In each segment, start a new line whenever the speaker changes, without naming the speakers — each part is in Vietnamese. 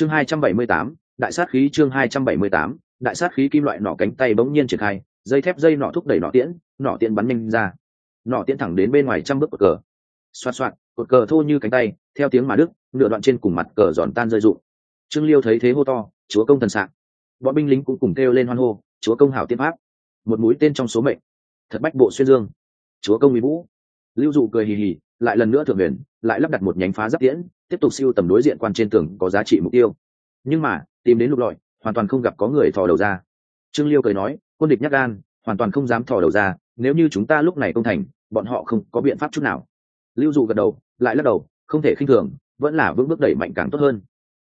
chương hai trăm bảy mươi tám, đại sát khí chương hai trăm bảy mươi tám, đại sát khí kim loại nỏ cánh tay bỗng nhiên triển khai, dây thép dây nỏ thúc đẩy nỏ tiễn nỏ tiễn bắn nhanh ra. Nỏ tiễn thẳng đến bên ngoài trăm bước cột cờ. Xoạt xoạt, cột cờ thô như cánh tay, theo tiếng mà đức nửa đoạn trên cùng mặt cờ giòn tan rơi rụng. Trương liêu thấy thế hô to, chúa công thần sạc. Bọn binh lính cũng cùng kêu lên hoan hô, chúa công hảo tiên pháp. Một mũi tên trong số mệnh. Thật bách bộ xuyên dương. Chúa công mỹ vũ. Lưu dụ cười hì hì lại lần nữa thượng huyền, lại lắp đặt một nhánh phá giáp tiễn, tiếp tục siêu tầm đối diện quan trên tường có giá trị mục tiêu. Nhưng mà, tìm đến lục lọi, hoàn toàn không gặp có người thò đầu ra. Trương liêu cười nói, quân địch nhắc gan, hoàn toàn không dám thò đầu ra, nếu như chúng ta lúc này công thành, bọn họ không có biện pháp chút nào. Lưu dụ gật đầu, lại lắc đầu, không thể khinh thường, vẫn là vững bước đẩy mạnh càng tốt hơn.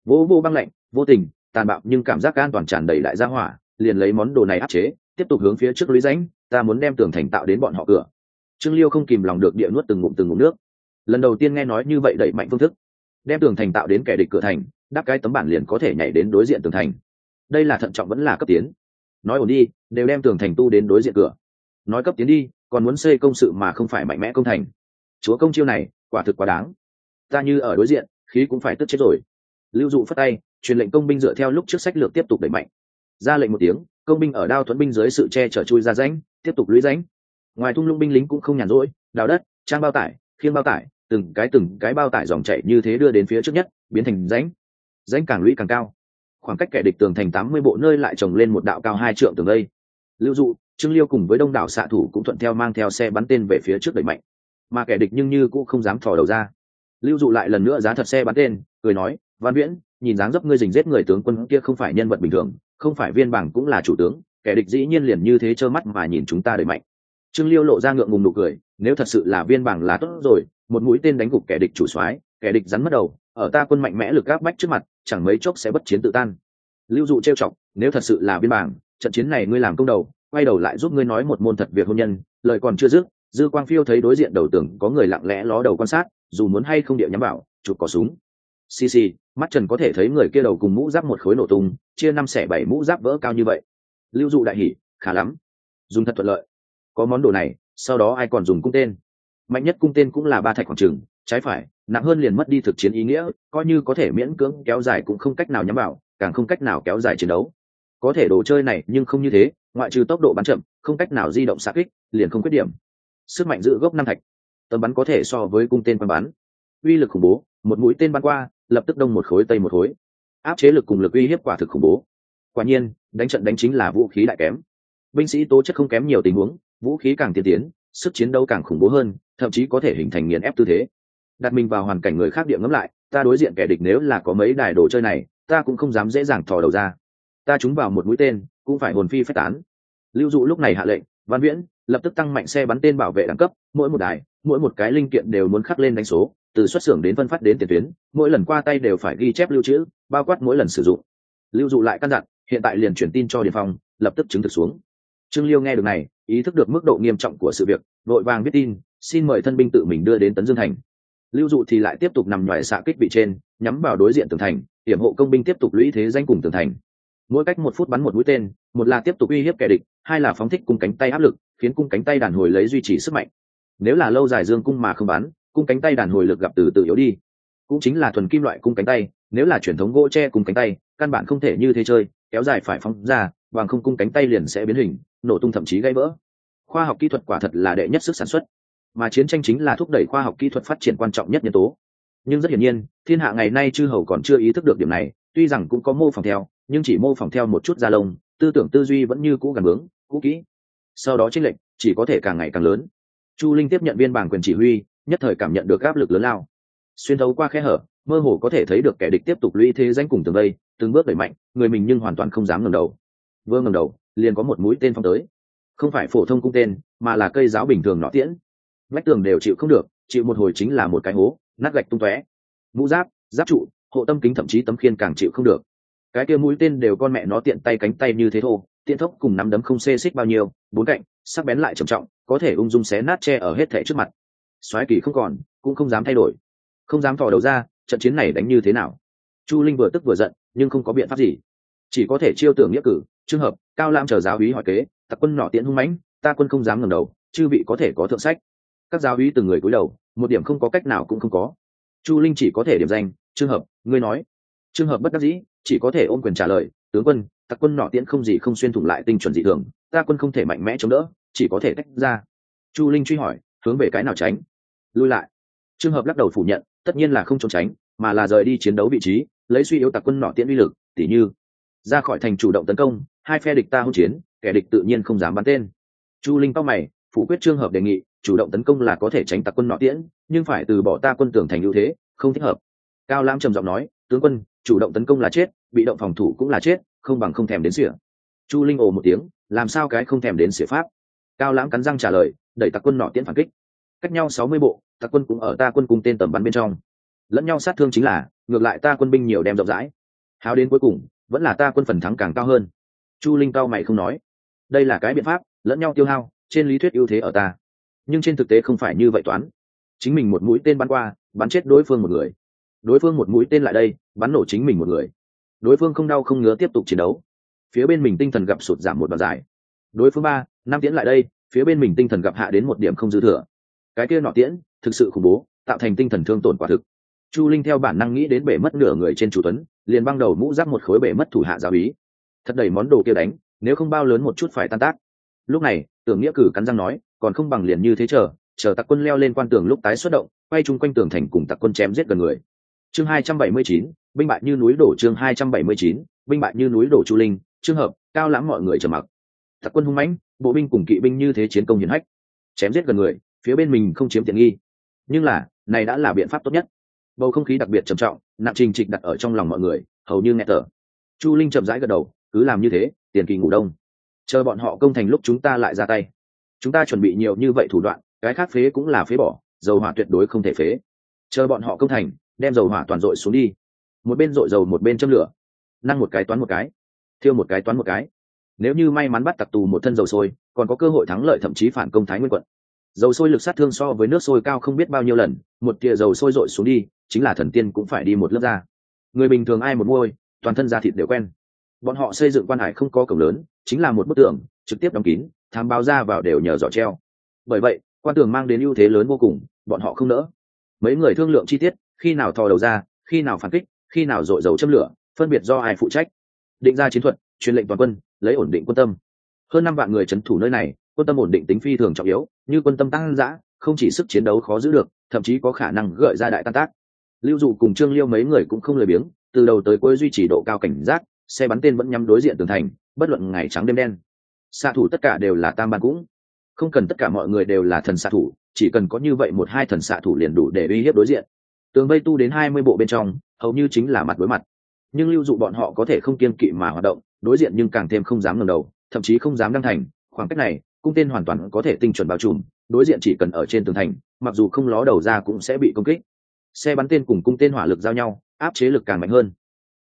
Vô vô băng lạnh, vô tình, tàn bạo nhưng cảm giác an toàn tràn đầy đại gia hỏa, liền lấy món đồ này áp chế, tiếp tục hướng phía trước lũy ránh ta muốn đem tường thành tạo đến bọn họ cửa. Trương liêu không kìm lòng được địa nuốt từng ngụm từng ngụm nước lần đầu tiên nghe nói như vậy đẩy mạnh phương thức, đem tường thành tạo đến kẻ địch cửa thành đắp cái tấm bản liền có thể nhảy đến đối diện tường thành. Đây là thận trọng vẫn là cấp tiến. Nói ổn đi, đều đem tường thành tu đến đối diện cửa. Nói cấp tiến đi, còn muốn xây công sự mà không phải mạnh mẽ công thành. Chúa công chiêu này, quả thực quá đáng. Ta như ở đối diện, khí cũng phải tức chết rồi. Lưu dụ phất tay, truyền lệnh công binh dựa theo lúc trước sách lược tiếp tục đẩy mạnh. Ra lệnh một tiếng, công binh ở đao thuẫn binh dưới sự che chở chui ra rãnh, tiếp tục lũy rãnh. Ngoài thung lũng binh lính cũng không nhàn rỗi, đào đất, trang bao tải khiên bao tải từng cái từng cái bao tải dòng chảy như thế đưa đến phía trước nhất, biến thành rãnh. Rãnh càng lũy càng cao. Khoảng cách kẻ địch tường thành tám mươi bộ nơi lại trồng lên một đạo cao hai trượng tường đây. Lưu dụ, trương liêu cùng với đông đảo xạ thủ cũng thuận theo mang theo xe bắn tên về phía trước đẩy mạnh. Mà kẻ địch nhưng như cũng không dám thò đầu ra. Lưu dụ lại lần nữa giá thật xe bắn tên, cười nói, văn viễn, nhìn dáng dấp ngươi dình giết người tướng quân kia không phải nhân vật bình thường, không phải viên bảng cũng là chủ tướng, kẻ địch dĩ nhiên liền như thế trơ mắt mà nhìn chúng ta đẩy mạnh. Trương liêu lộ ra ngượng ngùng nụ cười, nếu thật sự là viên bảng là tốt rồi một mũi tên đánh gục kẻ địch chủ soái, kẻ địch rắn mất đầu, ở ta quân mạnh mẽ lực gáp bách trước mặt, chẳng mấy chốc sẽ bất chiến tự tan. Lưu dụ trêu chọc, nếu thật sự là biên bảng, trận chiến này ngươi làm công đầu, quay đầu lại giúp ngươi nói một môn thật việc hôn nhân, lời còn chưa dứt, dư quang phiêu thấy đối diện đầu tường có người lặng lẽ ló đầu quan sát, dù muốn hay không địa nhắm bảo chụp cỏ súng. Xì xì, mắt trần có thể thấy người kia đầu cùng mũ giáp một khối nổ tung, chia năm xẻ bảy mũ giáp vỡ cao như vậy. Lưu dụ đại hỉ, khá lắm. Dùng thật thuận lợi. Có món đồ này, sau đó ai còn dùng cung tên? Mạnh nhất cung tên cũng là ba thạch khoảng trừng trái phải, nặng hơn liền mất đi thực chiến ý nghĩa, coi như có thể miễn cưỡng kéo dài cũng không cách nào nhắm vào, càng không cách nào kéo dài chiến đấu. Có thể đồ chơi này, nhưng không như thế, ngoại trừ tốc độ bắn chậm, không cách nào di động xa kích, liền không khuyết điểm. Sức mạnh giữ gốc năm thạch tầm bắn có thể so với cung tên bắn bắn. Uy lực khủng bố, một mũi tên bắn qua, lập tức đông một khối tây một khối. Áp chế lực cùng lực uy hiếp quả thực khủng bố. Quả nhiên, đánh trận đánh chính là vũ khí đại kém. Binh sĩ tố chất không kém nhiều tình huống, vũ khí càng tiên tiến sức chiến đấu càng khủng bố hơn thậm chí có thể hình thành nghiền ép tư thế. Đặt mình vào hoàn cảnh người khác địa ngẫm lại ta đối diện kẻ địch nếu là có mấy đài đồ chơi này ta cũng không dám dễ dàng thò đầu ra. Ta trúng vào một mũi tên cũng phải hồn phi phách tán. Lưu dụ lúc này hạ lệnh văn viễn lập tức tăng mạnh xe bắn tên bảo vệ đẳng cấp mỗi một đài mỗi một cái linh kiện đều muốn khắc lên đánh số từ xuất xưởng đến phân phát đến tiền tuyến mỗi lần qua tay đều phải ghi chép lưu trữ bao quát mỗi lần sử dụng. Lưu dụ lại căn dặn hiện tại liền chuyển tin cho điền phòng, lập tức chứng thực xuống trương liêu nghe được này, ý thức được mức độ nghiêm trọng của sự việc, vội vàng viết tin, xin mời thân binh tự mình đưa đến tấn dương thành. Lưu dụ thì lại tiếp tục nằm ngoài xạ kích vị trên, nhắm vào đối diện tường thành, hiểm hộ công binh tiếp tục lũy thế danh cùng tường thành. Mỗi cách một phút bắn một mũi tên, một là tiếp tục uy hiếp kẻ địch, hai là phóng thích cung cánh tay áp lực, khiến cung cánh tay đàn hồi lấy duy trì sức mạnh. Nếu là lâu dài dương cung mà không bắn, cung cánh tay đàn hồi lực gặp từ từ yếu đi. Cũng chính là thuần kim loại cung cánh tay, nếu là truyền thống gỗ tre cung cánh tay, căn bản không thể như thế chơi, kéo dài phải phóng ra, bằng không cung cánh tay liền sẽ biến hình nổ tung thậm chí gây vỡ. Khoa học kỹ thuật quả thật là đệ nhất sức sản xuất, mà chiến tranh chính là thúc đẩy khoa học kỹ thuật phát triển quan trọng nhất nhân tố. Nhưng rất hiển nhiên, thiên hạ ngày nay chư hầu còn chưa ý thức được điểm này, tuy rằng cũng có mô phỏng theo, nhưng chỉ mô phỏng theo một chút da lông, tư tưởng tư duy vẫn như cũ gần bướng, cũ kỹ. Sau đó tranh lệnh chỉ có thể càng ngày càng lớn. Chu linh tiếp nhận viên bảng quyền chỉ huy, nhất thời cảm nhận được áp lực lớn lao. Xuyên thấu qua khe hở, mơ hồ có thể thấy được kẻ địch tiếp tục lũy thế danh cùng từng đây từng bước đẩy mạnh, người mình nhưng hoàn toàn không dám ngẩng đầu. Vừa ngẩng đầu liền có một mũi tên phong tới. Không phải phổ thông cung tên, mà là cây giáo bình thường nọ tiễn. Vách tường đều chịu không được, chịu một hồi chính là một cái hố, nát gạch tung tóe. Mũ giáp giáp trụ, hộ tâm kính thậm chí tấm khiên càng chịu không được. Cái kia mũi tên đều con mẹ nó tiện tay cánh tay như thế thô, tiện thốc cùng nắm đấm không xê xích bao nhiêu, bốn cạnh, sắc bén lại trầm trọng, có thể ung dung xé nát che ở hết thẻ trước mặt. Soái kỳ không còn, cũng không dám thay đổi. Không dám thò đầu ra, trận chiến này đánh như thế nào? Chu linh vừa tức vừa giận, nhưng không có biện pháp gì. Chỉ có thể chiêu tưởng nghĩa cử trường hợp, cao lam chờ giáo úy hỏi kế tặc quân nọ tiễn hung mãnh, ta quân không dám ngẩng đầu, chư vị có thể có thượng sách. Các giáo úy từng người cúi đầu, một điểm không có cách nào cũng không có. Chu linh chỉ có thể điểm danh, trường hợp, ngươi nói. Trường hợp bất đắc dĩ, chỉ có thể ôm quyền trả lời, tướng quân tặc quân nọ tiễn không gì không xuyên thủng lại tinh chuẩn dị thường, ta quân không thể mạnh mẽ chống đỡ, chỉ có thể tách ra. Chu linh truy hỏi, hướng về cái nào tránh? Lui lại. Trường hợp lắc đầu phủ nhận, tất nhiên là không trốn tránh, mà là rời đi chiến đấu vị trí, lấy suy yếu tặc quân nọ tiễn uy lực, tỉ như ra khỏi thành chủ động tấn công hai phe địch ta hỗn chiến, kẻ địch tự nhiên không dám bắn tên. Chu linh cao mày, phủ quyết trường hợp đề nghị, chủ động tấn công là có thể tránh tặc quân nọ tiễn, nhưng phải từ bỏ ta quân tưởng thành ưu thế, không thích hợp. Cao lãm trầm giọng nói, tướng quân, chủ động tấn công là chết, bị động phòng thủ cũng là chết, không bằng không thèm đến sỉa. Chu linh ồ một tiếng, làm sao cái không thèm đến sỉa pháp? Cao lãm cắn răng trả lời, đẩy tặc quân nọ tiễn phản kích. Cách nhau sáu mươi bộ, tặc quân cũng ở ta quân cùng tên tầm bắn bên trong. Lẫn nhau sát thương chính là, ngược lại ta quân binh nhiều đem rộng rãi. Háo đến cuối cùng, vẫn là ta quân phần thắng càng cao hơn chu linh cao mày không nói. Đây là cái biện pháp, lẫn nhau tiêu hao, trên lý thuyết ưu thế ở ta. Nhưng trên thực tế không phải như vậy toán. Chính mình một mũi tên bắn qua, bắn chết đối phương một người. Đối phương một mũi tên lại đây, bắn nổ chính mình một người. Đối phương không đau không ngứa tiếp tục chiến đấu. Phía bên mình tinh thần gặp sụt giảm một đoạn dài. Đối phương ba, năm tiễn lại đây, phía bên mình tinh thần gặp hạ đến một điểm không dư thừa. Cái kia nọ tiễn, thực sự khủng bố, tạo thành tinh thần thương tổn quả thực. Chu linh theo bản năng nghĩ đến bể mất nửa người trên chủ tuấn, liền băng đầu mũ giáp một khối bể mất thủ hạ giáo ý thật đầy món đồ kia đánh, nếu không bao lớn một chút phải tan tác. Lúc này, tưởng nghĩa cử cắn răng nói, còn không bằng liền như thế chờ chờ tặc quân leo lên quan tường lúc tái xuất động, quay chung quanh tường thành cùng tặc quân chém giết gần người. Chương hai trăm bảy mươi chín, binh bại như núi đổ chương hai trăm bảy mươi chín, binh bại như núi đổ chu linh, trường hợp, cao lãm mọi người trầm mặc. Tặc quân hung mãnh, bộ binh cùng kỵ binh như thế chiến công hiển hách. Chém giết gần người, phía bên mình không chiếm tiện nghi. Nhưng là, này đã là biện pháp tốt nhất. Bầu không khí đặc biệt trầm trọng, nặng trình trịch đặt ở trong lòng mọi người, hầu như nghe thở. Chu linh chậm rãi gật đầu cứ làm như thế, tiền kỳ ngủ đông. Chờ bọn họ công thành lúc chúng ta lại ra tay. Chúng ta chuẩn bị nhiều như vậy thủ đoạn, cái khác phế cũng là phế bỏ, dầu hỏa tuyệt đối không thể phế. Chờ bọn họ công thành, đem dầu hỏa toàn dội xuống đi. Một bên dội dầu một bên châm lửa. Năng một cái toán một cái. Thiêu một cái toán một cái. Nếu như may mắn bắt tặc tù một thân dầu sôi, còn có cơ hội thắng lợi thậm chí phản công thái nguyên quận. Dầu sôi lực sát thương so với nước sôi cao không biết bao nhiêu lần, một tia dầu sôi dội xuống đi, chính là thần tiên cũng phải đi một lớp da người bình thường ai một môi, toàn thân da thịt đều quen bọn họ xây dựng quan hải không có cổng lớn, chính là một bức tường, trực tiếp đóng kín thám báo ra vào đều nhờ giỏ treo. Bởi vậy, quan tường mang đến ưu thế lớn vô cùng, bọn họ không nỡ. Mấy người thương lượng chi tiết, khi nào thò đầu ra, khi nào phản kích, khi nào dội dầu châm lửa, phân biệt do ai phụ trách. Định ra chiến thuật, truyền lệnh toàn quân, lấy ổn định quân tâm. Hơn năm vạn người c h ấ n thủ nơi này, quân tâm ổn định tính phi thường trọng yếu, như quân tâm tăng giã không chỉ sức chiến đấu khó giữ được, thậm chí có khả năng gợi ra đại tan tác. Lưu dụ cùng trương liêu mấy người cũng không lười biếng, từ đầu tới cuối duy trì độ cao cảnh giác xe bắn tên vẫn nhắm đối diện tường thành, bất luận ngày trắng đêm đen. Xạ thủ tất cả đều là tam ban cũng. Không cần tất cả mọi người đều là thần xạ thủ, chỉ cần có như vậy một hai thần xạ thủ liền đủ để uy hiếp đối diện. Tường vây tu đến hai mươi bộ bên trong, hầu như chính là mặt đối mặt. Nhưng lưu dụ bọn họ có thể không kiên kỵ mà hoạt động, đối diện nhưng càng thêm không dám ngẩng đầu, thậm chí không dám đăng thành. Khoảng cách này, cung tên hoàn toàn có thể tinh chuẩn bao trùm, đối diện chỉ cần ở trên tường thành, mặc dù không ló đầu ra cũng sẽ bị công kích. Xe bắn tên cùng cung tên hỏa lực giao nhau, áp chế lực càng mạnh hơn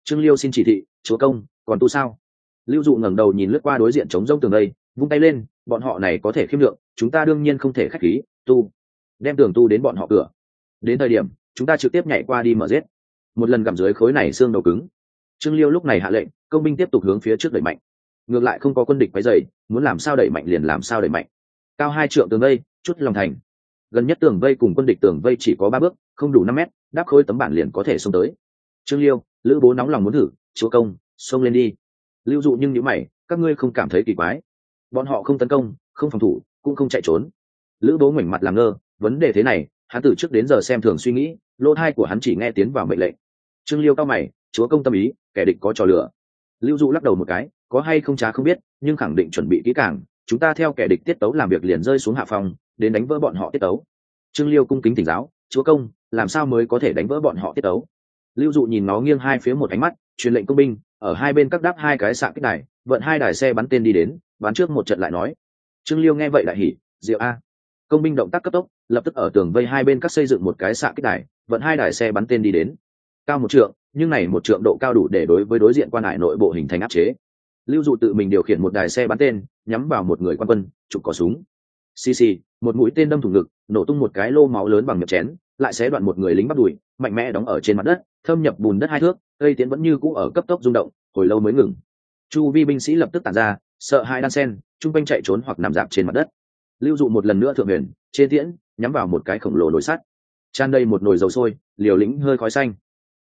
trương liêu xin chỉ thị, chúa công, còn tu sao? Lưu dụ ngẩng đầu nhìn lướt qua đối diện chống rông tường đây, vung tay lên, bọn họ này có thể khiêm lượng chúng ta đương nhiên không thể khách khí, tu, đem tường tu đến bọn họ cửa. Đến thời điểm, chúng ta trực tiếp nhảy qua đi mở giết. Một lần gặm dưới khối này xương đầu cứng. Trương liêu lúc này hạ lệnh, công binh tiếp tục hướng phía trước đẩy mạnh. Ngược lại không có quân địch váy dày muốn làm sao đẩy mạnh liền làm sao đẩy mạnh. Cao hai trượng tường vây chút lòng thành. Gần nhất tường vây cùng quân địch tường vây chỉ có ba bước, không đủ năm mét, đáp khối tấm bản liền có thể xông tới. Trương liêu lữ bố nóng lòng muốn thử, chúa công, xông lên đi. Lưu dụ nhưng nếu mày, các ngươi không cảm thấy kỳ quái. Bọn họ không tấn công, không phòng thủ, cũng không chạy trốn. Lữ bố ngoảnh mặt làm ngơ, vấn đề thế này, hắn từ trước đến giờ xem thường suy nghĩ, lỗ thai của hắn chỉ nghe tiến vào mệnh lệnh. Trương liêu cao mày, chúa công tâm ý, kẻ địch có trò lửa lưu dụ lắc đầu một cái, có hay không trá không biết, nhưng khẳng định chuẩn bị kỹ càng, chúng ta theo kẻ địch tiết tấu làm việc liền rơi xuống hạ phòng, đến đánh vỡ bọn họ tiết tấu. Trương liêu cung kính tỉnh giáo, chúa công, làm sao mới có thể đánh vỡ bọn họ tiết tấu? Lưu dụ nhìn nó nghiêng hai phía một ánh mắt, truyền lệnh công binh, ở hai bên các đáp hai cái xạ kích đài, vận hai đài xe bắn tên đi đến, bắn trước một trận lại nói. Trương liêu nghe vậy lại hỉ, diệu a. Công binh động tác cấp tốc, lập tức ở tường vây hai bên các xây dựng một cái xạ kích đài, vận hai đài xe bắn tên đi đến. Cao một trượng, nhưng này một trượng độ cao đủ để đối với đối diện quan hải nội bộ hình thành áp chế. Lưu dụ tự mình điều khiển một đài xe bắn tên, nhắm vào một người quan quân, chụp có súng. Xì xì, một mũi tên đâm thủng ngực, nổ tung một cái lô máu lớn bằng miệng chén lại xé đoạn một người lính bắt đùi, mạnh mẽ đóng ở trên mặt đất, thâm nhập bùn đất hai thước, cây tiến vẫn như cũ ở cấp tốc rung động, hồi lâu mới ngừng. Chu vi binh sĩ lập tức tản ra, sợ hai đan sen chung quanh chạy trốn hoặc nằm dạp trên mặt đất. Lưu dụ một lần nữa thượng huyền chế tiễn, nhắm vào một cái khổng lồ nồi sắt. Tràn đầy một nồi dầu sôi, liều lĩnh hơi khói xanh.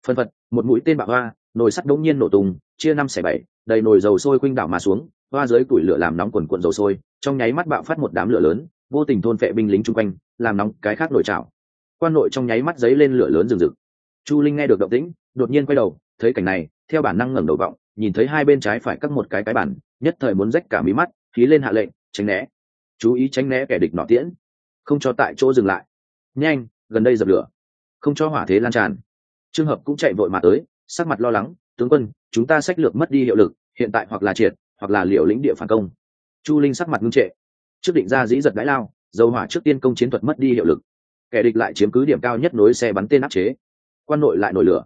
Phân phật, một mũi tên bạo hoa, nồi sắt đống nhiên nổ tung, chia năm xẻ bảy, đầy nồi dầu sôi quanh đảo mà xuống, hoa dưới củi lửa làm nóng quần cuộn dầu sôi, trong nháy mắt bạo phát một đám lửa lớn, vô tình thôn phệ binh lính chung quanh, làm nóng cái khác nổi trào quan nội trong nháy mắt giấy lên lửa lớn rừng rực. Chu linh nghe được động tĩnh, đột nhiên quay đầu, thấy cảnh này, theo bản năng ngẩng đầu vọng, nhìn thấy hai bên trái phải cắt một cái cái bản nhất thời muốn rách cả mí mắt khí lên hạ lệnh, tránh né. Chú ý tránh né kẻ địch nọ tiễn. Không cho tại chỗ dừng lại. Nhanh, gần đây dập lửa. Không cho hỏa thế lan tràn. Trường hợp cũng chạy vội mà tới, sắc mặt lo lắng, tướng quân, chúng ta sách lược mất đi hiệu lực, hiện tại hoặc là triệt, hoặc là liều lĩnh địa phản công. Chu linh sắc mặt ngưng trệ. Trước định ra dĩ giật đãi lao, dầu hỏa trước tiên công chiến thuật mất đi hiệu lực kẻ địch lại chiếm cứ điểm cao nhất nối xe bắn tên áp chế. Quan nội lại nổi lửa.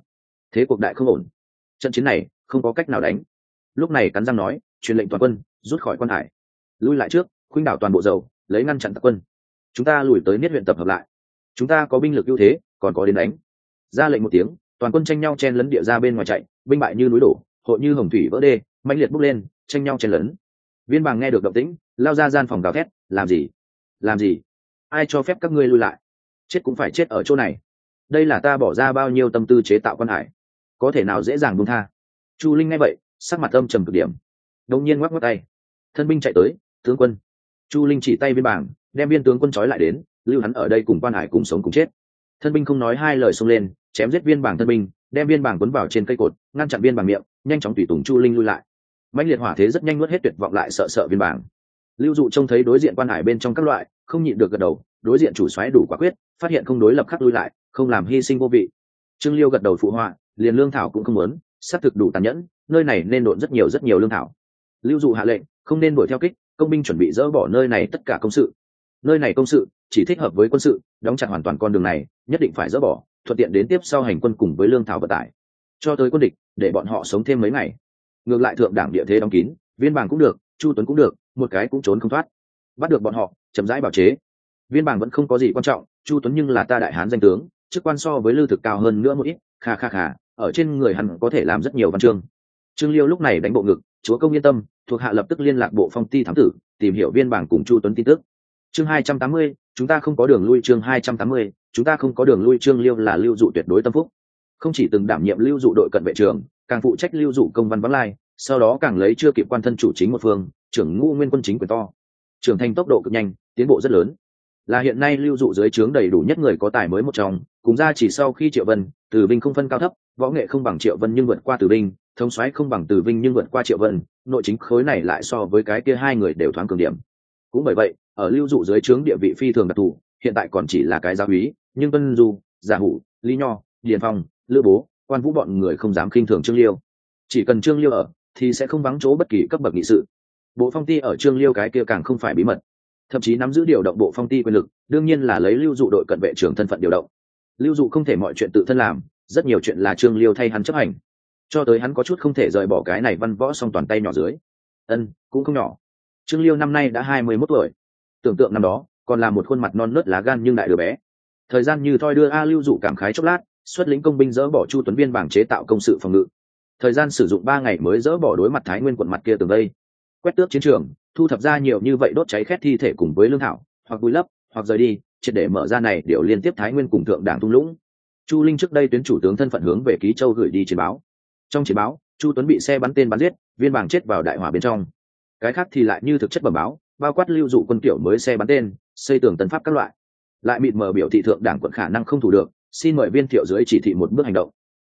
Thế cuộc đại không ổn. Trận chiến này, không có cách nào đánh. Lúc này cắn răng nói, truyền lệnh toàn quân, rút khỏi quan hải. Lui lại trước, khuynh đảo toàn bộ dầu, lấy ngăn chặn tập quân. Chúng ta lùi tới niết huyện tập hợp lại. Chúng ta có binh lực ưu thế, còn có đến đánh. Ra lệnh một tiếng, toàn quân tranh nhau chen lấn địa ra bên ngoài chạy, binh bại như núi đổ, hội như hồng thủy vỡ đê mạnh liệt bốc lên, tranh nhau chen lấn. Viên bàng nghe được động tĩnh, lao ra gian phòng gào thét, làm gì? Làm gì? Ai cho phép các ngươi lui lại? Chết cũng phải chết ở chỗ này. Đây là ta bỏ ra bao nhiêu tâm tư chế tạo quan hải? Có thể nào dễ dàng buông tha? Chu linh nghe vậy, sắc mặt âm trầm cực điểm. Đông nhiên ngoắc ngoắc tay. Thân binh chạy tới, tướng quân. Chu linh chỉ tay viên bảng, đem viên tướng quân trói lại đến, lưu hắn ở đây cùng quan hải cùng sống cùng chết. Thân binh không nói hai lời xông lên, chém giết viên bảng thân binh, đem viên bảng quấn vào trên cây cột, ngăn chặn viên bảng miệng, nhanh chóng tùy tùng chu linh lui lại. Mạnh liệt hỏa thế rất nhanh nuốt hết tuyệt vọng lại sợ sợ viên bảng. Lưu dụ trông thấy đối diện quan hải bên trong các loại, không nhịn được gật đầu đối diện chủ xoáy đủ quả quyết, phát hiện không đối lập khắc lui lại, không làm hy sinh vô vị. Trương liêu gật đầu phụ họa, liền lương thảo cũng không muốn, xác thực đủ tàn nhẫn, nơi này nên độn rất nhiều rất nhiều lương thảo. Lưu dụ hạ lệnh, không nên đuổi theo kích, công binh chuẩn bị dỡ bỏ nơi này tất cả công sự. Nơi này công sự, chỉ thích hợp với quân sự, đóng chặt hoàn toàn con đường này, nhất định phải dỡ bỏ, thuận tiện đến tiếp sau hành quân cùng với lương thảo vận tải. Cho tới quân địch, để bọn họ sống thêm mấy ngày. Ngược lại thượng đảng địa thế đóng kín, viên bàng cũng được, chu tuấn cũng được, một cái cũng trốn không thoát. Bắt được bọn họ, chậm rãi bảo chế viên bảng vẫn không có gì quan trọng, chu tuấn nhưng là ta đại hán danh tướng, chức quan so với lưu thực cao hơn nữa một ít, kha kha kha, ở trên người hắn có thể làm rất nhiều văn chương. Trương liêu lúc này đánh bộ ngực, chúa công yên tâm, thuộc hạ lập tức liên lạc bộ phong ti thám tử, tìm hiểu viên bảng cùng chu tuấn tin tức. Chương hai trăm tám mươi, chúng ta không có đường lui. Chương hai trăm tám mươi, chúng ta không có đường lui. Trương liêu là lưu dụ tuyệt đối tâm phúc. Không chỉ từng đảm nhiệm lưu dụ đội cận vệ trường càng phụ trách lưu dụ công văn vắng lai, sau đó càng lấy chưa kịp quan thân chủ chính một phương, trưởng ngũ nguyên quân chính quyền to. Trưởng thành tốc độ cực nhanh, tiến bộ rất lớn là hiện nay lưu dụ dưới trướng đầy đủ nhất người có tài mới một trong cùng ra chỉ sau khi triệu vân từ vinh không phân cao thấp võ nghệ không bằng triệu vân nhưng vượt qua từ vinh, thống soái không bằng từ vinh nhưng vượt qua triệu vân nội chính khối này lại so với cái kia hai người đều thoáng cường điểm. Cũng bởi vậy ở lưu dụ dưới trướng địa vị phi thường đặc thù hiện tại còn chỉ là cái giáo úy nhưng vân du giả hủ lý nho điền phong lữ bố quan vũ bọn người không dám khinh thường trương liêu. Chỉ cần trương liêu ở thì sẽ không vắng chỗ bất kỳ cấp bậc nghị sự. Bộ phong ti ở trương liêu cái kia càng không phải bí mật thậm chí nắm giữ điều động bộ phong ti quyền lực, đương nhiên là lấy lưu dụ đội cận vệ trưởng thân phận điều động. Lưu dụ không thể mọi chuyện tự thân làm, rất nhiều chuyện là trương liêu thay hắn chấp hành. Cho tới hắn có chút không thể rời bỏ cái này văn võ song toàn tay nhỏ dưới. Ân, cũng không nhỏ. Trương liêu năm nay đã hai mươi mốt tuổi. Tưởng tượng năm đó, còn là một khuôn mặt non nớt lá gan nhưng đại đứa bé. Thời gian như thoi đưa a lưu dụ cảm khái chốc lát, xuất lĩnh công binh dỡ bỏ chu tuấn viên bảng chế tạo công sự phòng ngự. Thời gian sử dụng ba ngày mới dỡ bỏ đối mặt thái nguyên quận mặt kia từng đây quét tước chiến trường, thu thập ra nhiều như vậy đốt cháy khét thi thể cùng với lương thảo, hoặc bùi lấp, hoặc rời đi, triệt để mở ra này điều liên tiếp thái nguyên cùng thượng đảng thung lũng. Chu linh trước đây tuyến chủ tướng thân phận hướng về ký châu gửi đi chiến báo. Trong chiến báo, chu tuấn bị xe bắn tên bắn giết, viên bảng chết vào đại hỏa bên trong. Cái khác thì lại như thực chất bẩm báo, bao quát lưu dụ quân kiểu mới xe bắn tên, xây tường tân pháp các loại. Lại mịt mờ biểu thị thượng đảng quận khả năng không thủ được, xin mời viên thiệu dưới chỉ thị một bước hành động.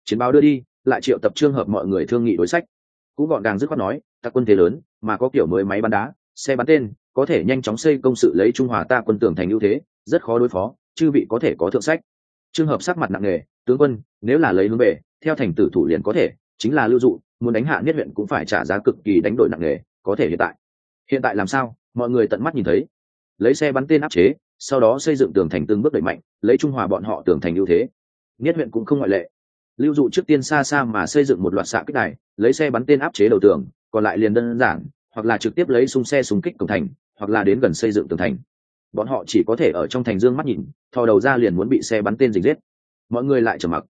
Chiến báo đưa đi, lại triệu tập trường hợp mọi người thương nghị đối sách. Cũng gọn gàng dứt khoát nói ta quân thế lớn, mà có kiểu mới máy bắn đá, xe bắn tên, có thể nhanh chóng xây công sự lấy trung hòa ta quân tưởng thành ưu thế, rất khó đối phó, chư vị có thể có thượng sách. Trường hợp sắc mặt nặng nề, tướng quân, nếu là lấy hướng về theo thành tử thủ liền có thể, chính là lưu dụ, muốn đánh hạ Niết huyện cũng phải trả giá cực kỳ đánh đổi nặng nề, có thể hiện tại. Hiện tại làm sao? Mọi người tận mắt nhìn thấy. Lấy xe bắn tên áp chế, sau đó xây dựng tường thành tương bước đẩy mạnh, lấy trung hòa bọn họ tường thành ưu thế. Niết huyện cũng không ngoại lệ. Lưu dụ trước tiên xa xa mà xây dựng một loạt xạ kích này lấy xe bắn tên áp chế đầu tường còn lại liền đơn giản, hoặc là trực tiếp lấy súng xe súng kích cổng thành, hoặc là đến gần xây dựng tường thành. Bọn họ chỉ có thể ở trong thành dương mắt nhìn, thò đầu ra liền muốn bị xe bắn tên dình giết mọi người lại trầm mặc.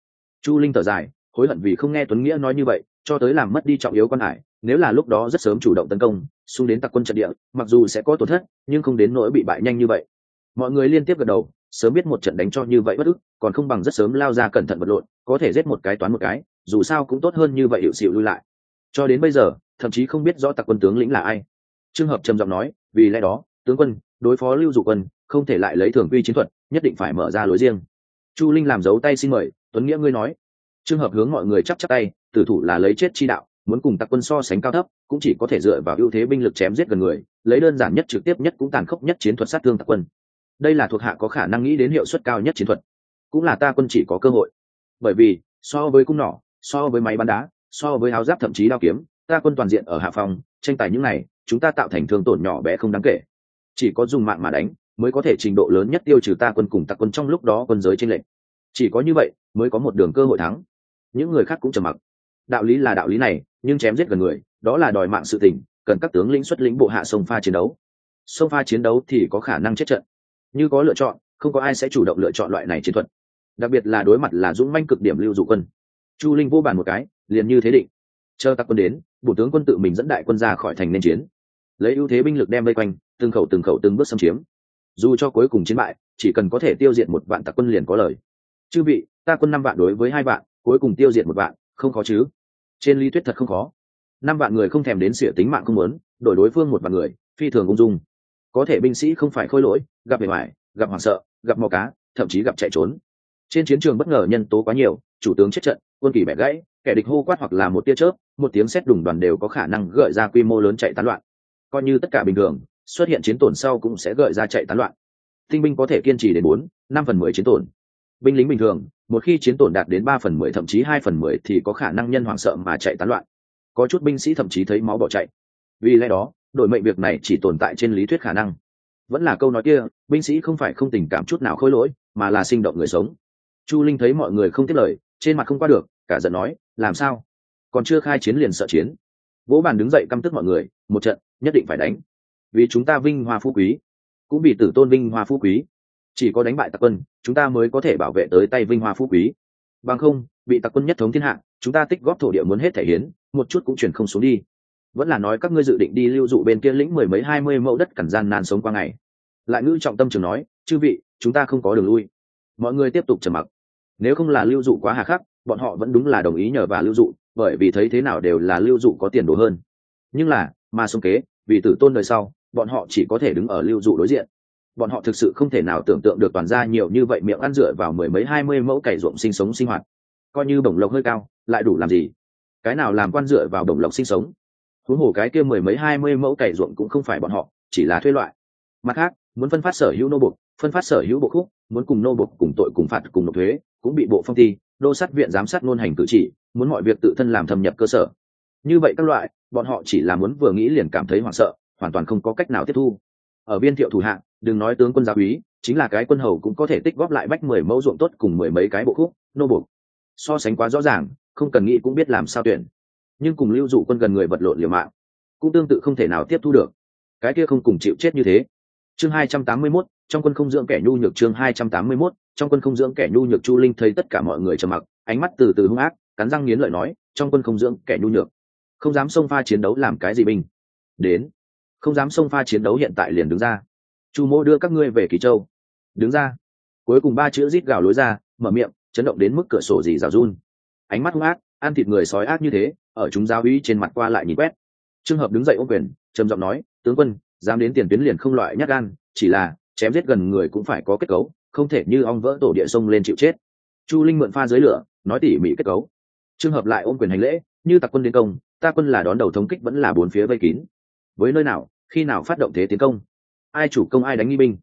Chu linh thở dài, hối hận vì không nghe tuấn nghĩa nói như vậy, cho tới làm mất đi trọng yếu quan hải, nếu là lúc đó rất sớm chủ động tấn công, xung đến tặc quân trận địa, mặc dù sẽ có tổn thất, nhưng không đến nỗi bị bại nhanh như vậy. Mọi người liên tiếp gật đầu, sớm biết một trận đánh cho như vậy bất ức, còn không bằng rất sớm lao ra cẩn thận vật lộn, có thể giết một cái toán một cái, dù sao cũng tốt hơn như vậy hiệu xịu lui lại. Cho đến bây giờ thậm chí không biết rõ tặc quân tướng lĩnh là ai. Trường hợp trầm giọng nói, vì lẽ đó, tướng quân, đối phó lưu dụ quân, không thể lại lấy thường quy chiến thuật, nhất định phải mở ra lối riêng. Chu linh làm dấu tay xin mời, tuấn nghĩa ngươi nói. Trường hợp hướng mọi người chắp chắp tay, tử thủ là lấy chết chi đạo, muốn cùng tặc quân so sánh cao thấp, cũng chỉ có thể dựa vào ưu thế binh lực chém giết gần người, lấy đơn giản nhất trực tiếp nhất cũng tàn khốc nhất chiến thuật sát thương tặc quân. Đây là thuộc hạ có khả năng nghĩ đến hiệu suất cao nhất chiến thuật. Cũng là ta quân chỉ có cơ hội. Bởi vì, so với cung nỏ, so với máy bắn đá, so với áo giáp thậm chí đao kiếm ta quân toàn diện ở hạ phòng, tranh tài những này, chúng ta tạo thành thương tổn nhỏ bé không đáng kể. Chỉ có dùng mạng mà đánh, mới có thể trình độ lớn nhất tiêu trừ ta quân cùng tặc quân trong lúc đó quân giới trên lệnh chỉ có như vậy, mới có một đường cơ hội thắng. Những người khác cũng trầm mặc. Đạo lý là đạo lý này, nhưng chém giết gần người, đó là đòi mạng sự tình, cần các tướng lĩnh xuất lĩnh bộ hạ sông pha chiến đấu. Sông pha chiến đấu thì có khả năng chết trận. Như có lựa chọn, không có ai sẽ chủ động lựa chọn loại này chiến thuật. Đặc biệt là đối mặt là dũng manh cực điểm lưu dụ quân. Chu linh vô bàn một cái, liền như thế định chờ tặc quân đến bộ tướng quân tự mình dẫn đại quân ra khỏi thành nên chiến. Lấy ưu thế binh lực đem vây quanh, từng khẩu từng khẩu từng bước xâm chiếm. Dù cho cuối cùng chiến bại, chỉ cần có thể tiêu diệt một vạn tặc quân liền có lời. Chư vị, ta quân năm vạn đối với hai vạn, cuối cùng tiêu diệt một vạn, không khó chứ? Trên lý thuyết thật không khó. Năm vạn người không thèm đến sửa tính mạng không muốn, đổi đối phương một vạn người, phi thường ung dung. Có thể binh sĩ không phải khôi lỗi, gặp bề ngoài, gặp hoảng sợ, gặp mò cá, thậm chí gặp chạy trốn. Trên chiến trường bất ngờ nhân tố quá nhiều, chủ tướng chết trận quân kỳ bẻ gãy, kẻ địch hô quát hoặc là một tia chớp, một tiếng sét đùng đoàn đều có khả năng gợi ra quy mô lớn chạy tán loạn. Coi như tất cả bình thường, xuất hiện chiến tổn sau cũng sẽ gợi ra chạy tán loạn. Tinh binh có thể kiên trì đến bốn, năm phần mười chiến tổn. Binh lính bình thường, một khi chiến tổn đạt đến ba phần mười, thậm chí hai phần mười thì có khả năng nhân hoảng sợ mà chạy tán loạn. Có chút binh sĩ thậm chí thấy máu bỏ chạy. Vì lẽ đó, đội mệnh việc này chỉ tồn tại trên lý thuyết khả năng. Vẫn là câu nói kia, binh sĩ không phải không tình cảm chút nào khôi lỗi, mà là sinh động người sống. Chu linh thấy mọi người không tiếp lời, trên mặt không qua được cả giận nói, làm sao? Còn chưa khai chiến liền sợ chiến. Vỗ bàn đứng dậy căm tức mọi người, một trận, nhất định phải đánh. Vì chúng ta vinh hoa phú quý, cũng vì tử tôn vinh hoa phú quý. Chỉ có đánh bại tặc quân, chúng ta mới có thể bảo vệ tới tay vinh hoa phú quý. Bằng không, bị tặc quân nhất thống thiên hạ, chúng ta tích góp thổ địa muốn hết thể hiến, một chút cũng chuyển không xuống đi. Vẫn là nói các ngươi dự định đi lưu dụ bên kia lĩnh mười mấy hai mươi mẫu đất cằn gian nan sống qua ngày. Lại ngữ trọng tâm trường nói, chư vị, chúng ta không có đường lui. Mọi người tiếp tục trầm mặc. Nếu không là lưu dụ quá hà khắc bọn họ vẫn đúng là đồng ý nhờ và lưu dụ, bởi vì thấy thế nào đều là lưu dụ có tiền đồ hơn. Nhưng là, mà sống kế, vì tử tôn đời sau, bọn họ chỉ có thể đứng ở lưu dụ đối diện. Bọn họ thực sự không thể nào tưởng tượng được toàn ra nhiều như vậy miệng ăn dựa vào mười mấy hai mươi mẫu cày ruộng sinh sống sinh hoạt. Coi như bổng lộc hơi cao, lại đủ làm gì? Cái nào làm quan dựa vào bổng lộc sinh sống? Huống hồ cái kia mười mấy hai mươi mẫu cày ruộng cũng không phải bọn họ, chỉ là thuê loại. Mặt khác, muốn phân phát sở hữu nô bục phân phát sở hữu bộ khúc, muốn cùng nô bộc, cùng tội, cùng phạt, cùng nộp thuế, cũng bị bộ phong ty đô sát viện giám sát ngôn hành cử chỉ, muốn mọi việc tự thân làm thâm nhập cơ sở. Như vậy các loại, bọn họ chỉ là muốn vừa nghĩ liền cảm thấy hoảng sợ, hoàn toàn không có cách nào tiếp thu. Ở viên thiệu thủ hạng đừng nói tướng quân gia úy, chính là cái quân hầu cũng có thể tích góp lại bách mười mẫu ruộng tốt cùng mười mấy cái bộ khúc, nô bục so sánh quá rõ ràng, không cần nghĩ cũng biết làm sao tuyển. Nhưng cùng lưu dụ quân gần người vật lộn liều mạng, cũng tương tự không thể nào tiếp thu được. Cái kia không cùng chịu chết như thế. Chương hai trăm tám mươi mốt trong quân không dưỡng kẻ nhu nhược chương hai trăm tám mươi 281, trong quân không dưỡng kẻ nhu nhược chu linh thấy tất cả mọi người trầm mặc ánh mắt từ từ hung ác cắn răng nghiến lợi nói trong quân không dưỡng kẻ nhu nhược không dám xông pha chiến đấu làm cái gì mình. Đến không dám xông pha chiến đấu hiện tại liền đứng ra. Chu mỗ đưa các ngươi về kỳ châu. Đứng ra. Cuối cùng ba chữ rít gào lối ra mở miệng chấn động đến mức cửa sổ gì rào run. Ánh mắt hung ác ăn thịt người sói ác như thế ở chúng giáo úy trên mặt qua lại nhìn quét. Trường hợp đứng dậy ôm quyền trầm giọng nói tướng quân dám đến tiền tuyến liền không loại nhát gan chỉ là chém giết gần người cũng phải có kết cấu, không thể như ong vỡ tổ địa sông lên chịu chết. Chu linh mượn pha dưới lửa, nói tỉ mỉ kết cấu. Trường hợp lại ôm quyền hành lễ, như tặc quân đến công, ta quân là đón đầu thống kích vẫn là bốn phía vây kín. Với nơi nào, khi nào phát động thế tiến công? Ai chủ công ai đánh nghi binh?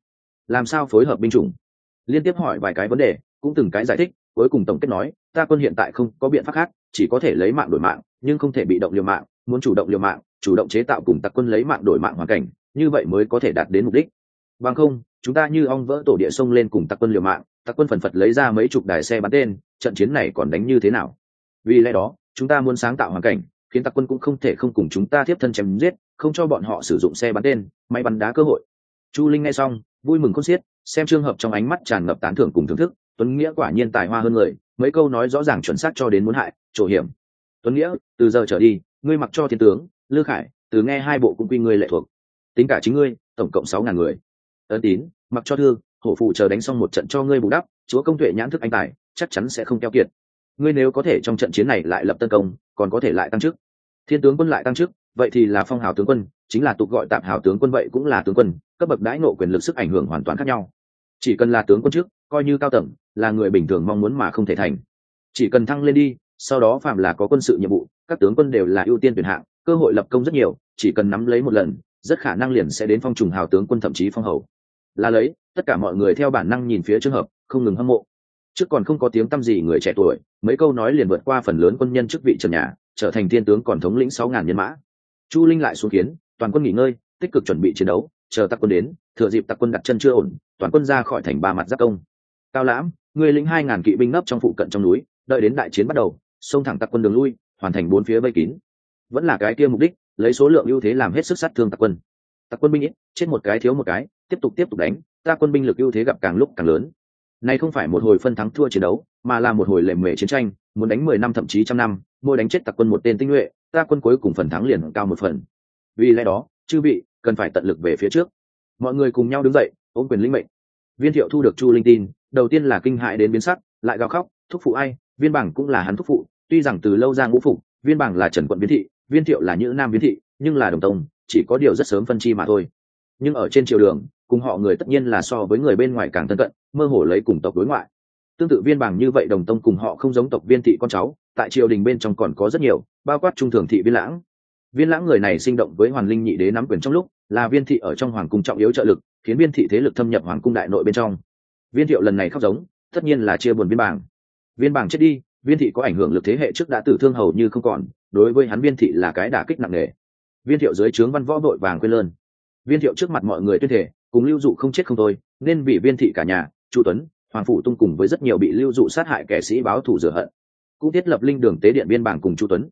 Làm sao phối hợp binh chủng? Liên tiếp hỏi vài cái vấn đề, cũng từng cái giải thích, cuối cùng tổng kết nói, ta quân hiện tại không có biện pháp khác, chỉ có thể lấy mạng đổi mạng, nhưng không thể bị động liều mạng, muốn chủ động liều mạng, chủ động chế tạo cùng tặc quân lấy mạng đổi mạng hoàn cảnh, như vậy mới có thể đạt đến mục đích bằng không, chúng ta như ong vỡ tổ địa sông lên cùng tặc quân liều mạng, tặc quân phần phật lấy ra mấy chục đài xe bắn tên, trận chiến này còn đánh như thế nào? Vì lẽ đó, chúng ta muốn sáng tạo hoàn cảnh, khiến tặc quân cũng không thể không cùng chúng ta tiếp thân chém giết, không cho bọn họ sử dụng xe bắn tên, máy bắn đá cơ hội. Chu linh nghe xong, vui mừng con xiết, xem trường hợp trong ánh mắt tràn ngập tán thưởng cùng thưởng thức, tuấn nghĩa quả nhiên tài hoa hơn người, mấy câu nói rõ ràng chuẩn xác cho đến muốn hại trổ hiểm. Tuấn nghĩa, từ giờ trở đi, ngươi mặc cho thiên tướng, lư khải, từ nghe hai bộ cũng quy ngươi lệ thuộc. Tính cả chính ngươi, tổng cộng sáu ngàn người ấn tín, mặc cho thư, hổ phụ chờ đánh xong một trận cho ngươi bù đắp, chúa công tuệ nhãn thức anh tài, chắc chắn sẽ không keo kiệt. Ngươi nếu có thể trong trận chiến này lại lập tân công, còn có thể lại tăng chức. Thiên tướng quân lại tăng chức, vậy thì là phong hào tướng quân, chính là tục gọi tạm hào tướng quân vậy cũng là tướng quân, cấp bậc đãi nộ quyền lực sức ảnh hưởng hoàn toàn khác nhau. Chỉ cần là tướng quân trước, coi như cao tầng, là người bình thường mong muốn mà không thể thành. Chỉ cần thăng lên đi, sau đó phạm là có quân sự nhiệm vụ, các tướng quân đều là ưu tiên tuyển hạng, cơ hội lập công rất nhiều, chỉ cần nắm lấy một lần, rất khả năng liền sẽ đến phong trùng hào tướng quân thậm chí phong hầu là lấy, tất cả mọi người theo bản năng nhìn phía trường hợp, không ngừng hâm mộ. Trước còn không có tiếng tăm gì người trẻ tuổi, mấy câu nói liền vượt qua phần lớn quân nhân chức vị trần nhà, trở thành thiên tướng còn thống lĩnh sáu ngàn nhân mã. Chu linh lại xuống kiến, toàn quân nghỉ ngơi, tích cực chuẩn bị chiến đấu, chờ tặc quân đến, thừa dịp tặc quân đặt chân chưa ổn, toàn quân ra khỏi thành ba mặt giáp công. Cao lãm, người lĩnh hai ngàn kỵ binh nấp trong phụ cận trong núi, đợi đến đại chiến bắt đầu, xông thẳng tặc quân đường lui, hoàn thành bốn phía vây kín. Vẫn là cái kia mục đích, lấy số lượng ưu thế làm hết sức sát thương tặc quân. Tặc quân binh ít, chết một cái thiếu một cái tiếp tục tiếp tục đánh, ta quân binh lực ưu thế gặp càng lúc càng lớn. Này không phải một hồi phân thắng thua chiến đấu, mà là một hồi lệ mề chiến tranh, muốn đánh mười năm thậm chí trăm năm, mỗi đánh chết tặc quân một tên tinh nhuệ, ta quân cuối cùng phần thắng liền cao một phần. Vì lẽ đó, chư vị, cần phải tận lực về phía trước. Mọi người cùng nhau đứng dậy, ôm quyền linh mệnh. Viên thiệu thu được chu linh tin, đầu tiên là kinh hại đến biến sắc, lại gào khóc, thúc phụ ai, viên bảng cũng là hắn thúc phụ, tuy rằng từ lâu ra ngũ phụ viên bảng là trần quận biến thị, viên thiệu là nhữ nam biến thị, nhưng là đồng tông, chỉ có điều rất sớm phân chi mà thôi. Nhưng ở trên triều đường cùng họ người tất nhiên là so với người bên ngoài càng thân cận, mơ hồ lấy cùng tộc đối ngoại. Tương tự viên bảng như vậy đồng tông cùng họ không giống tộc viên thị con cháu, tại triều đình bên trong còn có rất nhiều, bao quát trung thường thị viên lãng. Viên lãng người này sinh động với hoàn linh nhị đế nắm quyền trong lúc, là viên thị ở trong hoàng cung trọng yếu trợ lực, khiến viên thị thế lực thâm nhập hoàng cung đại nội bên trong. Viên thiệu lần này khóc giống, tất nhiên là chia buồn viên bảng viên bảng chết đi, viên thị có ảnh hưởng lực thế hệ trước đã tử thương hầu như không còn, đối với hắn viên thị là cái đả kích nặng nề. Viên thiệu dưới trướng văn võ đội vàng quên lơn. Viên thiệu trước mặt mọi người tuyên thể cùng lưu dụ không chết không thôi, nên bị viên thị cả nhà, chu tuấn, hoàng phủ tung cùng với rất nhiều bị lưu dụ sát hại kẻ sĩ báo thù rửa hận. Cũng thiết lập linh đường tế điện biên bảng cùng chu tuấn.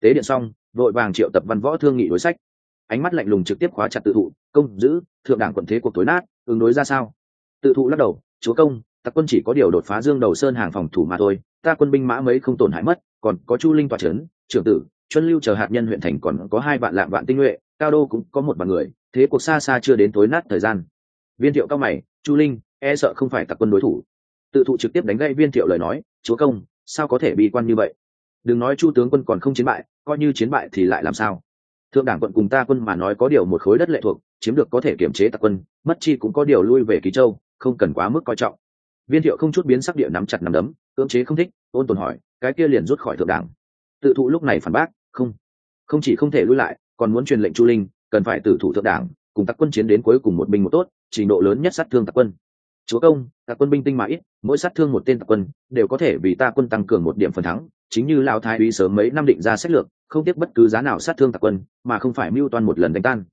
Tế điện xong, vội vàng triệu tập văn võ thương nghị đối sách. Ánh mắt lạnh lùng trực tiếp khóa chặt tự thụ, công giữ, thượng đảng quận thế cuộc tối nát, ứng đối ra sao? Tự thụ lắc đầu, chúa công tặc quân chỉ có điều đột phá dương đầu sơn hàng phòng thủ mà thôi, ta quân binh mã mấy không tổn hại mất, còn có chu linh tòa trấn, trưởng tử, chuân lưu chờ hạt nhân huyện thành còn có hai vạn lạng vạn tinh nhuệ, cao đô cũng có một vạn người thế cuộc xa xa chưa đến tối nát thời gian. Viên thiệu cao mày, chu linh e sợ không phải tặc quân đối thủ. Tự thụ trực tiếp đánh gây viên thiệu lời nói, chúa công, sao có thể bi quan như vậy? Đừng nói chu tướng quân còn không chiến bại, coi như chiến bại thì lại làm sao? Thượng đảng quận cùng ta quân mà nói có điều một khối đất lệ thuộc, chiếm được có thể kiểm chế tặc quân, mất chi cũng có điều lui về ký châu, không cần quá mức coi trọng. Viên thiệu không chút biến sắc địa nắm chặt nắm đấm, cưỡng chế không thích, ôn tồn hỏi, cái kia liền rút khỏi thượng đảng. Tự thụ lúc này phản bác, không không chỉ không thể lui lại, còn muốn truyền lệnh chu linh cần phải tử thủ thượng đảng, cùng tặc quân chiến đến cuối cùng một binh một tốt, trình độ lớn nhất sát thương tặc quân. Chúa công, tặc quân binh tinh mà ít, mỗi sát thương một tên tặc quân, đều có thể vì ta quân tăng cường một điểm phần thắng, chính như lao thái uy sớm mấy năm định ra sách lược, không tiếc bất cứ giá nào sát thương tặc quân, mà không phải mưu toan một lần đánh tan.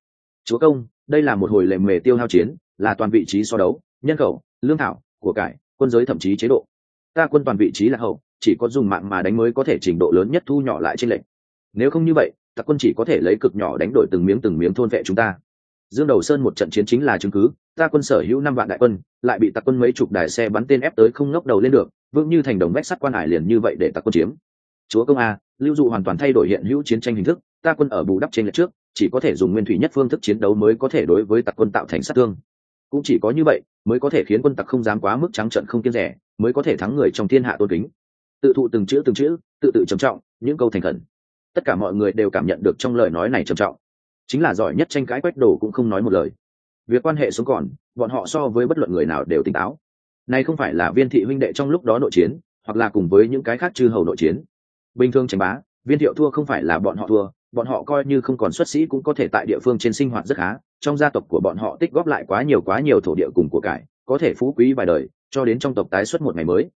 Chúa công, đây là một hồi lệ mề tiêu hao chiến, là toàn vị trí so đấu, nhân khẩu, lương thảo, của cải, quân giới thậm chí chế độ. Ta quân toàn vị trí là hậu, chỉ có dùng mạng mà đánh mới có thể trình độ lớn nhất thu nhỏ lại trên lệnh nếu không như vậy tặc quân chỉ có thể lấy cực nhỏ đánh đổi từng miếng từng miếng thôn vệ chúng ta. Dương đầu sơn một trận chiến chính là chứng cứ, ta quân sở hữu năm vạn đại quân, lại bị tặc quân mấy chục đài xe bắn tên ép tới không ngóc đầu lên được, vững như thành đồng vách sắt quan hải liền như vậy để tặc quân chiếm. Chúa công a, lưu dụ hoàn toàn thay đổi hiện hữu chiến tranh hình thức, ta quân ở bù đắp trên lệch trước, chỉ có thể dùng nguyên thủy nhất phương thức chiến đấu mới có thể đối với tặc quân tạo thành sát thương. Cũng chỉ có như vậy, mới có thể khiến quân tặc không dám quá mức trắng trận không kiên rẻ, mới có thể thắng người trong thiên hạ tôn kính. Tự thụ từng chữ từng chữ, tự tự trầm trọng, những câu thành khẩn tất cả mọi người đều cảm nhận được trong lời nói này trầm trọng. Chính là giỏi nhất tranh cãi quách đồ cũng không nói một lời. Việc quan hệ sống còn, bọn họ so với bất luận người nào đều tỉnh táo. Này không phải là viên thị huynh đệ trong lúc đó nội chiến, hoặc là cùng với những cái khác chư hầu nội chiến. Bình thường tranh bá, viên thiệu thua không phải là bọn họ thua, bọn họ coi như không còn xuất sĩ cũng có thể tại địa phương trên sinh hoạt rất khá, trong gia tộc của bọn họ tích góp lại quá nhiều quá nhiều thổ địa cùng của cải, có thể phú quý vài đời, cho đến trong tộc tái xuất một ngày mới.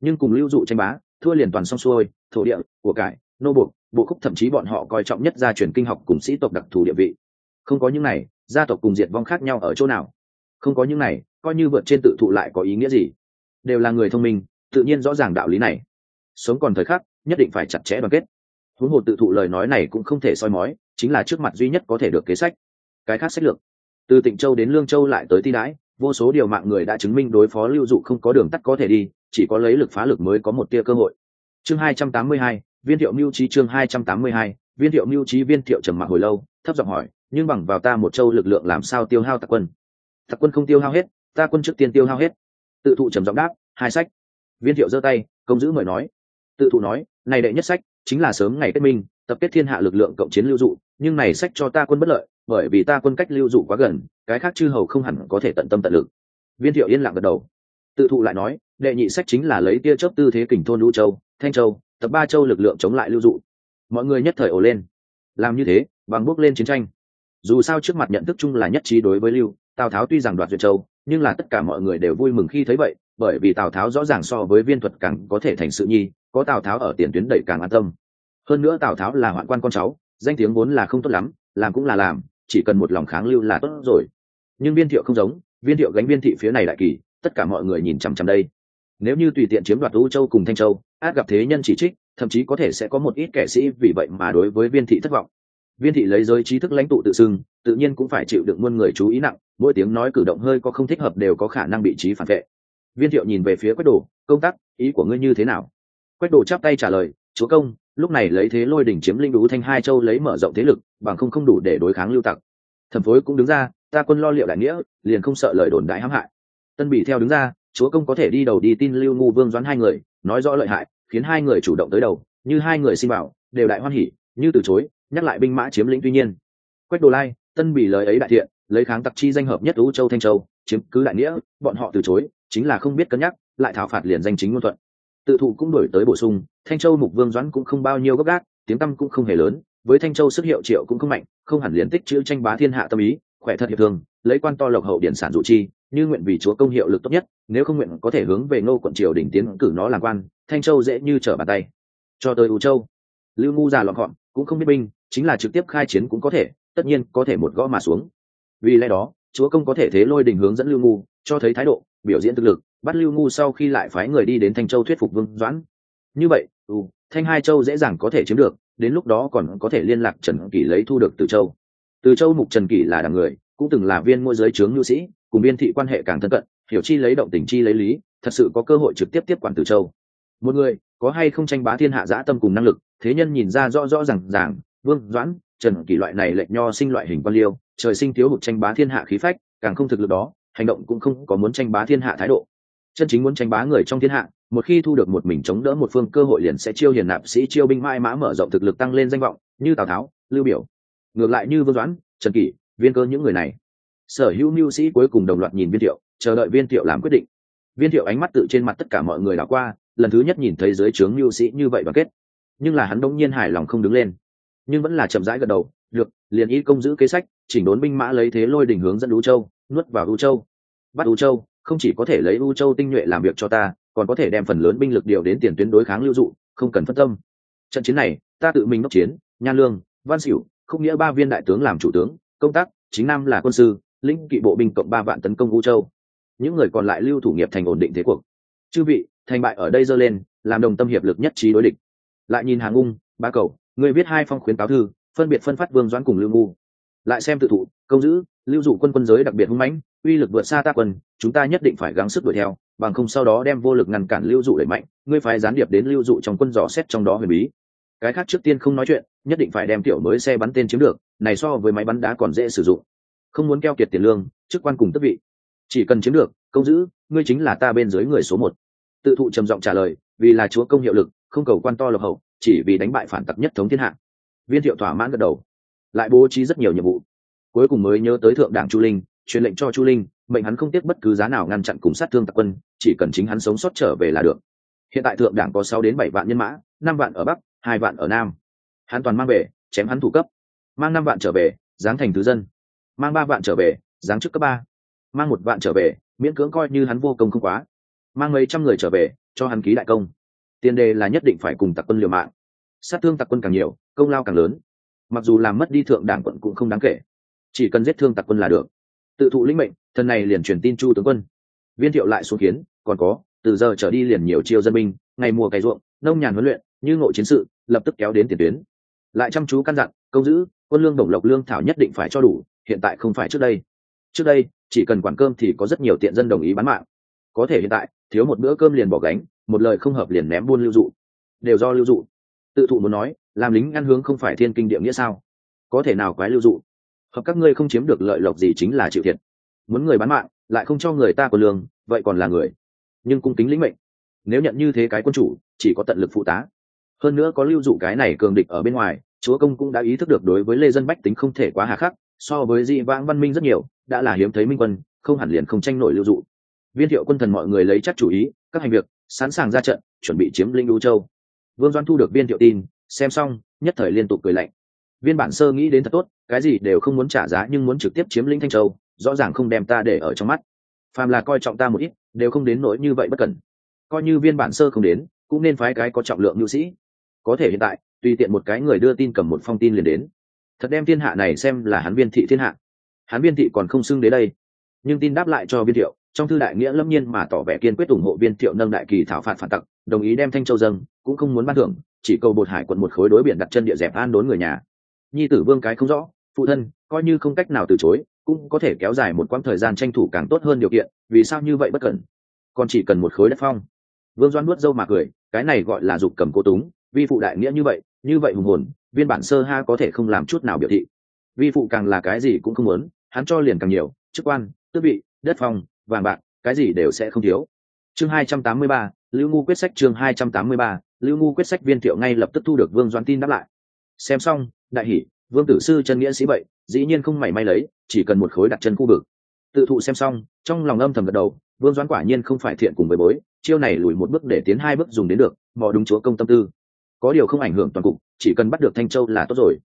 Nhưng cùng lưu dụ tranh bá, thua liền toàn xong xuôi, thổ địa, của cải nô buộc, bộ khúc thậm chí bọn họ coi trọng nhất gia truyền kinh học cùng sĩ tộc đặc thù địa vị. Không có những này, gia tộc cùng diệt vong khác nhau ở chỗ nào? Không có những này, coi như vượt trên tự thụ lại có ý nghĩa gì? Đều là người thông minh, tự nhiên rõ ràng đạo lý này. Sống còn thời khắc, nhất định phải chặt chẽ đoàn kết. Huống hồ tự thụ lời nói này cũng không thể soi mói, chính là trước mặt duy nhất có thể được kế sách. Cái khác sách lược. Từ tịnh châu đến lương châu lại tới ti đãi, vô số điều mạng người đã chứng minh đối phó lưu dụ không có đường tắt có thể đi, chỉ có lấy lực phá lực mới có một tia cơ hội. Chương hai trăm tám mươi hai viên thiệu mưu trí chương hai trăm tám mươi hai, viên thiệu mưu trí, viên thiệu trầm mặc hồi lâu, thấp giọng hỏi, nhưng bằng vào ta một châu lực lượng làm sao tiêu hao tặc quân? Tặc quân không tiêu hao hết, ta quân trước tiên tiêu hao hết. Tự thụ trầm giọng đáp, hai sách. Viên thiệu giơ tay, công giữ mời nói. Tự thụ nói, này đệ nhất sách, chính là sớm ngày kết minh, tập kết thiên hạ lực lượng cộng chiến lưu dụ, nhưng này sách cho ta quân bất lợi, bởi vì ta quân cách lưu dụ quá gần, cái khác chư hầu không hẳn có thể tận tâm tận lực. Viên thiệu yên lặng gật đầu. Tự thụ lại nói, đệ nhị sách chính là lấy tia chớp tư thế kình thôn lũ châu, thanh châu tập ba châu lực lượng chống lại lưu dụ. Mọi người nhất thời ồ lên. Làm như thế, bằng bước lên chiến tranh. Dù sao trước mặt nhận thức chung là nhất trí đối với lưu, tào tháo tuy rằng đoạt duyệt châu, nhưng là tất cả mọi người đều vui mừng khi thấy vậy, bởi vì tào tháo rõ ràng so với viên thuật càng có thể thành sự nhi, có tào tháo ở tiền tuyến đẩy càng an tâm. Hơn nữa tào tháo là hoạn quan con cháu, danh tiếng vốn là không tốt lắm, làm cũng là làm, chỉ cần một lòng kháng lưu là tốt rồi. Nhưng viên thiệu không giống, viên thiệu gánh viên thị phía này đại kỳ, tất cả mọi người nhìn chằm chằm đây. Nếu như tùy tiện chiếm đoạt u châu cùng thanh châu át gặp thế nhân chỉ trích, thậm chí có thể sẽ có một ít kẻ sĩ vì vậy mà đối với viên thị thất vọng. Viên thị lấy giới trí thức lãnh tụ tự xưng, tự nhiên cũng phải chịu đựng muôn người chú ý nặng, mỗi tiếng nói cử động hơi có không thích hợp đều có khả năng bị trí phản vệ. Viên thiệu nhìn về phía quách đồ, công tác, ý của ngươi như thế nào? Quách đồ chắp tay trả lời, chúa công, lúc này lấy thế lôi đỉnh chiếm linh đú thanh hai châu lấy mở rộng thế lực, bằng không không đủ để đối kháng lưu tặc. Thẩm phối cũng đứng ra, ta quân lo liệu đại nghĩa, liền không sợ lời đồn đại hãm hại. Tân bị theo đứng ra, chúa công có thể đi đầu đi tin lưu ngu vương doãn hai người nói rõ lợi hại, khiến hai người chủ động tới đầu, như hai người xin bảo, đều đại hoan hỉ, như từ chối, nhắc lại binh mã chiếm lĩnh tuy nhiên. Quách đồ lai, tân bị lời ấy đại thiện, lấy kháng tặc chi danh hợp nhất lũ châu thanh châu, chiếm cứ đại nghĩa, bọn họ từ chối, chính là không biết cân nhắc, lại thảo phạt liền danh chính ngôn thuận. Tự thụ cũng đổi tới bổ sung, thanh châu mục vương doãn cũng không bao nhiêu gấp gác tiếng tăm cũng không hề lớn, với thanh châu sức hiệu triệu cũng không mạnh, không hẳn liền tích chữ tranh bá thiên hạ tâm ý khỏe thật hiệp thương, lấy quan to lộc hậu điển sản dụ chi, như nguyện vì chúa công hiệu lực tốt nhất, nếu không nguyện có thể hướng về ngô quận triều đỉnh tiến cử nó làm quan, thanh châu dễ như trở bàn tay. Cho tới u châu, lưu ngu già lọn gọn, cũng không biết binh, chính là trực tiếp khai chiến cũng có thể, tất nhiên có thể một gõ mà xuống. Vì lẽ đó, chúa công có thể thế lôi đình hướng dẫn lưu ngu, cho thấy thái độ, biểu diễn thực lực, bắt lưu ngu sau khi lại phái người đi đến thanh châu thuyết phục vương doãn. Như vậy U thanh hai châu dễ dàng có thể chiếm được, đến lúc đó còn có thể liên lạc trần kỷ lấy thu được từ châu từ châu mục trần kỷ là đảng người, cũng từng là viên môi giới trướng nhu sĩ, cùng viên thị quan hệ càng thân cận, hiểu chi lấy động tình chi lấy lý, thật sự có cơ hội trực tiếp tiếp quản từ châu. Một người, có hay không tranh bá thiên hạ dã tâm cùng năng lực, thế nhân nhìn ra rõ rõ rằng ràng, vương, doãn, trần kỷ loại này lệch nho sinh loại hình quan liêu, trời sinh thiếu hụt tranh bá thiên hạ khí phách, càng không thực lực đó, hành động cũng không có muốn tranh bá thiên hạ thái độ. Chân chính muốn tranh bá người trong thiên hạ, một khi thu được một mình chống đỡ một phương cơ hội liền sẽ chiêu hiền nạp sĩ chiêu binh mãi mã mở rộng thực lực tăng lên danh vọng, như tào tháo, lưu biểu ngược lại như vương doãn, trần kỷ, viên cơ những người này. Sở hữu mưu sĩ cuối cùng đồng loạt nhìn viên thiệu, chờ đợi viên thiệu làm quyết định. Viên thiệu ánh mắt tự trên mặt tất cả mọi người đã qua, lần thứ nhất nhìn thấy dưới trướng mưu sĩ như vậy đoàn kết. Nhưng là hắn đông nhiên hài lòng không đứng lên. Nhưng vẫn là chậm rãi gật đầu, được, liền ý công giữ kế sách, chỉnh đốn binh mã lấy thế lôi đình hướng dẫn u châu, nuốt vào u châu. Bắt u châu, không chỉ có thể lấy u châu tinh nhuệ làm việc cho ta, còn có thể đem phần lớn binh lực điều đến tiền tuyến đối kháng lưu dụ, không cần phân tâm. Trận chiến này, ta tự mình đốc chiến, nhan lương, văn xỉu không nghĩa ba viên đại tướng làm chủ tướng, công tác, chính nam là quân sư, lĩnh kỵ bộ binh cộng ba vạn tấn công vũ châu. Những người còn lại lưu thủ nghiệp thành ổn định thế cuộc. Chư vị, thành bại ở đây dơ lên, làm đồng tâm hiệp lực nhất trí đối địch. Lại nhìn hàng ung ba cầu, người viết hai phong khuyến cáo thư, phân biệt phân phát vương doãn cùng lưu ngu. Lại xem tự thụ, công giữ, lưu dụ quân quân giới đặc biệt hung mãnh, uy lực vượt xa ta quân, chúng ta nhất định phải gắng sức đuổi theo, bằng không sau đó đem vô lực ngăn cản lưu dụ đẩy mạnh, ngươi phải gián điệp đến lưu dụ trong quân dò xét trong đó huyền bí cái khác trước tiên không nói chuyện, nhất định phải đem tiểu mới xe bắn tên chiếm được, này so với máy bắn đá còn dễ sử dụng. Không muốn keo kiệt tiền lương, chức quan cùng tước vị. Chỉ cần chiếm được, công giữ, ngươi chính là ta bên dưới người số một. Tự thụ trầm giọng trả lời, vì là chúa công hiệu lực, không cầu quan to lộc hậu, chỉ vì đánh bại phản tặc nhất thống thiên hạ. Viên thiệu thỏa mãn gật đầu. Lại bố trí rất nhiều nhiệm vụ. Cuối cùng mới nhớ tới thượng đảng chu linh, truyền lệnh cho chu linh, mệnh hắn không tiếc bất cứ giá nào ngăn chặn cùng sát thương tặc quân, chỉ cần chính hắn sống sót trở về là được. Hiện tại thượng đảng có sáu đến bảy vạn nhân mã, năm vạn ở bắc hai vạn ở nam. Hắn toàn mang về, chém hắn thủ cấp. Mang năm vạn trở về, giáng thành thứ dân. Mang ba vạn trở về, giáng chức cấp ba. Mang một vạn trở về, miễn cưỡng coi như hắn vô công không quá. Mang mấy trăm người trở về, cho hắn ký đại công. Tiền đề là nhất định phải cùng tặc quân liều mạng. Sát thương tặc quân càng nhiều, công lao càng lớn. Mặc dù làm mất đi thượng đảng quận cũng không đáng kể. Chỉ cần giết thương tặc quân là được. Tự thụ lĩnh mệnh thần này liền truyền tin chu tướng quân. Viên thiệu lại xuống kiến, còn có, từ giờ trở đi liền nhiều chiêu dân binh, ngày mùa cày ruộng, nông nhàn huấn luyện như ngộ chiến sự, lập tức kéo đến tiền tuyến. Lại chăm chú căn dặn, công giữ, quân lương đồng lộc lương thảo nhất định phải cho đủ, hiện tại không phải trước đây. Trước đây, chỉ cần quản cơm thì có rất nhiều tiện dân đồng ý bán mạng. Có thể hiện tại, thiếu một bữa cơm liền bỏ gánh, một lời không hợp liền ném buôn lưu dụ. Đều do lưu dụ. Tự thụ muốn nói, làm lính ăn hướng không phải thiên kinh địa nghĩa sao? Có thể nào quái lưu dụ? Hợp các ngươi không chiếm được lợi lộc gì chính là chịu thiệt. Muốn người bán mạng, lại không cho người ta có lương, vậy còn là người. Nhưng cung kính lĩnh mệnh. Nếu nhận như thế cái quân chủ, chỉ có tận lực phụ tá hơn nữa có lưu dụ cái này cường địch ở bên ngoài, chúa công cũng đã ý thức được đối với lê dân bách tính không thể quá hà khắc, so với dị vãng văn minh rất nhiều, đã là hiếm thấy minh quân, không hẳn liền không tranh nổi lưu dụ. Viên thiệu quân thần mọi người lấy chắc chủ ý, các hành việc, sẵn sàng ra trận, chuẩn bị chiếm linh đu châu. Vương doan thu được viên thiệu tin, xem xong, nhất thời liên tục cười lạnh. Viên bản sơ nghĩ đến thật tốt, cái gì đều không muốn trả giá nhưng muốn trực tiếp chiếm lĩnh thanh châu, rõ ràng không đem ta để ở trong mắt. Phàm là coi trọng ta một ít, đều không đến nỗi như vậy bất cần coi như viên bản sơ không đến, cũng nên phái cái có trọng lượng nhu sĩ có thể hiện tại, tùy tiện một cái người đưa tin cầm một phong tin liền đến. Thật đem thiên hạ này xem là hắn viên thị thiên hạ. Hắn viên thị còn không xưng đến đây. Nhưng tin đáp lại cho viên thiệu, trong thư đại nghĩa lâm nhiên mà tỏ vẻ kiên quyết ủng hộ viên thiệu nâng đại kỳ thảo phạt phản tặc, đồng ý đem thanh châu dâng, cũng không muốn ban thưởng, chỉ cầu bột hải quận một khối đối biển đặt chân địa dẹp an đốn người nhà. Nhi tử vương cái không rõ, phụ thân, coi như không cách nào từ chối, cũng có thể kéo dài một quãng thời gian tranh thủ càng tốt hơn điều kiện, vì sao như vậy bất cần còn chỉ cần một khối đất phong. Vương doan nuốt dâu mà cười, cái này gọi là dục cầm cố túng vi phụ đại nghĩa như vậy như vậy hùng hồn, viên bản sơ ha có thể không làm chút nào biểu thị. Vi phụ càng là cái gì cũng không muốn, hắn cho liền càng nhiều, chức quan, tước vị, đất phong, vàng bạc, cái gì đều sẽ không thiếu. Chương hai trăm tám mươi ba, lưu ngu quyết sách chương hai trăm tám mươi ba, lưu ngu quyết sách viên thiệu ngay lập tức thu được vương doan tin đáp lại. Xem xong, đại hỷ, vương tử sư chân nghĩa sĩ vậy, dĩ nhiên không mảy may lấy, chỉ cần một khối đặt chân khu vực. Tự thụ xem xong, trong lòng âm thầm gật đầu, vương doãn quả nhiên không phải thiện cùng với bối, chiêu này lùi một bước để tiến hai bước dùng đến được mò đúng chúa công tâm tư có điều không ảnh hưởng toàn cục, chỉ cần bắt được thanh châu là tốt rồi.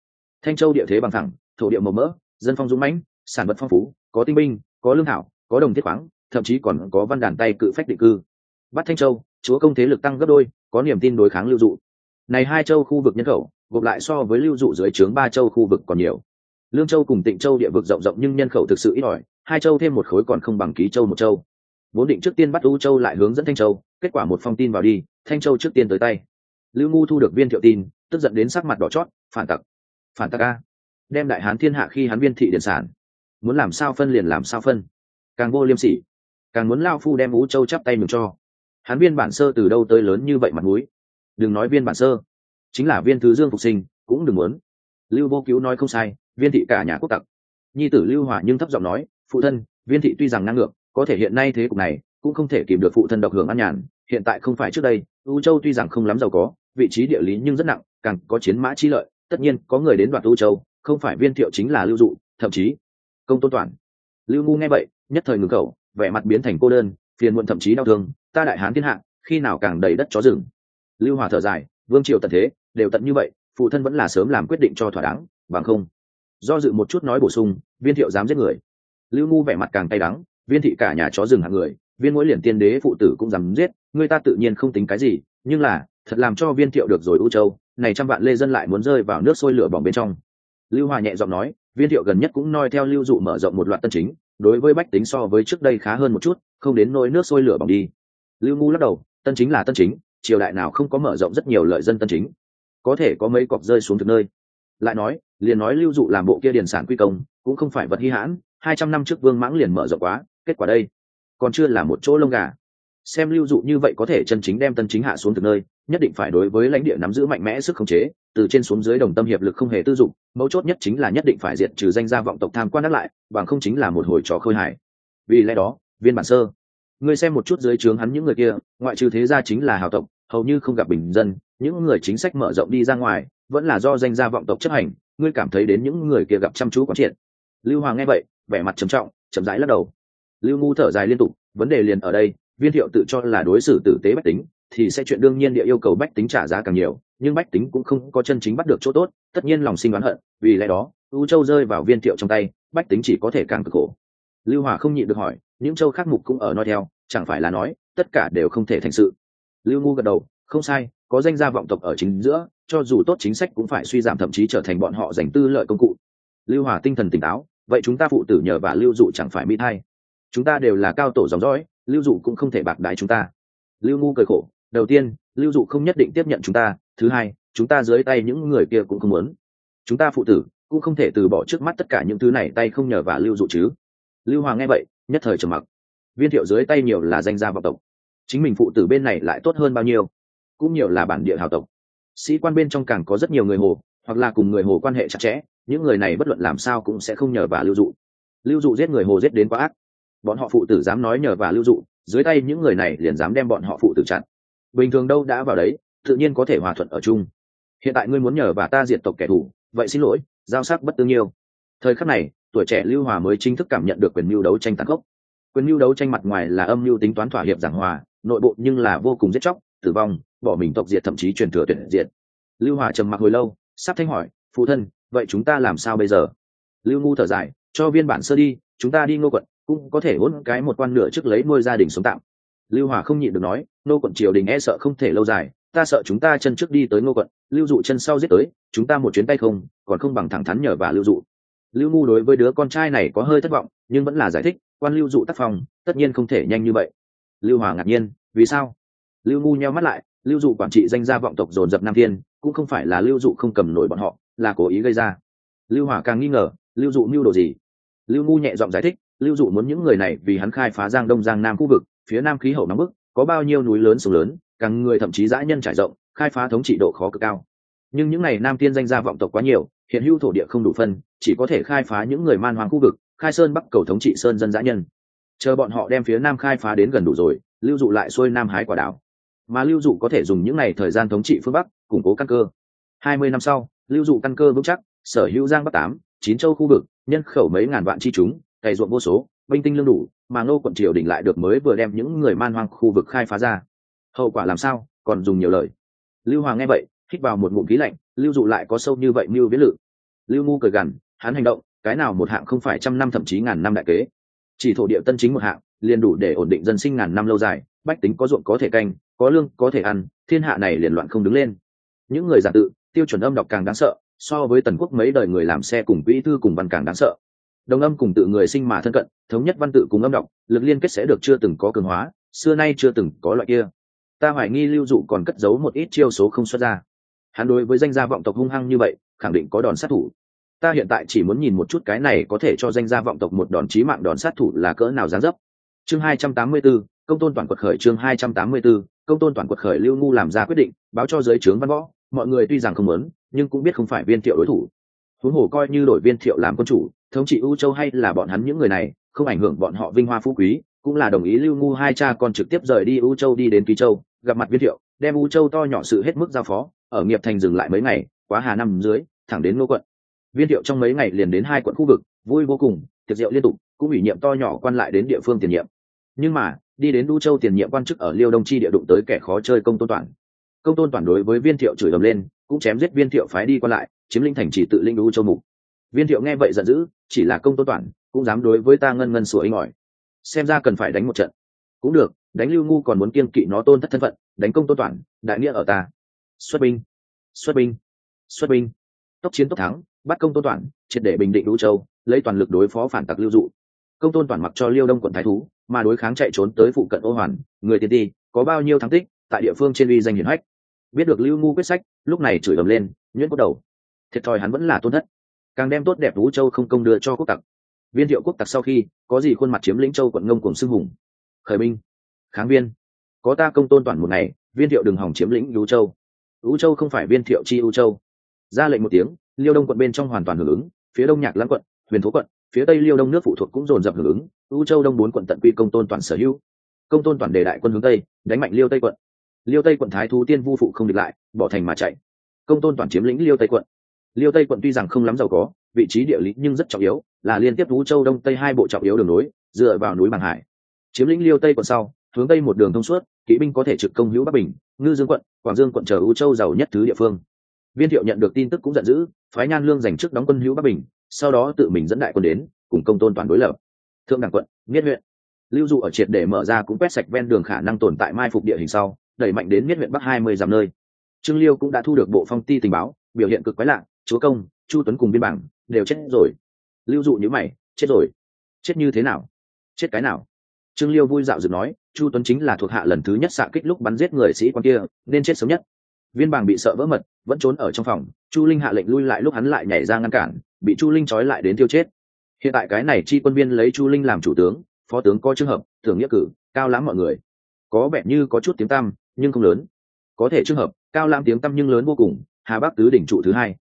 Thanh châu địa thế bằng thẳng, thổ địa màu mỡ, dân phong dũng mãnh, sản vật phong phú, có tinh binh, có lương thảo, có đồng thiết khoáng, thậm chí còn có văn đàn tay cự phách định cư. Bắt thanh châu, chúa công thế lực tăng gấp đôi, có niềm tin đối kháng lưu dụ. Này hai châu khu vực nhân khẩu, gộp lại so với lưu dụ dưới trướng ba châu khu vực còn nhiều. Lương châu cùng tịnh châu địa vực rộng rộng nhưng nhân khẩu thực sự ít ỏi, hai châu thêm một khối còn không bằng ký châu một châu. Vốn định trước tiên bắt u châu lại hướng dẫn thanh châu, kết quả một phong tin vào đi, thanh châu trước tiên tới tay lưu ngu thu được viên thiệu tin, tức giận đến sắc mặt đỏ chót, phản tặc phản tặc a, đem đại hán thiên hạ khi hắn viên thị điện sản, muốn làm sao phân liền làm sao phân. Càng vô liêm sỉ, càng muốn lao phu đem vũ châu chắp tay mừng cho. Hắn viên bản sơ từ đâu tới lớn như vậy mặt mũi? Đừng nói viên bản sơ, chính là viên thứ dương phục sinh, cũng đừng muốn. Lưu vô cứu nói không sai, viên thị cả nhà quốc tặc. Nhi tử lưu hòa nhưng thấp giọng nói, phụ thân, viên thị tuy rằng năng ngược, có thể hiện nay thế cục này, cũng không thể kìm được phụ thân độc hưởng an nhàn, hiện tại không phải trước đây u châu tuy rằng không lắm giàu có vị trí địa lý nhưng rất nặng, càng có chiến mã chi lợi, tất nhiên có người đến đoạt u châu, không phải viên thiệu chính là lưu dụ, thậm chí công tôn toàn. Lưu ngu nghe vậy, nhất thời ngừng cầu vẻ mặt biến thành cô đơn, phiền muộn thậm chí đau thương, ta đại hán thiên hạ, khi nào càng đầy đất chó rừng? Lưu hòa thở dài, vương triều tận thế, đều tận như vậy, phụ thân vẫn là sớm làm quyết định cho thỏa đáng, bằng không? Do dự một chút nói bổ sung, viên thiệu dám giết người? Lưu ngu vẻ mặt càng tay đắng, viên thị cả nhà chó rừng hạng người, viên mỗi liền tiên đế phụ tử cũng dám giết, người ta tự nhiên không tính cái gì, nhưng là thật làm cho viên thiệu được rồi u châu, này trăm vạn lê dân lại muốn rơi vào nước sôi lửa bỏng bên trong. Lưu hòa nhẹ giọng nói, viên thiệu gần nhất cũng noi theo lưu dụ mở rộng một loạt tân chính, đối với bách tính so với trước đây khá hơn một chút, không đến nỗi nước sôi lửa bỏng đi. Lưu ngu lắc đầu, tân chính là tân chính, triều đại nào không có mở rộng rất nhiều lợi dân tân chính. Có thể có mấy cọc rơi xuống thực nơi. Lại nói, liền nói lưu dụ làm bộ kia điền sản quy công, cũng không phải vật hy hãn, hai trăm năm trước vương mãng liền mở rộng quá, kết quả đây, còn chưa là một chỗ lông gà. Xem lưu dụ như vậy có thể chân chính đem tân chính hạ xuống từ nơi nhất định phải đối với lãnh địa nắm giữ mạnh mẽ sức khống chế, từ trên xuống dưới đồng tâm hiệp lực không hề tư dụng, mấu chốt nhất chính là nhất định phải diệt trừ danh gia vọng tộc tham quan đắc lại, bằng không chính là một hồi trò khơi hải vì lẽ đó, viên bản sơ, ngươi xem một chút dưới trướng hắn những người kia, ngoại trừ thế gia chính là hào tộc, hầu như không gặp bình dân, những người chính sách mở rộng đi ra ngoài, vẫn là do danh gia vọng tộc chấp hành, ngươi cảm thấy đến những người kia gặp chăm chú quán triệt. Lưu hoàng nghe vậy, vẻ mặt trầm trọng, chậm rãi lắc đầu. Lưu ngu thở dài liên tục, vấn đề liền ở đây, viên thiệu tự cho là đối xử tử tế bách tính thì sẽ chuyện đương nhiên địa yêu cầu bách tính trả giá càng nhiều, nhưng bách tính cũng không có chân chính bắt được chỗ tốt, tất nhiên lòng sinh oán hận, vì lẽ đó, u châu rơi vào viên thiệu trong tay, bách tính chỉ có thể càng cực khổ. Lưu hòa không nhịn được hỏi, những châu khác mục cũng ở nói theo, chẳng phải là nói, tất cả đều không thể thành sự. Lưu ngu gật đầu, không sai, có danh gia vọng tộc ở chính giữa, cho dù tốt chính sách cũng phải suy giảm thậm chí trở thành bọn họ giành tư lợi công cụ. Lưu hòa tinh thần tỉnh táo, vậy chúng ta phụ tử nhờ và lưu dụ chẳng phải mỹ thay. Chúng ta đều là cao tổ dòng dõi, lưu dụ cũng không thể bạc đái chúng ta. Lưu ngu cười khổ đầu tiên, lưu dụ không nhất định tiếp nhận chúng ta. Thứ hai, chúng ta dưới tay những người kia cũng không muốn. Chúng ta phụ tử, cũng không thể từ bỏ trước mắt tất cả những thứ này, tay không nhờ và lưu dụ chứ. Lưu hoàng nghe vậy, nhất thời trầm mặc. Viên thiệu dưới tay nhiều là danh gia vọng tộc. Chính mình phụ tử bên này lại tốt hơn bao nhiêu? Cũng nhiều là bản địa hào tộc. Sĩ quan bên trong càng có rất nhiều người hồ, hoặc là cùng người hồ quan hệ chặt chẽ, những người này bất luận làm sao cũng sẽ không nhờ và lưu dụ. Lưu dụ giết người hồ giết đến quá ác. Bọn họ phụ tử dám nói nhờ và lưu dụ, dưới tay những người này liền dám đem bọn họ phụ tử chặn bình thường đâu đã vào đấy, tự nhiên có thể hòa thuận ở chung. Hiện tại ngươi muốn nhờ và ta diệt tộc kẻ thù, vậy xin lỗi, giao sắc bất tương nhiêu. Thời khắc này, tuổi trẻ lưu hòa mới chính thức cảm nhận được quyền mưu đấu tranh tàn khốc. Quyền mưu đấu tranh mặt ngoài là âm mưu tính toán thỏa hiệp giảng hòa, nội bộ nhưng là vô cùng giết chóc, tử vong, bỏ mình tộc diệt thậm chí truyền thừa tuyển diệt. Lưu hòa trầm mặc hồi lâu, sắp thanh hỏi, phụ thân, vậy chúng ta làm sao bây giờ? Lưu ngu thở dài, cho viên bản sơ đi, chúng ta đi ngô quận, cũng có thể hôn cái một quan nửa trước lấy nuôi gia đình sống tạm lưu hòa không nhịn được nói nô quận triều đình e sợ không thể lâu dài, ta sợ chúng ta chân trước đi tới ngô quận, lưu dụ chân sau giết tới, chúng ta một chuyến tay không, còn không bằng thẳng thắn nhờ và lưu dụ. Lưu ngu đối với đứa con trai này có hơi thất vọng, nhưng vẫn là giải thích, quan lưu dụ tác phong, tất nhiên không thể nhanh như vậy. Lưu hòa ngạc nhiên, vì sao? Lưu ngu nheo mắt lại, lưu dụ quản trị danh gia vọng tộc dồn dập nam thiên, cũng không phải là lưu dụ không cầm nổi bọn họ, là cố ý gây ra. Lưu hòa càng nghi ngờ, lưu dụ mưu đồ gì? Lưu ngu nhẹ giọng giải thích, lưu dụ muốn những người này vì hắn khai phá giang đông giang nam khu vực phía nam khí hậu nóng bức, có bao nhiêu núi lớn sông lớn, càng người thậm chí dã nhân trải rộng, khai phá thống trị độ khó cực cao. Nhưng những ngày nam tiên danh gia vọng tộc quá nhiều, hiện hữu thổ địa không đủ phân, chỉ có thể khai phá những người man hoang khu vực, khai sơn bắc cầu thống trị sơn dân dã nhân. Chờ bọn họ đem phía nam khai phá đến gần đủ rồi, lưu dụ lại xuôi nam hái quả đảo. Mà lưu dụ có thể dùng những ngày thời gian thống trị phương bắc, củng cố căn cơ. Hai mươi năm sau, lưu dụ căn cơ vững chắc, sở hữu giang bắc tám, chín châu khu vực, nhân khẩu mấy ngàn vạn chi chúng, cày ruộng vô số binh tinh lương đủ, mà ngô quận triều đình lại được mới vừa đem những người man hoang khu vực khai phá ra. Hậu quả làm sao? Còn dùng nhiều lời. Lưu hoàng nghe vậy, hít vào một ngụm khí lạnh, lưu dụ lại có sâu như vậy mưu viễn lự. Lưu ngu cười gằn, hắn hành động, cái nào một hạng không phải trăm năm thậm chí ngàn năm đại kế. Chỉ thổ địa tân chính một hạng, liền đủ để ổn định dân sinh ngàn năm lâu dài, bách tính có ruộng có thể canh, có lương, có thể ăn, thiên hạ này liền loạn không đứng lên. Những người giả tự, tiêu chuẩn âm đọc càng đáng sợ, so với tần quốc mấy đời người làm xe cùng quỹ thư cùng văn càng đáng sợ đồng âm cùng tự người sinh mà thân cận thống nhất văn tự cùng âm đọc lực liên kết sẽ được chưa từng có cường hóa xưa nay chưa từng có loại kia. Ta hoài nghi lưu dụ còn cất giấu một ít chiêu số không xuất ra. Hắn đối với danh gia vọng tộc hung hăng như vậy khẳng định có đòn sát thủ. Ta hiện tại chỉ muốn nhìn một chút cái này có thể cho danh gia vọng tộc một đòn chí mạng đòn sát thủ là cỡ nào gián dấp. Chương hai trăm tám mươi 284, công tôn toàn quật khởi chương hai trăm tám mươi 284, công tôn toàn quật khởi lưu ngu làm ra quyết định báo cho giới trướng văn võ mọi người tuy rằng không muốn nhưng cũng biết không phải viên thiệu đối thủ huống hồ coi như đổi viên thiệu làm quân chủ, thống trị u châu hay là bọn hắn những người này, không ảnh hưởng bọn họ vinh hoa phú quý, cũng là đồng ý lưu ngu hai cha con trực tiếp rời đi u châu đi đến ký châu, gặp mặt viên thiệu, đem u châu to nhỏ sự hết mức giao phó, ở nghiệp thành dừng lại mấy ngày, quá hà năm dưới, thẳng đến ngô quận. Viên thiệu trong mấy ngày liền đến hai quận khu vực, vui vô cùng, tiệc rượu liên tục, cũng ủy nhiệm to nhỏ quan lại đến địa phương tiền nhiệm. Nhưng mà, đi đến đu châu tiền nhiệm quan chức ở liêu đông chi địa đụng tới kẻ khó chơi công tôn toàn công tôn toàn đối với viên thiệu chửi ầm lên, cũng chém giết viên thiệu phái đi qua lại, chiếm linh thành chỉ tự linh đu châu mục. Viên thiệu nghe vậy giận dữ, chỉ là công tôn toàn, cũng dám đối với ta ngân ngân sủa inh ỏi. Xem ra cần phải đánh một trận. Cũng được, đánh lưu ngu còn muốn kiên kỵ nó tôn thất thân phận, đánh công tôn toàn, đại nghĩa ở ta. Xuất binh xuất binh xuất binh. Tốc chiến tốc thắng, bắt công tôn toàn, triệt để bình định lũ châu, lấy toàn lực đối phó phản tặc lưu dụ. Công tôn toàn mặc cho liêu đông quận thái thú, mà đối kháng chạy trốn tới phụ cận ô hoàn, người tiền đi có bao nhiêu thắng tích, tại địa phương trên uy danh hiển hách biết được lưu ngu quyết sách, lúc này chửi ầm lên, nhuyễn cốt đầu. Thiệt thòi hắn vẫn là tôn thất. Càng đem tốt đẹp vũ châu không công đưa cho quốc tặc. Viên thiệu quốc tặc sau khi, có gì khuôn mặt chiếm lĩnh châu quận ngông cùng xưng hùng? Khởi binh. Kháng viên. Có ta công tôn toàn một ngày, viên thiệu đừng hỏng chiếm lĩnh vũ châu. Vũ châu không phải viên thiệu chi vũ châu. Ra lệnh một tiếng, liêu đông quận bên trong hoàn toàn hưởng ứng, phía đông nhạc lãng quận, huyền thố quận, phía tây liêu đông nước phụ thuộc cũng dồn dập hưởng ứng vũ châu đông bốn quận tận quy công tôn toàn sở hữu. Công tôn toàn đề đại quân hướng tây, đánh mạnh liêu tây quận liêu tây quận thái thú tiên vu phụ không địch lại bỏ thành mà chạy. Công tôn toàn chiếm lĩnh liêu tây quận. Liêu tây quận tuy rằng không lắm giàu có vị trí địa lý nhưng rất trọng yếu là liên tiếp thú châu đông tây hai bộ trọng yếu đường núi, dựa vào núi bằng hải. Chiếm lĩnh liêu tây quận sau hướng tây một đường thông suốt kỵ binh có thể trực công hữu bắc bình ngư dương quận quảng dương quận chờ U châu giàu nhất thứ địa phương. Viên thiệu nhận được tin tức cũng giận dữ phái nhan lương giành chức đóng quân hữu bắc bình sau đó tự mình dẫn đại quân đến cùng công tôn toàn đối lập. Thượng đẳng quận miết huyện. Lưu dụ ở triệt để mở ra cũng quét sạch ven đường khả năng tồn tại mai phục địa hình sau đẩy mạnh đến miết huyện bắc hai mươi dặm nơi. Trương liêu cũng đã thu được bộ phong ti tình báo, biểu hiện cực quái lạ, chúa công, chu tuấn cùng biên bảng, đều chết rồi. Lưu dụ nhữ mày, chết rồi. Chết như thế nào? Chết cái nào? Trương liêu vui dạo dựng nói, chu tuấn chính là thuộc hạ lần thứ nhất xạ kích lúc bắn giết người sĩ quan kia, nên chết sớm nhất. Viên bảng bị sợ vỡ mật, vẫn trốn ở trong phòng, chu linh hạ lệnh lui lại lúc hắn lại nhảy ra ngăn cản, bị chu linh trói lại đến tiêu chết. Hiện tại cái này chi quân viên lấy chu linh làm chủ tướng, phó tướng có trường hợp thường nghĩa cử, cao lãm mọi người. Có vẻ như có chút tiếng tăm nhưng không lớn. Có thể trường hợp, cao lãm tiếng tăm nhưng lớn vô cùng, hà bắc tứ đỉnh trụ thứ hai.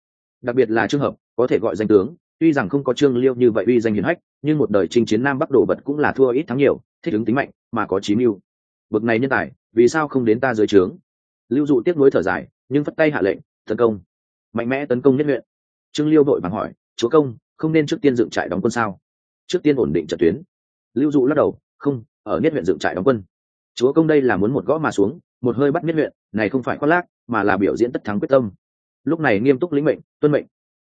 Đặc biệt là trường hợp, có thể gọi danh tướng, tuy rằng không có trương liêu như vậy uy danh hiển hách, nhưng một đời chinh chiến nam bắc đổ vật cũng là thua ít thắng nhiều, thích ứng tính mạnh, mà có chí mưu. Bậc này nhân tài, vì sao không đến ta dưới trướng? Lưu dụ tiếp nối thở dài, nhưng phất tay hạ lệnh, tấn công. Mạnh mẽ tấn công nhất huyện trương liêu đội bằng hỏi, chúa công, không nên trước tiên dựng trại đóng quân sao? Trước tiên ổn định trận tuyến. Lưu dụ lắc đầu, không, ở nhất huyện dựng trại đóng quân. Chúa công đây là muốn một gõ mà xuống một hơi bắt miết huyện, này không phải khoác lác, mà là biểu diễn tất thắng quyết tâm. Lúc này nghiêm túc lĩnh mệnh, tuân mệnh.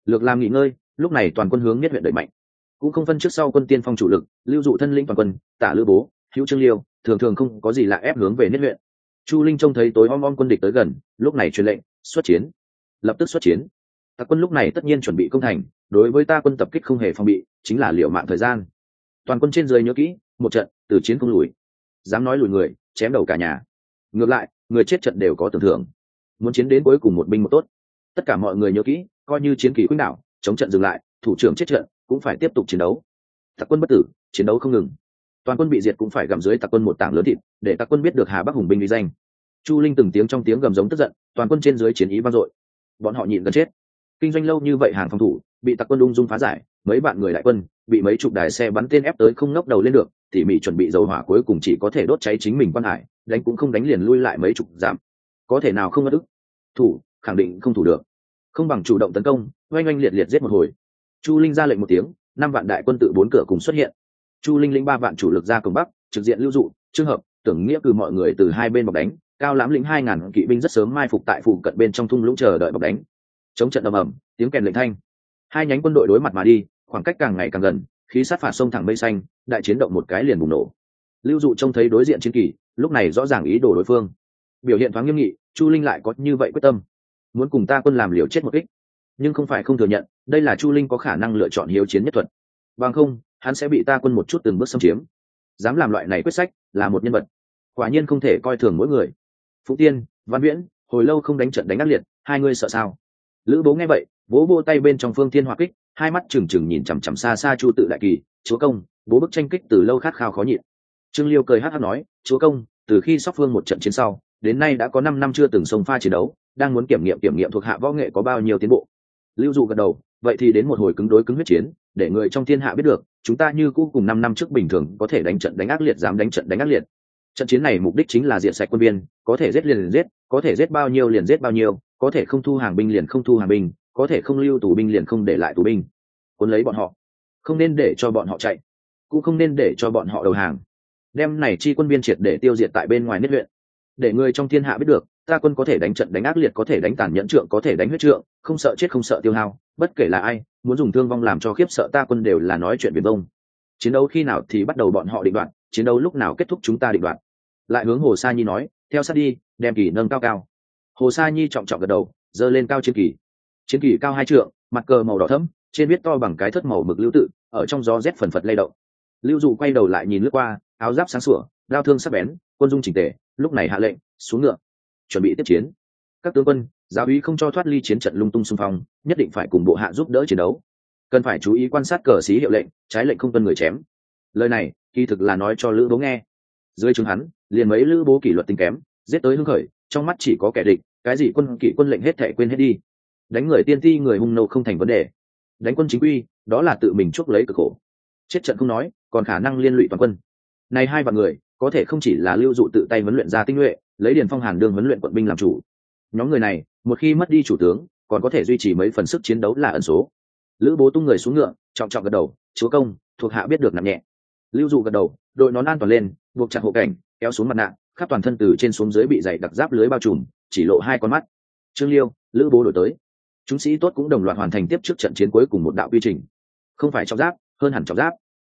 Lược làm nghỉ ngơi, lúc này toàn quân hướng miết huyện đẩy mạnh. Cũng không phân trước sau quân tiên phong chủ lực, lưu dụ thân lĩnh toàn quân, tả lữ bố, hữu trương liêu, thường thường không có gì lạ ép hướng về miết huyện. Chu linh trông thấy tối om om quân địch tới gần, lúc này truyền lệnh, xuất chiến. Lập tức xuất chiến. Tặc quân lúc này tất nhiên chuẩn bị công thành, đối với ta quân tập kích không hề phòng bị, chính là liệu mạng thời gian. Toàn quân trên dưới nhớ kỹ, một trận, từ chiến không lùi. Dám nói lùi người, chém đầu cả nhà ngược lại, người chết trận đều có tưởng thưởng. Muốn chiến đến cuối cùng một binh một tốt. Tất cả mọi người nhớ kỹ, coi như chiến kỳ quyết đạo chống trận dừng lại, thủ trưởng chết trận, cũng phải tiếp tục chiến đấu. Tặc quân bất tử, chiến đấu không ngừng. Toàn quân bị diệt cũng phải gặm dưới tặc quân một tảng lớn thịt, để tặc quân biết được hà bắc hùng binh uy danh. Chu linh từng tiếng trong tiếng gầm giống tức giận, toàn quân trên dưới chiến ý vang dội. Bọn họ nhịn gần chết. Kinh doanh lâu như vậy hàng phòng thủ, bị tặc quân ung dung phá giải, mấy bạn người đại quân, bị mấy chục đài xe bắn tên ép tới không ngóc đầu lên được tỉ mỉ chuẩn bị dầu hỏa cuối cùng chỉ có thể đốt cháy chính mình quan hải, đánh cũng không đánh liền lui lại mấy chục giảm có thể nào không ngất ức? Thủ, khẳng định không thủ được. Không bằng chủ động tấn công, oanh oanh liệt liệt giết một hồi. Chu linh ra lệnh một tiếng, năm vạn đại quân tự bốn cửa cùng xuất hiện. Chu linh linh ba vạn chủ lực ra cổng bắc, trực diện lưu dụ trường hợp, tưởng nghĩa cử mọi người từ hai bên bọc đánh, cao lãm lĩnh hai ngàn kỵ binh rất sớm mai phục tại phủ cận bên trong thung lũng chờ đợi bọc đánh. Chống trận ầm ầm, tiếng kèn lệnh thanh. Hai nhánh quân đội đối mặt mà đi, khoảng cách càng ngày càng gần khí sát phạt sông thẳng mây xanh, đại chiến động một cái liền bùng nổ. Lưu dụ trông thấy đối diện chiến kỳ, lúc này rõ ràng ý đồ đối phương. Biểu hiện thoáng nghiêm nghị, chu linh lại có như vậy quyết tâm. Muốn cùng ta quân làm liều chết một ích nhưng không phải không thừa nhận, đây là chu linh có khả năng lựa chọn hiếu chiến nhất thuật. Bằng không, hắn sẽ bị ta quân một chút từng bước xâm chiếm. Dám làm loại này quyết sách, là một nhân vật. Quả nhiên không thể coi thường mỗi người. Phú tiên, văn viễn, hồi lâu không đánh trận đánh ác liệt, hai ngươi sợ sao? Lữ bố nghe vậy bố vô tay bên trong phương thiên hòa kích hai mắt trừng trừng nhìn chằm chằm xa xa chu tự đại kỳ, chúa công, bố bức tranh kích từ lâu khát khao khó nhịn. Trương liêu cười hát hát nói, chúa công, từ khi sóc phương một trận chiến sau, đến nay đã có năm năm chưa từng sông pha chiến đấu, đang muốn kiểm nghiệm kiểm nghiệm thuộc hạ võ nghệ có bao nhiêu tiến bộ. Lưu dụ gật đầu, vậy thì đến một hồi cứng đối cứng huyết chiến, để người trong thiên hạ biết được, chúng ta như cũ cùng năm năm trước bình thường có thể đánh trận đánh ác liệt dám đánh trận đánh ác liệt. Trận chiến này mục đích chính là diện sạch quân biên, có thể giết liền liền giết, có thể giết bao nhiêu liền giết bao nhiêu, có thể không thu hàng binh liền không thu hàng binh có thể không lưu tù binh liền không để lại tù binh. Cuốn lấy bọn họ. Không nên để cho bọn họ chạy, cũng không nên để cho bọn họ đầu hàng. Đem này chi quân biên triệt để tiêu diệt tại bên ngoài nết huyện. Để người trong thiên hạ biết được, ta quân có thể đánh trận đánh ác liệt, có thể đánh tàn nhẫn trượng, có thể đánh huyết trượng, không sợ chết không sợ tiêu hao, bất kể là ai, muốn dùng thương vong làm cho khiếp sợ ta quân đều là nói chuyện biển bông chiến đấu khi nào thì bắt đầu bọn họ định đoạn chiến đấu lúc nào kết thúc chúng ta định đoạn lại hướng hồ sa nhi nói, theo sát đi, đem kỳ nâng cao cao. Hồ sa nhi trọng trọng gật đầu, giơ lên cao chiến kỳ chiến kỳ cao hai trượng, mặt cờ màu đỏ thẫm, trên viết to bằng cái thất màu mực lưu tự, ở trong gió rét phần phật lay động. Lưu dụ quay đầu lại nhìn lướt qua, áo giáp sáng sủa, đao thương sắc bén, quân dung chỉnh tề, lúc này hạ lệnh, xuống ngựa, chuẩn bị tiếp chiến. Các tướng quân, giáo úy không cho thoát ly chiến trận lung tung xung phong, nhất định phải cùng bộ hạ giúp đỡ chiến đấu. Cần phải chú ý quan sát cờ xí hiệu lệnh, trái lệnh không tuân người chém. Lời này, kỳ thực là nói cho lữ bố nghe. Dưới chứng hắn, liền mấy lữ bố kỷ luật tinh kém, giết tới hưng khởi, trong mắt chỉ có kẻ địch, cái gì quân kỵ quân lệnh hết thảy quên hết đi đánh người tiên ti, người hung nô không thành vấn đề. Đánh quân chính quy, đó là tự mình chuốc lấy cực khổ. Chết trận không nói, còn khả năng liên lụy toàn quân. Này hai vạn người, có thể không chỉ là lưu dụ tự tay huấn luyện ra tinh nhuệ, lấy điền phong hàn đương huấn luyện quận binh làm chủ. Nhóm người này, một khi mất đi chủ tướng, còn có thể duy trì mấy phần sức chiến đấu là ẩn số. Lữ bố tung người xuống ngựa, trọng trọng gật đầu, chúa công, thuộc hạ biết được nặng nhẹ. Lưu dụ gật đầu, đội nón an toàn lên, buộc chặt hộ cảnh, kéo xuống mặt nạ, khắp toàn thân từ trên xuống dưới bị dày đặc giáp lưới bao trùm, chỉ lộ hai con mắt. Trương liêu, lữ bố đổi tới chúng sĩ tốt cũng đồng loạt hoàn thành tiếp trước trận chiến cuối cùng một đạo quy trình. Không phải trọng giáp, hơn hẳn trọng giáp.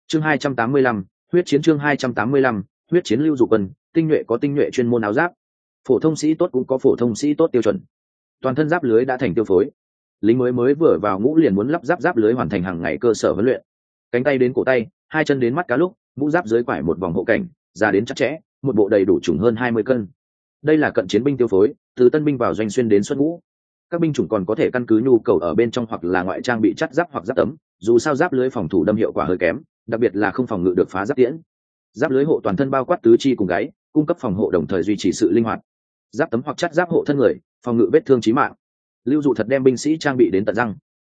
Chương hai trăm tám mươi lăm, huyết chiến chương hai trăm tám mươi lăm, huyết chiến lưu dụ quân, tinh nhuệ có tinh nhuệ chuyên môn áo giáp. Phổ thông sĩ tốt cũng có phổ thông sĩ tốt tiêu chuẩn. Toàn thân giáp lưới đã thành tiêu phối. Lính mới mới vừa vào ngũ liền muốn lắp giáp giáp lưới hoàn thành hàng ngày cơ sở huấn luyện. Cánh tay đến cổ tay, hai chân đến mắt cá lúc, mũ giáp dưới quải một vòng hộ cảnh ra đến chắc chẽ, một bộ đầy đủ trùng hơn hai mươi cân. Đây là cận chiến binh tiêu phối, từ tân binh vào doanh xuyên đến xuất ngũ các binh chủng còn có thể căn cứ nhu cầu ở bên trong hoặc là ngoại trang bị chắt giáp hoặc giáp tấm, dù sao giáp lưới phòng thủ đâm hiệu quả hơi kém, đặc biệt là không phòng ngự được phá giáp tiễn. Giáp lưới hộ toàn thân bao quát tứ chi cùng gáy, cung cấp phòng hộ đồng thời duy trì sự linh hoạt. Giáp tấm hoặc chắt giáp hộ thân người, phòng ngự vết thương trí mạng. Lưu dụ thật đem binh sĩ trang bị đến tận răng.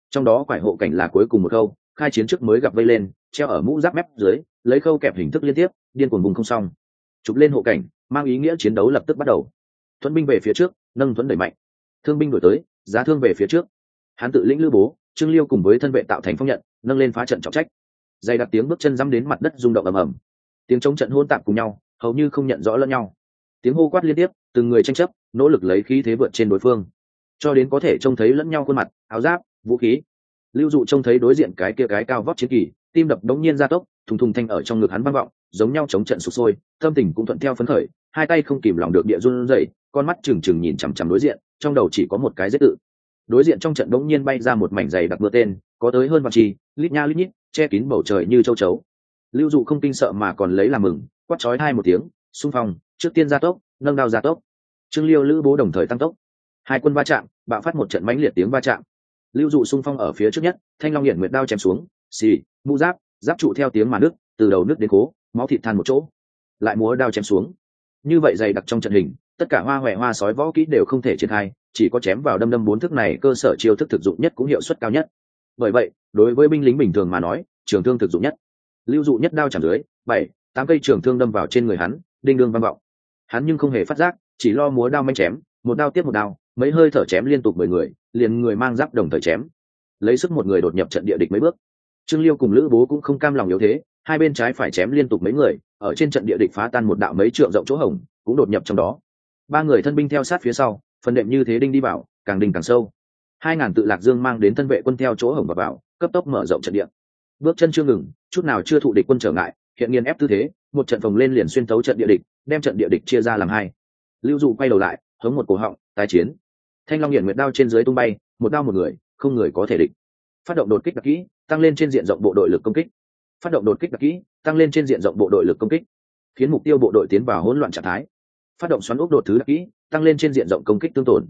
Trong đó quải hộ cảnh là cuối cùng một khâu, khai chiến trước mới gặp vây lên, treo ở mũ giáp mép dưới, lấy khâu kẹp hình thức liên tiếp, điên cuồng vùng không xong. Chụp lên hộ cảnh, mang ý nghĩa chiến đấu lập tức bắt đầu. Thuẫn binh về phía trước, nâng thuẫn đẩy mạnh thương binh đổi tới, giá thương về phía trước. Hắn tự lĩnh lữ bố, trương liêu cùng với thân vệ tạo thành phong nhận, nâng lên phá trận trọng trách. Dày đặc tiếng bước chân dắm đến mặt đất rung động ầm ầm. Tiếng chống trận hôn tạp cùng nhau, hầu như không nhận rõ lẫn nhau. Tiếng hô quát liên tiếp, từng người tranh chấp, nỗ lực lấy khí thế vượt trên đối phương. Cho đến có thể trông thấy lẫn nhau khuôn mặt, áo giáp, vũ khí. Lưu dụ trông thấy đối diện cái kia cái cao vóc chiến kỳ, tim đập đống nhiên ra tốc, thùng thùng thanh ở trong ngực hắn vang vọng, giống nhau chống trận sụp sôi, tâm tình cũng thuận theo phấn khởi, hai tay không kìm lòng được địa run rẩy, con mắt trừng trừng nhìn chằm chằm đối diện trong đầu chỉ có một cái giết tự. Đối diện trong trận đống nhiên bay ra một mảnh dày đặc mưa tên, có tới hơn vạn chi lít nha lít nhít, che kín bầu trời như châu chấu. Lưu dụ không kinh sợ mà còn lấy làm mừng, quát chói hai một tiếng, xung phong, trước tiên gia tốc, nâng đao gia tốc. Trương liêu lữ bố đồng thời tăng tốc. Hai quân va chạm, bạo phát một trận mãnh liệt tiếng va chạm. Lưu dụ xung phong ở phía trước nhất, thanh long hiển nguyệt đao chém xuống, xì, mũ giáp giáp trụ theo tiếng mà nước, từ đầu nước đến cố máu thịt than một chỗ. Lại múa đao chém xuống. Như vậy dày đặc trong trận hình tất cả hoa huệ hoa sói võ kỹ đều không thể triển khai, chỉ có chém vào đâm đâm bốn thức này cơ sở chiêu thức thực dụng nhất cũng hiệu suất cao nhất. Bởi vậy, đối với binh lính bình thường mà nói, trường thương thực dụng nhất. Lưu dụ nhất đao chẳng dưới, bảy, tám cây trường thương đâm vào trên người hắn, đinh đương vang vọng. Hắn nhưng không hề phát giác, chỉ lo múa đao manh chém, một đao tiếp một đao, mấy hơi thở chém liên tục mười người, liền người mang giáp đồng thời chém. Lấy sức một người đột nhập trận địa địch mấy bước. Trương liêu cùng lữ bố cũng không cam lòng yếu thế, hai bên trái phải chém liên tục mấy người, ở trên trận địa địch phá tan một đạo mấy trượng rộng chỗ hổng, cũng đột nhập trong đó ba người thân binh theo sát phía sau, phần đệm như thế đinh đi vào, càng đinh càng sâu. Hai ngàn tự lạc dương mang đến thân vệ quân theo chỗ hổng và vào, cấp tốc mở rộng trận địa. Bước chân chưa ngừng, chút nào chưa thụ địch quân trở ngại, hiện nghiên ép tư thế, một trận phòng lên liền xuyên tấu trận địa địch, đem trận địa địch chia ra làm hai. Lưu dụ quay đầu lại, hướng một cổ họng, tái chiến. Thanh long hiện nguyệt đao trên dưới tung bay, một đao một người, không người có thể địch. Phát động đột kích đặc kỹ, tăng lên trên diện rộng bộ đội lực công kích. Phát động đột kích đặc kỹ, tăng lên trên diện rộng bộ đội lực công kích, khiến mục tiêu bộ đội tiến vào hỗn loạn trạng thái phát động xoắn ốc đột thứ đặc kỹ, tăng lên trên diện rộng công kích tương tổn.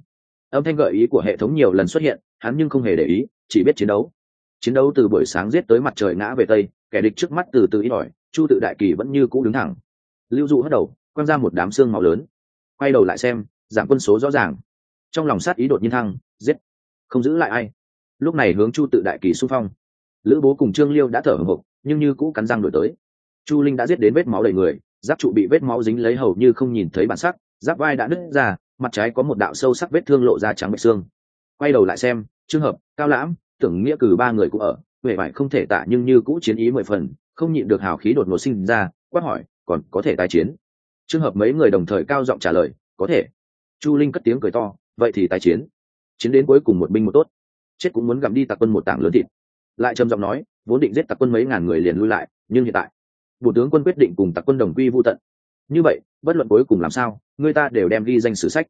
Âm thanh gợi ý của hệ thống nhiều lần xuất hiện, hắn nhưng không hề để ý, chỉ biết chiến đấu. Chiến đấu từ buổi sáng giết tới mặt trời ngã về tây, kẻ địch trước mắt từ từ ít ỏi, chu tự đại kỳ vẫn như cũ đứng thẳng. Lưu dụ hất đầu, quăng ra một đám xương màu lớn. Quay đầu lại xem, giảm quân số rõ ràng. Trong lòng sát ý đột nhiên thăng, giết. Không giữ lại ai. Lúc này hướng chu tự đại kỳ xung phong. Lữ bố cùng trương liêu đã thở hồng hộc nhưng như cũ cắn răng đổi tới. Chu linh đã giết đến vết máu đầy người giáp trụ bị vết máu dính lấy hầu như không nhìn thấy bản sắc giáp vai đã nứt ra mặt trái có một đạo sâu sắc vết thương lộ ra trắng bạch xương. Quay đầu lại xem trường hợp cao lãm tưởng nghĩa cử ba người cũng ở huệ vải không thể tạ nhưng như cũ chiến ý mười phần không nhịn được hào khí đột ngột sinh ra quát hỏi còn có thể tái chiến? Trường hợp mấy người đồng thời cao giọng trả lời có thể. Chu linh cất tiếng cười to vậy thì tái chiến. Chiến đến cuối cùng một binh một tốt. Chết cũng muốn gặm đi tặc quân một tảng lớn thịt. Lại trầm giọng nói vốn định giết tặc quân mấy ngàn người liền lui lại nhưng hiện tại bộ tướng quân quyết định cùng tặc quân đồng quy vô tận. Như vậy, bất luận cuối cùng làm sao, người ta đều đem ghi danh sử sách.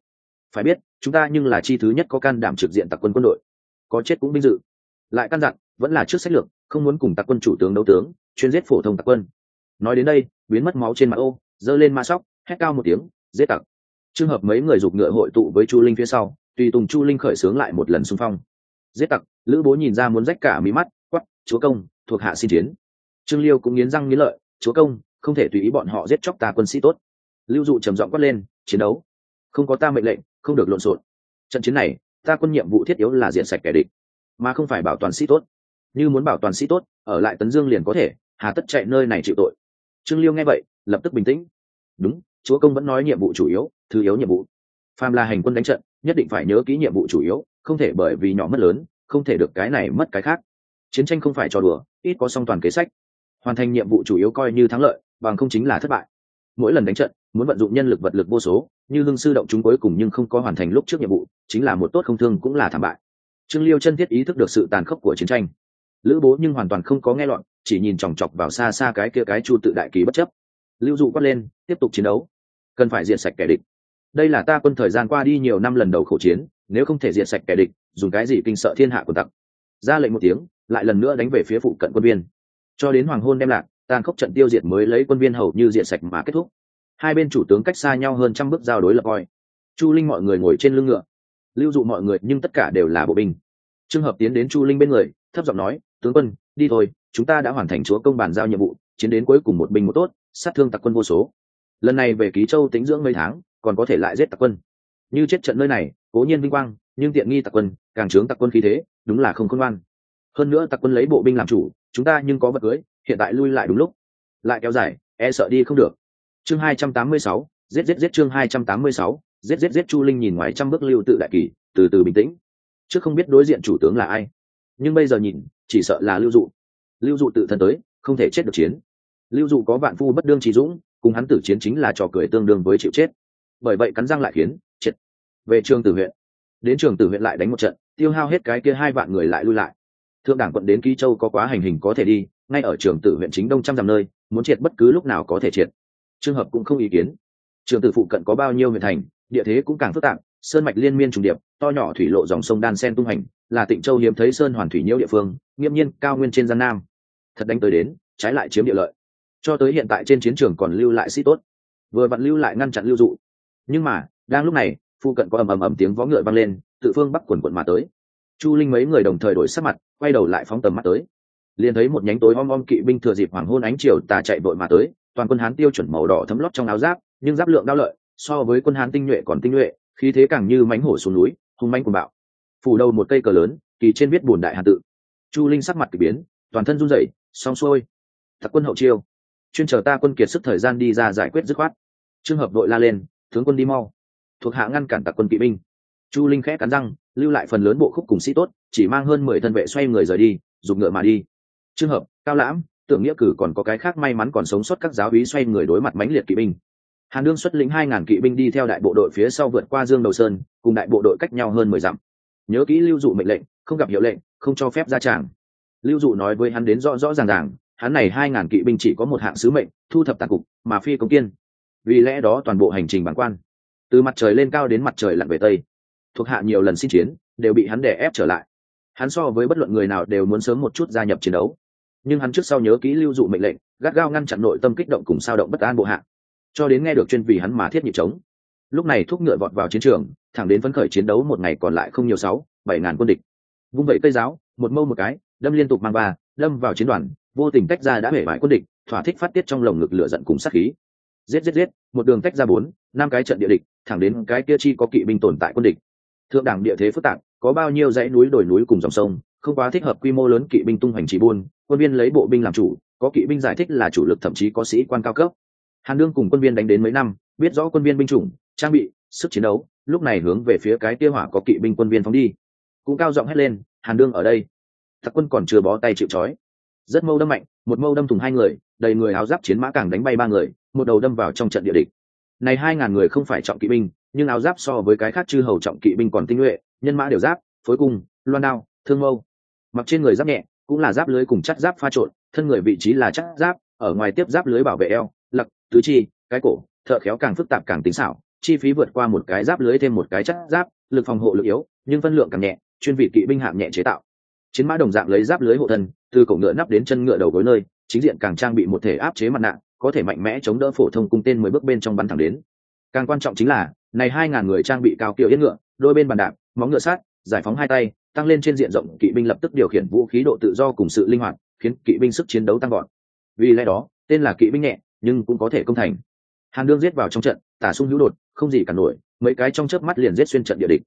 Phải biết, chúng ta nhưng là chi thứ nhất có can đảm trực diện tặc quân quân đội. Có chết cũng vinh dự. Lại căn dặn, vẫn là trước sách lược, không muốn cùng tặc quân chủ tướng đấu tướng, chuyên giết phổ thông tặc quân. Nói đến đây, biến mất máu trên mặt ô, giơ lên ma sóc, hét cao một tiếng, giết tặc. Trường hợp mấy người giục ngựa hội tụ với chu linh phía sau, tùy tùng chu linh khởi xướng lại một lần xung phong. Giết tặc, lữ bố nhìn ra muốn rách cả mí mắt quắp chúa công, thuộc hạ xin chiến. Trương liêu cũng nghiến răng nghiến lợi chúa công, không thể tùy ý bọn họ giết chóc ta quân sĩ tốt. Lưu dụ trầm giọng quát lên, chiến đấu? Không có ta mệnh lệnh, không được lộn xộn. Trận chiến này, ta quân nhiệm vụ thiết yếu là diện sạch kẻ địch, mà không phải bảo toàn sĩ tốt. Như muốn bảo toàn sĩ tốt, ở lại tấn dương liền có thể, hà tất chạy nơi này chịu tội. Trương liêu nghe vậy, lập tức bình tĩnh. Đúng, chúa công vẫn nói nhiệm vụ chủ yếu, thứ yếu nhiệm vụ. Phàm là hành quân đánh trận, nhất định phải nhớ kỹ nhiệm vụ chủ yếu, không thể bởi vì nhỏ mất lớn, không thể được cái này mất cái khác. Chiến tranh không phải trò đùa, ít có song toàn kế sách hoàn thành nhiệm vụ chủ yếu coi như thắng lợi, bằng không chính là thất bại. Mỗi lần đánh trận, muốn vận dụng nhân lực vật lực vô số, như lương sư động chúng cuối cùng nhưng không có hoàn thành lúc trước nhiệm vụ, chính là một tốt không thương cũng là thảm bại. Trương liêu chân thiết ý thức được sự tàn khốc của chiến tranh. Lữ bố nhưng hoàn toàn không có nghe loạn, chỉ nhìn chòng chọc vào xa xa cái kia cái chu tự đại ký bất chấp. Lưu dụ quát lên, tiếp tục chiến đấu. Cần phải diệt sạch kẻ địch. Đây là ta quân thời gian qua đi nhiều năm lần đầu khẩu chiến, nếu không thể diệt sạch kẻ địch, dùng cái gì kinh sợ thiên hạ của tặc. Ra lệnh một tiếng, lại lần nữa đánh về phía phụ cận quân viên cho đến hoàng hôn đem lạc, tàn khốc trận tiêu diệt mới lấy quân viên hầu như diện sạch mà kết thúc. Hai bên chủ tướng cách xa nhau hơn trăm bước giao đối lập coi. Chu linh mọi người ngồi trên lưng ngựa. Lưu dụ mọi người, nhưng tất cả đều là bộ binh. Trường hợp tiến đến chu linh bên người, thấp giọng nói, tướng quân, đi thôi, chúng ta đã hoàn thành chúa công bàn giao nhiệm vụ, chiến đến cuối cùng một binh một tốt, sát thương tặc quân vô số. Lần này về ký châu tính dưỡng mấy tháng, còn có thể lại giết tặc quân. Như chết trận nơi này, cố nhiên vinh quang, nhưng tiện nghi tặc quân, càng trướng tặc quân khí thế, đúng là không khôn ngoan. Hơn nữa tặc quân lấy bộ binh làm chủ chúng ta nhưng có vật cưới, hiện tại lui lại đúng lúc. Lại kéo dài e sợ đi không được. Chương hai trăm tám mươi sáu, giết giết giết chương hai trăm tám mươi sáu, giết giết giết chu linh nhìn ngoài trăm bước lưu tự đại kỳ, từ từ bình tĩnh. Chứ không biết đối diện chủ tướng là ai, nhưng bây giờ nhìn, chỉ sợ là lưu dụ. Lưu dụ tự thân tới, không thể chết được chiến. Lưu dụ có vạn phu bất đương trí dũng, cùng hắn tử chiến chính là trò cười tương đương với chịu chết. Bởi vậy cắn răng lại khiến triệt về trường tử huyện, đến trường tử huyện lại đánh một trận, tiêu hao hết cái kia hai vạn người lại lui lại thượng đảng quận đến ký châu có quá hành hình có thể đi, ngay ở trường tử huyện chính đông trăm dặm nơi, muốn triệt bất cứ lúc nào có thể triệt. Trường hợp cũng không ý kiến. Trường tử phụ cận có bao nhiêu huyện thành, địa thế cũng càng phức tạp, sơn mạch liên miên trùng điệp, to nhỏ thủy lộ dòng sông đan sen tung hành, là tịnh châu hiếm thấy sơn hoàn thủy nhiễu địa phương, nghiêm nhiên cao nguyên trên gian nam. Thật đánh tới đến, trái lại chiếm địa lợi. Cho tới hiện tại trên chiến trường còn lưu lại sĩ tốt. Vừa vặn lưu lại ngăn chặn lưu dụ. Nhưng mà, đang lúc này, phụ cận có ầm ầm ầm tiếng vó ngựa vang lên, tự phương bắc quần quận mà tới chu linh mấy người đồng thời đổi sắc mặt, quay đầu lại phóng tầm mắt tới. Liền thấy một nhánh tối om om kỵ binh thừa dịp hoàng hôn ánh chiều tà chạy vội mà tới, toàn quân hán tiêu chuẩn màu đỏ thấm lót trong áo giáp, nhưng giáp lượng đao lợi, so với quân hán tinh nhuệ còn tinh nhuệ, khí thế càng như mánh hổ xuống núi, hung manh cùng bạo. Phủ đầu một cây cờ lớn, kỳ trên viết bùn đại hàn tự. Chu linh sắc mặt kỳ biến, toàn thân run rẩy, xong xuôi. Thật quân hậu chiêu. Chuyên chờ ta quân kiệt sức thời gian đi ra giải quyết dứt khoát. Trường hợp đội la lên, tướng quân đi mau. Thuộc hạ ngăn cản tặc quân kỵ binh chu linh khẽ cắn răng, lưu lại phần lớn bộ khúc cùng sĩ tốt, chỉ mang hơn mười thân vệ xoay người rời đi, dùng ngựa mà đi. Trường hợp, cao lãm, tưởng nghĩa cử còn có cái khác may mắn còn sống sót các giáo úy xoay người đối mặt mãnh liệt kỵ binh. Hàn đương xuất lĩnh hai ngàn kỵ binh đi theo đại bộ đội phía sau vượt qua dương đầu sơn, cùng đại bộ đội cách nhau hơn mười dặm. Nhớ kỹ lưu dụ mệnh lệnh, không gặp hiệu lệnh, không cho phép ra tràng. Lưu dụ nói với hắn đến rõ rõ ràng ràng, hắn này hai ngàn kỵ binh chỉ có một hạng sứ mệnh, thu thập tàn cục, mà phi công kiên. Vì lẽ đó toàn bộ hành trình bản quan, từ mặt trời lên cao đến mặt trời lặn về tây thuộc hạ nhiều lần xin chiến, đều bị hắn đè ép trở lại. Hắn so với bất luận người nào đều muốn sớm một chút gia nhập chiến đấu. Nhưng hắn trước sau nhớ kỹ lưu dụ mệnh lệnh, gắt gao ngăn chặn nội tâm kích động cùng sao động bất an bộ hạ. Cho đến nghe được chuyên vì hắn mà thiết nhịp trống. lúc này thúc ngựa vọt vào chiến trường, thẳng đến phấn khởi chiến đấu một ngày còn lại không nhiều sáu, bảy ngàn quân địch. Vung vẩy cây giáo, một mâu một cái, đâm liên tục mang ba, đâm vào chiến đoàn, vô tình tách ra đã hể bại quân địch, thỏa thích phát tiết trong lồng ngực lửa giận cùng sát khí. Giết giết giết, một đường tách ra bốn, năm cái trận địa địch, thẳng đến cái kia chi có kỵ binh tồn tại quân địch thượng đẳng địa thế phức tạp, có bao nhiêu dãy núi đồi núi cùng dòng sông, không quá thích hợp quy mô lớn kỵ binh tung hoành trì buôn, quân viên lấy bộ binh làm chủ, có kỵ binh giải thích là chủ lực thậm chí có sĩ quan cao cấp. Hàn đương cùng quân viên đánh đến mấy năm, biết rõ quân viên binh chủng, trang bị, sức chiến đấu, lúc này hướng về phía cái kia hỏa có kỵ binh quân viên phóng đi. Cũng cao giọng hét lên, hàn đương ở đây. Thật quân còn chưa bó tay chịu trói. Rất mâu đâm mạnh, một mâu đâm thùng hai người, đầy người áo giáp chiến mã càng đánh bay ba người, một đầu đâm vào trong trận địa địch. Này hai ngàn người không phải trọng kỵ binh nhưng áo giáp so với cái khác chư hầu trọng kỵ binh còn tinh nhuệ, nhân mã đều giáp, phối cung, loan đao, thương mâu. Mặc trên người giáp nhẹ, cũng là giáp lưới cùng chắc giáp pha trộn, thân người vị trí là chắc giáp, ở ngoài tiếp giáp lưới bảo vệ eo, lặc, tứ chi, cái cổ, thợ khéo càng phức tạp càng tính xảo, chi phí vượt qua một cái giáp lưới thêm một cái chắc giáp, lực phòng hộ lực yếu, nhưng phân lượng càng nhẹ, chuyên vị kỵ binh hạng nhẹ chế tạo. Chiến mã đồng dạng lấy giáp lưới hộ thân, từ cổ ngựa nắp đến chân ngựa đầu gối nơi, chính diện càng trang bị một thể áp chế mặt nạ, có thể mạnh mẽ chống đỡ phổ thông cung tên mười bước bên trong bắn thẳng đến càng quan trọng chính là, này hai ngàn người trang bị cao kiểu yên ngựa, đôi bên bàn đạp, móng ngựa sát, giải phóng hai tay, tăng lên trên diện rộng, kỵ binh lập tức điều khiển vũ khí độ tự do cùng sự linh hoạt, khiến kỵ binh sức chiến đấu tăng gọn vì lẽ đó, tên là kỵ binh nhẹ, nhưng cũng có thể công thành. Hàn đương giết vào trong trận, tả sung hữu đột, không gì cả nổi, mấy cái trong chớp mắt liền giết xuyên trận địa địch.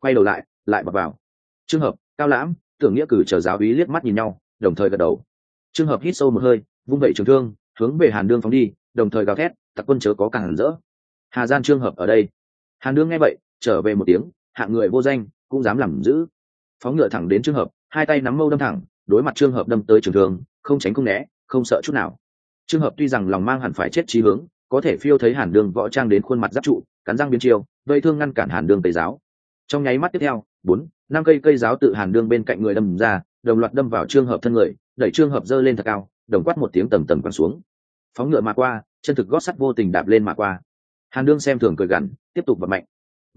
Quay đầu lại lại bật vào. Trường hợp, cao lãm, tưởng nghĩa cử chờ giáo úy liếc mắt nhìn nhau, đồng thời gật đầu. Trường hợp hít sâu một hơi, vung vẩy trường thương, hướng về hàn đương phóng đi, đồng thời gào thét, tặc quân chớ có càng rỡ hà gian trương hợp ở đây. Hàn đương nghe vậy, trở về một tiếng, hạng người vô danh, cũng dám làm giữ phóng ngựa thẳng đến trường hợp, hai tay nắm mâu đâm thẳng, đối mặt trường hợp đâm tới trường thường không tránh không né, không sợ chút nào. Trường hợp tuy rằng lòng mang hẳn phải chết trí hướng, có thể phiêu thấy hàn đường võ trang đến khuôn mặt giáp trụ, cắn răng biến chiêu vây thương ngăn cản hàn đường tây giáo. Trong nháy mắt tiếp theo, bốn, năm cây cây giáo tự hàn đường bên cạnh người đâm ra, đồng loạt đâm vào trường hợp thân người, đẩy trường hợp dơ lên thật cao, đồng quát một tiếng tầm tầm quẳng xuống. Phóng ngựa mà qua, chân thực gót sắt vô tình đạp lên mà qua hàn đương xem thường cười gằn, tiếp tục vận mạnh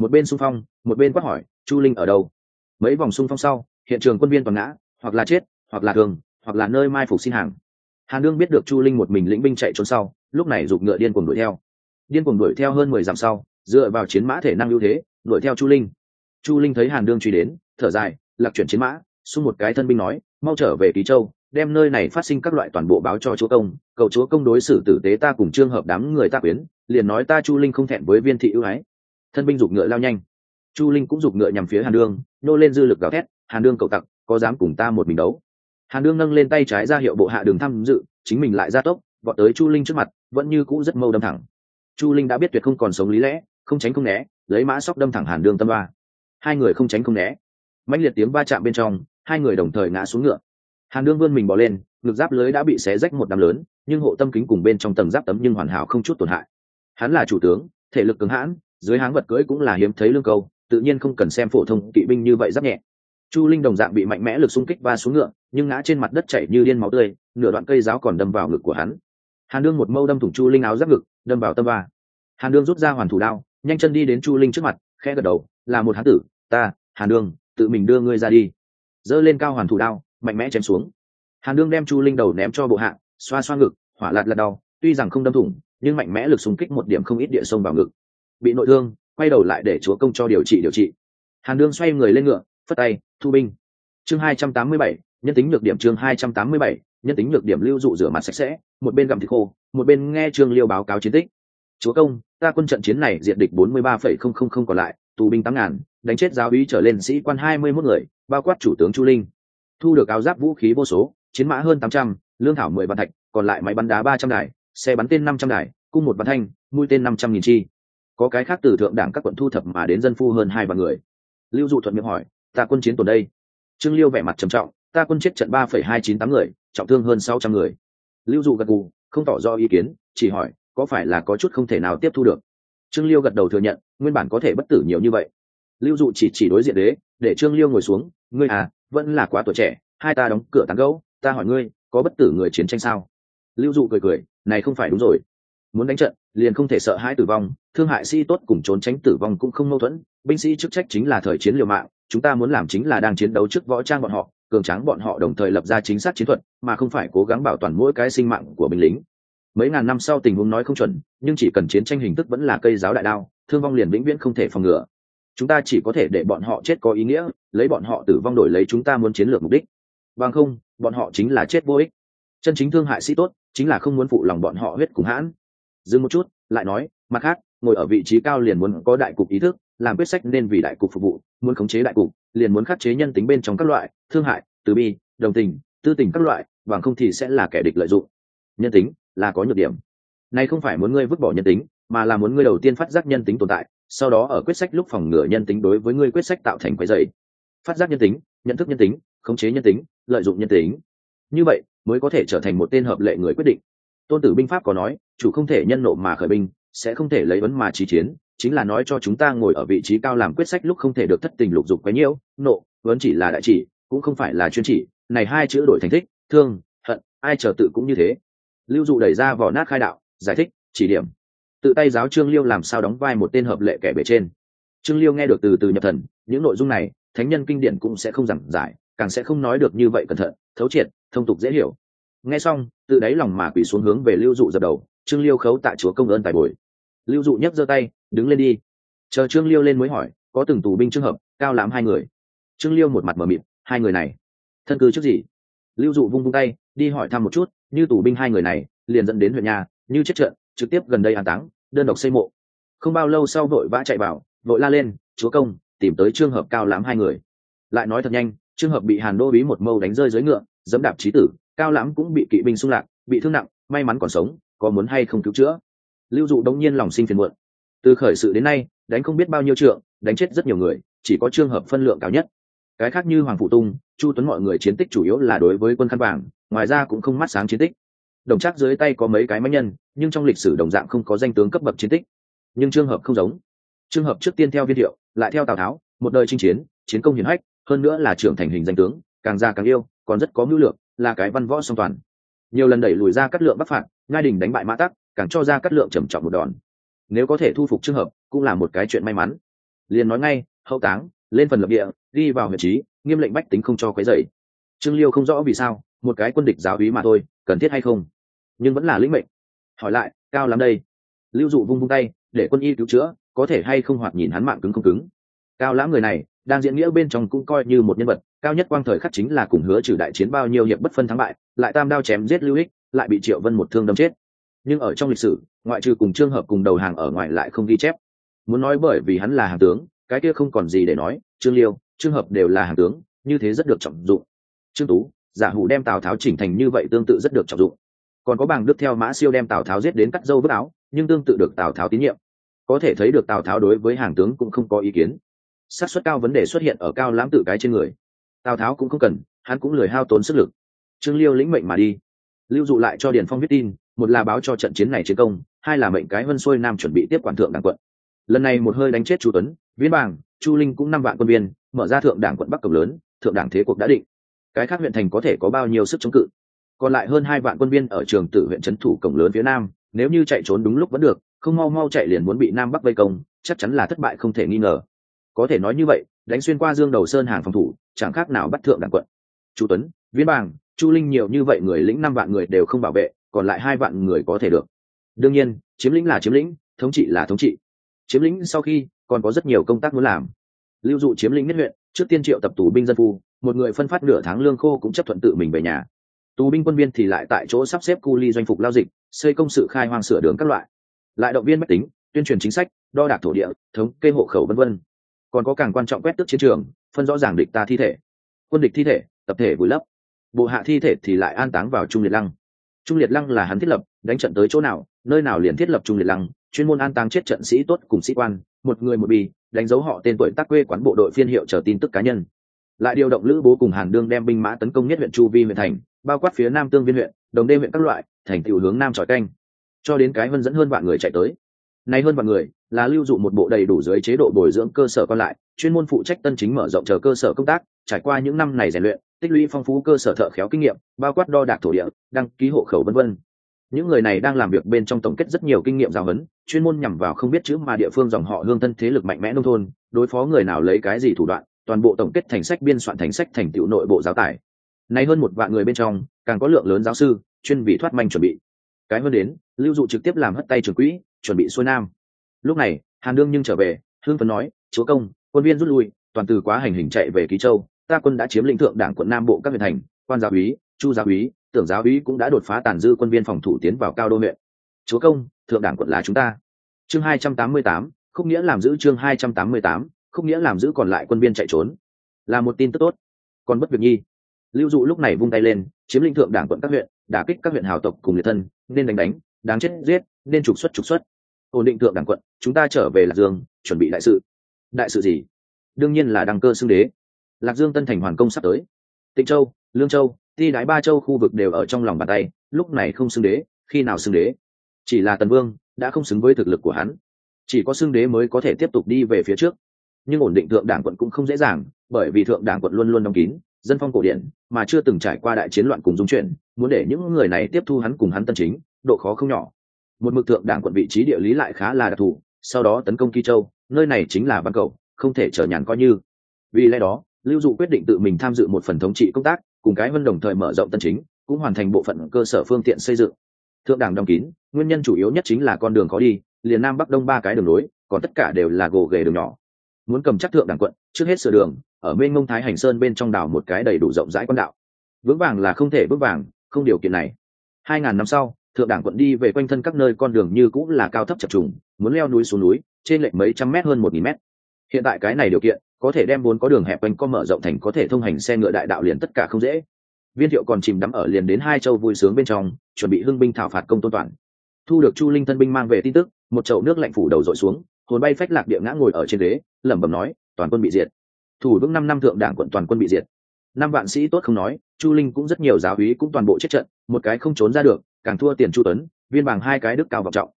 một bên xung phong, một bên quát hỏi, chu linh ở đâu? Mấy vòng xung phong sau, hiện trường quân viên toàn ngã, hoặc là chết, hoặc là thường hoặc là nơi mai phục xin hàng. Hàn đương biết được chu linh một mình lĩnh binh chạy trốn sau, lúc này giục ngựa điên cuồng đuổi theo. Điên cuồng đuổi theo hơn mười dặm sau, dựa vào chiến mã thể năng ưu thế, đuổi theo chu linh. Chu linh thấy hàn đương truy đến, thở dài, lạc chuyển chiến mã, xung một cái thân binh nói, mau trở về ký châu, đem nơi này phát sinh các loại toàn bộ báo cho chúa công, cầu chúa công đối xử tử tế ta cùng trường hợp đám người ta quyến liền nói ta chu linh không thẹn với viên thị ưu ái. Thân binh giục ngựa lao nhanh. Chu linh cũng giục ngựa nhằm phía hàn đương, nô lên dư lực gào thét, hàn đương cậu tặc, có dám cùng ta một mình đấu? Hàn đương nâng lên tay trái ra hiệu bộ hạ đường tham dự, chính mình lại ra tốc, vọt tới chu linh trước mặt, vẫn như cũ rất mâu đâm thẳng. Chu linh đã biết tuyệt không còn sống lý lẽ, không tránh không né, lấy mã sóc đâm thẳng hàn đương tâm ba. Hai người không tránh không né. Mãnh liệt tiếng va chạm bên trong, hai người đồng thời ngã xuống ngựa. Hàn đương vươn mình bỏ lên, ngực giáp lưới đã bị xé rách một đám lớn, nhưng hộ tâm kính cùng bên trong tầng giáp tấm nhưng hoàn hảo không chút tổn hại hắn là chủ tướng, thể lực cứng hãn, dưới háng vật cưỡi cũng là hiếm thấy lương câu, tự nhiên không cần xem phổ thông kỵ binh như vậy giáp nhẹ. Chu linh đồng dạng bị mạnh mẽ lực xung kích va xuống ngựa, nhưng ngã trên mặt đất chảy như điên máu tươi, nửa đoạn cây giáo còn đâm vào ngực của hắn. Hàn đương một mâu đâm thủng chu linh áo giáp ngực, đâm vào tâm ba hàn đương rút ra hoàn thủ đao, nhanh chân đi đến chu linh trước mặt, khẽ gật đầu, là một hán tử, ta, hàn đương, tự mình đưa ngươi ra đi. Giơ lên cao hoàn thủ đao, mạnh mẽ chém xuống. Hàn đương đem chu linh đầu ném cho bộ hạ, xoa xoa ngực, hỏa lạt lạt đau, tuy rằng không đâm thủng nhưng mạnh mẽ lực xung kích một điểm không ít địa sông vào ngực. Bị nội thương, quay đầu lại để chúa công cho điều trị điều trị. Hàn đương xoay người lên ngựa, phất tay, thu binh. Chương hai trăm tám mươi bảy, nhân tính nhược điểm chương hai trăm tám mươi bảy, nhân tính nhược điểm lưu dụ rửa mặt sạch sẽ, một bên gặm thịt khô, một bên nghe trương liêu báo cáo chiến tích. Chúa công, ta quân trận chiến này diện địch bốn mươi ba phẩy không không không còn lại, tù binh tám ngàn, đánh chết giáo úy trở lên sĩ quan hai mươi mốt người, bao quát chủ tướng chu linh. Thu được áo giáp vũ khí vô số, chiến mã hơn tám trăm, lương thảo mười vạn thạch, còn lại máy bắn đá ba trăm đài xe bắn tên năm trăm đài, cung một bắn thanh, mũi tên năm trăm nghìn chi. Có cái khác từ thượng đảng các quận thu thập mà đến dân phu hơn hai vạn người. Lưu dụ thuận miệng hỏi, ta quân chiến tổn đây? Trương liêu vẻ mặt trầm trọng, ta quân chết trận ba phẩy hai chín tám người, trọng thương hơn sáu trăm người. Lưu dụ gật gù, không tỏ rõ ý kiến, chỉ hỏi, có phải là có chút không thể nào tiếp thu được? Trương liêu gật đầu thừa nhận, nguyên bản có thể bất tử nhiều như vậy. Lưu dụ chỉ chỉ đối diện đế, để trương liêu ngồi xuống, ngươi à vẫn là quá tuổi trẻ, hai ta đóng cửa tán gấu ta hỏi ngươi, có bất tử người chiến tranh sao? Lưu dụ cười cười này không phải đúng rồi. Muốn đánh trận, liền không thể sợ hãi tử vong, thương hại sĩ tốt cùng trốn tránh tử vong cũng không mâu thuẫn, binh sĩ chức trách chính là thời chiến liều mạng, chúng ta muốn làm chính là đang chiến đấu trước võ trang bọn họ, cường tráng bọn họ đồng thời lập ra chính xác chiến thuật, mà không phải cố gắng bảo toàn mỗi cái sinh mạng của binh lính. Mấy ngàn năm sau tình huống nói không chuẩn, nhưng chỉ cần chiến tranh hình thức vẫn là cây giáo đại đao, thương vong liền vĩnh viễn không thể phòng ngừa. Chúng ta chỉ có thể để bọn họ chết có ý nghĩa, lấy bọn họ tử vong đổi lấy chúng ta muốn chiến lược mục đích. Bằng không, bọn họ chính là chết vô ích. Chân chính thương hại sĩ tốt chính là không muốn phụ lòng bọn họ huyết cùng hãn. Dừng một chút, lại nói, mặt khác, ngồi ở vị trí cao liền muốn có đại cục ý thức, làm quyết sách nên vì đại cục phục vụ, muốn khống chế đại cục, liền muốn khắc chế nhân tính bên trong các loại, thương hại, từ bi, đồng tình, tư tình các loại, bằng không thì sẽ là kẻ địch lợi dụng. Nhân tính là có nhược điểm. Này không phải muốn ngươi vứt bỏ nhân tính, mà là muốn ngươi đầu tiên phát giác nhân tính tồn tại, sau đó ở quyết sách lúc phòng ngừa nhân tính đối với ngươi quyết sách tạo thành quái dày phát giác nhân tính, nhận thức nhân tính, khống chế nhân tính, lợi dụng nhân tính. Như vậy mới có thể trở thành một tên hợp lệ người quyết định. Tôn tử binh pháp có nói, chủ không thể nhân nộ mà khởi binh, sẽ không thể lấy vấn mà trí chiến, chính là nói cho chúng ta ngồi ở vị trí cao làm quyết sách lúc không thể được thất tình lục dục quấy nhiễu, nộ vẫn chỉ là đại chỉ, cũng không phải là chuyên chỉ. Này hai chữ đổi thành thích, thương, hận, ai chờ tự cũng như thế. Lưu dụ đẩy ra vỏ nát khai đạo, giải thích, chỉ điểm. Tự tay giáo trương liêu làm sao đóng vai một tên hợp lệ kẻ bề trên. Trương liêu nghe được từ từ nhập thần, những nội dung này, thánh nhân kinh điển cũng sẽ không giảng giải, càng sẽ không nói được như vậy cẩn thận, thấu triệt thông tục dễ hiểu. Nghe xong tự đáy lòng mà quỷ xuống hướng về lưu dụ dập đầu, trương liêu khấu tạ chúa công ơn tài bồi. Lưu dụ nhấc giơ tay, đứng lên đi. Chờ trương liêu lên mới hỏi, có từng tù binh trường hợp, cao lãm hai người? Trương liêu một mặt mờ mịt hai người này. Thân cư trước gì? Lưu dụ vung vung tay, đi hỏi thăm một chút, như tù binh hai người này, liền dẫn đến huyện nhà, như chết trận, trực tiếp gần đây an táng, đơn độc xây mộ. Không bao lâu sau vội vã chạy vào, vội la lên, chúa công, tìm tới trường hợp cao lãm hai người. Lại nói thật nhanh, trường hợp bị hàn đô bí một mâu đánh rơi dưới ngựa dẫm đạp trí tử, cao lãm cũng bị kỵ binh xung lạc, bị thương nặng, may mắn còn sống, có muốn hay không cứu chữa. Lưu dụ đống nhiên lòng sinh phiền muộn. Từ khởi sự đến nay, đánh không biết bao nhiêu trượng, đánh chết rất nhiều người, chỉ có trường hợp phân lượng cao nhất. Cái khác như hoàng phụ tung, chu tuấn mọi người chiến tích chủ yếu là đối với quân khăn vàng, ngoài ra cũng không mắt sáng chiến tích. Đồng chắc dưới tay có mấy cái máy nhân, nhưng trong lịch sử đồng dạng không có danh tướng cấp bậc chiến tích. Nhưng trường hợp không giống. Trường hợp trước tiên theo viên thiệu, lại theo tào tháo, một đời chinh chiến chiến công hiển hách, hơn nữa là trưởng thành hình danh tướng, càng già càng yêu còn rất có mưu lược là cái văn võ song toàn. Nhiều lần đẩy lùi ra cắt lượng bắc phạt, ngai đình đánh bại mã tắc, càng cho ra cắt lượng trầm trọng một đòn. Nếu có thể thu phục trường hợp, cũng là một cái chuyện may mắn. Liền nói ngay, hậu táng, lên phần lập địa, đi vào huyện trí, nghiêm lệnh bách tính không cho quấy dậy trương liêu không rõ vì sao, một cái quân địch giáo ý mà thôi, cần thiết hay không? Nhưng vẫn là lĩnh mệnh. Hỏi lại, cao lắm đây? Lưu dụ vung vung tay, để quân y cứu chữa, có thể hay không hoạt nhìn hắn mạng cứng không cứng? Cao lãm người này đang diễn nghĩa bên trong cũng coi như một nhân vật, cao nhất quang thời khắc chính là cùng hứa trừ đại chiến bao nhiêu hiệp bất phân thắng bại, lại tam đao chém giết lưu ích lại bị triệu vân một thương đâm chết. Nhưng ở trong lịch sử, ngoại trừ cùng trường hợp cùng đầu hàng ở ngoài lại không ghi chép. Muốn nói bởi vì hắn là hàng tướng, cái kia không còn gì để nói, trương liêu trường hợp đều là hàng tướng, như thế rất được trọng dụng. Trương tú, giả hủ đem tào tháo chỉnh thành như vậy tương tự rất được trọng dụng. Còn có bảng đức theo mã siêu đem tào tháo giết đến cắt dâu vứt áo, nhưng tương tự được tào tháo tín nhiệm. Có thể thấy được tào tháo đối với hàng tướng cũng không có ý kiến xác suất cao vấn đề xuất hiện ở cao lãm tự cái trên người. Tào tháo cũng không cần, hắn cũng lười hao tốn sức lực. Trương liêu lĩnh mệnh mà đi. Lưu dụ lại cho điền phong viết tin, một là báo cho trận chiến này chiến công, hai là mệnh cái vân xuôi nam chuẩn bị tiếp quản thượng đảng quận. Lần này một hơi đánh chết chu tuấn, viễn bàng, chu linh cũng năm vạn quân viên, mở ra thượng đảng quận bắc cổng lớn, thượng đảng thế cuộc đã định. Cái khác huyện thành có thể có bao nhiêu sức chống cự? Còn lại hơn hai vạn quân viên ở trường tử huyện trấn thủ cổng lớn phía nam, nếu như chạy trốn đúng lúc vẫn được, không mau mau chạy liền muốn bị nam bắc vây công, chắc chắn là thất bại không thể nghi ngờ có thể nói như vậy, đánh xuyên qua dương đầu sơn hàng phòng thủ, chẳng khác nào bắt thượng đảng quận. Chu tuấn viễn bàng, chu linh nhiều như vậy người lĩnh năm vạn người đều không bảo vệ, còn lại hai vạn người có thể được. Đương nhiên, chiếm lĩnh là chiếm lĩnh, thống trị là thống trị. Chiếm lĩnh sau khi, còn có rất nhiều công tác muốn làm. Lưu dụ chiếm lĩnh nhất huyện, trước tiên triệu tập tù binh dân phu, một người phân phát nửa tháng lương khô cũng chấp thuận tự mình về nhà. Tù binh quân viên thì lại tại chỗ sắp xếp cu ly doanh phục lao dịch, xây công sự khai hoang sửa đường các loại. Lại động viên mách tính, tuyên truyền chính sách, đo đạc thổ địa, thống kê hộ khẩu v v còn có càng quan trọng quét tước chiến trường, phân rõ ràng địch ta thi thể. Quân địch thi thể, tập thể vùi lấp. Bộ hạ thi thể thì lại an táng vào trung liệt lăng. Trung liệt lăng là hắn thiết lập, đánh trận tới chỗ nào, nơi nào liền thiết lập trung liệt lăng, chuyên môn an táng chết trận sĩ tốt cùng sĩ quan, một người một bì, đánh dấu họ tên tuổi tác quê quán bộ đội phiên hiệu chờ tin tức cá nhân. Lại điều động lữ bố cùng hàn đương đem binh mã tấn công nhất huyện chu vi huyện thành, bao quát phía nam tương viên huyện, đồng đê huyện các loại, thành tiểu hướng nam tròi canh. Cho đến cái vân dẫn hơn vạn người chạy tới. Nay hơn vạn người là lưu dụ một bộ đầy đủ dưới chế độ bồi dưỡng cơ sở còn lại, chuyên môn phụ trách tân chính mở rộng chờ cơ sở công tác, trải qua những năm này rèn luyện, tích lũy phong phú cơ sở thợ khéo kinh nghiệm, bao quát đo đạc thổ địa, đăng ký hộ khẩu vân vân. Những người này đang làm việc bên trong tổng kết rất nhiều kinh nghiệm giáo huấn, chuyên môn nhằm vào không biết chữ mà địa phương dòng họ hương thân thế lực mạnh mẽ nông thôn, đối phó người nào lấy cái gì thủ đoạn, toàn bộ tổng kết thành sách biên soạn thành sách thành tựu nội bộ giáo tải nay hơn một vạn người bên trong, càng có lượng lớn giáo sư, chuyên vị thoát manh chuẩn bị. Cái hơn đến, lưu dụ trực tiếp làm hất tay trường quỹ, chuẩn bị xuôi nam lúc này, hàn đương nhưng trở về hương phấn nói, chúa công, quân viên rút lui, toàn từ quá hành hình chạy về ký châu. Ta quân đã chiếm lĩnh thượng đảng quận nam bộ các huyện thành, quan giáo úy, chu giáo úy, tưởng giáo úy cũng đã đột phá tàn dư quân viên phòng thủ tiến vào cao đô huyện. Chúa công, thượng đảng quận là chúng ta. Chương hai trăm tám mươi tám không nghĩa làm giữ chương hai trăm tám mươi tám không nghĩa làm giữ còn lại quân viên chạy trốn. Là một tin tức tốt. Còn bất việc nhi. Lưu dụ lúc này vung tay lên, chiếm lĩnh thượng đảng quận các huyện, đả kích các huyện hào tộc cùng liệt thân, nên đánh đánh, đáng chết giết, nên trục xuất trục xuất ổn định thượng đẳng quận, chúng ta trở về lạc dương, chuẩn bị đại sự. Đại sự gì? Đương nhiên là đăng cơ xưng đế. Lạc dương tân thành hoàn công sắp tới. Tịnh châu, lương châu, ti đái ba châu khu vực đều ở trong lòng bàn tay, lúc này không xưng đế, khi nào xưng đế? Chỉ là tần vương đã không xứng với thực lực của hắn. Chỉ có xưng đế mới có thể tiếp tục đi về phía trước. Nhưng ổn định thượng đảng quận cũng không dễ dàng, bởi vì thượng đảng quận luôn luôn đóng kín, dân phong cổ điển mà chưa từng trải qua đại chiến loạn cùng dung chuyển, muốn để những người này tiếp thu hắn cùng hắn tân chính, độ khó không nhỏ một mực thượng đảng quận vị trí địa lý lại khá là đặc thù, sau đó tấn công kỳ châu, nơi này chính là văn cầu, không thể trở nhàn coi như. Vì lẽ đó, lưu dụ quyết định tự mình tham dự một phần thống trị công tác, cùng cái vân đồng thời mở rộng tân chính, cũng hoàn thành bộ phận cơ sở phương tiện xây dựng. Thượng đảng đóng kín, nguyên nhân chủ yếu nhất chính là con đường khó đi, liền nam bắc đông ba cái đường nối còn tất cả đều là gồ ghề đường nhỏ. Muốn cầm chắc thượng đảng quận, trước hết sửa đường, ở bên ngông thái hành sơn bên trong đảo một cái đầy đủ rộng rãi quan đạo. Vững vàng là không thể vững vàng, không điều kiện này. Hai ngàn năm sau thượng đảng quận đi về quanh thân các nơi con đường như cũng là cao thấp chập trùng, muốn leo núi xuống núi, trên lệch mấy trăm mét hơn một nghìn mét. Hiện tại cái này điều kiện, có thể đem vốn có đường hẹp quanh co mở rộng thành có thể thông hành xe ngựa đại đạo liền tất cả không dễ. Viên thiệu còn chìm đắm ở liền đến hai châu vui sướng bên trong, chuẩn bị hưng binh thảo phạt công tôn toàn. Thu được chu linh thân binh mang về tin tức, một chậu nước lạnh phủ đầu dội xuống, hồn bay phách lạc địa ngã ngồi ở trên đế lẩm bẩm nói, toàn quân bị diệt. Thủ vững năm năm thượng đảng quận toàn quân bị diệt. Năm vạn sĩ tốt không nói, chu linh cũng rất nhiều giáo úy cũng toàn bộ chết trận, một cái không trốn ra được càng thua tiền chu tuấn, viên bằng hai cái đức cao vọng trọng.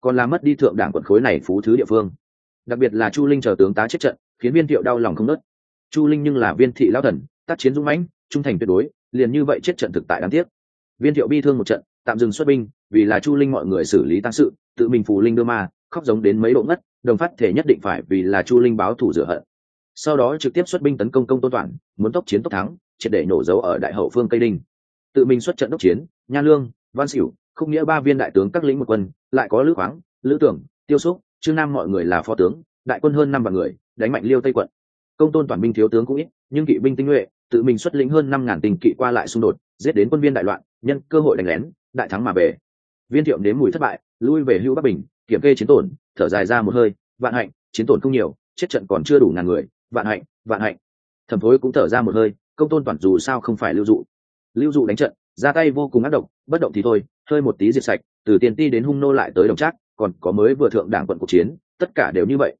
Còn làm mất đi thượng đảng quận khối này phú thứ địa phương. Đặc biệt là chu linh chờ tướng tá chết trận, khiến viên thiệu đau lòng không nớt. Chu linh nhưng là viên thị lao thần, tác chiến dũng mãnh, trung thành tuyệt đối, liền như vậy chết trận thực tại đáng tiếc. Viên thiệu bi thương một trận, tạm dừng xuất binh, vì là chu linh mọi người xử lý tăng sự, tự mình phù linh đưa ma, khóc giống đến mấy độ ngất, đồng phát thể nhất định phải vì là chu linh báo thủ rửa hận. Sau đó trực tiếp xuất binh tấn công công tôn toàn, muốn tốc chiến tốc thắng, triệt để nổ dấu ở đại hậu phương cây đinh. Tự mình xuất trận đốc chiến, nha lương văn xỉu không nghĩa ba viên đại tướng các lĩnh một quân, lại có lữ khoáng, lữ tưởng, tiêu xúc, trương nam mọi người là phó tướng, đại quân hơn năm vạn người, đánh mạnh liêu tây quận. Công tôn toàn binh thiếu tướng cũng ít, nhưng kỵ binh tinh nhuệ, tự mình xuất lĩnh hơn năm ngàn tình kỵ qua lại xung đột, giết đến quân viên đại loạn, nhân cơ hội đánh lén, đại thắng mà về. Viên thiệu nếm mùi thất bại, lui về hữu bắc bình, kiểm kê chiến tổn, thở dài ra một hơi, vạn hạnh, chiến tổn không nhiều, chết trận còn chưa đủ ngàn người, vạn hạnh vạn hạnh. Thẩm thối cũng thở ra một hơi, công tôn toàn dù sao không phải lưu dụ. Lưu dụ đánh trận ra tay vô cùng ác độc, bất động thì thôi, hơi một tí diệt sạch, từ tiền ti đến hung nô lại tới đồng trác, còn có mới vừa thượng đảng quận cuộc chiến, tất cả đều như vậy.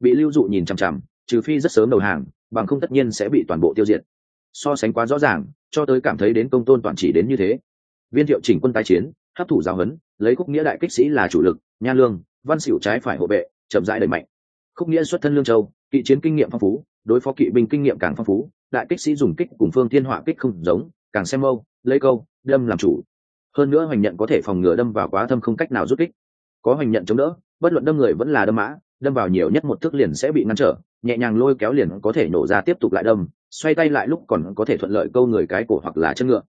Bị lưu dụ nhìn chằm chằm, trừ phi rất sớm đầu hàng, bằng không tất nhiên sẽ bị toàn bộ tiêu diệt. So sánh quá rõ ràng, cho tới cảm thấy đến công tôn toàn chỉ đến như thế. Viên thiệu chỉnh quân tái chiến, hấp thủ giáo huấn, lấy khúc nghĩa đại kích sĩ là chủ lực, nha lương, văn xỉu trái phải hộ vệ, chậm rãi đẩy mạnh. Khúc nghĩa xuất thân lương châu, kỵ chiến kinh nghiệm phong phú, đối phó kỵ binh kinh nghiệm càng phong phú, đại kích sĩ dùng kích cùng phương thiên họa kích không giống, càng xem mâu lấy câu, đâm làm chủ. Hơn nữa hoành nhận có thể phòng ngừa đâm vào quá thâm không cách nào rút kích. Có hoành nhận chống đỡ, bất luận đâm người vẫn là đâm mã, đâm vào nhiều nhất một thước liền sẽ bị ngăn trở, nhẹ nhàng lôi kéo liền có thể nổ ra tiếp tục lại đâm, xoay tay lại lúc còn có thể thuận lợi câu người cái cổ hoặc là chân ngựa.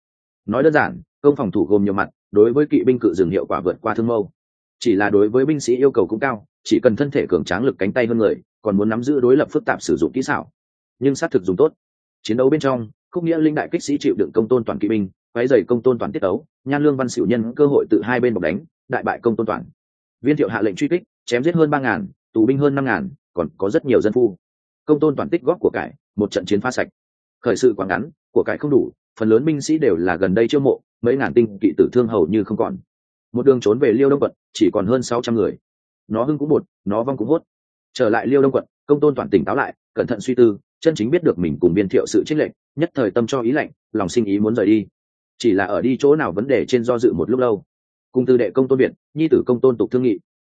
Nói đơn giản, công phòng thủ gồm nhiều mặt, đối với kỵ binh cự dừng hiệu quả vượt qua thương mâu. Chỉ là đối với binh sĩ yêu cầu cũng cao, chỉ cần thân thể cường tráng lực cánh tay hơn người, còn muốn nắm giữ đối lập phức tạp sử dụng kỹ xảo. Nhưng xác thực dùng tốt. Chiến đấu bên trong, khúc nghĩa linh đại kích sĩ chịu đựng công tôn toàn kỵ binh quấy rầy công tôn toàn tiết đấu nhan lương văn xỉu nhân cơ hội tự hai bên bọc đánh, đại bại công tôn toàn. Viên thiệu hạ lệnh truy kích, chém giết hơn ba ngàn, tù binh hơn năm ngàn, còn có rất nhiều dân phu. Công tôn toàn tích góp của cải, một trận chiến phá sạch. Khởi sự quá ngắn, của cải không đủ, phần lớn binh sĩ đều là gần đây chiêu mộ, mấy ngàn tinh kỵ tử thương hầu như không còn. Một đường trốn về liêu đông quận, chỉ còn hơn sáu trăm người. Nó hưng cũng một nó vong cũng hốt. Trở lại liêu đông quận, công tôn toàn tỉnh táo lại, cẩn thận suy tư, chân chính biết được mình cùng viên thiệu sự trích lệnh nhất thời tâm cho ý lệnh lòng sinh ý muốn rời đi chỉ là ở đi chỗ nào vấn đề trên do dự một lúc lâu. Cùng từ đệ công tôn việt, nhi tử công tôn tục thương nghị.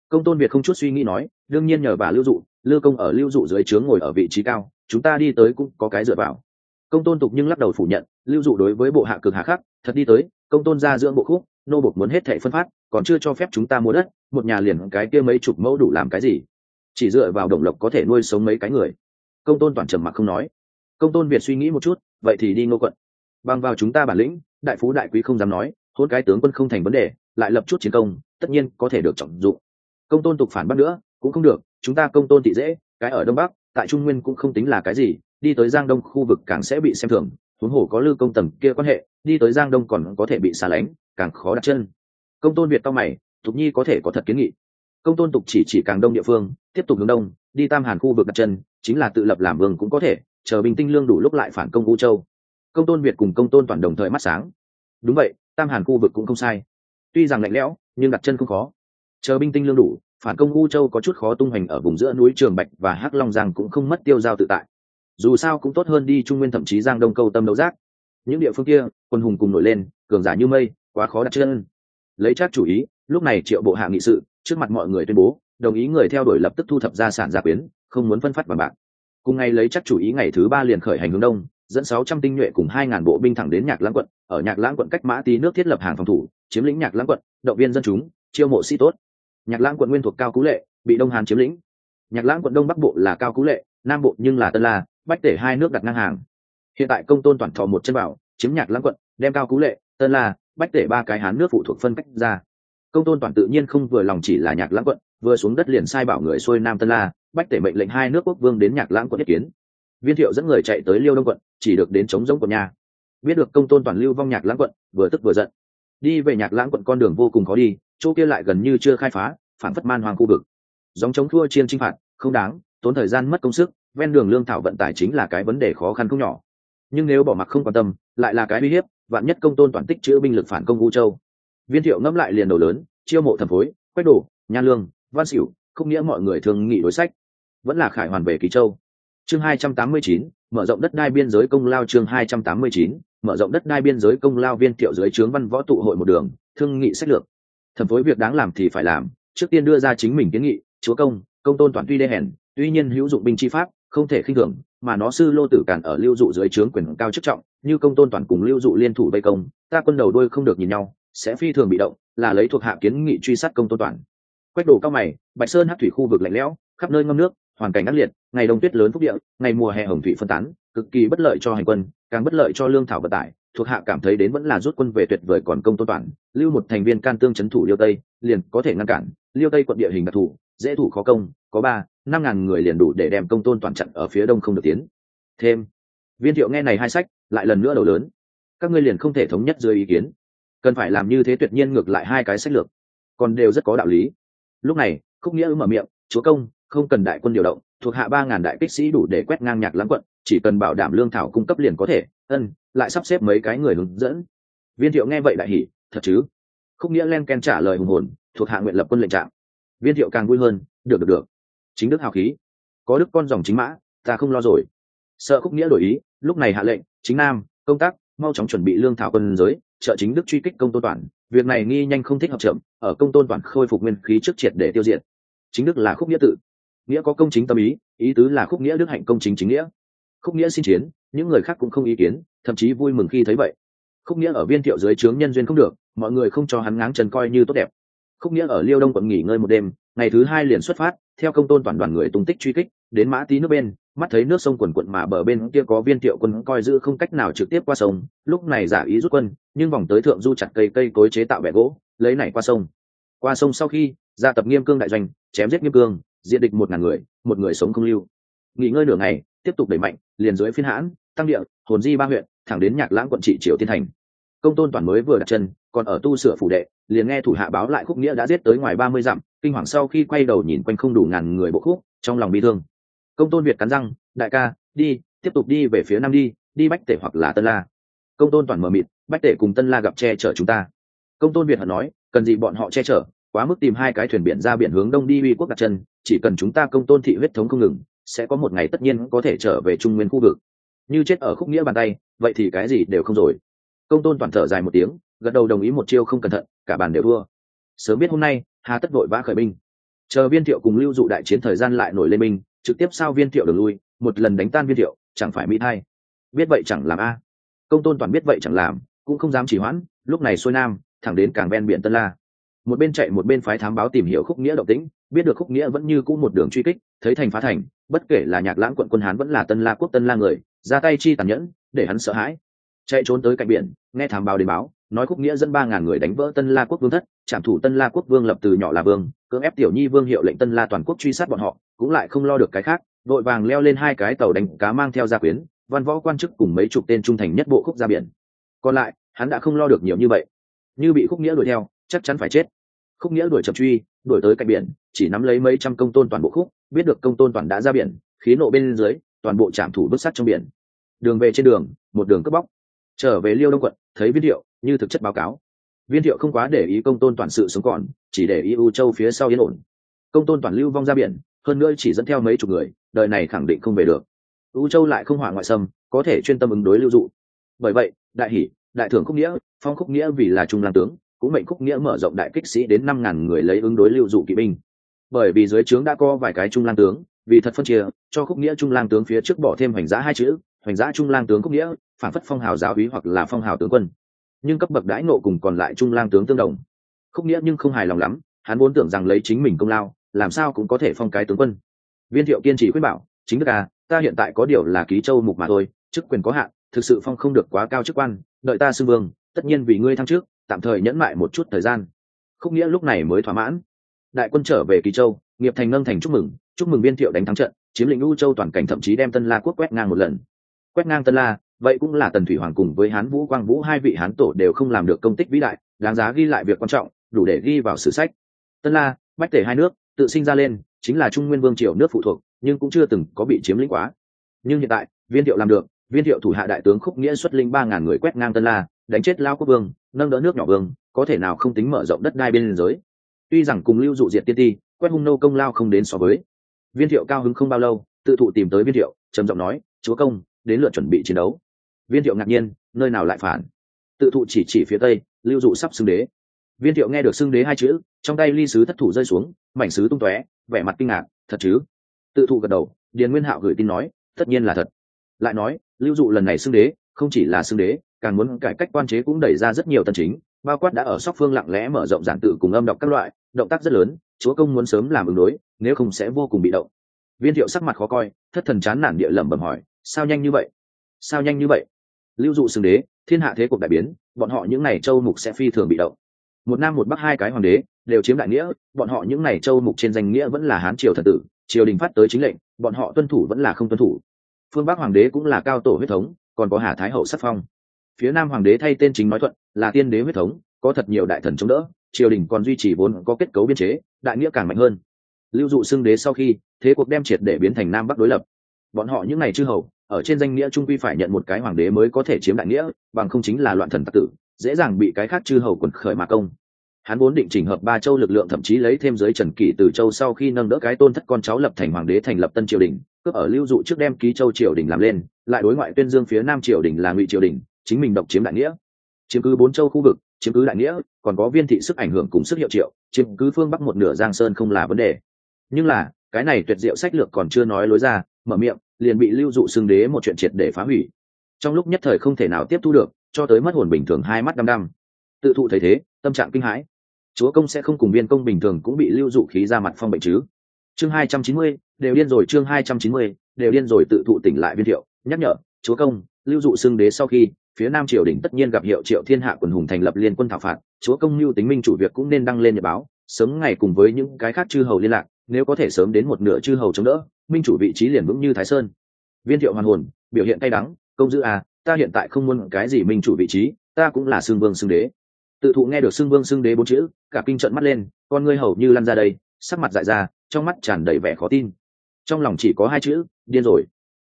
Công tôn việt không chút suy nghĩ nói, đương nhiên nhờ bà lưu dụ lưu công ở lưu dụ dưới trướng ngồi ở vị trí cao, chúng ta đi tới cũng có cái dựa vào. Công tôn tục nhưng lắc đầu phủ nhận, lưu dụ đối với bộ hạ cực hạ khắc, thật đi tới, công tôn ra dưỡng bộ khúc, nô bột muốn hết thệ phân phát, còn chưa cho phép chúng ta mua đất, một nhà liền cái kia mấy chục mẫu đủ làm cái gì. Chỉ dựa vào động lộc có thể nuôi sống mấy cái người. Công tôn toàn trầm mặc không nói. Công tôn việt suy nghĩ một chút, vậy thì đi ngô quận. Bằng vào chúng ta bản lĩnh đại phú đại quý không dám nói, hôn cái tướng quân không thành vấn đề, lại lập chút chiến công, tất nhiên có thể được trọng dụng. Công tôn tục phản bắt nữa, cũng không được, chúng ta công tôn thị dễ, cái ở đông bắc, tại trung nguyên cũng không tính là cái gì, đi tới giang đông khu vực càng sẽ bị xem thường, huống hồ có lưu công tầm kia quan hệ, đi tới giang đông còn có thể bị xa lánh, càng khó đặt chân. Công tôn việt cao mày, thục nhi có thể có thật kiến nghị. Công tôn tục chỉ chỉ càng đông địa phương, tiếp tục hướng đông, đi tam hàn khu vực đặt chân, chính là tự lập làm vương cũng có thể, chờ bình tinh lương đủ lúc lại phản công u châu công tôn việt cùng công tôn toàn đồng thời mắt sáng. Đúng vậy, tam hàn khu vực cũng không sai. Tuy rằng lạnh lẽo, nhưng đặt chân không khó. Chờ binh tinh lương đủ, phản công u châu có chút khó tung hoành ở vùng giữa núi trường bạch và hắc long giang cũng không mất tiêu giao tự tại. Dù sao cũng tốt hơn đi trung nguyên thậm chí giang đông câu tâm đấu giác. Những địa phương kia, quân hùng cùng nổi lên, cường giả như mây, quá khó đặt chân. Lấy chắc chủ ý, lúc này triệu bộ hạ nghị sự, trước mặt mọi người tuyên bố, đồng ý người theo đuổi lập tức thu thập gia sản gia quyến, không muốn phân phát bằng bạc. Cùng ngày lấy chắc chủ ý ngày thứ ba liền khởi hành hướng đông dẫn sáu trăm tinh nhuệ cùng hai ngàn bộ binh thẳng đến nhạc lãng quận. Ở nhạc lãng quận cách mã tí nước thiết lập hàng phòng thủ, chiếm lĩnh nhạc lãng quận, động viên dân chúng, chiêu mộ sĩ tốt. Nhạc lãng quận nguyên thuộc cao cú lệ, bị đông hàn chiếm lĩnh. Nhạc lãng quận đông bắc bộ là cao cú lệ, nam bộ nhưng là tân la, bách tể hai nước đặt ngang hàng. Hiện tại công tôn toàn thọ một chân bảo, chiếm nhạc lãng quận, đem cao cú lệ, tân la, bách tể ba cái hán nước phụ thuộc phân cách ra. Công tôn toàn tự nhiên không vừa lòng chỉ là nhạc lãng quận, vừa xuống đất liền sai bảo người xuôi nam tân la, bách tể mệnh lệnh hai nước quốc vương đến nhạc lãng quận ý kiến viên thiệu dẫn người chạy tới liêu đông quận, chỉ được đến chống giống của nhà. Biết được công tôn toàn lưu vong nhạc lãng quận, vừa tức vừa giận. Đi về nhạc lãng quận con đường vô cùng khó đi, chỗ kia lại gần như chưa khai phá, phản phất man hoang khu vực. Dòng chống thua chiên chinh phạt, không đáng, tốn thời gian mất công sức, ven đường lương thảo vận tải chính là cái vấn đề khó khăn không nhỏ. Nhưng nếu bỏ mặc không quan tâm, lại là cái uy hiếp, vạn nhất công tôn toàn tích chữ binh lực phản công vũ châu. Viên thiệu ngẫm lại liền đầu lớn, chiêu mộ thẩm phối, quách đổ nhan lương, văn xỉu, không nghĩa mọi người thường nghị đối sách. Vẫn là khải hoàn về kỳ châu chương hai trăm tám mươi chín, mở rộng đất đai biên giới công lao chương hai trăm tám mươi chín, mở rộng đất đai biên giới công lao viên thiệu dưới trướng văn võ tụ hội một đường, thương nghị sách lược. Thẩm phối việc đáng làm thì phải làm, trước tiên đưa ra chính mình kiến nghị, chúa công công tôn toàn tuy đê hèn, tuy nhiên hữu dụng binh chi pháp, không thể khinh thường, mà nó sư lô tử cản ở lưu dụ dưới trướng quyền cao chức trọng, như công tôn toàn cùng lưu dụ liên thủ vây công, ta quân đầu đôi không được nhìn nhau, sẽ phi thường bị động, là lấy thuộc hạ kiến nghị truy sát công tôn toàn quách đổ cao mày, bạch sơn hát thủy khu vực lạnh lẽo, khắp nơi ngâm nước hoàn cảnh ác liệt, ngày đông tuyết lớn phúc địa, ngày mùa hè hồng thủy phân tán, cực kỳ bất lợi cho hành quân, càng bất lợi cho lương thảo vận tải, thuộc hạ cảm thấy đến vẫn là rút quân về tuyệt vời còn công tôn toàn, lưu một thành viên can tương c thủ liêu tây, liền có thể ngăn cản. Liêu tây quận địa hình đặc thù, dễ thủ khó công, có ba, năm ngàn người liền đủ để đem công tôn toàn chặn ở phía đông không được tiến. Thêm, viên thiệu nghe này hai sách, lại lần nữa đầu lớn. Các ngươi liền không thể thống nhất dưới ý kiến. Cần phải làm như thế tuyệt nhiên ngược lại hai cái sách lược. Còn đều rất có đạo lý. Lúc này, khúc nghĩa mở miệng, chúa công không cần đại quân điều động, thuộc hạ ba ngàn đại kích sĩ đủ để quét ngang nhạc lãng quận, chỉ cần bảo đảm lương thảo cung cấp liền có thể. Ân, lại sắp xếp mấy cái người hướng dẫn. Viên thiệu nghe vậy đại hỉ, thật chứ? Khúc nghĩa len ken trả lời hùng hồn, thuộc hạ nguyện lập quân lệnh trạng. Viên thiệu càng vui hơn, được được được. Chính đức hào khí. Có đức con dòng chính mã, ta không lo rồi. Sợ khúc nghĩa đổi ý, lúc này hạ lệnh, chính nam, công tác, mau chóng chuẩn bị lương thảo quân giới, trợ chính đức truy kích công tôn toàn. Việc này nghi nhanh không thích hợp chậm, ở công tôn toàn khôi phục nguyên khí trước triệt để tiêu diệt. Chính đức là khúc nghĩa tự nghĩa có công chính tâm ý ý tứ là khúc nghĩa đức hạnh công chính chính nghĩa. Khúc nghĩa xin chiến, những người khác cũng không ý kiến, thậm chí vui mừng khi thấy vậy. Khúc nghĩa ở viên thiệu dưới trướng nhân duyên không được, mọi người không cho hắn ngáng trần coi như tốt đẹp. Khúc nghĩa ở liêu đông quận nghỉ ngơi một đêm, ngày thứ hai liền xuất phát, theo công tôn toàn đoàn người tung tích truy kích, đến mã tí nước bên, mắt thấy nước sông quần quận mà bờ bên kia có viên thiệu quân coi giữ không cách nào trực tiếp qua sông, lúc này giả ý rút quân, nhưng vòng tới thượng du chặt cây cây cối chế tạo bẻ gỗ, lấy này qua sông. Qua sông sau khi ra tập nghiêm cương đại doanh, chém giết nghiêm cương diện địch một ngàn người, một người sống không lưu. Nghỉ ngơi nửa ngày, tiếp tục đẩy mạnh, liền dưới phiên hãn, tăng địa, hồn di ba huyện, thẳng đến nhạc lãng quận trị triều tiên thành. Công tôn toàn mới vừa đặt chân, còn ở tu sửa phủ đệ, liền nghe thủ hạ báo lại khúc nghĩa đã giết tới ngoài ba mươi dặm, kinh hoàng sau khi quay đầu nhìn quanh không đủ ngàn người bộ khúc, trong lòng bi thương. Công tôn việt cắn răng, đại ca, đi, tiếp tục đi về phía nam đi đi bách tể hoặc là tân la. Công tôn toàn mờ mịt, bách tể cùng tân la gặp che chở chúng ta. Công tôn việt hận nói, cần gì bọn họ che chở, quá mức tìm hai cái thuyền biển ra biển hướng đông đi uy quốc đặt chân chỉ cần chúng ta công tôn thị huyết thống không ngừng, sẽ có một ngày tất nhiên có thể trở về trung nguyên khu vực. Như chết ở khúc nghĩa bàn tay, vậy thì cái gì đều không rồi. Công tôn toàn thở dài một tiếng, gật đầu đồng ý một chiêu không cẩn thận, cả bàn đều thua. Sớm biết hôm nay, hà tất vội vã khởi binh. Chờ viên thiệu cùng lưu dụ đại chiến thời gian lại nổi lên binh, trực tiếp sao viên thiệu đường lui, một lần đánh tan viên thiệu, chẳng phải mỹ thay. Biết vậy chẳng làm a. Công tôn toàn biết vậy chẳng làm, cũng không dám chỉ hoãn, lúc này xuôi nam, thẳng đến cảng ven biển tân la. Một bên chạy một bên phái thám báo tìm hiểu khúc nghĩa động tĩnh biết được khúc nghĩa vẫn như cũ một đường truy kích, thấy thành phá thành, bất kể là nhạc lãng quận quân hán vẫn là tân la quốc tân la người, ra tay chi tàn nhẫn, để hắn sợ hãi. Chạy trốn tới cạnh biển, nghe thám báo đến báo, nói khúc nghĩa dẫn ba ngàn người đánh vỡ tân la quốc vương thất, trảm thủ tân la quốc vương lập từ nhỏ là vương, cưỡng ép tiểu nhi vương hiệu lệnh tân la toàn quốc truy sát bọn họ, cũng lại không lo được cái khác, đội vàng leo lên hai cái tàu đánh cá mang theo gia quyến, văn võ quan chức cùng mấy chục tên trung thành nhất bộ khúc ra biển. Còn lại, hắn đã không lo được nhiều như vậy. Như bị khúc nghĩa đuổi theo, chắc chắn phải chết. Khúc nghĩa đuổi chậm truy đổi tới cạnh biển, chỉ nắm lấy mấy trăm công tôn toàn bộ khúc, biết được công tôn toàn đã ra biển, khí nộ bên dưới, toàn bộ trạm thủ vứt sắt trong biển. Đường về trên đường, một đường cướp bóc. Trở về liêu đông quận, thấy viên thiệu, như thực chất báo cáo. Viên thiệu không quá để ý công tôn toàn sự sống còn, chỉ để ý u châu phía sau yên ổn. Công tôn toàn lưu vong ra biển, hơn nữa chỉ dẫn theo mấy chục người, đời này khẳng định không về được. U châu lại không hỏa ngoại xâm, có thể chuyên tâm ứng đối lưu dụ. Bởi vậy, đại hỷ, đại thưởng khúc nghĩa, phong khúc nghĩa vì là trung lang tướng cũng mệnh khúc nghĩa mở rộng đại kích sĩ đến năm ngàn người lấy ứng đối lưu dụ kỵ binh. Bởi vì dưới trướng đã có vài cái trung lang tướng, vì thật phân chia, cho khúc nghĩa trung lang tướng phía trước bỏ thêm hoành giã hai chữ, hoành giã trung lang tướng khúc nghĩa, phản phất phong hào giáo úy hoặc là phong hào tướng quân. Nhưng cấp bậc đãi nộ cùng còn lại trung lang tướng tương đồng. Khúc nghĩa nhưng không hài lòng lắm, hắn vốn tưởng rằng lấy chính mình công lao, làm sao cũng có thể phong cái tướng quân. Viên thiệu kiên trì khuyên bảo, chính đức à ta hiện tại có điều là ký châu mục mà thôi, chức quyền có hạn, thực sự phong không được quá cao chức quan, đợi ta xưng vương, tất nhiên vì ngươi thăng trước tạm thời nhẫn mại một chút thời gian. Khúc nghĩa lúc này mới thỏa mãn. Đại quân trở về kỳ châu, nghiệp thành ngân thành chúc mừng chúc mừng viên thiệu đánh thắng trận, chiếm lĩnh u châu toàn cảnh thậm chí đem tân la quốc quét ngang một lần. Quét ngang tân la, vậy cũng là tần thủy hoàng cùng với hán vũ, quang vũ hai vị hán tổ đều không làm được công tích vĩ đại, đáng giá ghi lại việc quan trọng, đủ để ghi vào sử sách. Tân la, bách tể hai nước, tự sinh ra lên, chính là trung nguyên vương triều nước phụ thuộc, nhưng cũng chưa từng có bị chiếm lĩnh quá. Nhưng hiện tại, viên thiệu làm được, viên thiệu thủ hạ đại tướng khúc nghĩa xuất linh ba ngàn người quét ngang tân la đánh chết lao quốc vương, nâng đỡ nước nhỏ vương, có thể nào không tính mở rộng đất đai bên giới tuy rằng cùng lưu dụ diệt tiên ti, quét hung nô công lao không đến so với. Viên thiệu cao hứng không bao lâu, tự thụ tìm tới viên thiệu, trầm giọng nói, chúa công, đến lượt chuẩn bị chiến đấu. Viên thiệu ngạc nhiên, nơi nào lại phản? Tự thụ chỉ chỉ phía tây, lưu dụ sắp xưng đế. Viên thiệu nghe được xưng đế hai chữ, trong tay ly sứ thất thủ rơi xuống, mảnh sứ tung tóe, vẻ mặt kinh ngạc, thật chứ? Tự thụ gật đầu, điền nguyên hạo gửi tin nói, tất nhiên là thật. Lại nói, lưu dụ lần này xưng đế, không chỉ là xưng đế càng muốn cải cách quan chế cũng đẩy ra rất nhiều tân chính, bao quát đã ở sóc phương lặng lẽ mở rộng giản tự cùng âm đọc các loại, động tác rất lớn, chúa công muốn sớm làm ứng đối, nếu không sẽ vô cùng bị động. Viên thiệu sắc mặt khó coi, thất thần chán nản địa lẩm bẩm hỏi, sao nhanh như vậy? Sao nhanh như vậy? Lưu dụ xưng đế, thiên hạ thế cuộc đại biến, bọn họ những n à y châu mục sẽ phi thường bị động. Một nam một bắc hai cái hoàng đế đều chiếm đại nghĩa, bọn họ những n à y châu mục trên danh nghĩa vẫn là hán triều thần tử, triều đình phát tới chính lệnh, bọn họ tuân thủ vẫn là không tuân thủ. Phương bắc hoàng đế cũng là cao tổ huyết thống, còn có hà thái hậu sắc phong phía nam hoàng đế thay tên chính nói thuận, là tiên đế huyết thống, có thật nhiều đại thần chống đỡ, triều đình còn duy trì vốn có kết cấu biên chế, đại nghĩa càng mạnh hơn. Lưu dụ xưng đế sau khi, thế cuộc đem triệt để biến thành nam bắc đối lập. Bọn họ những ngày chư hầu, ở trên danh nghĩa trung quy phải nhận một cái hoàng đế mới có thể chiếm đại nghĩa, bằng không chính là loạn thần tặc tử, dễ dàng bị cái khác chư hầu quần khởi mà công. Hắn vốn định chỉnh hợp ba châu lực lượng thậm chí lấy thêm giới trần kỷ từ châu sau khi nâng đỡ cái tôn thất con cháu lập thành hoàng đế thành lập tân triều đình, cướp ở lưu dụ trước đem ký châu triều đình làm lên, lại đối ngoại tuyên dương phía nam triều đình là ngụy triều đình chính mình độc chiếm đại nghĩa. Chiếm cứ bốn châu khu vực, chiếm cứ đại nghĩa, còn có viên thị sức ảnh hưởng cùng sức hiệu triệu, chiếm cứ phương bắc một nửa giang sơn không là vấn đề. Nhưng là, cái này tuyệt diệu sách lược còn chưa nói lối ra, mở miệng, liền bị lưu dụ xưng đế một chuyện triệt để phá hủy. Trong lúc nhất thời không thể nào tiếp thu được, cho tới mất hồn bình thường hai mắt đăm đăm. Tự thụ thấy thế, tâm trạng kinh hãi. Chúa công sẽ không cùng viên công bình thường cũng bị lưu dụ khí ra mặt phong bệnh chứ? Chương hai trăm chín mươi, đều điên rồi, chương hai trăm chín mươi, đều điên rồi, tự thụ tỉnh lại viên thiệu, nhắc nhở, chúa công, lưu dụ xưng đế sau khi phía nam triều đình tất nhiên gặp hiệu triệu thiên hạ quần hùng thành lập liên quân thảo phạt, chúa công lưu tính minh chủ việc cũng nên đăng lên nhật báo, sớm ngày cùng với những cái khác chư hầu liên lạc, nếu có thể sớm đến một nửa chư hầu chống đỡ, minh chủ vị trí liền vững như thái sơn. Viên thiệu hoàn hồn, biểu hiện cay đắng, công dữ à ta hiện tại không muốn cái gì minh chủ vị trí, ta cũng là xương vương xương đế. Tự thụ nghe được xương vương xương đế bốn chữ, cả kinh trận mắt lên, con ngươi hầu như lăn ra đây, sắc mặt dại ra, trong mắt tràn đầy vẻ khó tin. Trong lòng chỉ có hai chữ, điên rồi.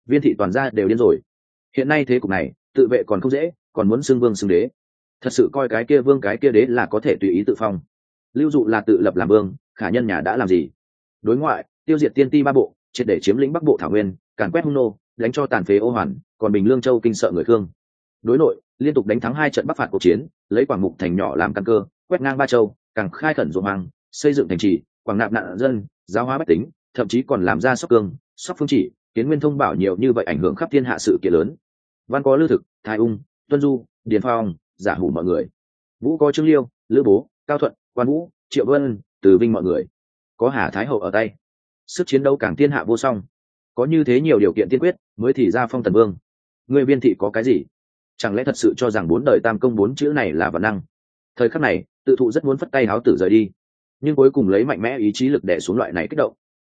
Viên thị toàn gia đều điên rồi. Hiện nay thế cục này tự vệ còn không dễ, còn muốn xưng vương xưng đế. Thật sự coi cái kia vương cái kia đế là có thể tùy ý tự phong. Lưu dụ là tự lập làm vương, khả nhân nhà đã làm gì? Đối ngoại, tiêu diệt tiên ti ba bộ, triệt để chiếm lĩnh bắc bộ thảo nguyên, càn quét hung nô, đánh cho tàn phế ô hoàn, còn bình lương châu kinh sợ người khương. Đối nội, liên tục đánh thắng hai trận bắc phạt cuộc chiến, lấy quảng mục thành nhỏ làm căn cơ, quét ngang ba châu, càng khai khẩn ruộng hoang, xây dựng thành trì, quảng nạp nạn dân, giáo hóa bách tính, thậm chí còn làm ra sóc cương, sóc phương chỉ, kiến nguyên thông bảo nhiều như vậy ảnh hưởng khắp thiên hạ sự kiện lớn văn có lưu thực, thái ung, tuân du, điền phong, giả hủ mọi người. Vũ có trương liêu lữ bố, cao thuận, quan vũ, triệu vân, từ vinh mọi người. Có hà thái hậu ở tay. Sức chiến đấu càng thiên hạ vô song. Có như thế nhiều điều kiện tiên quyết, mới thì ra phong tần vương. Người viên thị có cái gì? Chẳng lẽ thật sự cho rằng bốn đời tam công bốn chữ này là văn năng? Thời khắc này, tự thụ rất muốn phất tay háo tử rời đi. Nhưng cuối cùng lấy mạnh mẽ ý chí lực đẻ xuống loại này kích động.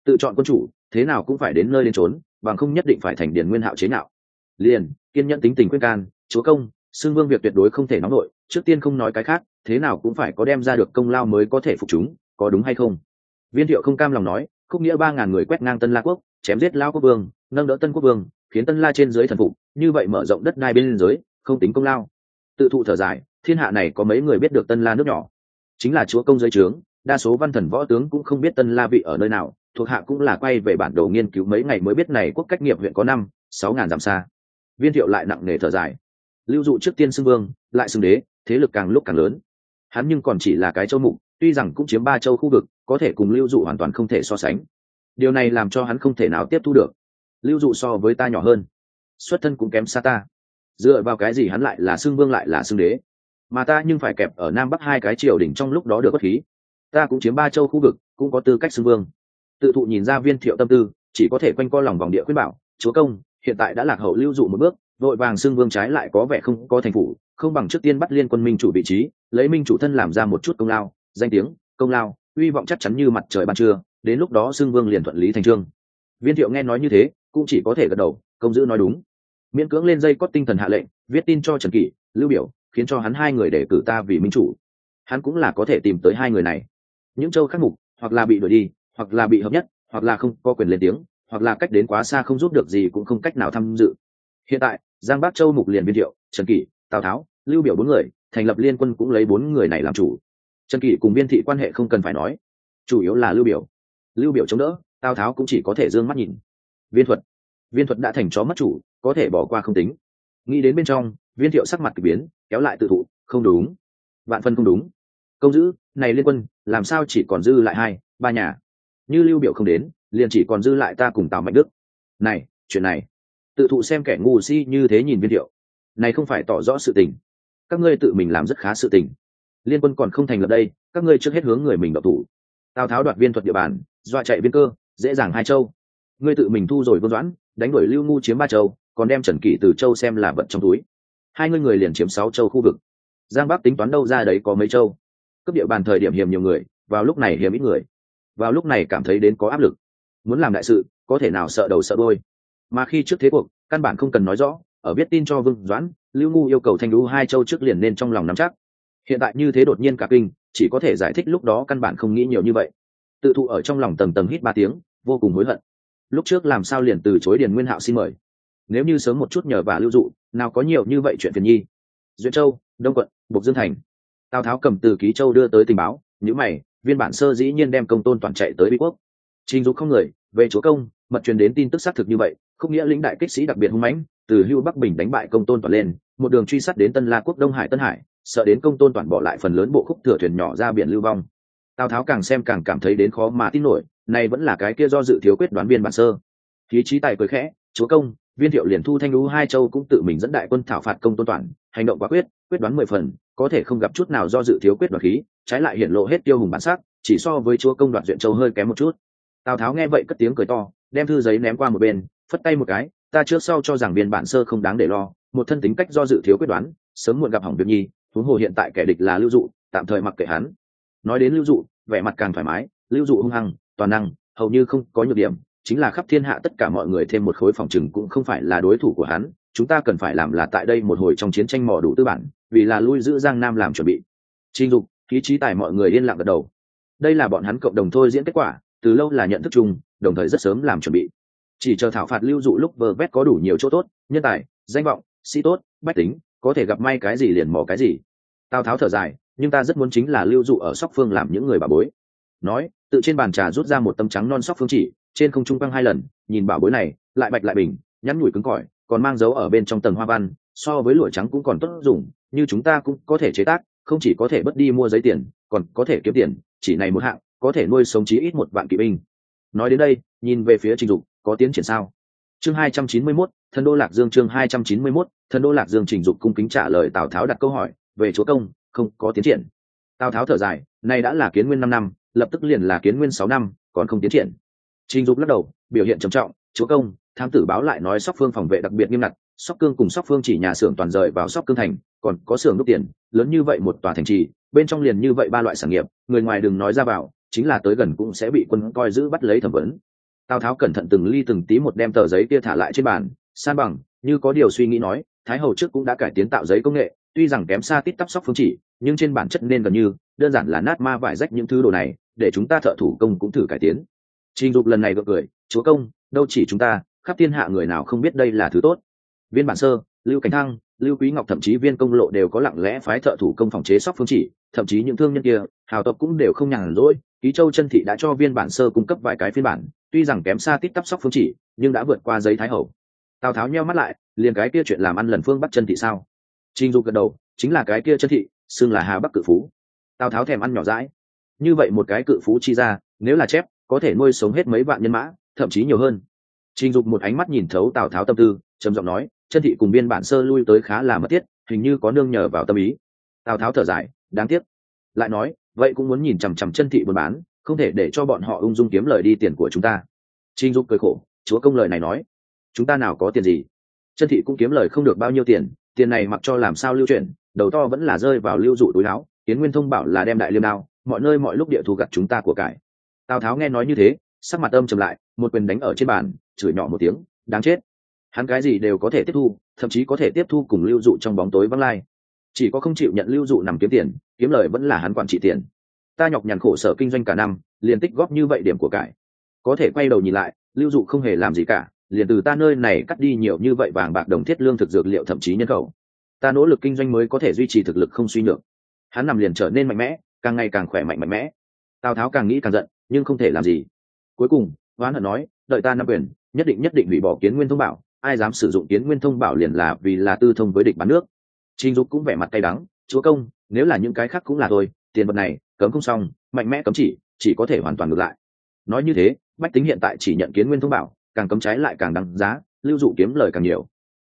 Tự chọn quân chủ, thế nào cũng phải đến nơi đến trốn bằng không nhất định phải thành điền nguyên hạo chế nào liền, kiên nhẫn tính tình khuyên can, chúa công xưng vương việc tuyệt đối không thể nóng nổi, trước tiên không nói cái khác, thế nào cũng phải có đem ra được công lao mới có thể phục chúng, có đúng hay không? Viên thiệu không cam lòng nói, khúc nghĩa ba ngàn người quét ngang tân la quốc, chém giết lao quốc vương, nâng đỡ tân quốc vương, khiến tân la trên dưới thần phục, như vậy mở rộng đất đai bên dưới, không tính công lao. Tự thụ thở dài, thiên hạ này có mấy người biết được tân la nước nhỏ? Chính là chúa công giới trướng, đa số văn thần võ tướng cũng không biết tân la vị ở nơi nào, thuộc hạ cũng là quay về bản đồ nghiên cứu mấy ngày mới biết này quốc cách nghiệp huyện có năm, sáu ngàn dặm xa viên thiệu lại nặng nề thở dài. Lưu dụ trước tiên xưng vương, lại xưng đế, thế lực càng lúc càng lớn. Hắn nhưng còn chỉ là cái châu mục, tuy rằng cũng chiếm ba châu khu vực, có thể cùng lưu dụ hoàn toàn không thể so sánh. Điều này làm cho hắn không thể nào tiếp thu được. Lưu dụ so với ta nhỏ hơn. Xuất thân cũng kém xa ta. Dựa vào cái gì hắn lại là xưng vương lại là xưng đế? Mà ta nhưng phải kẹp ở nam bắc hai cái triều đỉnh trong lúc đó được bất khí. Ta cũng chiếm ba châu khu vực, cũng có tư cách xưng vương. Tự thụ nhìn ra viên thiệu tâm tư, chỉ có thể quanh co lòng vòng địa khuyên bảo, chúa công hiện tại đã lạc hậu lưu dụ một bước, vội vàng xưng vương trái lại có vẻ không có thành phủ, không bằng trước tiên bắt liên quân minh chủ vị trí, lấy minh chủ thân làm ra một chút công lao, danh tiếng, công lao, uy vọng chắc chắn như mặt trời ban trưa, đến lúc đó xưng vương liền thuận lý thành trương. Viên thiệu nghe nói như thế, cũng chỉ có thể gật đầu, công giữ nói đúng. Miễn cưỡng lên dây cót tinh thần hạ lệnh, viết tin cho trần kỷ, lưu biểu, khiến cho hắn hai người để cử ta vì minh chủ. Hắn cũng là có thể tìm tới hai người này. Những châu khắc mục, hoặc là bị đuổi đi, hoặc là bị hợp nhất, hoặc là không có quyền lên tiếng hoặc là cách đến quá xa không giúp được gì cũng không cách nào tham dự. Hiện tại, giang bắc châu mục liền viên thiệu, trần kỷ, tào tháo, lưu biểu bốn người, thành lập liên quân cũng lấy bốn người này làm chủ. Trần kỷ cùng viên thị quan hệ không cần phải nói, chủ yếu là lưu biểu. Lưu biểu chống đỡ, tào tháo cũng chỉ có thể d ư ơ n g mắt nhìn. Viên thuật. Viên thuật đã thành chó mất chủ, có thể bỏ qua không tính. Nghĩ đến bên trong, viên thiệu sắc mặt k ỳ biến, kéo lại tự thụ, không đúng. Vạn phân không đúng. Công giữ, này liên quân, làm sao chỉ còn dư lại hai, ba nhà? Như lưu biểu không đến liền chỉ còn dư lại ta cùng tào mạnh đức. Này, chuyện này. Tự thụ xem kẻ ngu si như thế nhìn viên thiệu. Này không phải tỏ rõ sự tình. Các ngươi tự mình làm rất khá sự tình. Liên quân còn không thành lập đây, các ngươi trước hết hướng người mình độc thủ. Tào tháo đoạt viên thuật địa bàn, dọa chạy viên cơ, dễ dàng hai châu. Ngươi tự mình thu rồi vương doãn, đánh đuổi lưu ngu chiếm ba châu, còn đem trần kỷ từ châu xem là vật trong túi. Hai ngươi người liền chiếm sáu châu khu vực. Giang bắc tính toán đâu ra đấy có mấy châu? Cấp địa bàn thời điểm hiểm nhiều người, vào lúc này hiểm ít người. Vào lúc này cảm thấy đến có áp lực muốn làm đại sự, có thể nào sợ đầu sợ đôi mà khi trước thế cuộc, căn bản không cần nói rõ, ở biết tin cho vương doãn, lưu ngu yêu cầu thanh lũ hai châu trước liền nên trong lòng nắm chắc. Hiện tại như thế đột nhiên cả kinh, chỉ có thể giải thích lúc đó căn bản không nghĩ nhiều như vậy. Tự thụ ở trong lòng tầng tầng hít ba tiếng, vô cùng hối hận. Lúc trước làm sao liền từ chối điền nguyên hạo xin mời? Nếu như sớm một chút nhờ và lưu dụ, nào có nhiều như vậy chuyện phiền nhi. Duyên châu, đông quận, bộc dương thành. Tào tháo cầm từ ký châu đưa tới tình báo nhữ mày, viên bản sơ dĩ nhiên đem công tôn toàn chạy tới bí quốc trình dục không người, về chúa công, mật truyền đến tin tức xác thực như vậy không nghĩa lĩnh đại kích sĩ đặc biệt hung mãnh, từ hưu bắc bình đánh bại công tôn toàn lên, một đường truy sát đến tân la quốc đông hải tân hải, sợ đến công tôn toàn bỏ lại phần lớn bộ khúc thừa thuyền nhỏ ra biển lưu vong. Tào tháo càng xem càng cảm thấy đến khó mà tin nổi này vẫn là cái kia do dự thiếu quyết đoán viên bản sơ. Khí trí tài cười khẽ, chúa công, viên thiệu liền thu thanh lũ hai châu cũng tự mình dẫn đại quân thảo phạt công tôn toàn, hành động quả quyết quyết đoán mười phần, có thể không gặp chút nào do dự thiếu quyết đoán khí, trái lại hiện lộ hết tiêu hùng bản sắc, chỉ so với chúa công đoạt duyện châu hơi kém một chút tào tháo nghe vậy cất tiếng cười to, đem thư giấy ném qua một bên, phất tay một cái, ta trước sau cho rằng viên bản sơ không đáng để lo, một thân tính cách do dự thiếu quyết đoán, sớm muộn gặp hỏng việc nhi, huống hồ hiện tại kẻ địch là lưu dụ, tạm thời mặc kệ hắn. Nói đến lưu dụ, vẻ mặt càng thoải mái, lưu dụ hung hăng, toàn năng, hầu như không có nhược điểm, chính là khắp thiên hạ tất cả mọi người thêm một khối phòng trừng cũng không phải là đối thủ của hắn, chúng ta cần phải làm là tại đây một hồi trong chiến tranh mò đủ tư bản, vì là lui giữ giang nam làm chuẩn bị. Trình dục, khí trí tài mọi người yên lặng gật đầu. Đây là bọn hắn cộng đồng thôi diễn kết quả từ lâu là nhận thức chung, đồng thời rất sớm làm chuẩn bị. Chỉ chờ thảo phạt lưu dụ lúc vơ vét có đủ nhiều chỗ tốt, nhân tài, danh vọng, sĩ tốt, bách tính, có thể gặp may cái gì liền mò cái gì. Tào tháo thở dài, nhưng ta rất muốn chính là lưu dụ ở sóc phương làm những người bà bối. Nói, tự trên bàn trà rút ra một tấm trắng non sóc phương chỉ, trên không trung quăng hai lần, nhìn bảo bối này, lại bạch lại bình, nhắn nhủi cứng cỏi, còn mang dấu ở bên trong tầng hoa văn, so với lụa trắng cũng còn tốt dùng, như chúng ta cũng có thể chế tác, không chỉ có thể bất đi mua giấy tiền, còn có thể kiếm tiền, chỉ này một hạng có thể nuôi sống chí ít một vạn kỵ binh. Nói đến đây nhìn về phía trình dục có tiến triển sao? Chương hai trăm chín mươi 291, thần đô lạc dương chương hai trăm chín mươi 291, thần đô lạc dương trình dục cung kính trả lời tào tháo đặt câu hỏi về chúa công không có tiến triển. Tào tháo thở dài nay đã là kiến nguyên năm năm lập tức liền là kiến nguyên sáu năm còn không tiến triển. Trình dục lắc đầu biểu hiện trầm trọng chúa công tham tử báo lại nói sóc phương phòng vệ đặc biệt nghiêm ngặt sóc cương cùng sóc phương chỉ nhà xưởng toàn rời vào sóc cương thành còn có xưởng đúc tiền lớn như vậy một tòa thành trì bên trong liền như vậy ba loại sản nghiệp người ngoài đừng nói ra vào chính là tới gần cũng sẽ bị quân coi giữ bắt lấy thẩm vấn. Tào tháo cẩn thận từng ly từng tí một đem tờ giấy kia thả lại trên bàn, san bằng, như có điều suy nghĩ nói, thái hầu trước cũng đã cải tiến tạo giấy công nghệ, tuy rằng kém xa tít tắp sóc phương chỉ, nhưng trên bản chất nên gần như, đơn giản là nát ma vải rách những thứ đồ này, để chúng ta thợ thủ công cũng thử cải tiến. Trình dục lần này gượng cười, chúa công, đâu chỉ chúng ta, khắp thiên hạ người nào không biết đây là thứ tốt. Viên bản sơ, lưu cảnh thăng, lưu quý ngọc thậm chí viên công lộ đều có lặng lẽ phái thợ thủ công phòng chế sóc phương chỉ, thậm chí những thương nhân kia, hào tộc cũng đều không nhàn rỗi ký châu chân thị đã cho viên bản sơ cung cấp vài cái phiên bản, tuy rằng kém xa tít tắp sóc phương chỉ, nhưng đã vượt qua giấy thái hậu. Tào tháo nheo mắt lại, liền cái kia chuyện làm ăn lần phương bắt chân thị sao? Trình dục gật đầu, chính là cái kia chân thị, xưng là hà bắc cự phú. Tào tháo thèm ăn nhỏ rãi như vậy một cái cự phú chi ra nếu là chép, có thể nuôi sống hết mấy vạn nhân mã, thậm chí nhiều hơn. Trình dục một ánh mắt nhìn thấu tào tháo tâm tư, trầm giọng nói, chân thị cùng biên bản sơ lui tới khá là mất thiết, hình như có nương nhờ vào tâm ý. Tào tháo thở dài, đáng tiếc. Lại nói vậy cũng muốn nhìn chằm chằm chân thị buôn bán, không thể để cho bọn họ ung dung kiếm lời đi tiền của chúng ta. Trinh dục cười khổ, chúa công lời này nói, chúng ta nào có tiền gì? Chân thị cũng kiếm lời không được bao nhiêu tiền tiền này mặc cho làm sao lưu chuyển, đầu to vẫn là rơi vào lưu dụ túi láo tiến nguyên thông bảo là đem đại liêm đao, mọi nơi mọi lúc địa thu gặt chúng ta của cải. Tào tháo nghe nói như thế, sắc mặt âm trầm lại, một quyền đánh ở trên bàn, chửi nhỏ một tiếng, đáng chết! Hắn cái gì đều có thể tiếp thu, thậm chí có thể tiếp thu cùng lưu dụ trong bóng tối vắng lai chỉ có không chịu nhận lưu dụ nằm kiếm tiền, kiếm lời vẫn là hắn quản trị tiền. Ta nhọc nhằn khổ sở kinh doanh cả năm, liền tích góp như vậy điểm của cải. Có thể quay đầu nhìn lại, lưu dụ không hề làm gì cả, liền từ ta nơi này cắt đi nhiều như vậy vàng bạc đồng thiết lương thực dược liệu thậm chí nhân khẩu. Ta nỗ lực kinh doanh mới có thể duy trì thực lực không suy nhược. Hắn nằm liền trở nên mạnh mẽ, càng ngày càng khỏe mạnh mạnh mẽ. Tào tháo càng nghĩ càng giận, nhưng không thể làm gì. Cuối cùng oán hận nói, đợi ta năm quyền, nhất định nhất định hủy bỏ kiến nguyên thông bảo, ai dám sử dụng kiến nguyên thông bảo liền là vì là tư thông với địch bán nước trình dục cũng vẻ mặt cay đắng, chúa công, nếu là những cái khác cũng là thôi tiền vật này, cấm không xong, mạnh mẽ cấm chỉ chỉ có thể hoàn toàn ngược lại. Nói như thế, bách tính hiện tại chỉ nhận kiến nguyên thông bảo, càng cấm trái lại càng đăng giá, lưu dụ kiếm lời càng nhiều.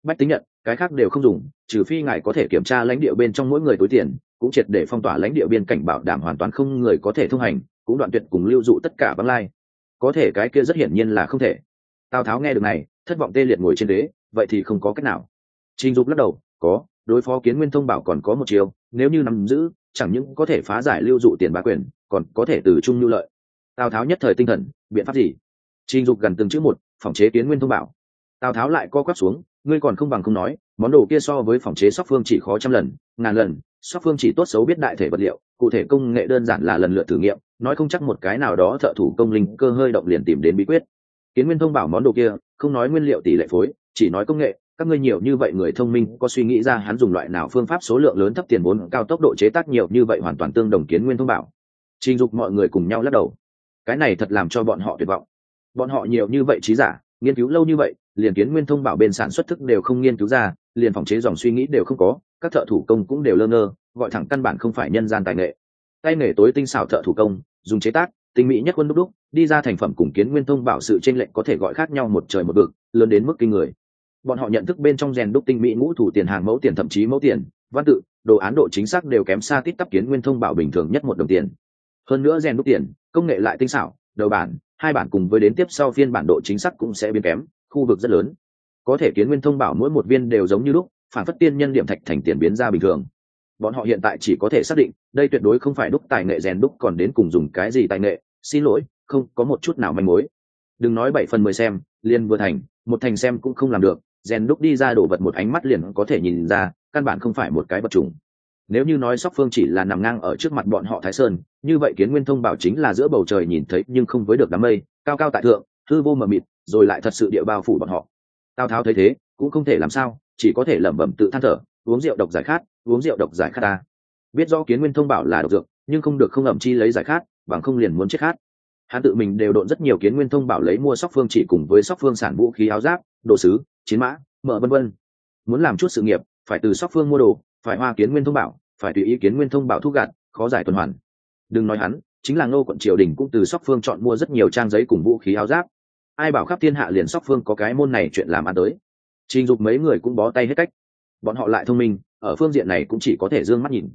Bách tính nhận, cái khác đều không dùng, trừ phi ngài có thể kiểm tra lãnh địa bên trong mỗi người túi tiền, cũng triệt để phong tỏa lãnh địa biên cảnh bảo đảm hoàn toàn không người có thể thông hành, cũng đoạn tuyệt cùng lưu dụ tất cả vắng lai. Có thể cái kia rất hiển nhiên là không thể. Tào tháo nghe được này, thất vọng tê liệt ngồi trên đế, vậy thì không có cách nào. Trình dục lắc đầu, có đối phó kiến nguyên thông bảo còn có một chiều, nếu như nắm giữ, chẳng những có thể phá giải lưu dụ tiền bá quyền, còn có thể từ chung lưu lợi. Tào tháo nhất thời tinh thần, biện pháp gì? Trình dục gần từng chữ một, phòng chế kiến nguyên thông bảo. Tào tháo lại co quắp xuống, ngươi còn không bằng không nói, món đồ kia so với phòng chế sóc phương chỉ khó trăm lần, ngàn lần, sóc phương chỉ tốt xấu biết đại thể vật liệu, cụ thể công nghệ đơn giản là lần lượt thử nghiệm, nói không chắc một cái nào đó thợ thủ công linh cơ hơi động liền tìm đến bí quyết. Kiến nguyên thông bảo món đồ kia, không nói nguyên liệu tỷ lệ phối, chỉ nói công nghệ các ngươi nhiều như vậy người thông minh, có suy nghĩ ra hắn dùng loại nào phương pháp số lượng lớn thấp tiền vốn, cao tốc độ chế tác nhiều như vậy hoàn toàn tương đồng kiến nguyên thông bảo. Trình dục mọi người cùng nhau lắc đầu. Cái này thật làm cho bọn họ tuyệt vọng. Bọn họ nhiều như vậy trí giả, nghiên cứu lâu như vậy, liền kiến nguyên thông bảo bên sản xuất thức đều không nghiên cứu ra, liền phòng chế dòng suy nghĩ đều không có, các thợ thủ công cũng đều lơ ngơ, gọi thẳng căn bản không phải nhân gian tài nghệ. Tay nghề tối tinh xảo thợ thủ công, dùng chế tác, tinh mỹ nhất quân đúc đúc, đi ra thành phẩm cùng kiến nguyên thông bảo sự tranh lệch có thể gọi khác nhau một trời một vực, lớn đến mức kinh người bọn họ nhận thức bên trong rèn đúc tinh mỹ ngũ thủ tiền hàng mẫu tiền thậm chí mẫu tiền, văn tự, đồ án độ chính xác đều kém xa tít tắp kiến nguyên thông bảo bình thường nhất một đồng tiền. Hơn nữa rèn đúc tiền, công nghệ lại tinh xảo, đầu bản, hai bản cùng với đến tiếp sau phiên bản độ chính xác cũng sẽ biến kém, khu vực rất lớn. Có thể kiến nguyên thông bảo mỗi một viên đều giống như lúc, phản phất tiên nhân điểm thạch thành tiền biến ra bình thường. Bọn họ hiện tại chỉ có thể xác định, đây tuyệt đối không phải đúc tài nghệ rèn đúc còn đến cùng dùng cái gì tài nghệ. Xin lỗi, không có một chút nào manh mối. Đừng nói bảy phần mười xem, liền vừa thành, một thành xem cũng không làm được rèn đúc đi ra đổ vật một ánh mắt liền có thể nhìn ra, căn bản không phải một cái vật trùng nếu như nói sóc phương chỉ là nằm ngang ở trước mặt bọn họ thái sơn, như vậy kiến nguyên thông bảo chính là giữa bầu trời nhìn thấy nhưng không với được đám mây, cao cao tại thượng, hư vô mờ mịt, rồi lại thật sự địa bao phủ bọn họ. Tào tháo thấy thế, cũng không thể làm sao, chỉ có thể lẩm bẩm tự than thở, uống rượu độc giải khát, uống rượu độc giải khát ta. Biết do kiến nguyên thông bảo là độc dược, nhưng không được không ẩm chi lấy giải khát, bằng không liền muốn chết khát. Hắn tự mình đều độn rất nhiều kiến nguyên thông bảo lấy mua sóc phương chỉ cùng với sóc phương sản vũ khí áo giáp, đồ sứ chiến mã, mở vân vân. Muốn làm chút sự nghiệp, phải từ sóc phương mua đồ, phải hoa kiến nguyên thông bảo, phải tùy ý kiến nguyên thông bảo thu gạt khó giải tuần hoàn. Đừng nói hắn, chính là ngô quận triều đình cũng từ sóc phương chọn mua rất nhiều trang giấy cùng vũ khí áo giáp. Ai bảo khắp thiên hạ liền sóc phương có cái môn này chuyện làm ăn tới. Trình dục mấy người cũng bó tay hết cách. Bọn họ lại thông minh, ở phương diện này cũng chỉ có thể d ư ơ n g mắt nhìn.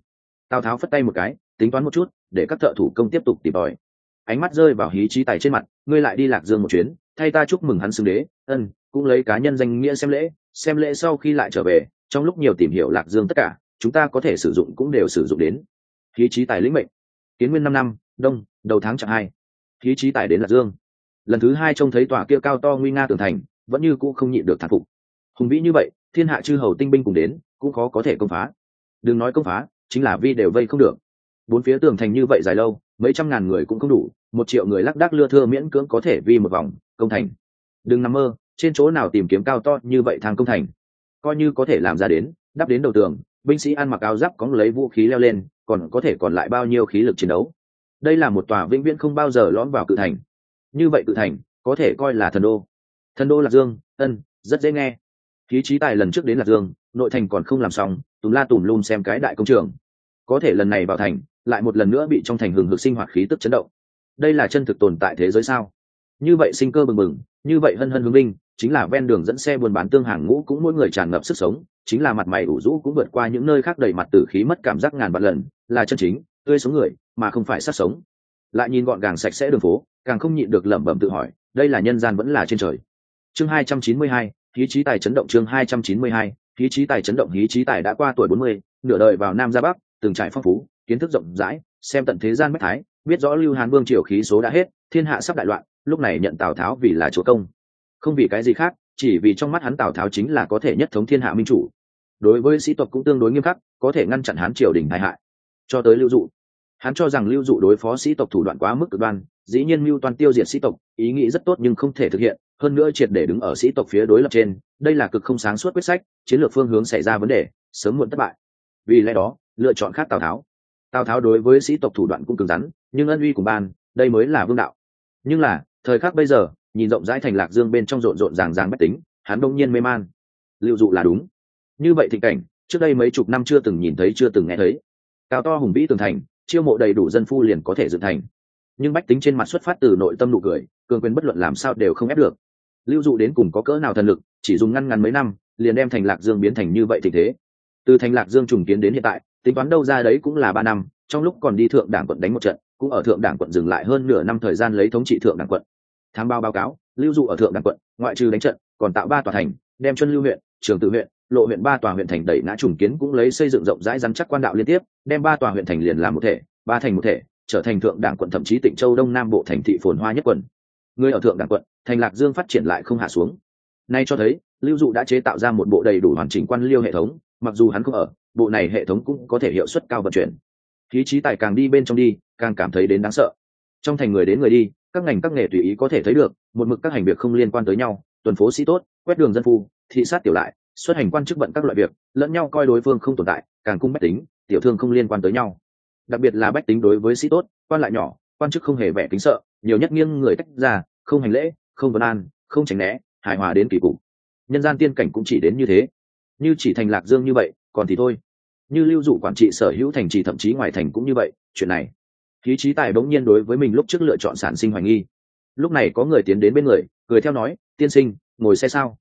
Tào tháo phất tay một cái, tính toán một chút, để các thợ thủ công tiếp tục tìm tòi. Ánh mắt rơi vào hí trí tài trên mặt, ngươi lại đi lạc dương một chuyến, thay ta chúc mừng hắn xưng đế, ân cũng lấy cá nhân danh nghĩa xem lễ xem lễ sau khi lại trở về, trong lúc nhiều tìm hiểu lạc dương tất cả, chúng ta có thể sử dụng cũng đều sử dụng đến. Khí trí tài lĩnh mệnh. Kiến nguyên năm năm, đông, đầu tháng chẳng hai. Khí trí tài đến lạc dương. Lần thứ hai trông thấy tòa kia cao to nguy nga tường thành, vẫn như cũ không nhịn được thán phục. Hùng vĩ như vậy, thiên hạ chư hầu tinh binh cùng đến, cũng khó có thể công phá. Đừng nói công phá, chính là vi đều vây không được. Bốn phía tường thành như vậy dài lâu, mấy trăm ngàn người cũng không đủ, một triệu người lác đác lưa thưa miễn cưỡng có thể vi một vòng, công thành. Đừng nằm mơ trên chỗ nào tìm kiếm cao to như vậy thang công thành? Coi như có thể làm ra đến, đắp đến đầu tường, binh sĩ ăn mặc áo giáp có lấy vũ khí leo lên, còn có thể còn lại bao nhiêu khí lực chiến đấu? Đây là một tòa vĩnh viễn không bao giờ lõm vào cự thành. Như vậy cự thành, có thể coi là thần đô. Thần đô lạc dương, ân, rất dễ nghe. Khí trí tài lần trước đến lạc dương, nội thành còn không làm xong, tùm la tùm lum xem cái đại công trường. Có thể lần này vào thành, lại một lần nữa bị trong thành hừng hực sinh hoạt khí tức chấn động. Đây là chân thực tồn tại thế giới sao? Như vậy sinh cơ bừng bừng, như vậy hân hân hướng linh chính là ven đường dẫn xe buôn bán tương hàng ngũ cũng mỗi người tràn ngập sức sống, chính là mặt mày ủ rũ cũng vượt qua những nơi khác đầy mặt tử khí mất cảm giác ngàn vạn lần, là chân chính, tươi sống người, mà không phải sát sống. Lại nhìn gọn gàng sạch sẽ đường phố, càng không nhịn được lẩm bẩm tự hỏi, đây là nhân gian vẫn là trên trời. Chương hai trăm chín mươi hai khí trí tài chấn động chương hai trăm chín mươi hai khí trí tài chấn động khí trí tài đã qua tuổi bốn mươi, nửa đời vào nam ra bắc, từng trải phong phú, kiến thức rộng rãi, xem tận thế gian bách thái, biết rõ lưu hán vương triều khí số đã hết, thiên hạ sắp đại loạn, lúc này nhận tào tháo vì là chúa công không vì cái gì khác, chỉ vì trong mắt hắn tào tháo chính là có thể nhất thống thiên hạ minh chủ. Đối với sĩ tộc cũng tương đối nghiêm khắc, có thể ngăn chặn hán triều đình tai hại. Cho tới lưu dụ, hắn cho rằng lưu dụ đối phó sĩ tộc thủ đoạn quá mức cực đoan, dĩ nhiên mưu toàn tiêu diệt sĩ tộc, ý nghĩ rất tốt nhưng không thể thực hiện, hơn nữa triệt để đứng ở sĩ tộc phía đối lập trên, đây là cực không sáng suốt quyết sách, chiến lược phương hướng xảy ra vấn đề, sớm muộn thất bại. Vì lẽ đó, lựa chọn khác tào tháo. Tào tháo đối với sĩ tộc thủ đoạn cũng cứng rắn, nhưng ân uy của ban, đây mới là vương đạo. Nhưng là, thời khắc bây giờ nhìn rộng rãi thành lạc dương bên trong rộn rộn ràng ràng bách tính, hắn đông nhiên mê man. Lưu dụ là đúng. Như vậy thịnh cảnh, trước đây mấy chục năm chưa từng nhìn thấy, chưa từng nghe thấy. Cao to hùng vĩ tường thành, chiêu mộ đầy đủ dân phu liền có thể dựng thành. Nhưng bách tính trên mặt xuất phát từ nội tâm nụ cười, cường quyền bất luận làm sao đều không ép được. Lưu dụ đến cùng có cỡ nào thần lực, chỉ dùng ngăn ngắn mấy năm, liền đem thành lạc dương biến thành như vậy tình thế. Từ thành lạc dương trùng kiến đến hiện tại, tính toán đâu ra đấy cũng là ba năm, trong lúc còn đi thượng đảng quận đánh một trận, cũng ở thượng đảng quận dừng lại hơn nửa năm thời gian lấy thống trị thượng đảng quận tham bao báo cáo, lưu dụ ở thượng đẳng quận, ngoại trừ đánh trận, còn tạo ba tòa thành, đem chân lưu huyện, trường tự huyện, lộ huyện ba tòa huyện thành đẩy nã trùng kiến cũng lấy xây dựng rộng rãi rắn chắc quan đạo liên tiếp, đem ba tòa huyện thành liền làm một thể, ba thành một thể, trở thành thượng đảng quận thậm chí tỉnh châu đông nam bộ thành thị phồn hoa nhất quận. Người ở thượng đảng quận, thành lạc dương phát triển lại không hạ xuống. Nay cho thấy, lưu dụ đã chế tạo ra một bộ đầy đủ hoàn chỉnh quan liêu hệ thống, mặc dù hắn không ở, bộ này hệ thống cũng có thể hiệu suất cao vận chuyển. Khí trí tài càng đi bên trong đi, càng cảm thấy đến đáng sợ. Trong thành người đến người đi các ngành các nghề tùy ý có thể thấy được, một mực các hành việc không liên quan tới nhau, tuần phố sĩ tốt, quét đường dân phu, thị sát tiểu lại, xuất hành quan chức bận các loại việc, lẫn nhau coi đối phương không tồn tại, càng cung bách tính, tiểu thương không liên quan tới nhau. Đặc biệt là bách tính đối với sĩ tốt, quan lại nhỏ, quan chức không hề vẻ kính sợ, nhiều nhất nghiêng người tách ra, không hành lễ, không vấn an, không tránh né, hài hòa đến kỳ cục. Nhân gian tiên cảnh cũng chỉ đến như thế. Như chỉ thành lạc dương như vậy, còn thì thôi. Như lưu dụ quản trị sở hữu thành trì thậm chí ngoài thành cũng như vậy, chuyện này khí trí tài bỗng nhiên đối với mình lúc trước lựa chọn sản sinh hoài nghi. Lúc này có người tiến đến bên người, cười theo nói, tiên sinh, ngồi xe sao?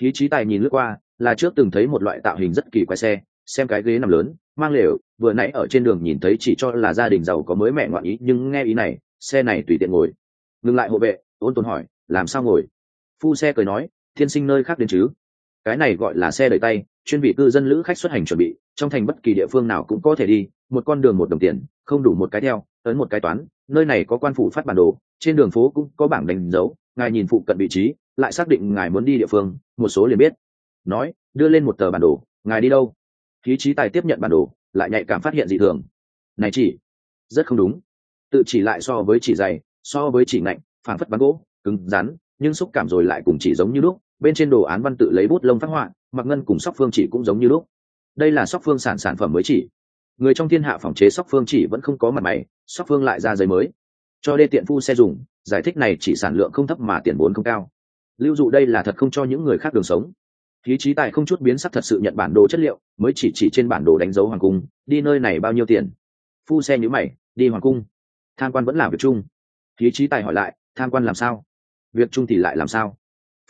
Khí trí tài nhìn lướt qua, là trước từng thấy một loại tạo hình rất kỳ quái xe, xem cái ghế nằm lớn, mang lều, vừa nãy ở trên đường nhìn thấy chỉ cho là gia đình giàu có mới mẹ ngoạn ý, nhưng nghe ý này, xe này tùy tiện ngồi. Ngừng lại hộ vệ, ôn tồn hỏi, làm sao ngồi? Phu xe cười nói thiên sinh nơi khác đến chứ? Cái này gọi là xe đẩy tay, chuyên vị cư dân lữ khách xuất hành chuẩn bị, trong thành bất kỳ địa phương nào cũng có thể đi, một con đường một đồng tiền, không đủ một cái theo ấn một cái toán, nơi này có quan phủ phát bản đồ, trên đường phố cũng có bảng đánh dấu, ngài nhìn phụ cận vị trí, lại xác định ngài muốn đi địa phương, một số liền biết. Nói, đưa lên một tờ bản đồ, ngài đi đâu? Khí trí tài tiếp nhận bản đồ, lại nhạy cảm phát hiện dị thường. Này chỉ, rất không đúng. Tự chỉ lại so với chỉ dày, so với chỉ ngạnh phản phất bắn gỗ, cứng, rắn, nhưng xúc cảm rồi lại cùng chỉ giống như lúc, bên trên đồ án văn tự lấy bút lông phát họa, mặc ngân cùng sóc phương chỉ cũng giống như lúc. Đây là sóc phương sản sản phẩm mới chỉ người trong thiên hạ phòng chế sóc phương chỉ vẫn không có mặt mày, sóc phương lại ra giấy mới. Cho đê tiện phu xe dùng, giải thích này chỉ sản lượng không thấp mà tiền vốn không cao. Lưu dụ đây là thật không cho những người khác đường sống. Khí trí tài không chút biến sắc thật sự nhận bản đồ chất liệu, mới chỉ chỉ trên bản đồ đánh dấu hoàng cung, đi nơi này bao nhiêu tiền. Phu xe nhữ mày, đi hoàng cung. Tham quan vẫn là việc chung. Khí trí tài hỏi lại, tham quan làm sao? Việc chung thì lại làm sao?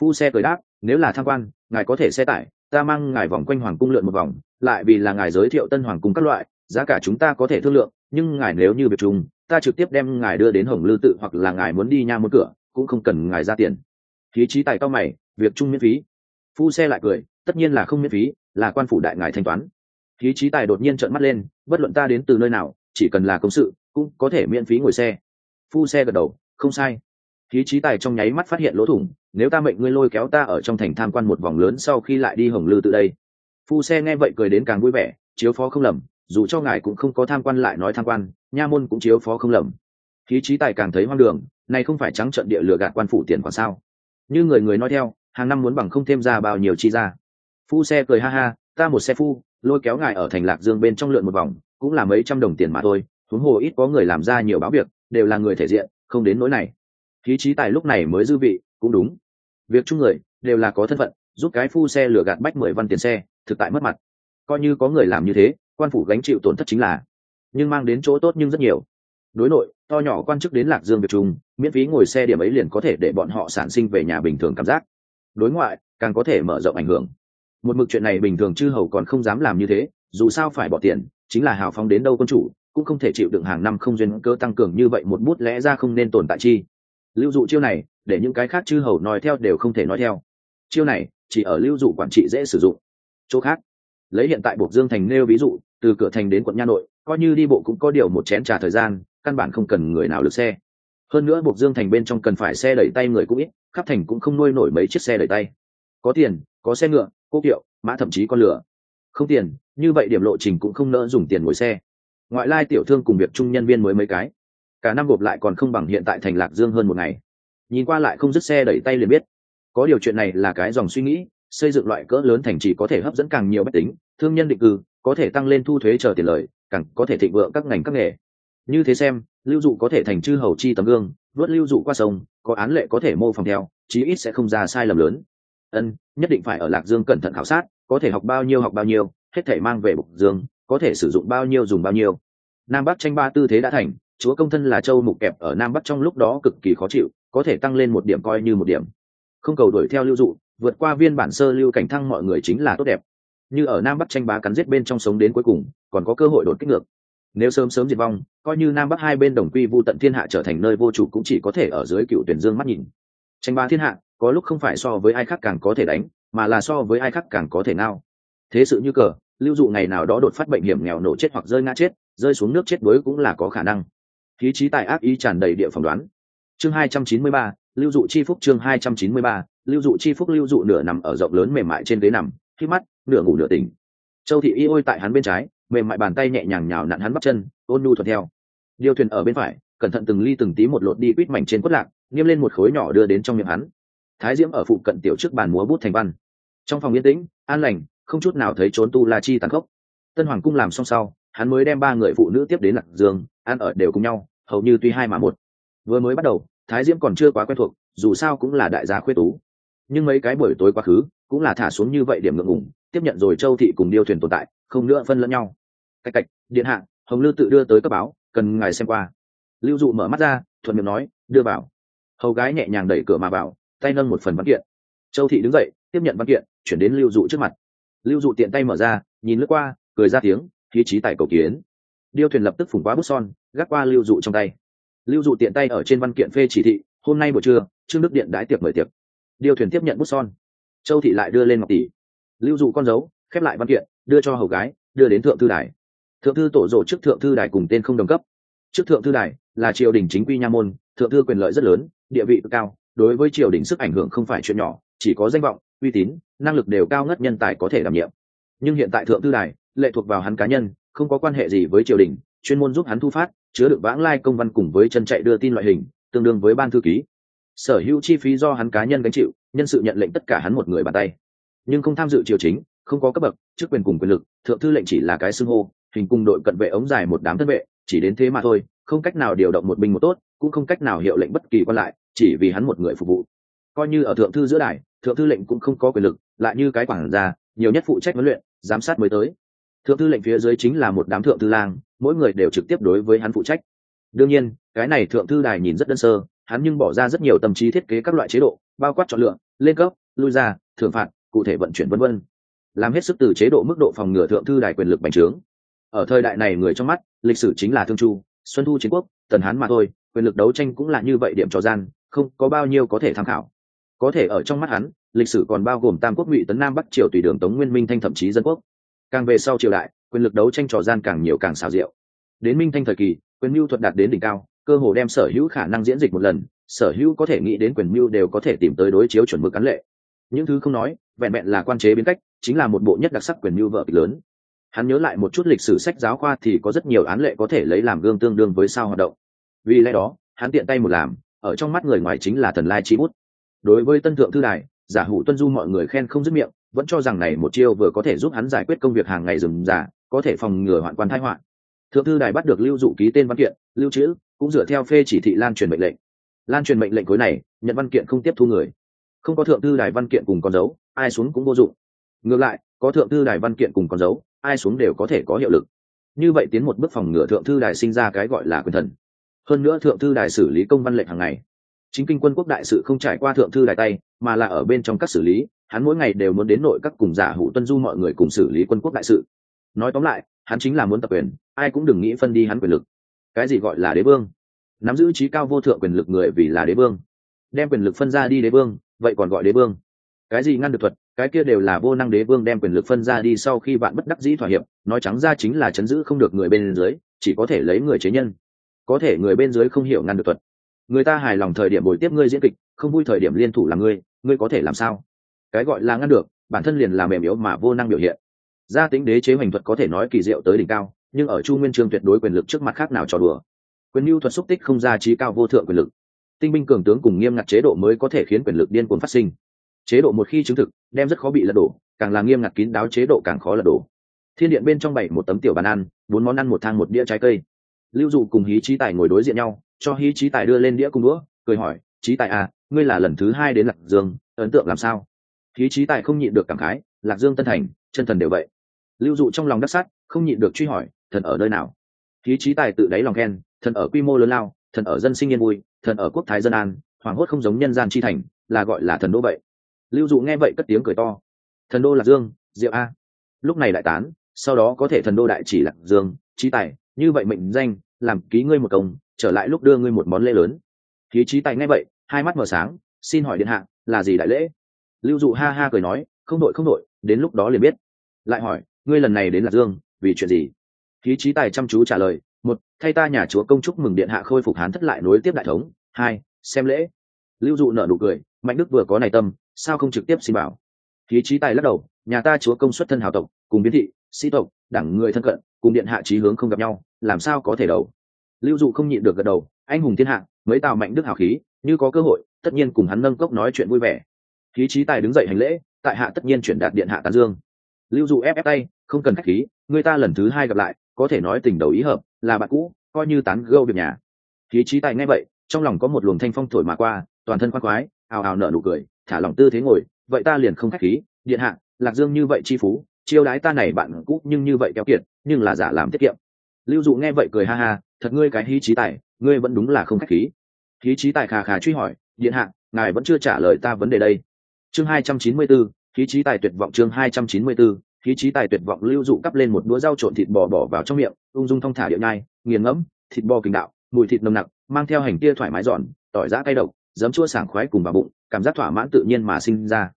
Phu xe cười đáp, nếu là tham quan, ngài có thể xe tải, ta mang ngài vòng quanh hoàng cung lượn một vòng, lại vì là ngài giới thiệu tân hoàng cung các loại giá cả chúng ta có thể thương lượng, nhưng ngài nếu như việc chung, ta trực tiếp đem ngài đưa đến hồng lư tự hoặc là ngài muốn đi nha một cửa, cũng không cần ngài ra tiền. Khí trí tài cao mày, việc chung miễn phí. Phu xe lại cười, tất nhiên là không miễn phí, là quan phủ đại ngài thanh toán. Khí trí tài đột nhiên trợn mắt lên, bất luận ta đến từ nơi nào, chỉ cần là công sự, cũng có thể miễn phí ngồi xe. Phu xe gật đầu, không sai. Khí trí tài trong nháy mắt phát hiện lỗ thủng, nếu ta mệnh ngươi lôi kéo ta ở trong thành tham quan một vòng lớn sau khi lại đi hồng lư tự đây. Phu xe nghe vậy cười đến càng vui vẻ, chiếu phó không lầm dù cho ngài cũng không có tham quan lại nói tham quan, nha môn cũng chiếu phó không lầm. Khí trí tài càng thấy hoang đường, này không phải trắng trận địa lừa gạt quan phủ tiền còn sao? Như người người nói theo, hàng năm muốn bằng không thêm ra bao nhiêu chi ra. Phu xe cười ha ha, ta một xe phu, lôi kéo ngài ở thành lạc dương bên trong lượn một vòng, cũng là mấy trăm đồng tiền mà thôi, huống hồ ít có người làm ra nhiều báo việc, đều là người thể diện, không đến nỗi này. Khí trí tài lúc này mới dư vị, cũng đúng. Việc chung người, đều là có thân phận, giúp cái phu xe lừa gạt bách mười văn tiền xe, thực tại mất mặt. Coi như có người làm như thế quan phủ gánh chịu tổn thất chính là, nhưng mang đến chỗ tốt nhưng rất nhiều. Đối nội, to nhỏ quan chức đến lạc dương việt trung, miễn phí ngồi xe điểm ấy liền có thể để bọn họ sản sinh về nhà bình thường cảm giác. Đối ngoại, càng có thể mở rộng ảnh hưởng. Một mực chuyện này bình thường chư hầu còn không dám làm như thế, dù sao phải bỏ tiền, chính là hào phóng đến đâu quân chủ, cũng không thể chịu đựng hàng năm không duyên cơ tăng cường như vậy một bút lẽ ra không nên tồn tại chi. Lưu dụ chiêu này, để những cái khác chư hầu nói theo đều không thể nói theo. Chiêu này, chỉ ở lưu dụ quản trị dễ sử dụng. Chỗ khác lấy hiện tại buộc dương thành nêu ví dụ, từ cửa thành đến quận nha nội, coi như đi bộ cũng có điều một chén trà thời gian, căn bản không cần người nào được xe. Hơn nữa buộc dương thành bên trong cần phải xe đẩy tay người cũng ít, khắp thành cũng không nuôi nổi mấy chiếc xe đẩy tay. Có tiền, có xe ngựa cố kiệu, mã thậm chí con lửa. Không tiền, như vậy điểm lộ trình cũng không nỡ dùng tiền ngồi xe. Ngoại lai tiểu thương cùng việc chung nhân viên mới mấy cái. Cả năm gộp lại còn không bằng hiện tại thành lạc dương hơn một ngày. Nhìn qua lại không dứt xe đẩy tay liền biết. Có điều chuyện này là cái dòng suy nghĩ xây dựng loại cỡ lớn thành trì có thể hấp dẫn càng nhiều bách tính, thương nhân định cư, có thể tăng lên thu thuế chờ tiền lời, càng có thể thịnh vượng các ngành các nghề. Như thế xem, lưu dụ có thể thành chư hầu chi tấm gương, vớt lưu dụ qua sông, có án lệ có thể mô phỏng theo, chí ít sẽ không ra sai lầm lớn. Ân, nhất định phải ở lạc dương cẩn thận khảo sát, có thể học bao nhiêu học bao nhiêu, hết thể mang về bục dương, có thể sử dụng bao nhiêu dùng bao nhiêu. Nam bắc tranh ba tư thế đã thành, chúa công thân là châu mục kẹp ở nam bắc trong lúc đó cực kỳ khó chịu, có thể tăng lên một điểm coi như một điểm. Không cầu đuổi theo lưu dụ vượt qua viên bản sơ lưu cảnh thăng mọi người chính là tốt đẹp. Như ở nam bắc tranh bá cắn giết bên trong sống đến cuối cùng, còn có cơ hội đột kích ngược. Nếu sớm sớm diệt vong, coi như nam bắc hai bên đồng quy vu tận thiên hạ trở thành nơi vô chủ cũng chỉ có thể ở dưới cựu tuyển dương mắt nhìn. Tranh bá thiên hạ, có lúc không phải so với ai khác càng có thể đánh, mà là so với ai khác càng có thể nao thế sự như cờ, lưu dụ ngày nào đó đột phát bệnh hiểm nghèo nổ chết hoặc rơi ngã chết, rơi xuống nước chết đuối cũng là có khả năng. Khí trí tài ác ý tràn đầy địa phỏng đoán. Chương hai trăm chín mươi ba lưu dụ chi phúc chương hai trăm chín mươi ba, lưu dụ chi phúc lưu dụ nửa nằm ở rộng lớn mềm mại trên ghế nằm, khi mắt, nửa ngủ nửa tỉnh. Châu thị y ôi tại hắn bên trái, mềm mại bàn tay nhẹ nhàng nhào nặn hắn bắp chân, ôn nhu thuận theo. Điêu thuyền ở bên phải, cẩn thận từng ly từng tí một lột đi quýt mảnh trên quất lạc nghiêm lên một khối nhỏ đưa đến trong miệng hắn. Thái diễm ở phụ cận tiểu trước bàn múa bút thành văn. Trong phòng yên tĩnh, an lành, không chút nào thấy trốn tu la chi tàn khốc. Tân hoàng cung làm xong sau, hắn mới đem ba người phụ nữ tiếp đến lạc dương, ăn ở đều cùng nhau, hầu như tuy hai mà một. Vừa mới bắt đầu thái diễm còn chưa quá quen thuộc, dù sao cũng là đại gia khuyết tú. Nhưng mấy cái buổi tối quá khứ, cũng là thả xuống như vậy điểm ngượng ngùng, tiếp nhận rồi châu thị cùng điêu thuyền tồn tại, không nữa phân lẫn nhau. Cách cạch, điện hạ, hồng lư tự đưa tới cấp báo, cần ngài xem qua. Lưu dụ mở mắt ra, thuận miệng nói, đưa vào. Hầu gái nhẹ nhàng đẩy cửa mà vào, tay nâng một phần văn kiện. Châu thị đứng dậy, tiếp nhận văn kiện, chuyển đến lưu dụ trước mặt. Lưu dụ tiện tay mở ra, nhìn lướt qua, cười ra tiếng khí trí tại cầu kiến. Điêu thuyền lập tức phủng quá bút son, gác qua lưu dụ trong tay lưu dụ tiện tay ở trên văn kiện phê chỉ thị, hôm nay buổi trưa, trương đức điện đái tiệc mời tiệc. Điêu thuyền tiếp nhận bút son. Châu thị lại đưa lên ngọc tỷ. Lưu dụ con dấu, khép lại văn kiện, đưa cho hầu gái, đưa đến thượng thư đài. Thượng thư tổ rộ trước thượng thư đài cùng tên không đồng cấp. Trước thượng thư đài là triều đình chính quy nha môn, thượng thư quyền lợi rất lớn, địa vị cao, đối với triều đình sức ảnh hưởng không phải chuyện nhỏ, chỉ có danh vọng, uy tín, năng lực đều cao ngất nhân tài có thể đảm nhiệm. Nhưng hiện tại thượng thư đài lệ thuộc vào hắn cá nhân, không có quan hệ gì với triều đình, chuyên môn giúp hắn thu phát chứa được vãng lai công văn cùng với chân chạy đưa tin loại hình, tương đương với ban thư ký. Sở hữu chi phí do hắn cá nhân gánh chịu, nhân sự nhận lệnh tất cả hắn một người bàn tay. Nhưng không tham dự triều chính, không có cấp bậc, chức quyền cùng quyền lực, thượng thư lệnh chỉ là cái xưng hô, hình cùng đội cận vệ ống dài một đám thân vệ, chỉ đến thế mà thôi, không cách nào điều động một binh một tốt, cũng không cách nào hiệu lệnh bất kỳ quan lại, chỉ vì hắn một người phục vụ. Coi như ở thượng thư giữa đài, thượng thư lệnh cũng không có quyền lực, lại như cái quản gia, nhiều nhất phụ trách huấn luyện, giám sát mới tới thượng thư lệnh phía dưới chính là một đám thượng thư lang, mỗi người đều trực tiếp đối với hắn phụ trách. Đương nhiên, cái này thượng thư đài nhìn rất đơn sơ, hắn nhưng bỏ ra rất nhiều tâm trí thiết kế các loại chế độ, bao quát chọn lựa, lên cấp, lui ra, thưởng phạt, cụ thể vận chuyển vân vân. Làm hết sức từ chế độ mức độ phòng ngừa thượng thư đài quyền lực bành trướng. Ở thời đại này người trong mắt, lịch sử chính là thương chu, xuân thu chiến quốc, tần hán mà thôi, quyền lực đấu tranh cũng là như vậy điểm trò gian, không có bao nhiêu có thể tham khảo. Có thể ở trong mắt hắn, lịch sử còn bao gồm tam quốc ngụy tấn nam bắc triều tùy đường tống nguyên minh thanh thậm chí dân quốc càng về sau triều đại, quyền lực đấu tranh trò gian càng nhiều càng xào rượu đến minh thanh thời kỳ, quyền mưu thuật đạt đến đỉnh cao, cơ hồ đem sở hữu khả năng diễn dịch một lần, sở hữu có thể nghĩ đến quyền mưu đều có thể tìm tới đối chiếu chuẩn mực cán lệ. Những thứ không nói, vẹn vẹn là quan chế biến cách, chính là một bộ nhất đặc sắc quyền mưu vợ kịch lớn. Hắn nhớ lại một chút lịch sử sách giáo khoa thì có rất nhiều án lệ có thể lấy làm gương tương đương với sao hoạt động. Vì lẽ đó, hắn tiện tay một làm, ở trong mắt người ngoài chính là thần lai chi bút. Đối với tân thượng thư đài giả hủ tuân du mọi người khen không dứt miệng, vẫn cho rằng này một chiêu vừa có thể giúp hắn giải quyết công việc hàng ngày dừng giả có thể phòng ngừa hoạn quan thái hoạn thượng thư đài bắt được lưu dụ ký tên văn kiện, lưu trữ, cũng dựa theo phê chỉ thị lan truyền mệnh lệnh. Lan truyền mệnh lệnh cuối này, nhận văn kiện không tiếp thu người. Không có thượng thư đài văn kiện cùng con dấu, ai xuống cũng vô dụng. Ngược lại, có thượng thư đài văn kiện cùng con dấu, ai xuống đều có thể có hiệu lực. Như vậy tiến một bước phòng ngừa thượng thư đài sinh ra cái gọi là quyền thần. Hơn nữa thượng thư đài xử lý công văn lệnh hàng ngày chính kinh quân quốc đại sự không trải qua thượng thư đại tay, mà là ở bên trong các xử lý, hắn mỗi ngày đều muốn đến nội các cùng giả hủ tuân du mọi người cùng xử lý quân quốc đại sự. Nói tóm lại, hắn chính là muốn tập quyền, ai cũng đừng nghĩ phân đi hắn quyền lực. Cái gì gọi là đế vương? Nắm giữ trí cao vô thượng quyền lực người vì là đế vương. Đem quyền lực phân ra đi đế vương, vậy còn gọi đế vương? Cái gì ngăn được thuật, cái kia đều là vô năng đế vương đem quyền lực phân ra đi sau khi bạn bất đắc dĩ thỏa hiệp, nói trắng ra chính là chấn giữ không được người bên dưới, chỉ có thể lấy người chế nhân. Có thể người bên dưới không hiểu ngăn được thuật người ta hài lòng thời điểm bồi tiếp ngươi diễn kịch, không vui thời điểm liên thủ là ngươi ngươi có thể làm sao? Cái gọi là ngăn được, bản thân liền là mềm yếu mà vô năng biểu hiện. Gia tính đế chế hoành thuật có thể nói kỳ diệu tới đỉnh cao, nhưng ở chu nguyên trương tuyệt đối quyền lực trước mặt khác nào trò đùa. Quyền mưu thuật xúc tích không ra trí cao vô thượng quyền lực. Tinh binh cường tướng cùng nghiêm ngặt chế độ mới có thể khiến quyền lực điên cuồng phát sinh. Chế độ một khi chứng thực, đem rất khó bị lật đổ, càng là nghiêm ngặt kín đáo chế độ càng khó lật đổ. Thiên điện bên trong bảy một tấm tiểu bàn ăn, bốn món ăn một thang một đĩa trái cây lưu dụ cùng hí trí tài ngồi đối diện nhau cho hí trí tài đưa lên đĩa cung đũa cười hỏi trí tài à ngươi là lần thứ hai đến lạc dương ấn tượng làm sao? Hí trí tài không nhịn được cảm khái lạc dương tân thành chân thần đều vậy. Lưu dụ trong lòng đắc sắc, không nhịn được truy hỏi thần ở nơi nào? Hí trí tài tự đáy lòng khen thần ở quy mô lớn lao thần ở dân sinh yên vui thần ở quốc thái dân an hoàng hốt không giống nhân gian chi thành là gọi là thần đô vậy. Lưu dụ nghe vậy cất tiếng cười to thần đô lạc dương diệu a. Lúc này đại tán sau đó có thể thần đô đại chỉ lạc dương trí tài như vậy mệnh danh, làm ký ngươi một công, trở lại lúc đưa ngươi một món lễ lớn. Khí trí tài nghe vậy, hai mắt mở sáng, xin hỏi điện hạ, là gì đại lễ? Lưu dụ ha ha cười nói, không đội không đội, đến lúc đó liền biết. Lại hỏi, ngươi lần này đến lạc dương, vì chuyện gì? Khí trí tài chăm chú trả lời, một, thay ta nhà chúa công chúc mừng điện hạ khôi phục hán thất lại nối tiếp đại thống. Hai, xem lễ. Lưu dụ nợ nụ cười, mạnh đức vừa có này tâm, sao không trực tiếp xin bảo? Khí trí tài lắc đầu, nhà ta chúa công xuất thân hào tộc, cùng biến thị, sĩ tộc đẳng người thân cận cùng điện hạ trí hướng không gặp nhau, làm sao có thể đầu? Lưu dụ không nhịn được gật đầu, anh hùng thiên hạ, mấy tào mạnh đức hào khí, như có cơ hội, tất nhiên cùng hắn nâng cốc nói chuyện vui vẻ. Khí trí tài đứng dậy hành lễ, tại hạ tất nhiên chuyển đạt điện hạ tán dương. Lưu dụ ép ép tay, không cần khách khí, người ta lần thứ hai gặp lại, có thể nói tình đầu ý hợp, là bạn cũ, coi như tán gâu việc nhà. Khí trí tài nghe vậy, trong lòng có một luồng thanh phong thổi mà qua, toàn thân khoan khoái, ào ào nở nụ cười, thả lòng tư thế ngồi, vậy ta liền không khách khí, điện hạ, lạc dương như vậy chi phú chiêu đái ta này bạn cũ nhưng như vậy kéo kiệt, nhưng là giả làm tiết kiệm. Lưu dụ nghe vậy cười ha ha, thật ngươi cái hí trí tài, ngươi vẫn đúng là không khách khí. Hí trí tài khà khà truy hỏi, điện hạ, ngài vẫn chưa trả lời ta vấn đề đây. Chương hai trăm chín mươi bốn khí trí tài tuyệt vọng chương hai trăm chín mươi bốn khí trí tài tuyệt vọng lưu dụ cắp lên một đũa rau trộn thịt bò bỏ vào trong miệng, ung dung thong thả điệu nhai, nghiền ngẫm, thịt bò kinh đạo, mùi thịt nồng nặc, mang theo hành tia thoải mái giòn, tỏi giã cay độc, giấm chua sảng khoái cùng vào bụng, cảm giác thỏa mãn tự nhiên mà sinh ra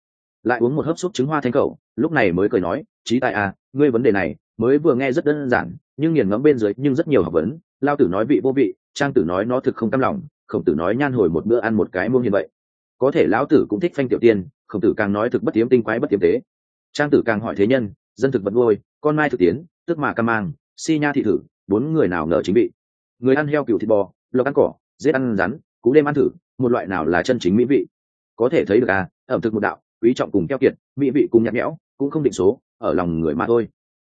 lại uống một hớp xúc trứng hoa thanh khẩu, lúc này mới cười nói trí tài à ngươi vấn đề này mới vừa nghe rất đơn giản, nhưng nghiền ngẫm bên dưới nhưng rất nhiều học vấn, lao tử nói vị vô vị, trang tử nói nó thực không cam lòng, khổng tử nói nhan hồi một bữa ăn một cái muông như vậy. Có thể lão tử cũng thích phanh tiểu tiên, khổng tử càng nói thực bất tiếm tinh quái bất tiếm tế. Trang tử càng hỏi thế nhân, dân thực vật nuôi, con mai thực tiến, tức mà cam mang, si nha thị thử, bốn người nào ngờ chính bị. Người ăn heo cừu thịt bò, lộc ăn cỏ, giết ăn rắn, cú đêm ăn thử, một loại nào là chân chính mỹ vị. Có thể thấy được à ẩm thực một đạo quý trọng cùng keo kiệt, mỹ vị cùng nhạt nhẽo, cũng không định số, ở lòng người mà thôi.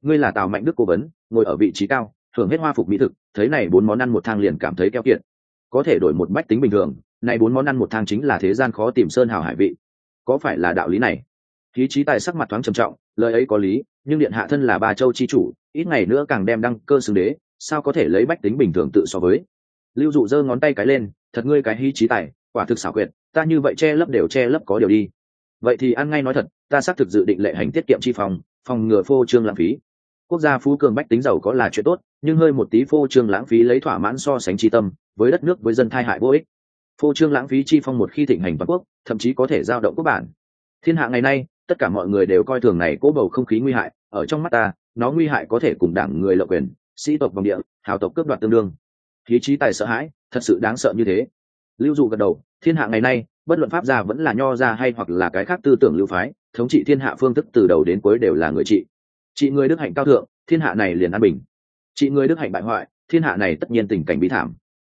Ngươi là tào mạnh đức cố vấn, ngồi ở vị trí cao, thưởng hết hoa phục mỹ thực, thấy này bốn món ăn một thang liền cảm thấy keo kiệt. Có thể đổi một bách tính bình thường, này bốn món ăn một thang chính là thế gian khó tìm sơn hào hải vị. Có phải là đạo lý này? Khí trí tài sắc mặt thoáng trầm trọng, lời ấy có lý, nhưng điện hạ thân là ba châu chi chủ, ít ngày nữa càng đem đăng cơ xưng đế, sao có thể lấy bách tính bình thường tự so với? Lưu dụ giơ ngón tay cái lên, thật ngươi cái hí trí tài, quả thực xảo quyệt, ta như vậy che lấp đều che lấp có điều đi vậy thì ăn ngay nói thật, ta xác thực dự định lệ hành tiết kiệm chi phòng phòng ngừa phô trương lãng phí. Quốc gia phú cường bách tính giàu có là chuyện tốt, nhưng hơi một tí phô trương lãng phí lấy thỏa mãn so sánh chi tâm, với đất nước, với dân thai hại vô ích. Phô trương lãng phí chi phong một khi thịnh hành toàn quốc, thậm chí có thể giao động quốc bản. Thiên hạ ngày nay, tất cả mọi người đều coi thường này cố bầu không khí nguy hại, ở trong mắt ta, nó nguy hại có thể cùng đảng người lợi quyền, sĩ tộc vòng địa, hào tộc cướp đoạt tương đương. Khí trí tài sợ hãi, thật sự đáng sợ như thế. Lưu dụ gật đầu thiên hạ ngày nay, bất luận pháp gia vẫn là nho gia hay hoặc là cái khác tư tưởng lưu phái, thống trị thiên hạ phương thức từ đầu đến cuối đều là người trị. Trị người đức hạnh cao thượng, thiên hạ này liền an bình. Trị người đức hạnh bại hoại, thiên hạ này tất nhiên tình cảnh bi thảm.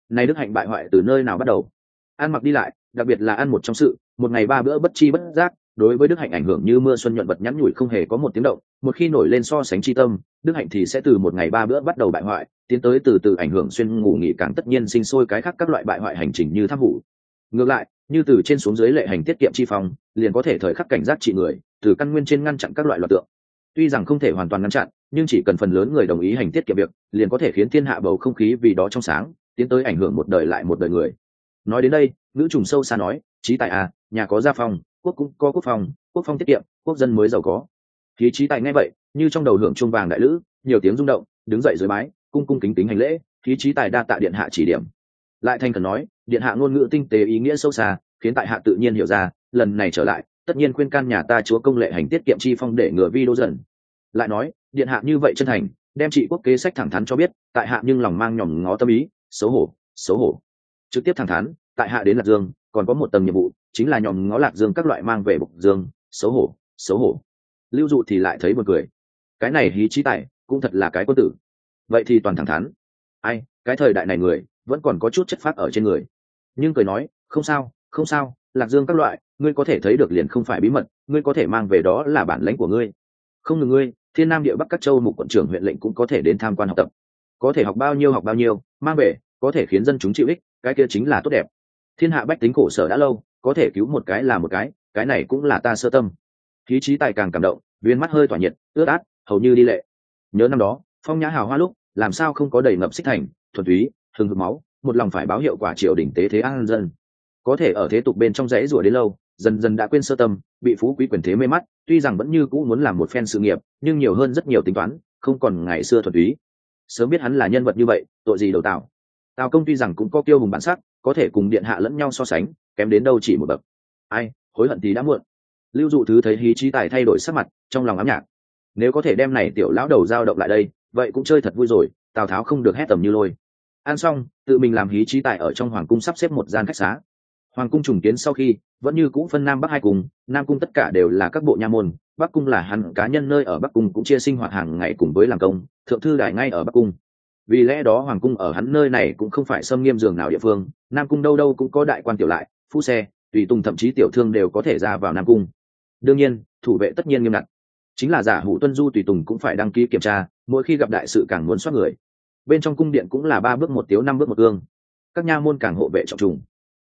Này đức hạnh bại hoại từ nơi nào bắt đầu? Ăn mặc đi lại, đặc biệt là ăn một trong sự, một ngày ba bữa bất chi bất giác, đối với đức hạnh ảnh hưởng như mưa xuân nhuận vật nhắn nhủi không hề có một tiếng động, một khi nổi lên so sánh chi tâm, đức hạnh thì sẽ từ một ngày ba bữa bắt đầu bại hoại, tiến tới từ từ ảnh hưởng xuyên ngủ nghỉ càng tất nhiên sinh sôi cái khác các loại bại hoại hành trình như tháp vụ ngược lại, như từ trên xuống dưới lệ hành tiết kiệm chi phong, liền có thể thời khắc cảnh giác trị người, từ căn nguyên trên ngăn chặn các loại loạt tượng. Tuy rằng không thể hoàn toàn ngăn chặn, nhưng chỉ cần phần lớn người đồng ý hành tiết kiệm việc, liền có thể khiến thiên hạ bầu không khí vì đó trong sáng, tiến tới ảnh hưởng một đời lại một đời người. Nói đến đây nữ trùng sâu xa nói trí tại à nhà có gia phong, quốc cũng có quốc phòng quốc phong tiết kiệm, quốc dân mới giàu có. Khí trí tại ngay vậy, như trong đầu hưởng chuông vàng đại lữ, nhiều tiếng rung động, đứng dậy dưới mái, cung cung kính kính hành lễ khí trí tài đa tạ điện hạ chỉ điểm lại thanh cần nói, điện hạ ngôn ngữ tinh tế ý nghĩa sâu xa, khiến tại hạ tự nhiên hiểu ra, lần này trở lại, tất nhiên khuyên can nhà ta chúa công lệ hành tiết kiệm chi phong để ngừa vi đô dần. Lại nói, điện hạ như vậy chân thành, đem trị quốc kế sách thẳng thắn cho biết, tại hạ nhưng lòng mang nhòm ngó tâm ý, xấu hổ xấu hổ. Trực tiếp thẳng thắn, tại hạ đến lạc dương, còn có một tầng nhiệm vụ, chính là nhòm ngó lạc dương các loại mang về bục dương, xấu hổ xấu hổ. Lưu dụ thì lại thấy buồn cười. Cái này hí trí tài, cũng thật là cái quân tử. Vậy thì toàn thẳng thắn. Ai, cái thời đại này người vẫn còn có chút chất phát ở trên người. Nhưng cười nói, không sao không sao, lạc dương các loại, ngươi có thể thấy được liền không phải bí mật, ngươi có thể mang về đó là bản lãnh của ngươi. Không ngừng ngươi, thiên nam địa bắc các châu mục quận trưởng huyện lệnh cũng có thể đến tham quan học tập. Có thể học bao nhiêu học bao nhiêu, mang về, có thể khiến dân chúng chịu ích, cái kia chính là tốt đẹp. Thiên hạ bách tính khổ sở đã lâu, có thể cứu một cái là một cái cái này cũng là ta sơ tâm. Khí trí tài càng cảm động, viên mắt hơi tỏa nhiệt, ướt át, hầu như đi lệ. Nhớ năm đó, phong nhã hào hoa lúc, làm sao không có đầy ngập xích thành, thuần túy hừng hực máu, một lòng phải báo hiệu quả triều đình tế thế an dân. Có thể ở thế tục bên trong rẽ rủa đến lâu, dần dần đã quên sơ tâm, bị phú quý quyền thế mê mắt, tuy rằng vẫn như cũ muốn làm một phen sự nghiệp, nhưng nhiều hơn rất nhiều tính toán, không còn ngày xưa thuần túy. Sớm biết hắn là nhân vật như vậy, tội gì đầu tạo tào công tuy rằng cũng có kiêu hùng bản sắc, có thể cùng điện hạ lẫn nhau so sánh, kém đến đâu chỉ một bậc. Ai, hối hận thì đã muộn. Lưu dụ thứ thấy hí trí tài thay đổi sắc mặt, trong lòng ám nhạc. Nếu có thể đem này tiểu lão đầu giao động lại đây, vậy cũng chơi thật vui rồi, tào tháo không được hét tầm như lôi ăn xong, tự mình làm hí trí tài ở trong hoàng cung sắp xếp một gian khách xá. Hoàng cung trùng kiến sau khi, vẫn như cũ phân nam bắc hai cung, nam cung tất cả đều là các bộ nha môn, bắc cung là hắn, cá nhân nơi ở bắc cung cũng chia sinh hoạt hàng ngày cùng với làm công, thượng thư đài ngay ở bắc cung. Vì lẽ đó hoàng cung ở hắn nơi này cũng không phải xâm nghiêm giường nào địa phương, nam cung đâu đâu cũng có đại quan tiểu lại, phu xe, tùy tùng thậm chí tiểu thương đều có thể ra vào nam cung. Đương nhiên, thủ vệ tất nhiên nghiêm ngặt. Chính là giả hủ tuân du tùy tùng cũng phải đăng ký kiểm tra, mỗi khi gặp đại sự càng muốn soát người bên trong cung điện cũng là ba bước một tiếu, năm bước một gương. Các nha môn càng hộ vệ trọng trùng.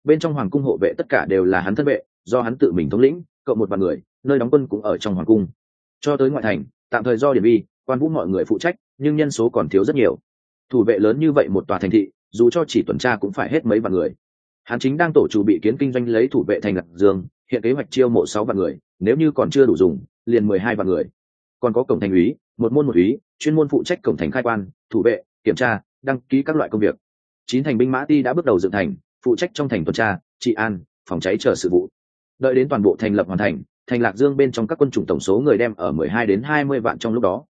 Bên trong hoàng cung hộ vệ tất cả đều là hắn thân vệ, do hắn tự mình thống lĩnh, cộng một vài người, nơi đóng quân cũng ở trong hoàng cung. Cho tới ngoại thành, tạm thời do điển vi quan vũ mọi người phụ trách, nhưng nhân số còn thiếu rất nhiều. Thủ vệ lớn như vậy một tòa thành thị, dù cho chỉ tuần tra cũng phải hết mấy vạn người. Hắn chính đang tổ chủ bị kiến kinh doanh lấy thủ vệ thành lạc dương, hiện kế hoạch chiêu mộ sáu vạn người, nếu như còn chưa đủ dùng, liền mười hai vạn người. Còn có cổng thành úy, một môn một úy, chuyên môn phụ trách cổng thành khai quan, thủ vệ kiểm tra, đăng ký các loại công việc. Chín thành binh mã ti đã bước đầu dựng thành, phụ trách trong thành tuần tra, trị an, phòng cháy chờ sự vụ. Đợi đến toàn bộ thành lập hoàn thành thành lạc dương bên trong các quân chủng tổng số người đem ở mười hai đến hai mươi vạn trong lúc đó.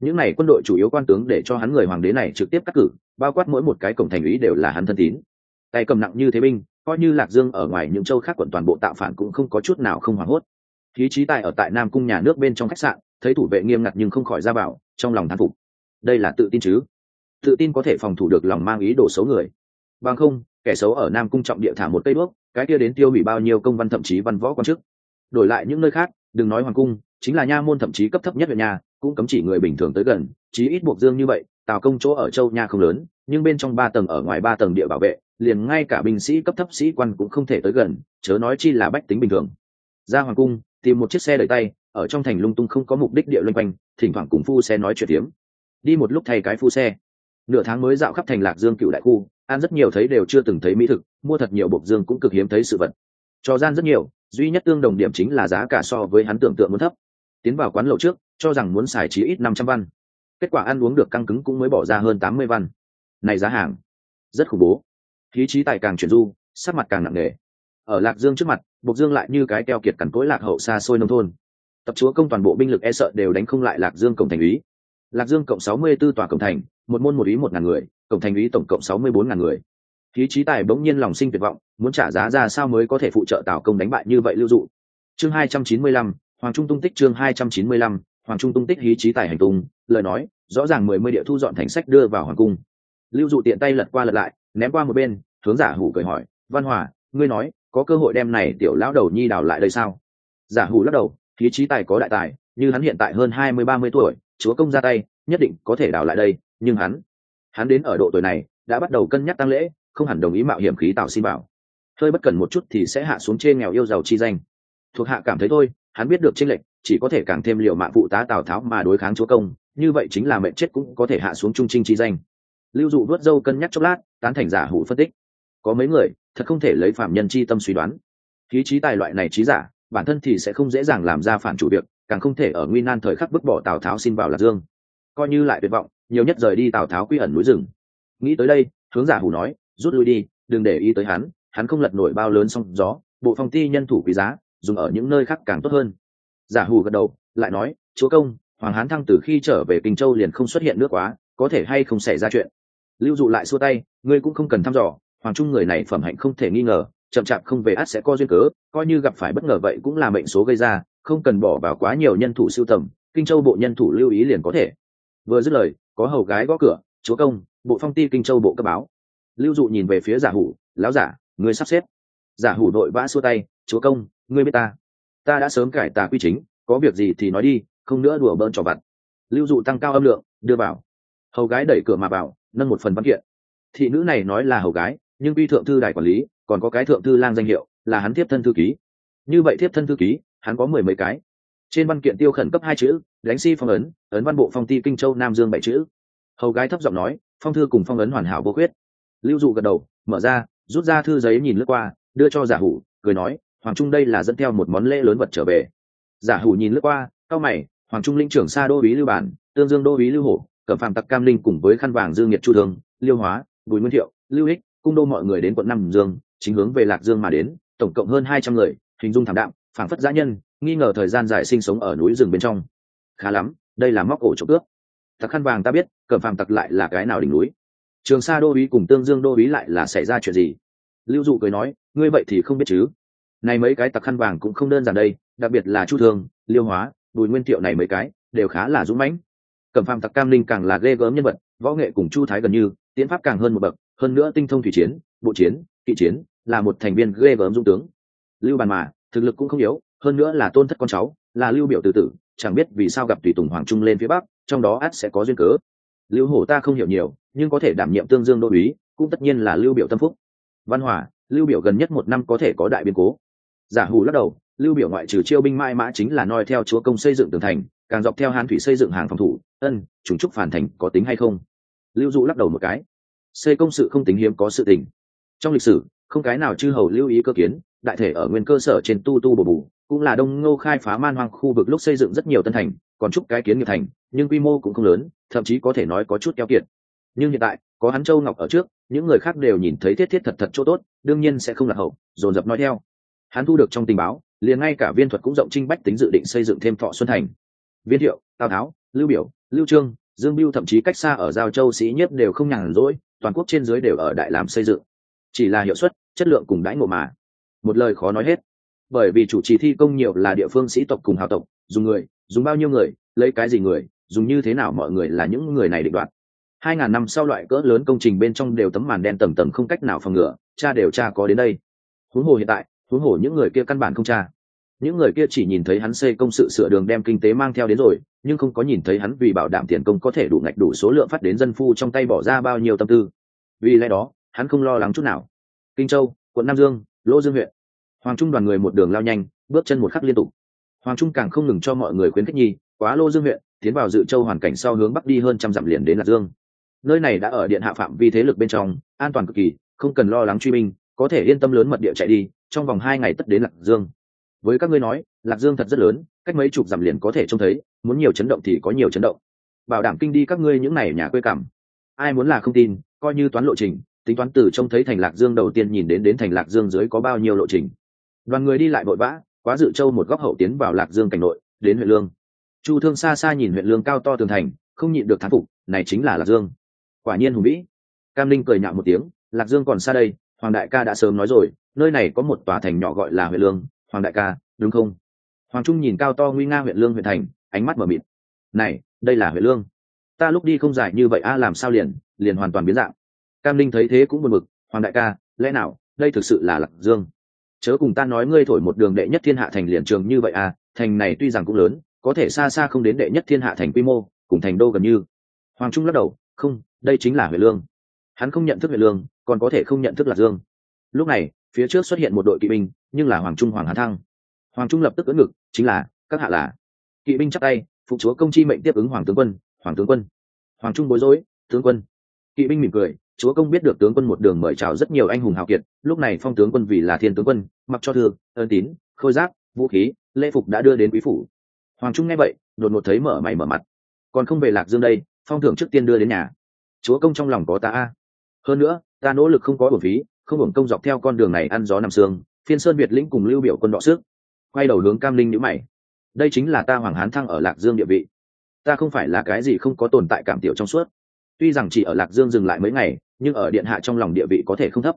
Những n à y quân đội chủ yếu quan tướng để cho hắn người hoàng đế này trực tiếp cắt cử, bao quát mỗi một cái cổng thành ý đều là hắn thân tín. Tay cầm nặng như thế binh, coi như lạc dương ở ngoài những châu khác quận toàn bộ tạo phản cũng không có chút nào không hoảng hốt. Khí trí tài ở tại nam cung nhà nước bên trong khách sạn, thấy thủ vệ nghiêm ngặt nhưng không khỏi ra bảo trong lòng thán phục. Đây là tự tin chứ? Tự tin có thể phòng thủ được lòng mang ý đồ xấu người. Bằng không, kẻ xấu ở nam cung trọng địa thả một cây đuốc, cái kia đến tiêu hủy bao nhiêu công văn thậm chí văn võ quan chức. Đổi lại những nơi khác, đừng nói hoàng cung, chính là nha môn thậm chí cấp thấp nhất huyện nhà, cũng cấm chỉ người bình thường tới gần, chí ít buộc dương như vậy, tào công chỗ ở châu nha không lớn, nhưng bên trong ba tầng ở ngoài ba tầng địa bảo vệ, liền ngay cả binh sĩ cấp thấp sĩ quan cũng không thể tới gần, chớ nói chi là bách tính bình thường. Ra hoàng cung, tìm một chiếc xe đợi tay, ở trong thành lung tung không có mục đích địa loanh quanh, thỉnh thoảng cùng phu xe nói chuyện tiếm đi một lúc thay cái phu xe nửa tháng mới dạo khắp thành lạc dương cựu đại khu ăn rất nhiều thấy đều chưa từng thấy mỹ thực, mua thật nhiều bột dương cũng cực hiếm thấy sự vật. Cho gian rất nhiều, duy nhất tương đồng điểm chính là giá cả so với hắn tưởng tượng muốn thấp. Tiến vào quán lẩu trước, cho rằng muốn xài chí ít năm trăm văn. Kết quả ăn uống được căng cứng cũng mới bỏ ra hơn tám mươi văn. Này giá hàng, rất khủng bố. Khí trí tài càng chuyển du, sắc mặt càng nặng nề. Ở lạc dương trước mặt bộc dương lại như cái keo kiệt cằn cỗi lạc hậu xa xôi nông thôn. Tập chúa công toàn bộ binh lực e sợ đều đánh không lại lạc dương cổng thành úy lạc dương cộng sáu mươi 64 tòa cổng thành một môn một ý một ngàn người cổng thành ý tổng cộng sáu mươi bốn ngàn người. Khí trí tài bỗng nhiên lòng sinh tuyệt vọng, muốn trả giá ra sao mới có thể phụ trợ tào công đánh bại như vậy lưu dụ? Chương hai trăm chín mươi lăm, hoàng trung tung tích chương hai trăm chín mươi lăm, hoàng trung tung tích hí trí tài hành tung, lời nói, rõ ràng mười mươi địa thu dọn thành sách đưa vào hoàng cung. Lưu dụ tiện tay lật qua lật lại, ném qua một bên, hướng giả hủ cười hỏi, văn hòa, ngươi nói, có cơ hội đem này tiểu lão đầu nhi đào lại đây sao? Giả hủ lắc đầu, khí trí tài có đại tài, như hắn hiện tại hơn hai mươi ba mươi tuổi, chúa công ra tay, nhất định có thể đào lại đây nhưng hắn hắn đến ở độ tuổi này, đã bắt đầu cân nhắc tăng lễ, không hẳn đồng ý mạo hiểm khí tạo xin bảo hơi bất cần một chút thì sẽ hạ xuống trên nghèo yêu giàu chi danh. Thuộc hạ cảm thấy thôi, hắn biết được tranh lệch, chỉ có thể càng thêm liệu mạng phụ tá tào tháo mà đối kháng chúa công, như vậy chính là mệnh chết cũng có thể hạ xuống trung trinh chi danh. Lưu dụ vớt dâu cân nhắc chốc lát, tán thành giả hủ phân tích. Có mấy người, thật không thể lấy phạm nhân chi tâm suy đoán. Khí trí tài loại này trí giả, bản thân thì sẽ không dễ dàng làm ra phản chủ việc, càng không thể ở nguy nan thời khắc bức bỏ tào tháo xin vào lạc dương. Coi như lại tuyệt vọng nhiều nhất rời đi tào tháo quy ẩn núi rừng. Nghĩ tới đây, hướng giả hủ nói, rút lui đi, đừng để ý tới hắn hắn không lật nổi bao lớn song gió, bộ phong ti nhân thủ quý giá, dùng ở những nơi khác càng tốt hơn. Giả hủ gật đầu, lại nói, chúa công, hoàng hán thăng từ khi trở về kinh châu liền không xuất hiện nước quá, có thể hay không xảy ra chuyện? Lưu dụ lại xua tay, ngươi cũng không cần thăm dò, hoàng trung người này phẩm hạnh không thể nghi ngờ, chậm chạp không về ắt sẽ có duyên cớ, coi như gặp phải bất ngờ vậy cũng là mệnh số gây ra, không cần bỏ vào quá nhiều nhân thủ siêu tầm, kinh châu bộ nhân thủ lưu ý liền có thể. Vừa dứt lời có hầu gái gõ cửa, chúa công, bộ phong ti kinh châu bộ cấp báo. Lưu dụ nhìn về phía giả hủ, lão giả người sắp xếp. Giả hủ đội vã xua tay, chúa công, ngươi biết ta. Ta đã sớm cải tà quy chính, có việc gì thì nói đi, không nữa đùa bơn trò vặt. Lưu dụ tăng cao âm lượng, đưa vào. Hầu gái đẩy cửa mà vào, nâng một phần văn kiện. Thị nữ này nói là hầu gái, nhưng quy thượng thư đại quản lý, còn có cái thượng thư lang danh hiệu, là hắn tiếp thân thư ký. Như vậy tiếp thân thư ký, hắn có mười mấy cái trên văn kiện tiêu khẩn cấp hai chữ, đánh si phong ấn ấn văn bộ phong ti kinh châu nam dương bảy chữ. Hầu gái thấp giọng nói, phong thư cùng phong ấn hoàn hảo vô khuyết. Lưu dụ gật đầu, mở ra, rút ra thư giấy nhìn lướt qua, đưa cho giả hủ, cười nói, hoàng trung đây là dẫn theo một món lễ lớn vật trở về. Giả hủ nhìn lướt qua cao mày, hoàng trung linh trưởng xa đô ý lưu bản, tương dương đô ý lưu hổ, cẩm phạm tặc cam linh cùng với khăn vàng dương nhiệt chu thương, liêu hóa, bùi nguyên thiệu, lưu hích, cung đô mọi người đến quận năm dương, chính hướng về lạc dương mà đến, tổng cộng hơn hai trăm người, hình dung thảm đạm, phảng phất giã nhân nghi ngờ thời gian dài sinh sống ở núi rừng bên trong. Khá lắm, đây là móc ổ trộm cướp. Tặc khăn vàng ta biết, cẩm phàm tặc lại là cái nào đỉnh núi. Trường sa đô uý cùng tương dương đô uý lại là xảy ra chuyện gì? Lưu dụ cười nói, ngươi vậy thì không biết chứ. Này mấy cái tặc khăn vàng cũng không đơn giản đây, đặc biệt là chu thương, liêu hóa, bùi nguyên thiệu này mấy cái, đều khá là dũng mãnh. Cẩm phàm tặc cam linh càng là ghê gớm nhân vật, võ nghệ cùng chu thái gần như, tiến pháp càng hơn một bậc, hơn nữa tinh thông thủy chiến, bộ chiến, kỵ chiến, là một thành viên ghê gớm dung tướng. Lưu bàn mà, thực lực cũng không yếu hơn nữa là tôn thất con cháu, là lưu biểu từ tử, chẳng biết vì sao gặp tùy tùng hoàng trung lên phía bắc, trong đó ắt sẽ có duyên cớ. Lưu hổ ta không hiểu nhiều, nhưng có thể đảm nhiệm tương dương đô úy cũng tất nhiên là lưu biểu tâm phúc. Văn hỏa lưu biểu gần nhất một năm có thể có đại biến cố. Giả hù lắc đầu, lưu biểu ngoại trừ chiêu binh mãi mã chính là noi theo chúa công xây dựng tường thành, càng dọc theo hán thủy xây dựng hàng phòng thủ, ân trùng trúc phản thành có tính hay không? Lưu dụ lắc đầu một cái. Xây công sự không tính hiếm có sự tình. Trong lịch sử, không cái nào chư hầu lưu ý cơ kiến, đại thể ở nguyên cơ sở trên tu tu bổ bù cũng là đông ngô khai phá man hoang khu vực lúc xây dựng rất nhiều tân thành, còn chúc cái kiến nghiệp thành, nhưng quy mô cũng không lớn, thậm chí có thể nói có chút keo kiệt. Nhưng hiện tại, có hắn châu ngọc ở trước, những người khác đều nhìn thấy thiết thiết thật thật chỗ tốt, đương nhiên sẽ không là hậu, dồn dập nói theo. Hắn thu được trong tình báo, liền ngay cả viên thuật cũng rộng trinh bách tính dự định xây dựng thêm thọ xuân thành. Viên thiệu, tào tháo, lưu biểu, lưu trương, dương biêu thậm chí cách xa ở giao châu sĩ nhất đều không nhàn rỗi, toàn quốc trên dưới đều ở đại làm xây dựng. Chỉ là hiệu suất, chất lượng cùng đãi ngộ mà. Một lời khó nói hết bởi vì chủ trì thi công nhiều là địa phương sĩ tộc cùng hào tộc, dùng người, dùng bao nhiêu người, lấy cái gì người, dùng như thế nào mọi người là những người này định đoạt. Hai ngàn năm sau loại cỡ lớn công trình bên trong đều tấm màn đen tầng tầng không cách nào phòng ngừa, cha đều cha có đến đây. Huống hồ hiện tại, huống hồ những người kia căn bản không cha. Những người kia chỉ nhìn thấy hắn xây công sự sửa đường đem kinh tế mang theo đến rồi, nhưng không có nhìn thấy hắn vì bảo đảm tiền công có thể đủ ngạch đủ số lượng phát đến dân phu trong tay bỏ ra bao nhiêu tâm tư. Vì lẽ đó, hắn không lo lắng chút nào. Kinh châu, quận nam dương, lỗ dương huyện hoàng trung đoàn người một đường lao nhanh, bước chân một khắc liên tục. Hoàng trung càng không ngừng cho mọi người khuyến khích nhi quá lô dương huyện, tiến vào dự châu hoàn cảnh sau hướng bắc đi hơn trăm dặm liền đến lạc dương. Nơi này đã ở điện hạ phạm vi thế lực bên trong, an toàn cực kỳ, không cần lo lắng truy binh, có thể yên tâm lớn mật địa chạy đi, trong vòng hai ngày tất đến lạc dương. Với các ngươi nói, lạc dương thật rất lớn, cách mấy chục dặm liền có thể trông thấy, muốn nhiều chấn động thì có nhiều chấn động. Bảo đảm kinh đi các ngươi những này nhà quê cảm. Ai muốn là không tin, coi như toán lộ trình, tính toán từ trông thấy thành lạc dương đầu tiên nhìn đến đến thành lạc dương dưới có bao nhiêu lộ trình đoàn người đi lại vội vã, quá dự châu một góc hậu tiến vào lạc dương cảnh nội, đến huyện lương. Chu thương xa xa nhìn huyện lương cao to tường thành, không nhịn được thán phục, này chính là lạc dương. Quả nhiên hùng vĩ. Cam linh cười nhạo một tiếng, lạc dương còn xa đây, hoàng đại ca đã sớm nói rồi, nơi này có một tòa thành nhỏ gọi là huyện lương. Hoàng đại ca, đúng không? Hoàng trung nhìn cao to nguy nga huyện lương huyện thành, ánh mắt mở mịt. Này, đây là huyện lương. Ta lúc đi không dài như vậy a à, làm sao liền liền hoàn toàn biến dạng. Cam linh thấy thế cũng buồn bực, hoàng đại ca, lẽ nào, đây thực sự là lạc dương? Chớ cùng ta nói ngươi thổi một đường đệ nhất thiên hạ thành liền trường như vậy à thành này tuy rằng cũng lớn, có thể xa xa không đến đệ nhất thiên hạ thành quy mô, cùng thành đô gần như. Hoàng trung lắc đầu, không, đây chính là huệ lương. Hắn không nhận thức huệ lương, còn có thể không nhận thức lạc dương. Lúc này, phía trước xuất hiện một đội kỵ binh, nhưng là hoàng trung hoàng hán thăng. Hoàng trung lập tức ứng ngực, chính là, các hạ là. Kỵ binh chắc tay, phụ chúa công chi mệnh tiếp ứng hoàng tướng quân, hoàng tướng quân. Hoàng trung bối rối, tướng quân. Kỵ binh mỉm cười chúa công biết được tướng quân một đường mời chào rất nhiều anh hùng hào kiệt, lúc này phong tướng quân vì là thiên tướng quân, mặc cho thư, ơn tín, khôi giáp, vũ khí, lễ phục đã đưa đến quý phủ. Hoàng trung nghe vậy, đột ngột thấy mở mày mở mặt. Còn không về lạc dương đây, phong thưởng trước tiên đưa đến nhà. Chúa công trong lòng có ta a. Hơn nữa, ta nỗ lực không có bổn phí, không hưởng công dọc theo con đường này ăn gió nằm sương, phiên sơn việt lĩnh cùng lưu biểu quân đọ sức. Quay đầu hướng cam linh nhữ mày. Đây chính là ta hoàng hán thăng ở lạc dương địa vị. Ta không phải là cái gì không có tồn tại cảm tiểu trong suốt tuy rằng chỉ ở lạc dương dừng lại mấy ngày nhưng ở điện hạ trong lòng địa vị có thể không thấp.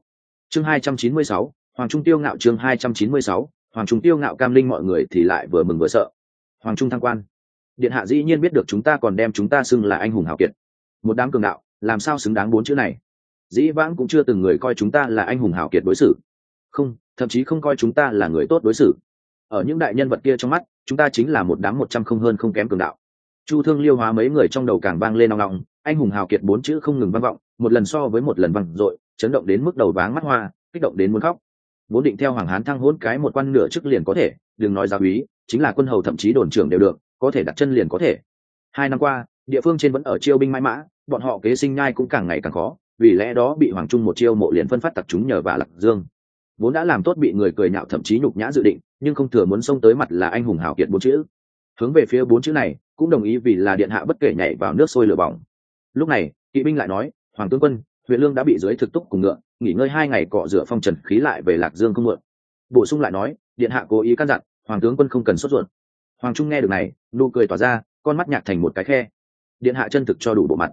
Chương 296, hoàng trung tiêu ngạo chương 296, hoàng trung tiêu ngạo cam linh mọi người thì lại vừa mừng vừa sợ. Hoàng trung thăng quan. Điện hạ dĩ nhiên biết được chúng ta còn đem chúng ta xưng là anh hùng hào kiệt. Một đám cường đạo làm sao xứng đáng bốn chữ này? Dĩ vãng cũng chưa từng người coi chúng ta là anh hùng hào kiệt đối xử. Không thậm chí không coi chúng ta là người tốt đối xử. Ở những đại nhân vật kia trong mắt chúng ta chính là một đám một trăm không hơn không kém cường đạo. Chu thương liêu hóa mấy người trong đầu càng vang lên nong nong anh hùng hào kiệt bốn chữ không ngừng vang vọng, một lần so với một lần vang dội, chấn động đến mức đầu váng mắt hoa, kích động đến muốn khóc. Vốn định theo hoàng hán thăng hôn cái một quan nửa chức liền có thể, đừng nói giáo úy, chính là quân hầu thậm chí đồn trưởng đều được, có thể đặt chân liền có thể. Hai năm qua, địa phương trên vẫn ở chiêu binh mãi mã, bọn họ kế sinh nhai cũng càng ngày càng khó, vì lẽ đó bị hoàng trung một chiêu mộ liền phân phát tặc chúng nhờ vả lạc dương. Vốn đã làm tốt bị người cười nhạo thậm chí nhục nhã dự định, nhưng không thừa muốn xông tới mặt là anh hùng hào kiệt bốn chữ. Hướng về phía bốn chữ này, cũng đồng ý vì là điện hạ bất kể nhảy vào nước sôi lửa bỏng lúc này, kỵ binh lại nói, hoàng tướng quân, huyện lương đã bị dưới thực túc cùng ngựa, nghỉ ngơi hai ngày cọ rửa phong trần khí lại về lạc dương không mượn bổ sung lại nói, điện hạ cố ý căn dặn, hoàng tướng quân không cần sốt ruột. Hoàng trung nghe được này, nụ cười tỏa ra, con mắt nhạt thành một cái khe. Điện hạ chân thực cho đủ bộ mặt.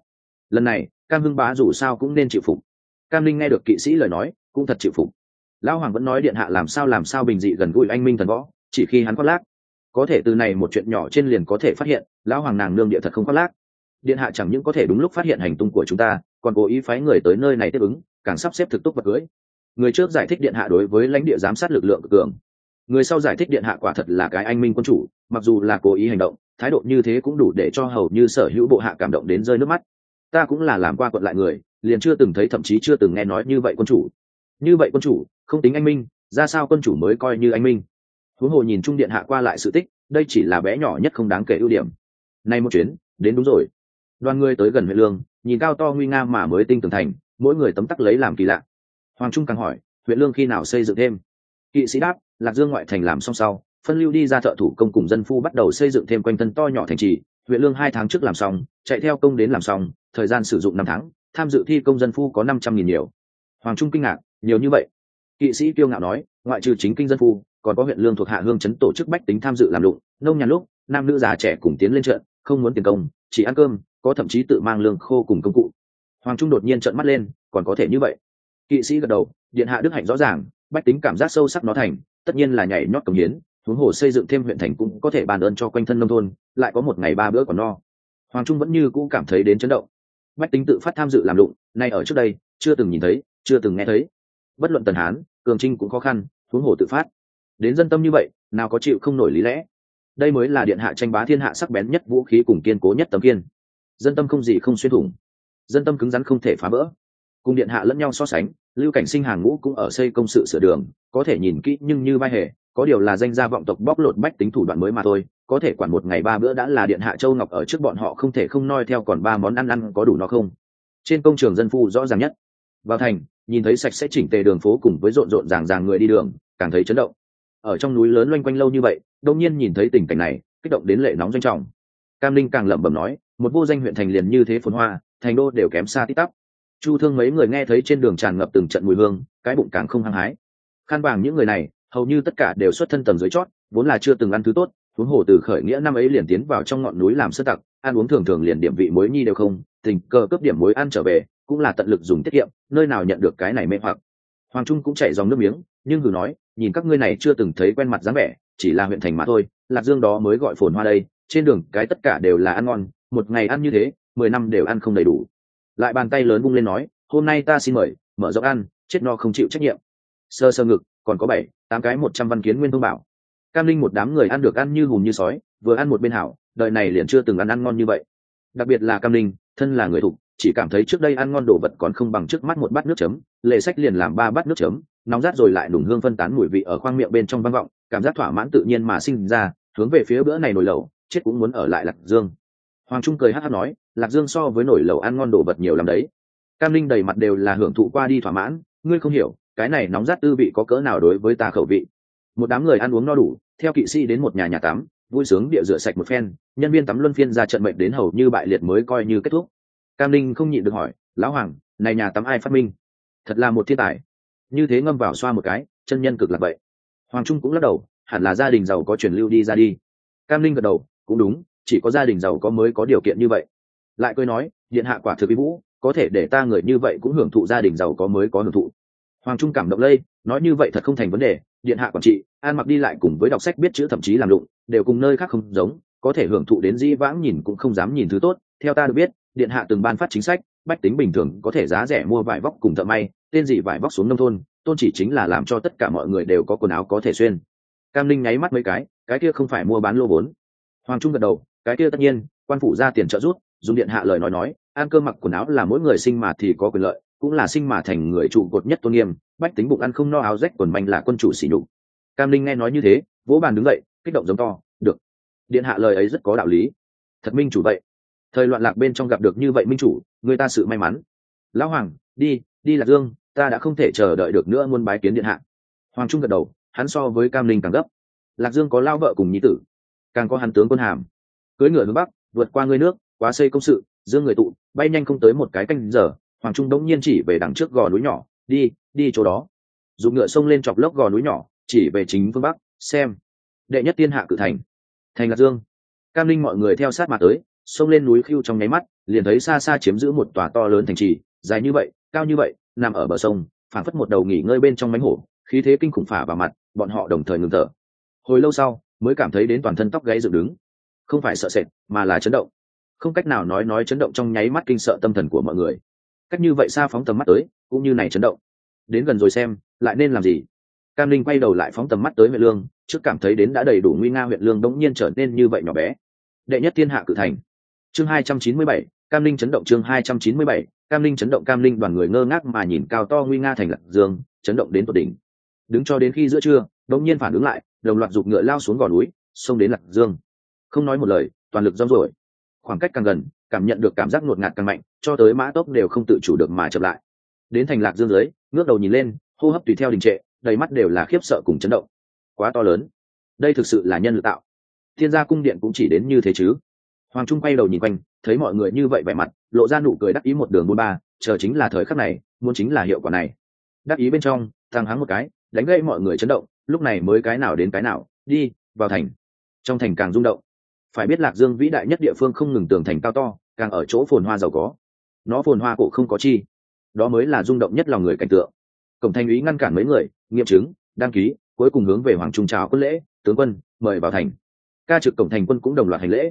Lần này, cam hưng bá dù sao cũng nên chịu phục. Cam linh nghe được kỵ sĩ lời nói, cũng thật chịu phục. Lão hoàng vẫn nói điện hạ làm sao làm sao bình dị gần gũi anh minh thần võ, chỉ khi hắn khoác lác. Có thể từ này một chuyện nhỏ trên liền có thể phát hiện, lão hoàng nàng nương địa thật không khoác lác điện hạ chẳng những có thể đúng lúc phát hiện hành tung của chúng ta, còn cố ý phái người tới nơi này tiếp ứng, càng sắp xếp thực túc vật cưới. Người trước giải thích điện hạ đối với lãnh địa giám sát lực lượng cực cường. Người sau giải thích điện hạ quả thật là cái anh minh quân chủ, mặc dù là cố ý hành động, thái độ như thế cũng đủ để cho hầu như sở hữu bộ hạ cảm động đến rơi nước mắt. Ta cũng là làm qua quận lại người, liền chưa từng thấy thậm chí chưa từng nghe nói như vậy quân chủ. Như vậy quân chủ, không tính anh minh, ra sao quân chủ mới coi như anh minh? Huống hồ nhìn trung điện hạ qua lại sự tích, đây chỉ là bé nhỏ nhất không đáng kể ưu điểm. Nay một chuyến, đến đúng rồi đoàn người tới gần huyện lương, nhìn cao to nguy nga mà mới tinh tường thành, mỗi người tấm tắc lấy làm kỳ lạ. Hoàng trung càng hỏi huyện lương khi nào xây dựng thêm? Kỵ sĩ đáp, lạc dương ngoại thành làm xong sau, phân lưu đi ra thợ thủ công cùng dân phu bắt đầu xây dựng thêm quanh thân to nhỏ thành trì. Huyện lương hai tháng trước làm xong, chạy theo công đến làm xong, thời gian sử dụng năm tháng, tham dự thi công dân phu có năm trăm nghìn nhiều. Hoàng trung kinh ngạc, nhiều như vậy? Kỵ sĩ kiêu ngạo nói, ngoại trừ chính kinh dân phu, còn có huyện lương thuộc hạ hương chấn tổ chức bách tính tham dự làm lụng, nông nhàn lúc, nam nữ già trẻ cùng tiến lên trận, không muốn tiền công chỉ ăn cơm, có thậm chí tự mang lương khô cùng công cụ. Hoàng trung đột nhiên trợn mắt lên, còn có thể như vậy. Kỵ sĩ gật đầu, điện hạ đức hạnh rõ ràng, bách tính cảm giác sâu sắc nó thành, tất nhiên là nhảy nhót cống hiến, huống hồ xây dựng thêm huyện thành cũng có thể bàn ơn cho quanh thân nông thôn, lại có một ngày ba bữa còn no. Hoàng trung vẫn như cũ cảm thấy đến chấn động. Bách tính tự phát tham dự làm lụng, nay ở trước đây, chưa từng nhìn thấy, chưa từng nghe thấy. Bất luận tần hán, cường trinh cũng khó khăn, huống hồ tự phát. Đến dân tâm như vậy, nào có chịu không nổi lý lẽ đây mới là điện hạ tranh bá thiên hạ sắc bén nhất vũ khí cùng kiên cố nhất tấm kiên. Dân tâm không gì không xuyên thủng. Dân tâm cứng rắn không thể phá vỡ. Cùng điện hạ lẫn nhau so sánh, lưu cảnh sinh hàng ngũ cũng ở xây công sự sửa đường, có thể nhìn kỹ nhưng như vai hề, có điều là danh gia vọng tộc bóc lột bách tính thủ đoạn mới mà thôi, có thể quản một ngày ba bữa đã là điện hạ châu ngọc ở trước bọn họ không thể không noi theo còn ba món ăn ăn có đủ nó không. Trên công trường dân phu rõ ràng nhất. Vào thành, nhìn thấy sạch sẽ chỉnh tề đường phố cùng với rộn rộn ràng ràng người đi đường, càng thấy chấn động. Ở trong núi lớn loanh quanh lâu như vậy đông nhiên nhìn thấy tình cảnh này, kích động đến lệ nóng doanh trọng. Cam linh càng lẩm bẩm nói, một vô danh huyện thành liền như thế phồn hoa, thành đô đều kém xa tít tắp. Chu thương mấy người nghe thấy trên đường tràn ngập từng trận mùi hương, cái bụng càng không hăng hái. Khăn vàng những người này, hầu như tất cả đều xuất thân tầng dưới chót, vốn là chưa từng ăn thứ tốt, huống hồ từ khởi nghĩa năm ấy liền tiến vào trong ngọn núi làm sơ tặc, ăn uống thường thường liền điểm vị muối nhi đều không, tình cờ cấp điểm muối ăn trở về, cũng là tận lực dùng tiết kiệm, nơi nào nhận được cái này mê hoặc. Hoàng trung cũng chảy dòng nước miếng nhưng hử nói, nhìn các ngươi này chưa từng thấy quen mặt dáng vẻ, chỉ là huyện thành mà thôi, lạc dương đó mới gọi phồn hoa đây, trên đường cái tất cả đều là ăn ngon, một ngày ăn như thế, mười năm đều ăn không đầy đủ. Lại bàn tay lớn bung lên nói, hôm nay ta xin mời, mở rộng ăn, chết no không chịu trách nhiệm. Sơ sơ ngực, còn có bảy, tám cái một trăm văn kiến nguyên thông bảo. Cam linh một đám người ăn được ăn như hùm như sói, vừa ăn một bên hảo, đợi này liền chưa từng ăn ăn ngon như vậy. Đặc biệt là cam linh, thân là người thục chỉ cảm thấy trước đây ăn ngon đồ vật còn không bằng trước mắt một bát nước chấm, lệ sách liền làm ba bát nước chấm nóng rát rồi lại nùng hương phân tán mùi vị ở khoang miệng bên trong vang vọng, cảm giác thỏa mãn tự nhiên mà sinh ra, hướng về phía bữa này nổi lẩu, chết cũng muốn ở lại lạc dương. Hoàng trung cười hát hát nói, lạc dương so với nổi lẩu ăn ngon đồ vật nhiều lắm đấy. Cam linh đầy mặt đều là hưởng thụ qua đi thỏa mãn, ngươi không hiểu, cái này nóng rát tư vị có cỡ nào đối với ta khẩu vị. Một đám người ăn uống no đủ, theo kỵ sĩ đến một nhà nhà tắm, vui sướng địa rửa sạch một phen, nhân viên tắm luân phiên ra trận mệnh đến hầu như bại liệt mới coi như kết thúc. Cam linh không nhịn được hỏi, lão hoàng, này nhà tắm ai phát minh? Thật là một thiên tài như thế ngâm vào xoa một cái, chân nhân cực là vậy. Hoàng trung cũng lắc đầu, hẳn là gia đình giàu có truyền lưu đi ra đi. Cam linh gật đầu, cũng đúng, chỉ có gia đình giàu có mới có điều kiện như vậy. Lại cười nói, điện hạ quả thực quý vũ, có thể để ta người như vậy cũng hưởng thụ gia đình giàu có mới có hưởng thụ. Hoàng trung cảm động lây, nói như vậy thật không thành vấn đề, điện hạ quản trị, an mặc đi lại cùng với đọc sách biết chữ thậm chí làm lụng, đều cùng nơi khác không giống, có thể hưởng thụ đến di vãng nhìn cũng không dám nhìn thứ tốt, theo ta được biết, điện hạ từng ban phát chính sách bách tính bình thường có thể giá rẻ mua vải vóc cùng thợ may, tên gì vải vóc xuống nông thôn, tôn chỉ chính là làm cho tất cả mọi người đều có quần áo có thể xuyên. Cam linh nháy mắt mấy cái cái kia không phải mua bán lô vốn. Hoàng trung gật đầu, cái kia tất nhiên, quan phủ ra tiền trợ giúp, dùng điện hạ lời nói nói, ăn cơm mặc quần áo là mỗi người sinh mà thì có quyền lợi, cũng là sinh mà thành người trụ cột nhất tôn nghiêm, bách tính bụng ăn không no áo rách quần manh là quân chủ xỉ nhục. Cam linh nghe nói như thế, vỗ bàn đứng dậy, kích động giống to, được. Điện hạ lời ấy rất có đạo lý. Thật minh chủ vậy thời loạn lạc bên trong gặp được như vậy minh chủ, người ta sự may mắn. Lão hoàng, đi đi lạc dương, ta đã không thể chờ đợi được nữa muôn bái kiến điện hạ. Hoàng trung gật đầu, hắn so với cam linh càng gấp. Lạc dương có lao vợ cùng nhí tử, càng có hắn tướng quân hàm. Cưới ngựa hướng bắc, vượt qua ngươi nước, quá xây công sự, dương người tụ, bay nhanh không tới một cái canh giờ, hoàng trung đống nhiên chỉ về đằng trước gò núi nhỏ, đi đi chỗ đó. Dùng ngựa sông lên chọc lốc gò núi nhỏ, chỉ về chính phương bắc, xem. Đệ nhất tiên hạ cử thành. Thành lạc dương. Cam linh mọi người theo sát mà tới xông lên núi khiêu trong nháy mắt, liền thấy xa xa chiếm giữ một tòa to lớn thành trì, dài như vậy, cao như vậy, nằm ở bờ sông, phảng phất một đầu nghỉ ngơi bên trong mánh hổ, khí thế kinh khủng phả vào mặt, bọn họ đồng thời ngừng thở. Hồi lâu sau, mới cảm thấy đến toàn thân tóc gáy dựng đứng. Không phải sợ sệt, mà là chấn động. Không cách nào nói nói chấn động trong nháy mắt kinh sợ tâm thần của mọi người. Cách như vậy xa phóng tầm mắt tới, cũng như này chấn động. Đến gần rồi xem, lại nên làm gì? Cam linh quay đầu lại phóng tầm mắt tới huyện lương, trước cảm thấy đến đã đầy đủ nguy nga huyện lương đống nhiên trở nên như vậy nhỏ bé. Đệ nhất thiên hạ cử thành chương hai trăm chín mươi bảy, cam linh chấn động chương hai trăm chín mươi bảy, cam linh chấn động cam linh đoàn người ngơ ngác mà nhìn cao to nguy nga thành lạc dương, chấn động đến tột đỉnh. Đứng cho đến khi giữa trưa, đống nhiên phản ứng lại, đồng loạt giục ngựa lao xuống gò núi, xông đến lạc dương. Không nói một lời, toàn lực rong rồi khoảng cách càng gần, cảm nhận được cảm giác ngột ngạt càng mạnh, cho tới mã tốc đều không tự chủ được mà chậm lại. Đến thành lạc dương dưới, ngước đầu nhìn lên, hô hấp tùy theo đình trệ, đầy mắt đều là khiếp sợ cùng chấn động. Quá to lớn. Đây thực sự là nhân lực tạo. Thiên gia cung điện cũng chỉ đến như thế chứ? Hoàng trung quay đầu nhìn quanh, thấy mọi người như vậy vẻ mặt, lộ ra nụ cười đắc ý một đường buôn ba, chờ chính là thời khắc này, muốn chính là hiệu quả này. Đắc ý bên trong, thằng hắng một cái, đánh gây mọi người chấn động, lúc này mới cái nào đến cái nào, đi, vào thành. Trong thành càng rung động. Phải biết lạc dương vĩ đại nhất địa phương không ngừng tường thành cao to, càng ở chỗ phồn hoa giàu có. Nó phồn hoa cổ không có chi. Đó mới là rung động nhất lòng người cảnh tượng. Cổng thành ý ngăn cản mấy người, nghiệm chứng, đăng ký, cuối cùng hướng về hoàng trung chào quân lễ, tướng quân, mời vào thành. Ca trực cổng thành quân cũng đồng loạt hành lễ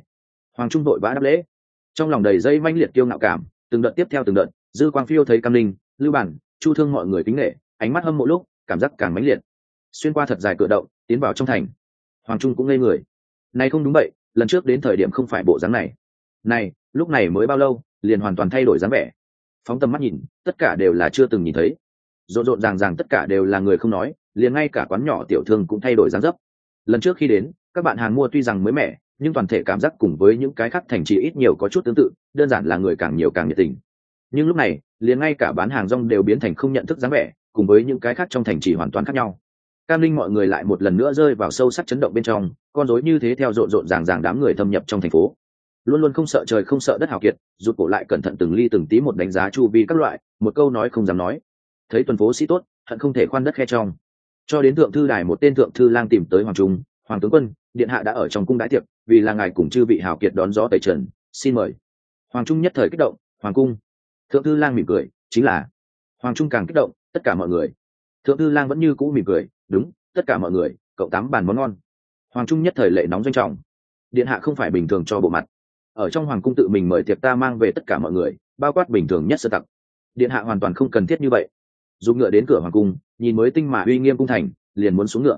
hoàng trung đội vã đáp lễ. Trong lòng đầy dây manh liệt kiêu ngạo cảm, từng đợt tiếp theo từng đợt, dư quang phiêu thấy cam linh, lưu bản, chu thương mọi người kính nghệ ánh mắt hâm mộ lúc, cảm giác càng mãnh liệt. Xuyên qua thật dài cửa động, tiến vào trong thành. Hoàng trung cũng ngây người. Này không đúng vậy, lần trước đến thời điểm không phải bộ dáng này. Này, lúc này mới bao lâu, liền hoàn toàn thay đổi dáng vẻ. Phóng tầm mắt nhìn, tất cả đều là chưa từng nhìn thấy. Rộn rộn ràng ràng tất cả đều là người không nói, liền ngay cả quán nhỏ tiểu thương cũng thay đổi dáng dấp. Lần trước khi đến, các bạn hàng mua tuy rằng mới mẻ nhưng toàn thể cảm giác cùng với những cái khác thành trì ít nhiều có chút tương tự, đơn giản là người càng nhiều càng nhiệt tình. Nhưng lúc này, liền ngay cả bán hàng rong đều biến thành không nhận thức dáng vẻ, cùng với những cái khác trong thành trì hoàn toàn khác nhau. Cam linh mọi người lại một lần nữa rơi vào sâu sắc chấn động bên trong, con rối như thế theo rộn rộn ràng ràng đám người thâm nhập trong thành phố. Luôn luôn không sợ trời không sợ đất hào kiệt, rụt cổ lại cẩn thận từng ly từng tí một đánh giá chu vi các loại, một câu nói không dám nói. Thấy tuần phố sĩ tốt, hận không thể khoan đất khe trong. Cho đến thượng thư đài một tên thượng thư lang tìm tới hoàng trung hoàng tướng quân, điện hạ đã ở trong cung đãi tiệc, vì là ngài cùng chư vị hào kiệt đón gió tẩy trần, xin mời. Hoàng trung nhất thời kích động, hoàng cung. Thượng thư lang mỉm cười, chính là. Hoàng trung càng kích động, tất cả mọi người. Thượng thư lang vẫn như cũ mỉm cười, đúng, tất cả mọi người, cậu tám bàn món ngon. Hoàng trung nhất thời lệ nóng doanh trọng, điện hạ không phải bình thường cho bộ mặt. Ở trong hoàng cung tự mình mời tiệc ta mang về tất cả mọi người, bao quát bình thường nhất sơ tặc. Điện hạ hoàn toàn không cần thiết như vậy. Dùng ngựa đến cửa hoàng cung, nhìn mới tinh mà uy nghiêm cung thành, liền muốn xuống ngựa.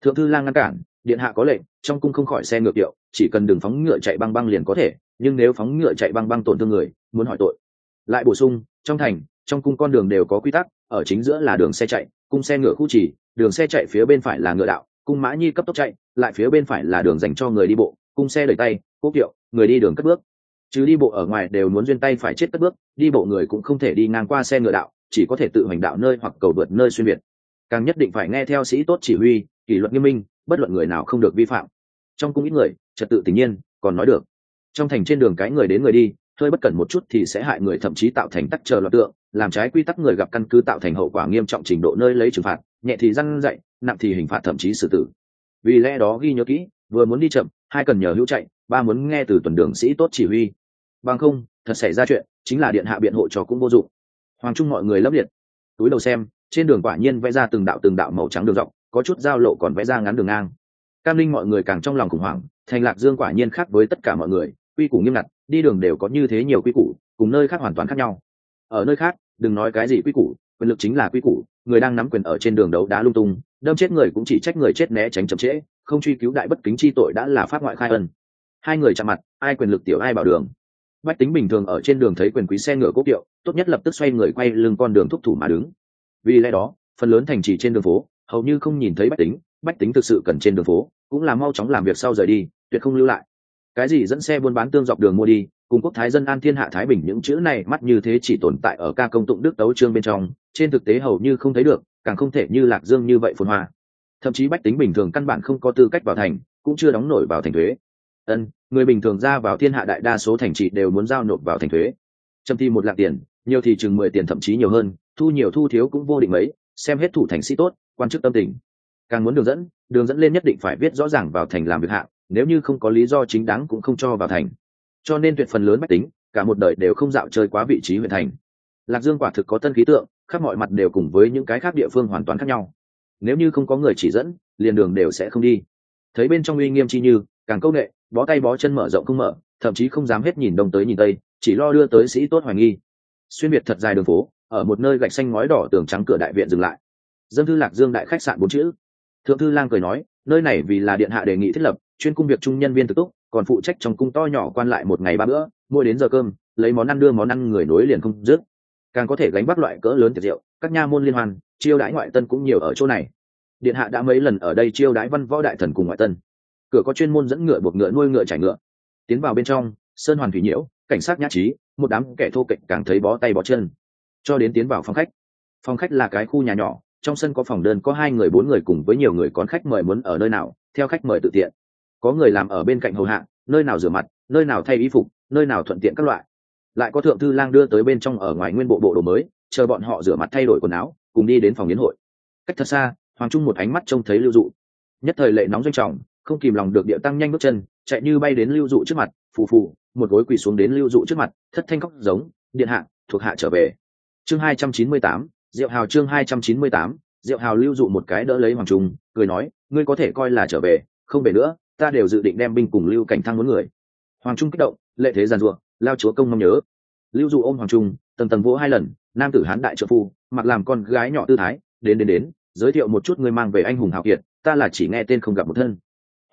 Thượng thư lang ngăn cản điện hạ có lệnh, trong cung không khỏi xe ngựa kiệu, chỉ cần đừng phóng ngựa chạy băng băng liền có thể, nhưng nếu phóng ngựa chạy băng băng tổn thương người, muốn hỏi tội. Lại bổ sung, trong thành, trong cung con đường đều có quy tắc, ở chính giữa là đường xe chạy, cung xe ngựa khu chỉ đường xe chạy phía bên phải là ngựa đạo, cung mã nhi cấp tốc chạy, lại phía bên phải là đường dành cho người đi bộ, cung xe đẩy tay quốc kiệu, người đi đường cất bước. Chứ đi bộ ở ngoài đều muốn duyên tay phải chết cất bước, đi bộ người cũng không thể đi ngang qua xe ngựa đạo, chỉ có thể tự hành đạo nơi hoặc cầu vượt nơi xuyên việt. Càng nhất định phải nghe theo sĩ tốt chỉ huy, kỷ luật nghiêm minh bất luận người nào không được vi phạm. Trong cung ít người, trật tự tình nhiên, còn nói được. Trong thành trên đường cái người đến người đi, hơi bất cẩn một chút thì sẽ hại người, thậm chí tạo thành tắc chờ loạt tượng, làm trái quy tắc người gặp căn cứ tạo thành hậu quả nghiêm trọng trình độ nơi lấy trừng phạt, nhẹ thì răn dạy nặng thì hình phạt thậm chí xử tử. Vì lẽ đó ghi nhớ kỹ, vừa muốn đi chậm, hai cần nhờ hữu chạy, ba muốn nghe từ tuần đường sĩ tốt chỉ huy. Bằng không, thật xảy ra chuyện, chính là điện hạ biện hộ cho cũng vô dụng. Hoàng trung mọi người lấp liệt. Túi đầu xem, trên đường quả nhiên vẽ ra từng đạo từng đạo màu trắng đường rộng có chút giao lộ còn vẽ ra ngắn đường ngang. Cam linh mọi người càng trong lòng khủng hoảng, thành lạc dương quả nhiên khác với tất cả mọi người, quy củ nghiêm ngặt, đi đường đều có như thế nhiều quy củ, cùng nơi khác hoàn toàn khác nhau. Ở nơi khác, đừng nói cái gì quy củ, quyền lực chính là quy củ, người đang nắm quyền ở trên đường đấu đá lung tung, đâm chết người cũng chỉ trách người chết né tránh chậm trễ, không truy cứu đại bất kính chi tội đã là pháp ngoại khai ân. Hai người chạm mặt, ai quyền lực tiểu ai bảo đường. Bách tính bình thường ở trên đường thấy quyền quý xe ngựa cốt kiệu, tốt nhất lập tức xoay người quay lưng con đường thúc thủ mà đứng. Vì lẽ đó, phần lớn thành trì trên đường phố hầu như không nhìn thấy bách tính bách tính thực sự cần trên đường phố, cũng là mau chóng làm việc sau rời đi, tuyệt không lưu lại. Cái gì dẫn xe buôn bán tương dọc đường mua đi, cùng quốc thái dân an thiên hạ thái bình những chữ này mắt như thế chỉ tồn tại ở ca công tụng đức tấu trương bên trong, trên thực tế hầu như không thấy được, càng không thể như lạc dương như vậy phồn hoa. Thậm chí bách tính bình thường căn bản không có tư cách vào thành, cũng chưa đóng nổi vào thành thuế. Ân, người bình thường ra vào thiên hạ đại đa số thành trị đều muốn giao nộp vào thành thuế. Chậm thi một lạc tiền, nhiều thì chừng mười tiền thậm chí nhiều hơn, thu nhiều thu thiếu cũng vô định mấy, xem hết thủ thành sĩ tốt quan chức tâm tình. Càng muốn đường dẫn đường dẫn lên nhất định phải viết rõ ràng vào thành làm việc hạng, nếu như không có lý do chính đáng cũng không cho vào thành. Cho nên tuyệt phần lớn bách tính, cả một đời đều không dạo chơi quá vị trí huyện thành. Lạc dương quả thực có tân khí tượng, khắp mọi mặt đều cùng với những cái khác địa phương hoàn toàn khác nhau. Nếu như không có người chỉ dẫn, liền đường đều sẽ không đi. Thấy bên trong uy nghiêm chi như, càng công nghệ, bó tay bó chân mở rộng không mở, thậm chí không dám hết nhìn đông tới nhìn tây, chỉ lo đưa tới sĩ tốt hoài nghi. Xuyên biệt thật dài đường phố, ở một nơi gạch xanh ngói đỏ tường trắng cửa đại viện dừng lại dân thư lạc dương đại khách sạn bốn chữ. Thượng thư lang cười nói, nơi này vì là điện hạ đề nghị thiết lập, chuyên cung việc trung nhân viên thực túc, còn phụ trách trong cung to nhỏ quan lại một ngày ba bữa, mỗi đến giờ cơm, lấy món ăn đưa món ăn người nối liền không dứt. Càng có thể gánh bắt loại cỡ lớn tiệc rượu các nha môn liên hoan chiêu đãi ngoại tân cũng nhiều ở chỗ này. Điện hạ đã mấy lần ở đây chiêu đãi văn võ đại thần cùng ngoại tân. Cửa có chuyên môn dẫn ngựa buộc ngựa nuôi ngựa trải ngựa. Tiến vào bên trong, sơn hoàn thủy nhiễu, cảnh sát nhã trí, một đám kẻ thô kệch càng thấy bó tay bó chân. Cho đến tiến vào phòng khách. Phòng khách là cái khu nhà nhỏ trong sân có phòng đơn có hai người bốn người cùng với nhiều người còn khách mời muốn ở nơi nào, theo khách mời tự tiện. Có người làm ở bên cạnh hầu hạ, nơi nào rửa mặt, nơi nào thay y phục, nơi nào thuận tiện các loại. Lại có thượng thư lang đưa tới bên trong ở ngoài nguyên bộ bộ đồ mới, chờ bọn họ rửa mặt thay đổi quần áo, cùng đi đến phòng yến hội. Cách thật xa, hoàng trung một ánh mắt trông thấy lưu dụ. Nhất thời lệ nóng doanh trọng, không kìm lòng được điệu tăng nhanh bước chân, chạy như bay đến lưu dụ trước mặt, phù phù, một gối quỳ xuống đến lưu dụ trước mặt, thất thanh khóc giống, điện hạ, thuộc hạ trở về. Chương hai trăm chín mươi tám diệu hào chương hai trăm chín mươi tám diệu hào lưu dụ một cái đỡ lấy hoàng trung cười nói ngươi có thể coi là trở về không về nữa ta đều dự định đem binh cùng lưu cảnh thăng muốn người. Hoàng trung kích động lệ thế giàn ruộng lao chúa công mong nhớ. Lưu dụ ôm hoàng trung tầng tầng vỗ hai lần nam tử hán đại trợ phu mặc làm con gái nhỏ tư thái đến đến đến giới thiệu một chút người mang về anh hùng hào kiệt ta là chỉ nghe tên không gặp một thân.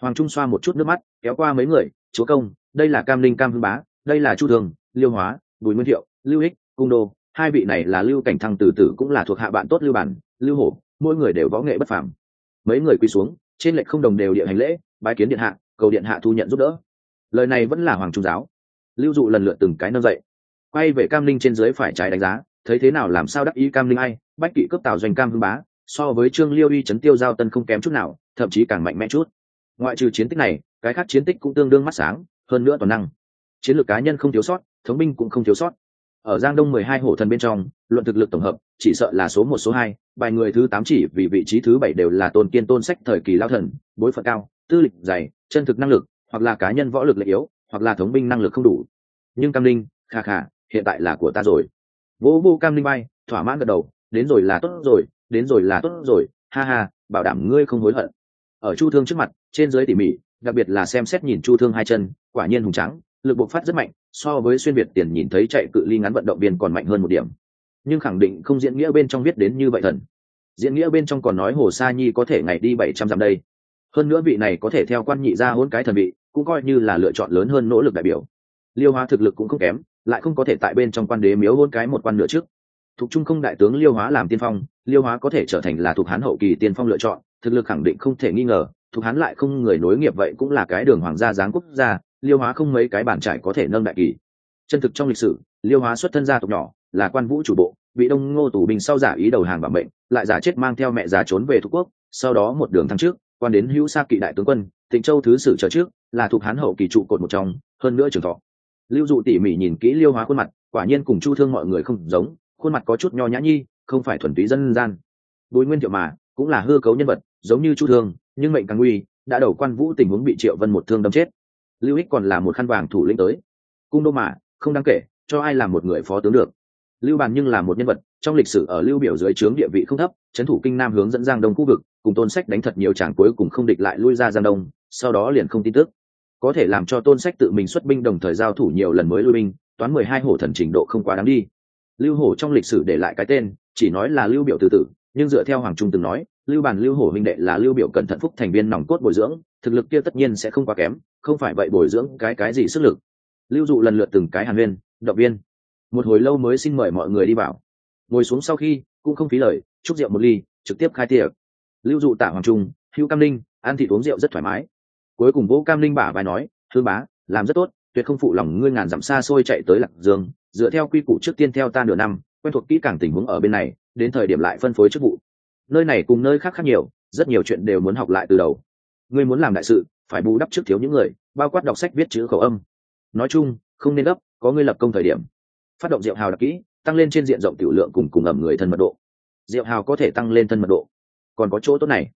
Hoàng trung xoa một chút nước mắt kéo qua mấy người chúa công đây là cam linh cam hưng bá đây là chu thường liêu hóa bùi nguyên thiệu lưu Hích, cung đô hai vị này là lưu cảnh thăng tử tử cũng là thuộc hạ bạn tốt lưu bản, lưu hổ, mỗi người đều võ nghệ bất phàm. Mấy người quy xuống, trên lệch không đồng đều địa hành lễ, bái kiến điện hạ, cầu điện hạ thu nhận giúp đỡ. Lời này vẫn là hoàng trung giáo. Lưu dụ lần lượt từng cái nâng dậy. Quay về cam linh trên dưới phải trái đánh giá, thấy thế nào làm sao đắc ý cam linh ai, bách kỵ cướp tào doanh cam hưng bá, so với trương liêu uy chấn tiêu giao tân không kém chút nào, thậm chí càng mạnh mẽ chút. Ngoại trừ chiến tích này, cái khác chiến tích cũng tương đương mắt sáng, hơn nữa toàn năng. Chiến lược cá nhân không thiếu sót, thống binh cũng không thiếu sót ở giang đông mười hai hổ thần bên trong, luận thực lực tổng hợp, chỉ sợ là số một, số hai bài người thứ tám chỉ vì vị trí thứ bảy đều là tôn kiên tôn sách thời kỳ lao thần, bối phận cao, tư lịch dày, chân thực năng lực, hoặc là cá nhân võ lực lệ yếu, hoặc là thống binh năng lực không đủ. Nhưng cam linh kha kha, hiện tại là của ta rồi. Vô vô cam linh bay, thỏa mãn gật đầu, đến rồi là tốt rồi, đến rồi là tốt rồi, ha ha, bảo đảm ngươi không hối hận. Ở chu thương trước mặt, trên dưới tỉ mỉ, đặc biệt là xem xét nhìn chu thương hai chân, quả nhiên hùng trắng lực bộc phát rất mạnh, so với xuyên việt tiền nhìn thấy chạy cự ly ngắn vận động viên còn mạnh hơn một điểm. Nhưng khẳng định không diễn nghĩa bên trong viết đến như vậy thần. Diễn nghĩa bên trong còn nói hồ sa nhi có thể ngày đi bảy trăm dặm đây. Hơn nữa vị này có thể theo quan nhị ra hôn cái thần vị, cũng coi như là lựa chọn lớn hơn nỗ lực đại biểu. Liêu hóa thực lực cũng không kém, lại không có thể tại bên trong quan đế miếu hôn cái một quan nữa trước. Thuộc trung không đại tướng liêu hóa làm tiên phong, liêu hóa có thể trở thành là thuộc hán hậu kỳ tiên phong lựa chọn, thực lực khẳng định không thể nghi ngờ, thuộc hán lại không người nối nghiệp vậy cũng là cái đường hoàng gia giáng quốc gia liêu hóa không mấy cái bản trải có thể nâng đại kỳ. Chân thực trong lịch sử, liêu hóa xuất thân gia tộc nhỏ, là quan vũ chủ bộ, bị đông ngô tù binh sau giả ý đầu hàng bảo mệnh, lại giả chết mang theo mẹ già trốn về thuộc quốc, sau đó một đường thăng trước, quan đến hữu sa kỵ đại tướng quân tịnh châu thứ sử trở trước, là thuộc hán hậu kỳ trụ cột một trong, hơn nữa trường thọ. Lưu dụ tỉ mỉ nhìn kỹ liêu hóa khuôn mặt, quả nhiên cùng chu thương mọi người không giống, khuôn mặt có chút nho nhã nhi, không phải thuần túy dân gian. Bùi nguyên thiệu mà, cũng là hư cấu nhân vật, giống như chu thương, nhưng mệnh càng nguy, đã đầu quan vũ tình huống bị triệu vân một thương đâm chết lưu ích còn là một khăn vàng thủ lĩnh tới. Cung đô mà, không đáng kể, cho ai làm một người phó tướng được. Lưu bàn nhưng là một nhân vật, trong lịch sử ở lưu biểu dưới trướng địa vị không thấp, trấn thủ kinh nam hướng dẫn giang đông khu vực, cùng tôn sách đánh thật nhiều tràng cuối cùng không địch lại lui ra giang đông, sau đó liền không tin tức. Có thể làm cho tôn sách tự mình xuất binh đồng thời giao thủ nhiều lần mới lui binh, toán mười hai hổ thần trình độ không quá đáng đi. Lưu hổ trong lịch sử để lại cái tên, chỉ nói là lưu biểu từ tử, nhưng dựa theo hoàng trung từng nói lưu bàn lưu hổ minh đệ là lưu biểu cẩn thận phúc thành viên nòng cốt bồi dưỡng, thực lực kia tất nhiên sẽ không quá kém, không phải vậy bồi dưỡng cái cái gì sức lực. Lưu dụ lần lượt từng cái hàn viên động viên. Một hồi lâu mới xin mời mọi người đi vào. Ngồi xuống sau khi, cũng không phí lời, chúc rượu một ly, trực tiếp khai tiệc. Lưu dụ tả hoàng trung, hữu cam linh ăn thịt uống rượu rất thoải mái. Cuối cùng vũ cam linh bả vai nói, thương bá, làm rất tốt, tuyệt không phụ lòng ngươi ngàn dặm xa xôi chạy tới lạc dương, dựa theo quy củ trước tiên theo ta nửa năm, quen thuộc kỹ càng tình huống ở bên này, đến thời điểm lại phân phối chức vụ nơi này cùng nơi khác khác nhiều, rất nhiều chuyện đều muốn học lại từ đầu. Ngươi muốn làm đại sự, phải bù đắp trước thiếu những người, bao quát đọc sách viết chữ khẩu âm. Nói chung, không nên gấp, có ngươi lập công thời điểm. Phát động diệu hào đặc kỹ, tăng lên trên diện rộng tiểu lượng cùng cùng ẩm người thân mật độ. Diệu hào có thể tăng lên thân mật độ. Còn có chỗ tốt này.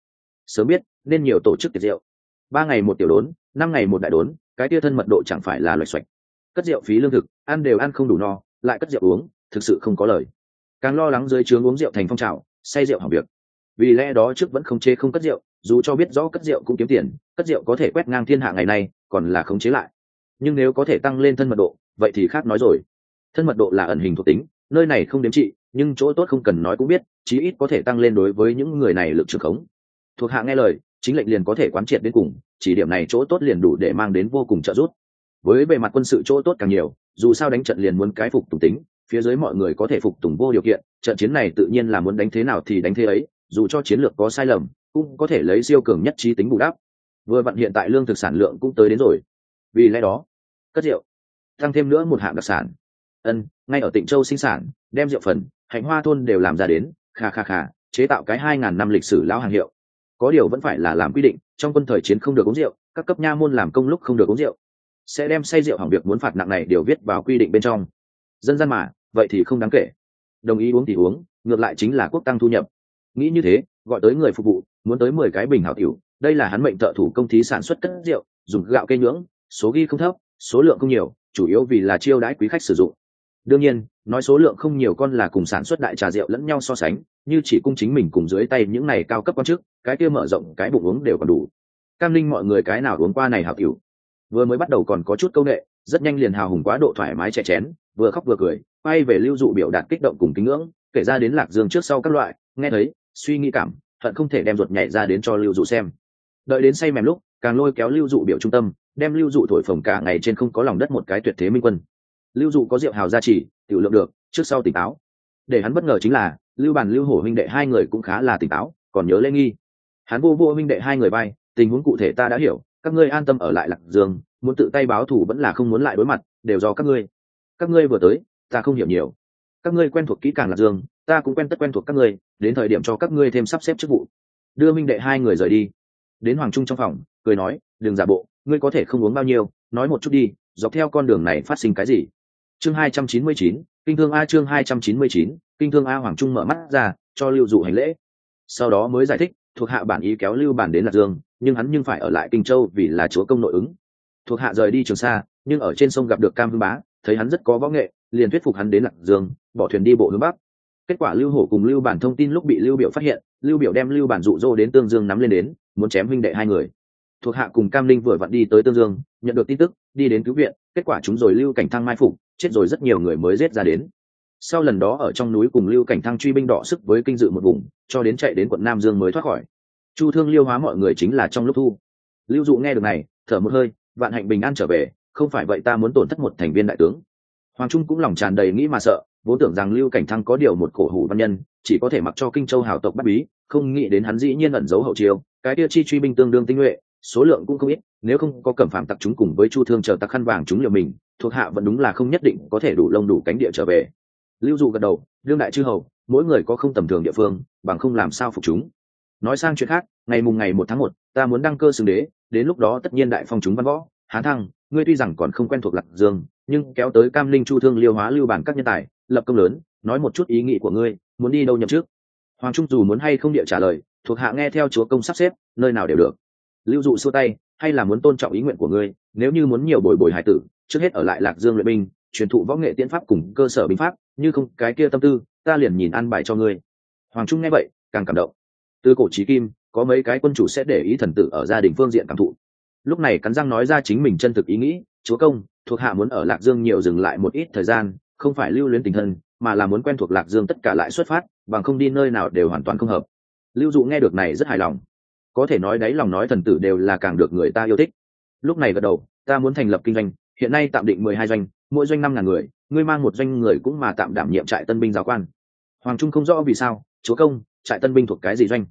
Sớm biết, nên nhiều tổ chức tiệc rượu. Ba ngày một tiểu đốn, năm ngày một đại đốn, cái tia thân mật độ chẳng phải là loạch xoạch. Cất rượu phí lương thực, ăn đều ăn không đủ no, lại cất rượu uống, thực sự không có lời. Càng lo lắng dưới trướng uống rượu thành phong trào, say rượu hỏng việc vì lẽ đó trước vẫn không chế không cất rượu, dù cho biết rõ cất rượu cũng kiếm tiền, cất rượu có thể quét ngang thiên hạ ngày nay, còn là khống chế lại. Nhưng nếu có thể tăng lên thân mật độ, vậy thì khác nói rồi. Thân mật độ là ẩn hình thuộc tính, nơi này không đếm trị, nhưng chỗ tốt không cần nói cũng biết, chí ít có thể tăng lên đối với những người này lực trường khống. Thuộc hạ nghe lời, chính lệnh liền có thể quán triệt đến cùng, chỉ điểm này chỗ tốt liền đủ để mang đến vô cùng trợ giúp. Với bề mặt quân sự chỗ tốt càng nhiều, dù sao đánh trận liền muốn cái phục tùng tính, phía dưới mọi người có thể phục tùng vô điều kiện, trận chiến này tự nhiên là muốn đánh thế nào thì đánh thế ấy dù cho chiến lược có sai lầm, cũng có thể lấy siêu cường nhất trí tính bù đắp. Vừa vặn hiện tại lương thực sản lượng cũng tới đến rồi. Vì lẽ đó, cất rượu, tăng thêm nữa một hạng đặc sản. Ân, ngay ở tịnh châu sinh sản, đem rượu phần, hạnh hoa thôn đều làm ra đến, kha kha kha, chế tạo cái hai ngàn năm lịch sử lão hàng hiệu. Có điều vẫn phải là làm quy định, trong quân thời chiến không được uống rượu, các cấp nha môn làm công lúc không được uống rượu. Sẽ đem say rượu hỏng việc muốn phạt nặng này đều viết vào quy định bên trong. Dân gian mà, vậy thì không đáng kể. Đồng ý uống thì uống, ngược lại chính là quốc tăng thu nhập nghĩ như thế, gọi tới người phục vụ, muốn tới mười cái bình hảo tiểu. Đây là hắn mệnh thợ thủ công thí sản xuất cất rượu, dùng gạo cây nhưỡng, số ghi không thấp, số lượng không nhiều, chủ yếu vì là chiêu đãi quý khách sử dụng. Đương nhiên, nói số lượng không nhiều con là cùng sản xuất đại trà rượu lẫn nhau so sánh, như chỉ cung chính mình cùng dưới tay những này cao cấp quan chức, cái kia mở rộng, cái bụng uống đều còn đủ. Cam linh mọi người cái nào uống qua này hảo cửu vừa mới bắt đầu còn có chút công nghệ rất nhanh liền hào hùng quá độ thoải mái chè chén, vừa khóc vừa cười, quay về lưu dụ biểu đạt kích động cùng kính ngưỡng, kể ra đến lạc dương trước sau các loại, nghe thấy suy nghĩ cảm, hận không thể đem ruột nhảy ra đến cho lưu dụ xem. Đợi đến say mềm lúc, càng lôi kéo lưu dụ biểu trung tâm, đem lưu dụ thổi phồng cả ngày trên không có lòng đất một cái tuyệt thế minh quân. Lưu dụ có rượu hào gia trì, tiểu lượng được, trước sau tỉnh táo. Để hắn bất ngờ chính là, lưu bàn, lưu hổ huynh đệ hai người cũng khá là tỉnh táo, còn nhớ lê nghi. Hắn vô vô huynh đệ hai người bay tình huống cụ thể ta đã hiểu, các ngươi an tâm ở lại lạc dương, muốn tự tay báo thù vẫn là không muốn lại đối mặt, đều do các ngươi. Các ngươi vừa tới, ta không hiểu nhiều. Các ngươi quen thuộc kỹ càng lạc dương ta cũng quen tất quen thuộc các ngươi, đến thời điểm cho các ngươi thêm sắp xếp chức vụ. Đưa minh đệ hai người rời đi. Đến hoàng trung trong phòng, cười nói, đừng giả bộ, ngươi có thể không uống bao nhiêu, nói một chút đi, dọc theo con đường này phát sinh cái gì? Chương hai trăm chín mươi chín, kinh thương a chương hai trăm chín mươi chín, kinh thương a hoàng trung mở mắt ra, cho lưu dụ hành lễ. Sau đó mới giải thích, thuộc hạ bản ý kéo lưu bản đến lạc dương, nhưng hắn nhưng phải ở lại kinh châu vì là chúa công nội ứng. Thuộc hạ rời đi trường sa, nhưng ở trên sông gặp được cam hưng bá, thấy hắn rất có võ nghệ, liền thuyết phục hắn đến lạc dương, bỏ thuyền đi bộ hướng bắc kết quả lưu hổ cùng lưu bản thông tin lúc bị lưu biểu phát hiện, lưu biểu đem lưu bản dụ dỗ đến tương dương nắm lên đến, muốn chém huynh đệ hai người. Thuộc hạ cùng cam linh vừa vặn đi tới tương dương, nhận được tin tức, đi đến cứu viện, kết quả chúng rồi lưu cảnh thăng mai phục, chết rồi rất nhiều người mới giết ra đến. Sau lần đó ở trong núi cùng lưu cảnh thăng truy binh đỏ sức với kinh dự một vùng, cho đến chạy đến quận nam dương mới thoát khỏi. Chu thương liêu hóa mọi người chính là trong lúc thu. Lưu dụ nghe được này, thở một hơi, vạn hạnh bình an trở về, không phải vậy ta muốn tổn thất một thành viên đại tướng. Hoàng trung cũng lòng tràn đầy nghĩ mà sợ vốn tưởng rằng lưu cảnh thăng có điều một cổ hủ văn nhân, chỉ có thể mặc cho kinh châu hào tộc bắt bí, không nghĩ đến hắn dĩ nhiên ẩn giấu hậu chiêu, cái tiêu chi truy binh tương đương tinh nhuệ, số lượng cũng không ít, nếu không có cẩm phạm tặc chúng cùng với chu thương chờ tặc khăn vàng chúng liều mình, thuộc hạ vẫn đúng là không nhất định có thể đủ lông đủ cánh địa trở về. Lưu dụ gật đầu, đương đại chư hầu, mỗi người có không tầm thường địa phương, bằng không làm sao phục chúng. Nói sang chuyện khác, ngày mùng ngày một tháng một, ta muốn đăng cơ xưng đế, đến lúc đó tất nhiên đại phong chúng văn võ, hán thăng, ngươi tuy rằng còn không quen thuộc lạc dương, nhưng kéo tới cam linh chu thương liêu hóa lưu bản các nhân tài lập công lớn, nói một chút ý nghĩ của ngươi, muốn đi đâu nhậm trước hoàng trung dù muốn hay không địa trả lời, thuộc hạ nghe theo chúa công sắp xếp, nơi nào đều được. Lưu dụ xua tay, hay là muốn tôn trọng ý nguyện của ngươi, nếu như muốn nhiều bồi bồi hải tử, trước hết ở lại lạc dương luyện binh, truyền thụ võ nghệ tiễn pháp cùng cơ sở binh pháp, như không cái kia tâm tư, ta liền nhìn ăn bài cho ngươi. Hoàng trung nghe vậy, càng cảm động. Từ cổ trí kim, có mấy cái quân chủ sẽ để ý thần tử ở gia đình phương diện cảm thụ. Lúc này cắn răng nói ra chính mình chân thực ý nghĩ, chúa công, thuộc hạ muốn ở lạc dương nhiều dừng lại một ít thời gian không phải lưu luyến tình thân, mà là muốn quen thuộc lạc dương tất cả lại xuất phát, bằng không đi nơi nào đều hoàn toàn không hợp. Lưu dụ nghe được này rất hài lòng. Có thể nói đấy lòng nói thần tử đều là càng được người ta yêu thích. Lúc này gật đầu, ta muốn thành lập kinh doanh, hiện nay tạm định mười hai doanh, mỗi doanh năm ngàn người, ngươi mang một doanh người cũng mà tạm đảm nhiệm trại tân binh giáo quan. Hoàng trung không rõ vì sao, chúa công, trại tân binh thuộc cái gì doanh?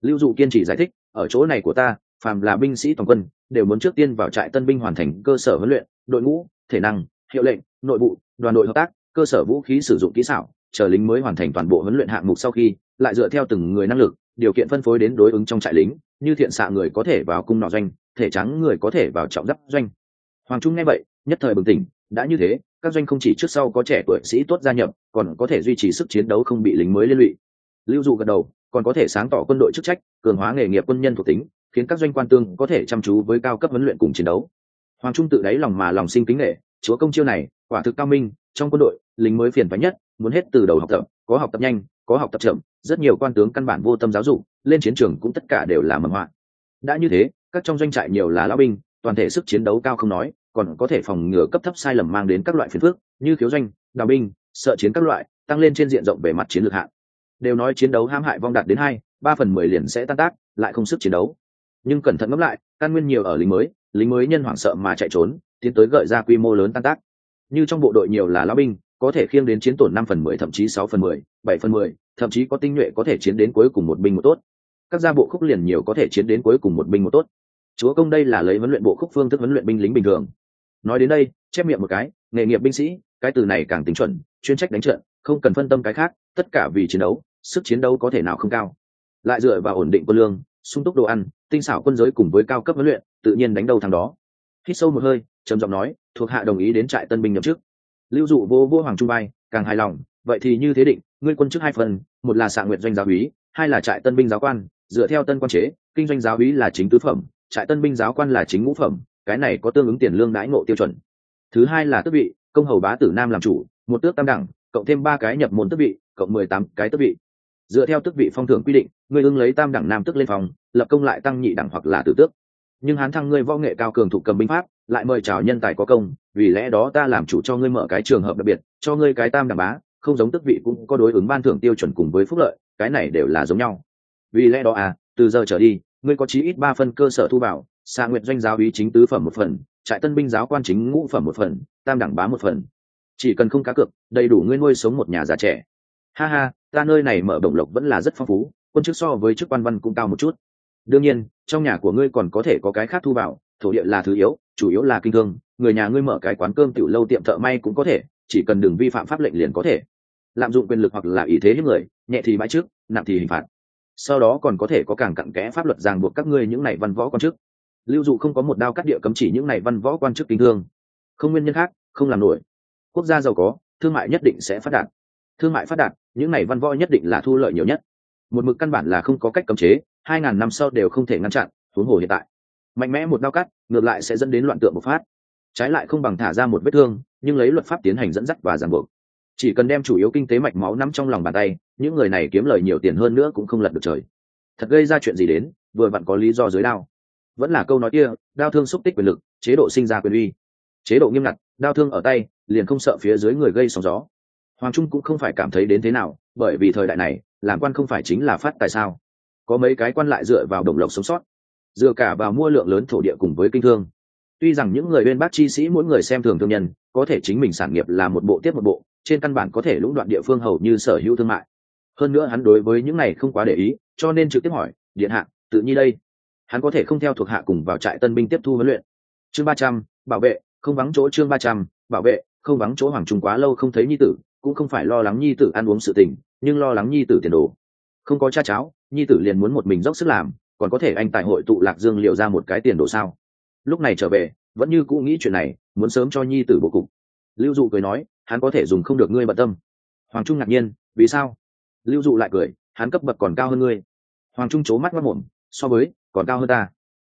Lưu dụ kiên trì giải thích, ở chỗ này của ta, phàm là binh sĩ toàn quân, đều muốn trước tiên vào trại tân binh hoàn thành cơ sở huấn luyện, đội ngũ, thể năng hiệu lệnh, nội bộ đoàn đội hợp tác, cơ sở vũ khí sử dụng kỹ xảo, chờ lính mới hoàn thành toàn bộ huấn luyện hạng mục sau khi, lại dựa theo từng người năng lực, điều kiện phân phối đến đối ứng trong trại lính, như thiện xạ người có thể vào cung nọ doanh, thể trắng người có thể vào trọng giáp doanh. Hoàng trung nghe vậy, nhất thời bừng tỉnh, đã như thế, các doanh không chỉ trước sau có trẻ tuổi sĩ tốt gia nhập, còn có thể duy trì sức chiến đấu không bị lính mới liên lụy. Lưu dụ gật đầu, còn có thể sáng tỏ quân đội chức trách, cường hóa nghề nghiệp quân nhân thuộc tính, khiến các doanh quan tương có thể chăm chú với cao cấp huấn luyện cùng chiến đấu. Hoàng trung tự đáy lòng mà lòng sinh kính nghệ chúa công chiêu này, quả thực cao minh, trong quân đội, lính mới phiền phái nhất, muốn hết từ đầu học tập, có học tập nhanh, có học tập chậm, rất nhiều quan tướng căn bản vô tâm giáo dục, lên chiến trường cũng tất cả đều là mầm họa. Đã như thế, các trong doanh trại nhiều là lão binh, toàn thể sức chiến đấu cao không nói, còn có thể phòng ngừa cấp thấp sai lầm mang đến các loại phiền phức, như khiếu doanh, đào binh, sợ chiến các loại, tăng lên trên diện rộng về mặt chiến lược hạn đều nói chiến đấu ham hại vong đạt đến hai, ba phần mười liền sẽ tan tác, lại không sức chiến đấu. Nhưng cẩn thận ngẫm lại, căn nguyên nhiều ở lính mới lính mới nhân hoảng sợ mà chạy trốn tiến tới gợi ra quy mô lớn tan tác. Như trong bộ đội nhiều là lão binh, có thể khiêng đến chiến tổn năm phần mười, thậm chí sáu phần mười, bảy phần mười, thậm chí có tinh nhuệ có thể chiến đến cuối cùng một binh một tốt. Các gia bộ khúc liền nhiều có thể chiến đến cuối cùng một binh một tốt. Chúa công đây là lấy huấn luyện bộ khúc phương thức huấn luyện binh lính bình thường. Nói đến đây, chép miệng một cái, nghề nghiệp binh sĩ, cái từ này càng tính chuẩn, chuyên trách đánh trận, không cần phân tâm cái khác, tất cả vì chiến đấu, sức chiến đấu có thể nào không cao. Lại dựa vào ổn định quân lương, sung túc đồ ăn, tinh xảo quân giới cùng với cao cấp huấn luyện, tự nhiên đánh đầu thằng đó. Hít sâu một hơi trầm giọng nói, thuộc hạ đồng ý đến trại tân binh nhậm chức. Lưu dụ vô vô hoàng trung bay càng hài lòng, vậy thì như thế định, ngươi quân chức hai phần, một là xạ nguyện doanh giáo úy, hai là trại tân binh giáo quan, dựa theo tân quan chế, kinh doanh giáo úy là chính tứ phẩm, trại tân binh giáo quan là chính ngũ phẩm, cái này có tương ứng tiền lương đãi ngộ tiêu chuẩn. Thứ hai là tước vị, công hầu bá tử nam làm chủ, một tước tam đẳng, cộng thêm ba cái nhập môn tước vị, cộng mười tám cái tước vị. Dựa theo tước vị phong thưởng quy định người ưng lấy tam đẳng nam tước lên phòng, lập công lại tăng nhị đẳng hoặc là tử tước nhưng hán thăng ngươi võ nghệ cao cường thuộc cầm binh pháp, lại mời chào nhân tài có công, vì lẽ đó ta làm chủ cho ngươi mở cái trường hợp đặc biệt, cho ngươi cái tam đẳng bá, không giống tức vị cũng có đối ứng ban thưởng tiêu chuẩn cùng với phúc lợi, cái này đều là giống nhau. Vì lẽ đó à từ giờ trở đi, ngươi có chí ít ba phân cơ sở thu bảo xa nguyện doanh giáo ý chính tứ phẩm một phần, trại tân binh giáo quan chính ngũ phẩm một phần, tam đẳng bá một phần. Chỉ cần không cá cược, đầy đủ ngươi nuôi sống một nhà già trẻ. Ha ha, ta nơi này mở đồng lộc vẫn là rất phong phú, quân chức so với chức quan văn cũng cao một chút đương nhiên, trong nhà của ngươi còn có thể có cái khác thu vào, thổ địa là thứ yếu, chủ yếu là kinh thương, người nhà ngươi mở cái quán cơm tiểu lâu tiệm thợ may cũng có thể, chỉ cần đừng vi phạm pháp lệnh liền có thể. Lạm dụng quyền lực hoặc là ý thế hiếp người, nhẹ thì bãi trước, nặng thì hình phạt. Sau đó còn có thể có càng cặn kẽ pháp luật ràng buộc các ngươi những này văn võ quan chức. Lưu dụ không có một đao cắt địa cấm chỉ những này văn võ quan chức kinh thương. Không nguyên nhân khác, không làm nổi. Quốc gia giàu có, thương mại nhất định sẽ phát đạt. Thương mại phát đạt, những này văn võ nhất định là thu lợi nhiều nhất một mực căn bản là không có cách cấm chế, hai ngàn năm sau đều không thể ngăn chặn, huống hồ hiện tại. Mạnh mẽ một đao cắt, ngược lại sẽ dẫn đến loạn tượng bộc phát. Trái lại không bằng thả ra một vết thương, nhưng lấy luật pháp tiến hành dẫn dắt và ràng buộc. Chỉ cần đem chủ yếu kinh tế mạch máu nắm trong lòng bàn tay, những người này kiếm lời nhiều tiền hơn nữa cũng không lật được trời. Thật gây ra chuyện gì đến, vừa vặn có lý do dưới đao. Vẫn là câu nói kia, đao thương xúc tích quyền lực, chế độ sinh ra quyền uy. Chế độ nghiêm ngặt, đao thương ở tay, liền không sợ phía dưới người gây sóng gió. Hoàng trung cũng không phải cảm thấy đến thế nào, bởi vì thời đại này làm quan không phải chính là phát tại sao? Có mấy cái quan lại dựa vào đồng lộc sống sót, dựa cả vào mua lượng lớn thổ địa cùng với kinh thương. Tuy rằng những người bên bác chi sĩ mỗi người xem thường thương nhân, có thể chính mình sản nghiệp là một bộ tiếp một bộ, trên căn bản có thể lũng đoạn địa phương hầu như sở hữu thương mại. Hơn nữa hắn đối với những này không quá để ý, cho nên trực tiếp hỏi, điện hạ, tự nhi đây? Hắn có thể không theo thuộc hạ cùng vào trại tân binh tiếp thu huấn luyện. Chương ba trăm, bảo vệ, không vắng chỗ chương ba trăm, bảo vệ, không vắng chỗ hoàng trung quá lâu không thấy nhi tử, cũng không phải lo lắng nhi tử ăn uống sự tình nhưng lo lắng nhi tử tiền đồ. Không có cha cháu, nhi tử liền muốn một mình dốc sức làm, còn có thể anh tại hội tụ lạc dương liệu ra một cái tiền đồ sao? Lúc này trở về, vẫn như cũ nghĩ chuyện này, muốn sớm cho nhi tử bố cục. Lưu dụ cười nói, hắn có thể dùng không được ngươi bận tâm. Hoàng trung ngạc nhiên, vì sao? Lưu dụ lại cười, hắn cấp bậc còn cao hơn ngươi. Hoàng trung c mắt mất mồm, so với, còn cao hơn ta.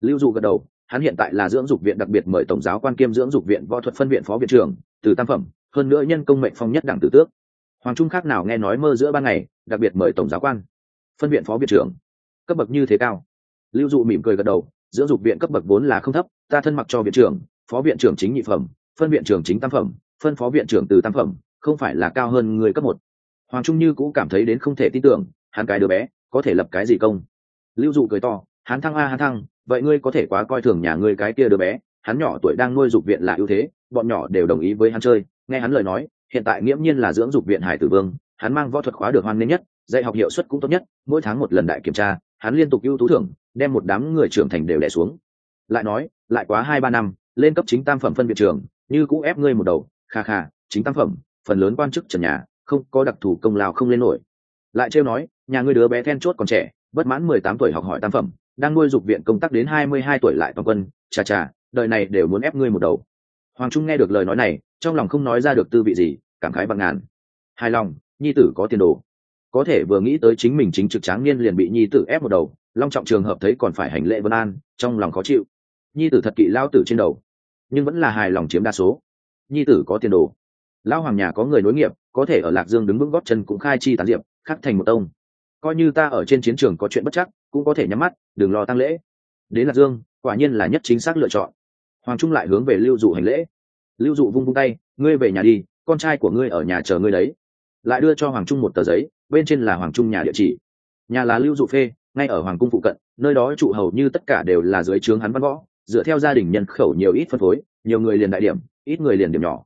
Lưu dụ gật đầu, hắn hiện tại là dưỡng dục viện đặc biệt mời tổng giáo quan kiêm dưỡng dục viện võ thuật phân viện phó viện trưởng, từ tam phẩm, hơn nữa nhân công mệnh phong nhất đảng tử tước hoàng trung khác nào nghe nói mơ giữa ban ngày, đặc biệt mời tổng giáo quan, phân viện phó viện trưởng. Cấp bậc như thế cao. Lưu dụ mỉm cười gật đầu, dưỡng dục viện cấp bậc vốn là không thấp, ta thân mặc cho viện trưởng, phó viện trưởng chính nhị phẩm, phân viện trưởng chính tam phẩm, phân phó viện trưởng từ tam phẩm, không phải là cao hơn người cấp một. Hoàng trung như cũng cảm thấy đến không thể tin tưởng, hắn cái đứa bé, có thể lập cái gì công? Lưu dụ cười to, hắn thăng a, hắn thăng, vậy ngươi có thể quá coi thường nhà ngươi cái kia đứa bé, hắn nhỏ tuổi đang nuôi dục viện là ưu thế, bọn nhỏ đều đồng ý với hắn chơi, nghe hắn lời nói hiện tại nghiễm nhiên là dưỡng dục viện hải tử vương, hắn mang võ thuật khóa được hoan nghênh nhất, dạy học hiệu suất cũng tốt nhất, mỗi tháng một lần đại kiểm tra, hắn liên tục ưu tú thưởng, đem một đám người trưởng thành đều đẻ xuống. Lại nói, lại quá hai ba năm, lên cấp chính tam phẩm phân viện trường, như cũ ép ngươi một đầu, kha kha, chính tam phẩm, phần lớn quan chức trần nhà, không có đặc thù công lao không lên nổi. Lại trêu nói, nhà ngươi đứa bé then chốt còn trẻ, bất mãn mười tám tuổi học hỏi tam phẩm, đang nuôi dục viện công tác đến hai mươi hai tuổi lại toàn quân, chà chà, đời này đều muốn ép ngươi một đầu. Hoàng trung nghe được lời nói này trong lòng không nói ra được tư vị gì, cảm khái bằng ngàn. Hài lòng, nhi tử có tiền đồ. Có thể vừa nghĩ tới chính mình chính trực tráng niên liền bị nhi tử ép một đầu, long trọng trường hợp thấy còn phải hành lễ vân an, trong lòng khó chịu. Nhi tử thật kỵ lao tử trên đầu, nhưng vẫn là hài lòng chiếm đa số. Nhi tử có tiền đồ. Lao hoàng nhà có người nối nghiệp, có thể ở lạc dương đứng vững gót chân cũng khai chi tán diệp, khắc thành một tông. Coi như ta ở trên chiến trường có chuyện bất chắc, cũng có thể nhắm mắt, đừng lo tăng lễ. Đến lạc dương, quả nhiên là nhất chính xác lựa chọn. Hoàng trung lại hướng về lưu dụ hành lễ lưu dụ vung vung tay, ngươi về nhà đi, con trai của ngươi ở nhà chờ ngươi đấy. Lại đưa cho hoàng trung một tờ giấy, bên trên là hoàng trung nhà địa chỉ. Nhà là lưu dụ phê, ngay ở hoàng cung phụ cận, nơi đó trụ hầu như tất cả đều là dưới trướng hắn văn võ, dựa theo gia đình nhân khẩu nhiều ít phân phối, nhiều người liền đại điểm, ít người liền điểm nhỏ.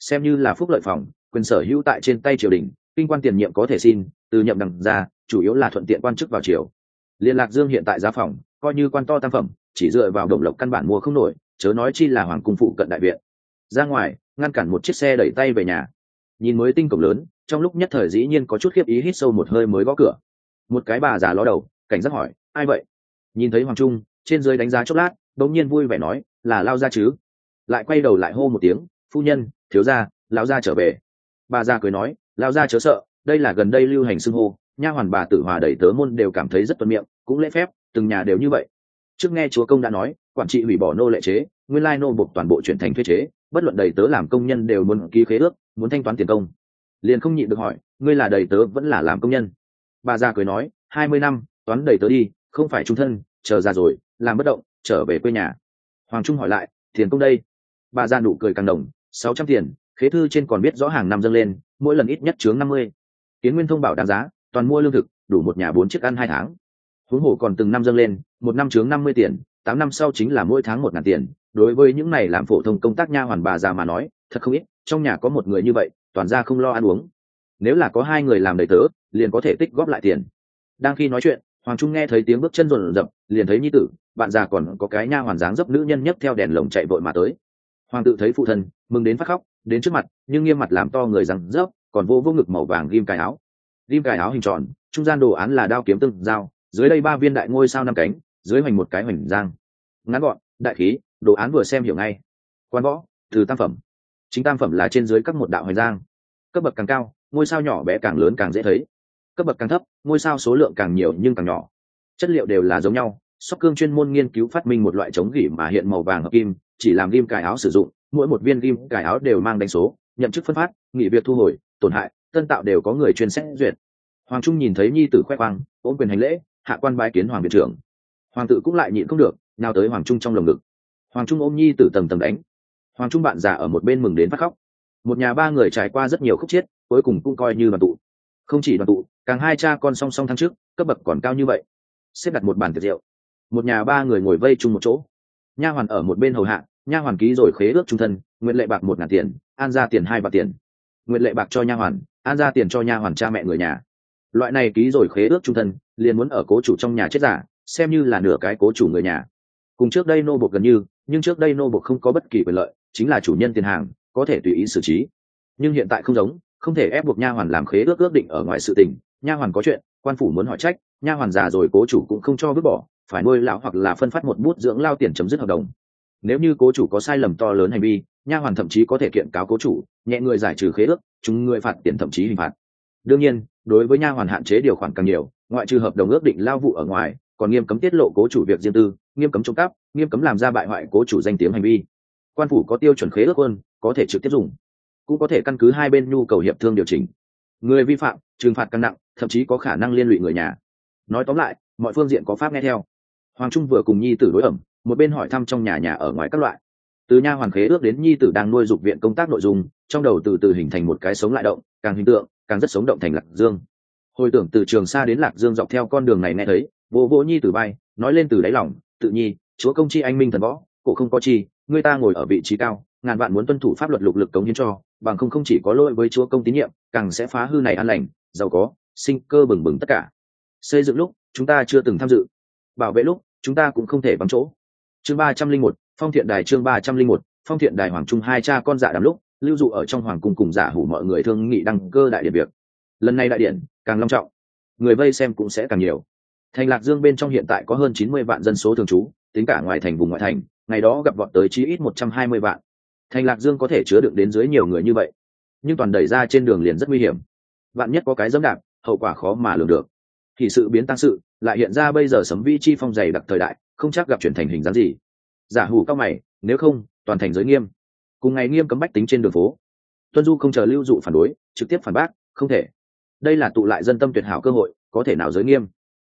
Xem như là phúc lợi phòng, quyền sở hữu tại trên tay triều đình, kinh quan tiền nhiệm có thể xin, từ nhậm đằng ra, chủ yếu là thuận tiện quan chức vào triều. Liên lạc dương hiện tại giá phòng, coi như quan to tam phẩm, chỉ dựa vào động lộc căn bản mua không nổi, chớ nói chi là hoàng cung phụ cận đại viện ra ngoài, ngăn cản một chiếc xe đẩy tay về nhà. Nhìn mới tinh cổng lớn, trong lúc nhất thời dĩ nhiên có chút khiếp ý hít sâu một hơi mới gõ cửa. Một cái bà già ló đầu, cảnh giác hỏi, ai vậy? Nhìn thấy hoàng trung, trên dưới đánh giá chốc lát, bỗng nhiên vui vẻ nói, là lao ra chứ? Lại quay đầu lại hô một tiếng, phu nhân, thiếu gia lao ra trở về. Bà già cười nói lao ra chớ sợ, đây là gần đây lưu hành xưng hô, nha hoàn bà tử hòa đẩy tớ môn đều cảm thấy rất tuân miệng, cũng lễ phép, từng nhà đều như vậy. Trước nghe chúa công đã nói, quản trị hủy bỏ nô lệ chế, nguyên lai nô buộc toàn bộ chuyển thành thuế chế bất luận đầy tớ làm công nhân đều muốn ký khế ước, muốn thanh toán tiền công. Liền không nhịn được hỏi, ngươi là đầy tớ vẫn là làm công nhân? Bà già cười nói, hai mươi năm, toán đầy tớ đi, không phải trung thân, chờ già rồi, làm bất động, trở về quê nhà. Hoàng trung hỏi lại, tiền công đây? Bà già nụ cười càng đồng, sáu trăm tiền, khế thư trên còn biết rõ hàng năm dâng lên, mỗi lần ít nhất chướng năm mươi. Kiến nguyên thông bảo đáng giá, toàn mua lương thực, đủ một nhà bốn chiếc ăn hai tháng. Huống hồ còn từng năm dâng lên, một năm chướng năm mươi tiền tám năm sau chính là mỗi tháng một ngàn tiền. Đối với những này làm phổ thông công tác nha hoàn bà già mà nói, thật không ít, trong nhà có một người như vậy, toàn ra không lo ăn uống. Nếu là có hai người làm đầy tớ, liền có thể tích góp lại tiền. Đang khi nói chuyện, hoàng trung nghe thấy tiếng bước chân rồn rập, liền thấy nhi tử, bạn già còn có cái nha hoàn dáng dấp nữ nhân nhấc theo đèn lồng chạy vội mà tới. Hoàng tự thấy phụ thân, mừng đến phát khóc, đến trước mặt, nhưng nghiêm mặt làm to người rằng rớp còn vô vô ngực màu vàng ghim cài áo. Ghim cài áo hình tròn, trung gian đồ án là đao kiếm từng dao dưới đây ba viên đại ngôi sao năm cánh dưới hoành một cái hoành giang. Ngắn gọn, đại khí, đồ án vừa xem hiểu ngay. Quan võ, từ tam phẩm. Chính tam phẩm là trên dưới các một đạo hoành giang. Cấp bậc càng cao, ngôi sao nhỏ bé càng lớn càng dễ thấy. Cấp bậc càng thấp, ngôi sao số lượng càng nhiều nhưng càng nhỏ. Chất liệu đều là giống nhau, sóc cương chuyên môn nghiên cứu phát minh một loại chống gỉ mà hiện màu vàng hợp kim, chỉ làm ghim cài áo sử dụng, mỗi một viên ghim cài áo đều mang đánh số, nhậm chức phân phát, nghỉ việc thu hồi, tổn hại, tân tạo đều có người chuyên xét duyệt. Hoàng trung nhìn thấy nhi tử khoe khoang, ôm quyền hành lễ, hạ quan bái kiến hoàng viện trưởng hoàng tự cũng lại nhịn không được nào tới hoàng trung trong lồng ngực. Hoàng trung ôm nhi tử tầng tầng đánh. Hoàng trung bạn già ở một bên mừng đến phát khóc. Một nhà ba người trải qua rất nhiều khúc chiết, cuối cùng cũng coi như đoàn tụ. Không chỉ đoàn tụ, càng hai cha con song song tháng trước cấp bậc còn cao như vậy. Xếp đặt một bàn tiệc rượu. Một nhà ba người ngồi vây chung một chỗ. Nha hoàn ở một bên hầu hạ, nha hoàn ký rồi khế ước trung thân, nguyện lệ bạc một ngàn tiền, an ra tiền hai bạc tiền. Nguyện lệ bạc cho nha hoàn, an ra tiền cho nha hoàn cha mẹ người nhà. Loại này ký rồi khế ước trung thân, liền muốn ở cố chủ trong nhà chết giả xem như là nửa cái cố chủ người nhà. Cùng trước đây nô bộc gần như, nhưng trước đây nô bộc không có bất kỳ quyền lợi, chính là chủ nhân tiền hàng, có thể tùy ý xử trí. Nhưng hiện tại không giống, không thể ép buộc nha hoàn làm khế ước ước định ở ngoài sự tình. Nha hoàn có chuyện, quan phủ muốn hỏi trách, nha hoàn già rồi cố chủ cũng không cho vứt bỏ, phải nuôi lão hoặc là phân phát một bút dưỡng lao tiền chấm dứt hợp đồng. Nếu như cố chủ có sai lầm to lớn hành vi, nha hoàn thậm chí có thể kiện cáo cố chủ, nhẹ người giải trừ khế ước, chúng người phạt tiền thậm chí hình phạt. Đương nhiên, đối với nha hoàn hạn chế điều khoản càng nhiều, ngoại trừ hợp đồng ước định lao vụ ở ngoài còn nghiêm cấm tiết lộ cố chủ việc riêng tư, nghiêm cấm trộm cắp, nghiêm cấm làm ra bại hoại cố chủ danh tiếng hành vi. Quan phủ có tiêu chuẩn khế ước hơn có thể trực tiếp dùng, cũng có thể căn cứ hai bên nhu cầu hiệp thương điều chỉnh. Người vi phạm, trừng phạt càng nặng, thậm chí có khả năng liên lụy người nhà. Nói tóm lại, mọi phương diện có pháp nghe theo. Hoàng trung vừa cùng nhi tử đối ẩm, một bên hỏi thăm trong nhà nhà ở ngoài các loại. Từ nha hoàn khế ước đến nhi tử đang nuôi dục viện công tác nội dung, trong đầu từ từ hình thành một cái sống lại động, càng hình tượng, càng rất sống động thành lạc dương hồi tưởng từ trường xa đến lạc dương dọc theo con đường này nghe thấy, vỗ vỗ nhi tử bay nói lên từ đáy lòng, tự nhi, chúa công chi anh minh thần võ, cổ không có chi, người ta ngồi ở vị trí cao, ngàn vạn muốn tuân thủ pháp luật lục lực cống hiến cho, bằng không không chỉ có lỗi với chúa công tín nhiệm, càng sẽ phá hư này an lành, giàu có, sinh cơ bừng bừng tất cả. Xây dựng lúc, chúng ta chưa từng tham dự. Bảo vệ lúc, chúng ta cũng không thể vắng chỗ. Chương ba trăm linh một, phong thiện đài chương ba trăm linh một, phong thiện đài hoàng trung hai cha con dạ đàm lúc, lưu dụ ở trong hoàng cung cùng giả hủ mọi người thương nghị đăng cơ đại điện việc. Lần này đại điện càng long trọng. Người vây xem cũng sẽ càng nhiều. Thành lạc dương bên trong hiện tại có hơn chín mươi vạn dân số thường trú, tính cả ngoài thành vùng ngoại thành, ngày đó gặp vọt tới chí ít một trăm hai mươi vạn. Thành lạc dương có thể chứa đựng đến dưới nhiều người như vậy, nhưng toàn đẩy ra trên đường liền rất nguy hiểm. Vạn nhất có cái dẫm đạp, hậu quả khó mà lường được. Thì sự biến tăng sự, lại hiện ra bây giờ sấm vi chi phong dày đặc thời đại, không chắc gặp chuyển thành hình dáng gì. Giả hủ cao mày, nếu không, toàn thành giới nghiêm. Cùng ngày nghiêm cấm bách tính trên đường phố. Tuân du không chờ lưu dụ phản đối, trực tiếp phản bác, không thể đây là tụ lại dân tâm tuyệt hảo cơ hội, có thể nào giới nghiêm?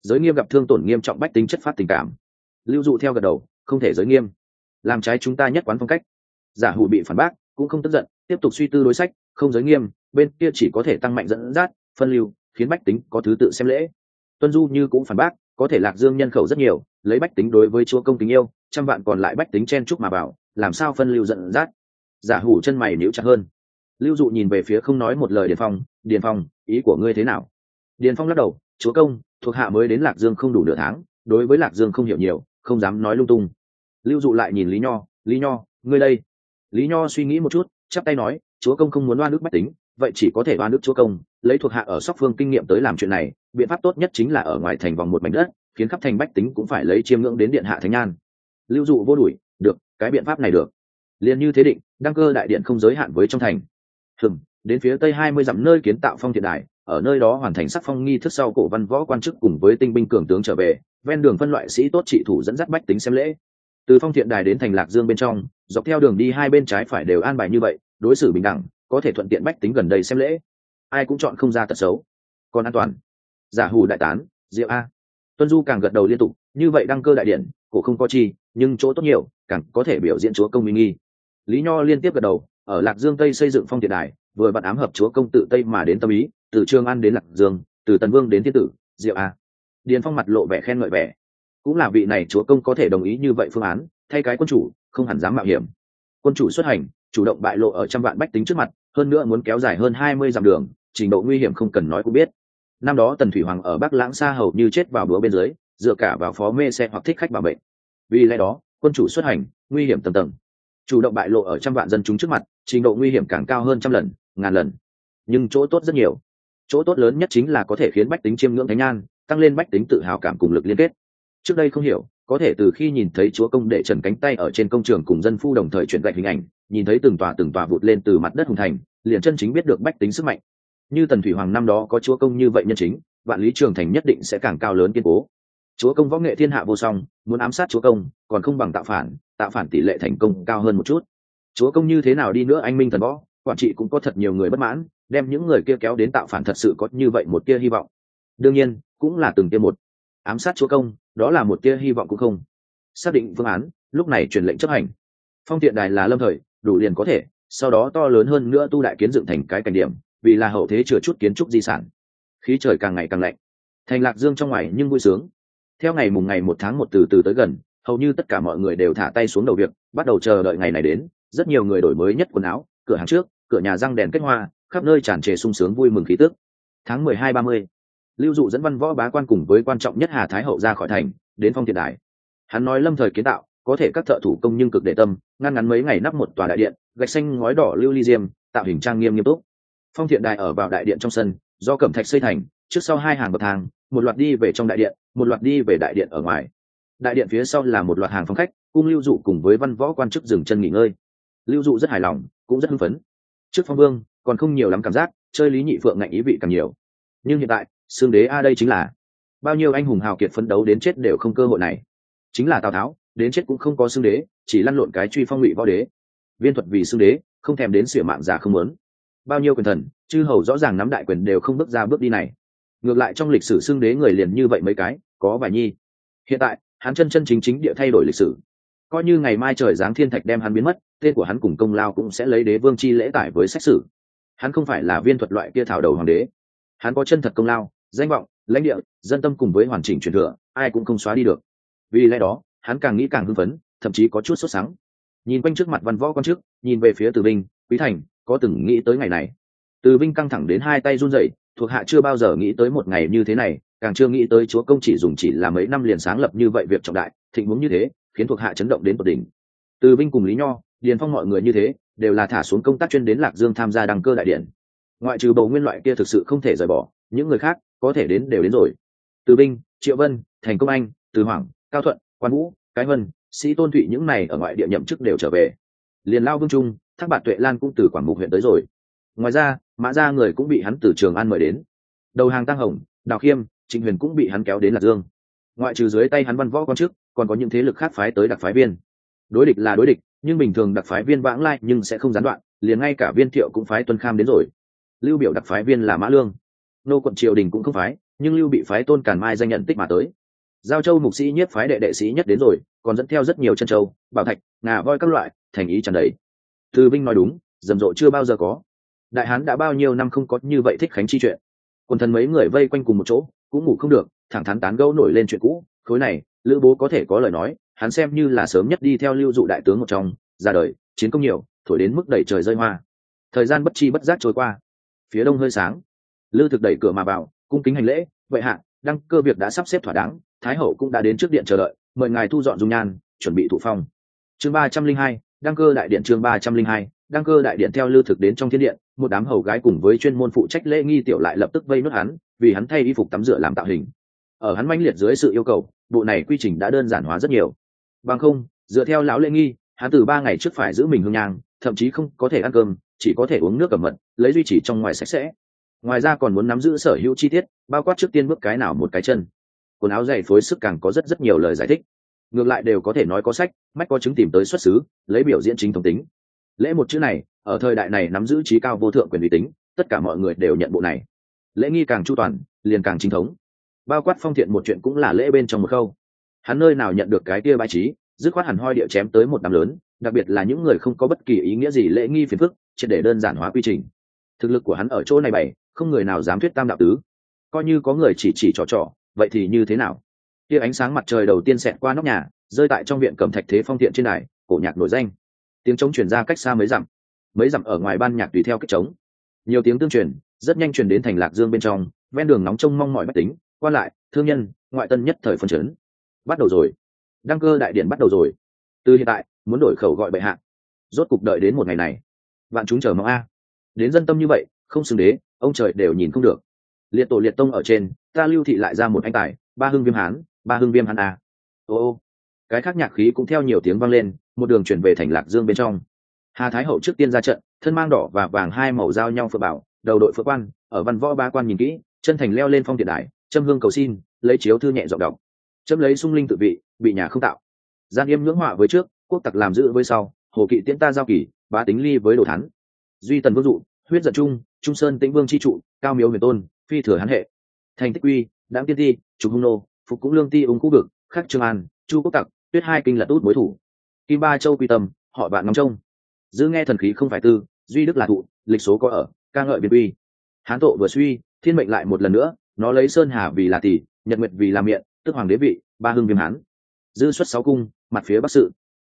Giới nghiêm gặp thương tổn nghiêm trọng bách tính chất phát tình cảm. Lưu dụ theo gật đầu, không thể giới nghiêm. Làm trái chúng ta nhất quán phong cách. Giả hủ bị phản bác, cũng không tức giận, tiếp tục suy tư đối sách, không giới nghiêm, bên kia chỉ có thể tăng mạnh dẫn dắt, phân lưu, khiến bách tính có thứ tự xem lễ. Tuân du như cũng phản bác, có thể lạc dương nhân khẩu rất nhiều, lấy bách tính đối với chúa công tình yêu, trăm vạn còn lại bách tính chen chúc mà bảo, làm sao phân lưu giận dắt? Giả hủ chân mày níu chặt hơn. Lưu dụ nhìn về phía không nói một lời điền phong điền phong ý của ngươi thế nào? Điền phong lắc đầu, chúa công, thuộc hạ mới đến lạc dương không đủ nửa tháng, đối với lạc dương không hiểu nhiều, không dám nói lung tung. Lưu dụ lại nhìn lý nho lý nho, ngươi đây. Lý nho suy nghĩ một chút, chắp tay nói, chúa công không muốn oan ức bách tính, vậy chỉ có thể oan ức chúa công, lấy thuộc hạ ở sóc phương kinh nghiệm tới làm chuyện này, biện pháp tốt nhất chính là ở ngoài thành vòng một mảnh đất, khiến khắp thành bách tính cũng phải lấy chiêm ngưỡng đến điện hạ thánh an. lưu dụ vô đuổi, được, cái biện pháp này được. Liền như thế định, đăng cơ đại điện không giới hạn với trong thành. Hừm đến phía tây hai mươi dặm nơi kiến tạo phong thiện đài, ở nơi đó hoàn thành sắc phong nghi thức sau cổ văn võ quan chức cùng với tinh binh cường tướng trở về, ven đường phân loại sĩ tốt trị thủ dẫn dắt bách tính xem lễ. Từ phong thiện đài đến thành lạc dương bên trong, dọc theo đường đi hai bên trái phải đều an bài như vậy, đối xử bình đẳng, có thể thuận tiện bách tính gần đây xem lễ. Ai cũng chọn không ra tật xấu. Còn an toàn. Giả hù đại tán diệu a. Tuân du càng gật đầu liên tục, như vậy đăng cơ đại điện cổ không có chi, nhưng chỗ tốt nhiều, càng có thể biểu diễn chúa công minh nghi. Lý nho liên tiếp gật đầu, ở lạc dương tây xây dựng phong thiện đài vừa bật ám hợp chúa công tự tây mà đến tâm ý, từ trương an đến lạc dương, từ tần vương đến thiên tử, diệu a. Điền phong mặt lộ vẻ khen ngợi vẻ. Cũng là vị này chúa công có thể đồng ý như vậy phương án, thay cái quân chủ, không hẳn dám mạo hiểm. Quân chủ xuất hành, chủ động bại lộ ở trăm vạn bách tính trước mặt, hơn nữa muốn kéo dài hơn hai mươi dặm đường, trình độ nguy hiểm không cần nói cũng biết. Năm đó tần thủy hoàng ở bắc lãng xa hầu như chết vào bữa bên dưới, dựa cả vào phó mê xe hoặc thích khách bảo bệnh vì lẽ đó, quân chủ xuất hành, nguy hiểm tầm tầng. Chủ động bại lộ ở trăm vạn dân chúng trước mặt, trình độ nguy hiểm càng cao hơn trăm lần ngàn lần. Nhưng chỗ tốt rất nhiều. Chỗ tốt lớn nhất chính là có thể khiến bách tính chiêm ngưỡng thánh nhan tăng lên bách tính tự hào cảm cùng lực liên kết. Trước đây không hiểu, có thể từ khi nhìn thấy chúa công đệ trần cánh tay ở trên công trường cùng dân phu đồng thời chuyển gạch hình ảnh, nhìn thấy từng tòa từng tòa vụt lên từ mặt đất hùng thành, liền chân chính biết được bách tính sức mạnh. Như tần thủy hoàng năm đó có chúa công như vậy nhân chính, vạn lý trường thành nhất định sẽ càng cao lớn kiên cố. Chúa công võ nghệ thiên hạ vô song, muốn ám sát chúa công, còn không bằng tạo phản tạo phản tỷ lệ thành công cao hơn một chút. Chúa công như thế nào đi nữa anh minh thần võ? Quản trị cũng có thật nhiều người bất mãn, đem những người kia kéo đến tạo phản thật sự có như vậy một tia hy vọng. Đương nhiên, cũng là từng tia một. Ám sát chúa công, đó là một tia hy vọng cũng không. Xác định phương án, lúc này truyền lệnh chấp hành. Phong tiện đài là lâm thời, đủ liền có thể, sau đó to lớn hơn nữa tu đại kiến dựng thành cái cảnh điểm, vì là hậu thế chừa chút kiến trúc di sản. Khí trời càng ngày càng lạnh. Thành lạc dương trong ngoài nhưng vui sướng. Theo ngày mùng ngày một tháng một từ từ tới gần, hầu như tất cả mọi người đều thả tay xuống đầu việc, bắt đầu chờ đợi ngày này đến, rất nhiều người đổi mới nhất quần áo, cửa hàng trước cửa nhà răng đèn kết hoa, khắp nơi tràn trề sung sướng vui mừng khí tước tháng mười hai ba mươi, lưu dụ dẫn văn võ bá quan cùng với quan trọng nhất hà thái hậu ra khỏi thành, đến phong thiện đài. Hắn nói lâm thời kiến tạo, có thể các thợ thủ công nhưng cực đệ tâm, ngăn ngắn mấy ngày nắp một tòa đại điện, gạch xanh ngói đỏ lưu ly diêm, tạo hình trang nghiêm nghiêm túc. Phong thiện đài ở vào đại điện trong sân, do cẩm thạch xây thành, trước sau hai hàng bậc thang, một loạt đi về trong đại điện, một loạt đi về đại điện ở ngoài. Đại điện phía sau là một loạt hàng phòng khách, cung lưu dụ cùng với văn võ quan chức dừng chân nghỉ ngơi. Lưu dụ rất hài lòng, cũng rất hưng phấn trước phong vương, còn không nhiều lắm cảm giác, chơi lý nhị phượng ngạnh ý vị càng nhiều. Nhưng hiện tại, xương đế a đây chính là bao nhiêu anh hùng hào kiệt phấn đấu đến chết đều không cơ hội này. Chính là tào tháo, đến chết cũng không có xương đế, chỉ lăn lộn cái truy phong ngụy võ đế. Viên thuật vì xương đế, không thèm đến sửa mạng già không muốn. Bao nhiêu quyền thần, chư hầu rõ ràng nắm đại quyền đều không bước ra bước đi này. Ngược lại trong lịch sử xương đế người liền như vậy mấy cái, có vài nhi. Hiện tại, hắn chân chân chính chính địa thay đổi lịch sử coi như ngày mai trời giáng thiên thạch đem hắn biến mất, tên của hắn cùng công lao cũng sẽ lấy đế vương chi lễ tải với xét xử hắn không phải là viên thuật loại kia thảo đầu hoàng đế. Hắn có chân thật công lao, danh vọng, lãnh địa, dân tâm cùng với hoàn chỉnh truyền thừa, ai cũng không xóa đi được. Vì lẽ đó, hắn càng nghĩ càng hưng phấn, thậm chí có chút sốt sắng. Nhìn quanh trước mặt văn võ con trước, nhìn về phía từ binh quý thành, có từng nghĩ tới ngày này? Từ binh căng thẳng đến hai tay run rẩy, thuộc hạ chưa bao giờ nghĩ tới một ngày như thế này, càng chưa nghĩ tới chúa công chỉ dùng chỉ là mấy năm liền sáng lập như vậy việc trọng đại, thịnh huống như thế khiến thuộc hạ chấn động đến tột đỉnh. Từ Vinh cùng lý nho điền phong mọi người như thế đều là thả xuống công tác chuyên đến lạc dương tham gia đăng cơ đại điện. Ngoại trừ bầu nguyên loại kia thực sự không thể rời bỏ những người khác có thể đến đều đến rồi. Từ Vinh, triệu vân thành công anh từ hoàng cao thuận quan vũ cái vân sĩ tôn thụy những này ở ngoại địa nhậm chức đều trở về. Liền lao vương trung thác bạt tuệ lan cũng từ quảng mục huyện tới rồi. Ngoài ra mã gia người cũng bị hắn từ trường an mời đến. Đầu hàng tăng hồng đào khiêm trịnh huyền cũng bị hắn kéo đến lạc dương. Ngoại trừ dưới tay hắn văn võ quan chức còn có những thế lực khác phái tới đặc phái viên. Đối địch là đối địch, nhưng bình thường đặc phái viên vãng lai nhưng sẽ không gián đoạn, liền ngay cả viên thiệu cũng phái tuân kham đến rồi. Lưu biểu đặc phái viên là mã lương. Nô quận triều đình cũng không phái, nhưng lưu bị phái tôn càn mai danh nhận tích mà tới. Giao châu mục sĩ nhất phái đệ đệ sĩ nhất đến rồi, còn dẫn theo rất nhiều chân châu, bảo thạch, ngà voi các loại, thành ý tràn đầy. Thư vinh nói đúng, rầm rộ chưa bao giờ có. Đại hán đã bao nhiêu năm không có như vậy thích khánh chi chuyện. Quần thần mấy người vây quanh cùng một chỗ, cũng ngủ không được, thẳng thắn tán gẫu nổi lên chuyện cũ, khối này lữ bố có thể có lời nói, hắn xem như là sớm nhất đi theo lưu dụ đại tướng một trong, ra đời, chiến công nhiều, thổi đến mức đẩy trời rơi hoa. Thời gian bất chi bất giác trôi qua. Phía đông hơi sáng. Lư thực đẩy cửa mà vào, cung kính hành lễ, vậy hạ, đăng cơ việc đã sắp xếp thỏa đáng, thái hậu cũng đã đến trước điện chờ đợi, mời ngài thu dọn dung nhan, chuẩn bị thụ phong. Chương ba trăm linh hai, đăng cơ đại điện chương ba trăm linh hai, đăng cơ đại điện theo lưu thực đến trong thiên điện, một đám hầu gái cùng với chuyên môn phụ trách lễ nghi tiểu lại lập tức vây nốt hắn, vì hắn thay y phục tắm rửa làm tạo hình ở hắn manh liệt dưới sự yêu cầu, bộ này quy trình đã đơn giản hóa rất nhiều. Bằng không, dựa theo lão lễ nghi, hắn từ ba ngày trước phải giữ mình hương nhang, thậm chí không có thể ăn cơm, chỉ có thể uống nước cầm mật, lấy duy trì trong ngoài sạch sẽ. Ngoài ra còn muốn nắm giữ sở hữu chi tiết, bao quát trước tiên bước cái nào một cái chân. Quần áo dày phối sức càng có rất rất nhiều lời giải thích. Ngược lại đều có thể nói có sách, mách có chứng tìm tới xuất xứ, lấy biểu diễn chính thống tính. Lễ một chữ này, ở thời đại này nắm giữ trí cao vô thượng quyền uy tín, tất cả mọi người đều nhận bộ này. Lễ nghi càng chu toàn, liền càng chính thống bao quát phong thiện một chuyện cũng là lễ bên trong một khâu. Hắn nơi nào nhận được cái kia bài trí, dứt khoát hẳn hoi địa chém tới một đám lớn, đặc biệt là những người không có bất kỳ ý nghĩa gì lễ nghi phiền phức, triệt để đơn giản hóa quy trình. Thực lực của hắn ở chỗ này bày, không người nào dám thuyết tam đạo tứ. Coi như có người chỉ chỉ trò trò, vậy thì như thế nào? Kia ánh sáng mặt trời đầu tiên xẹt qua nóc nhà, rơi tại trong viện cẩm thạch thế phong thiện trên đài, cổ nhạc nổi danh. Tiếng trống truyền ra cách xa mấy dặm mấy dặm ở ngoài ban nhạc tùy theo cách trống. Nhiều tiếng tương truyền, rất nhanh truyền đến thành lạc dương bên trong, ven đường nóng trông mong mọi bách tính quan lại, thương nhân, ngoại tân nhất thời phân chấn. Bắt đầu rồi. Đăng cơ đại điện bắt đầu rồi. Từ hiện tại, muốn đổi khẩu gọi bệ hạ. Rốt cục đợi đến một ngày này. Vạn chúng chờ mong a. Đến dân tâm như vậy, không xứng đế, ông trời đều nhìn không được. Liệt tổ liệt tông ở trên, ta lưu thị lại ra một anh tài, ba hưng viêm hán, ba hưng viêm hán a. Ô ô. Cái khác nhạc khí cũng theo nhiều tiếng vang lên, một đường chuyển về thành lạc dương bên trong. Hà thái hậu trước tiên ra trận, thân mang đỏ và vàng hai màu giao nhau phượng bảo, đầu đội phượng quan, ở văn võ ba quan nhìn kỹ, chân thành leo lên phong tiện đài châm hương cầu xin, lấy chiếu thư nhẹ giọng đọc. Châm lấy sung linh tự vị, bị nhà không tạo. Gian yêm ngưỡng họa với trước, quốc tặc làm giữ với sau, hồ kỵ tiễn ta giao kỳ, bá tính ly với đồ thắn duy tần vương dụ, huyết giận trung trung sơn tĩnh vương chi trụ, cao miếu huyền tôn, phi thừa hán hệ. Thành tích uy đáng tiên ti, trục hung nô, phục cũng lương ti ung khu vực, khắc trương an, chu quốc tặc, tuyết hai kinh lật út mối thủ. Kim ba châu quy tâm, họ bạn ngắm trông. Giữ nghe thần khí không phải tư, duy đức là thụ, lịch số có ở, ca ngợi biệt uy hán tội vừa suy, thiên mệnh lại một lần nữa nó lấy sơn hà vì là tỷ, nhật nguyệt vì là miệng tức hoàng đế vị, ba hưng viêm hán. Dư xuất sáu cung, mặt phía bắc sự.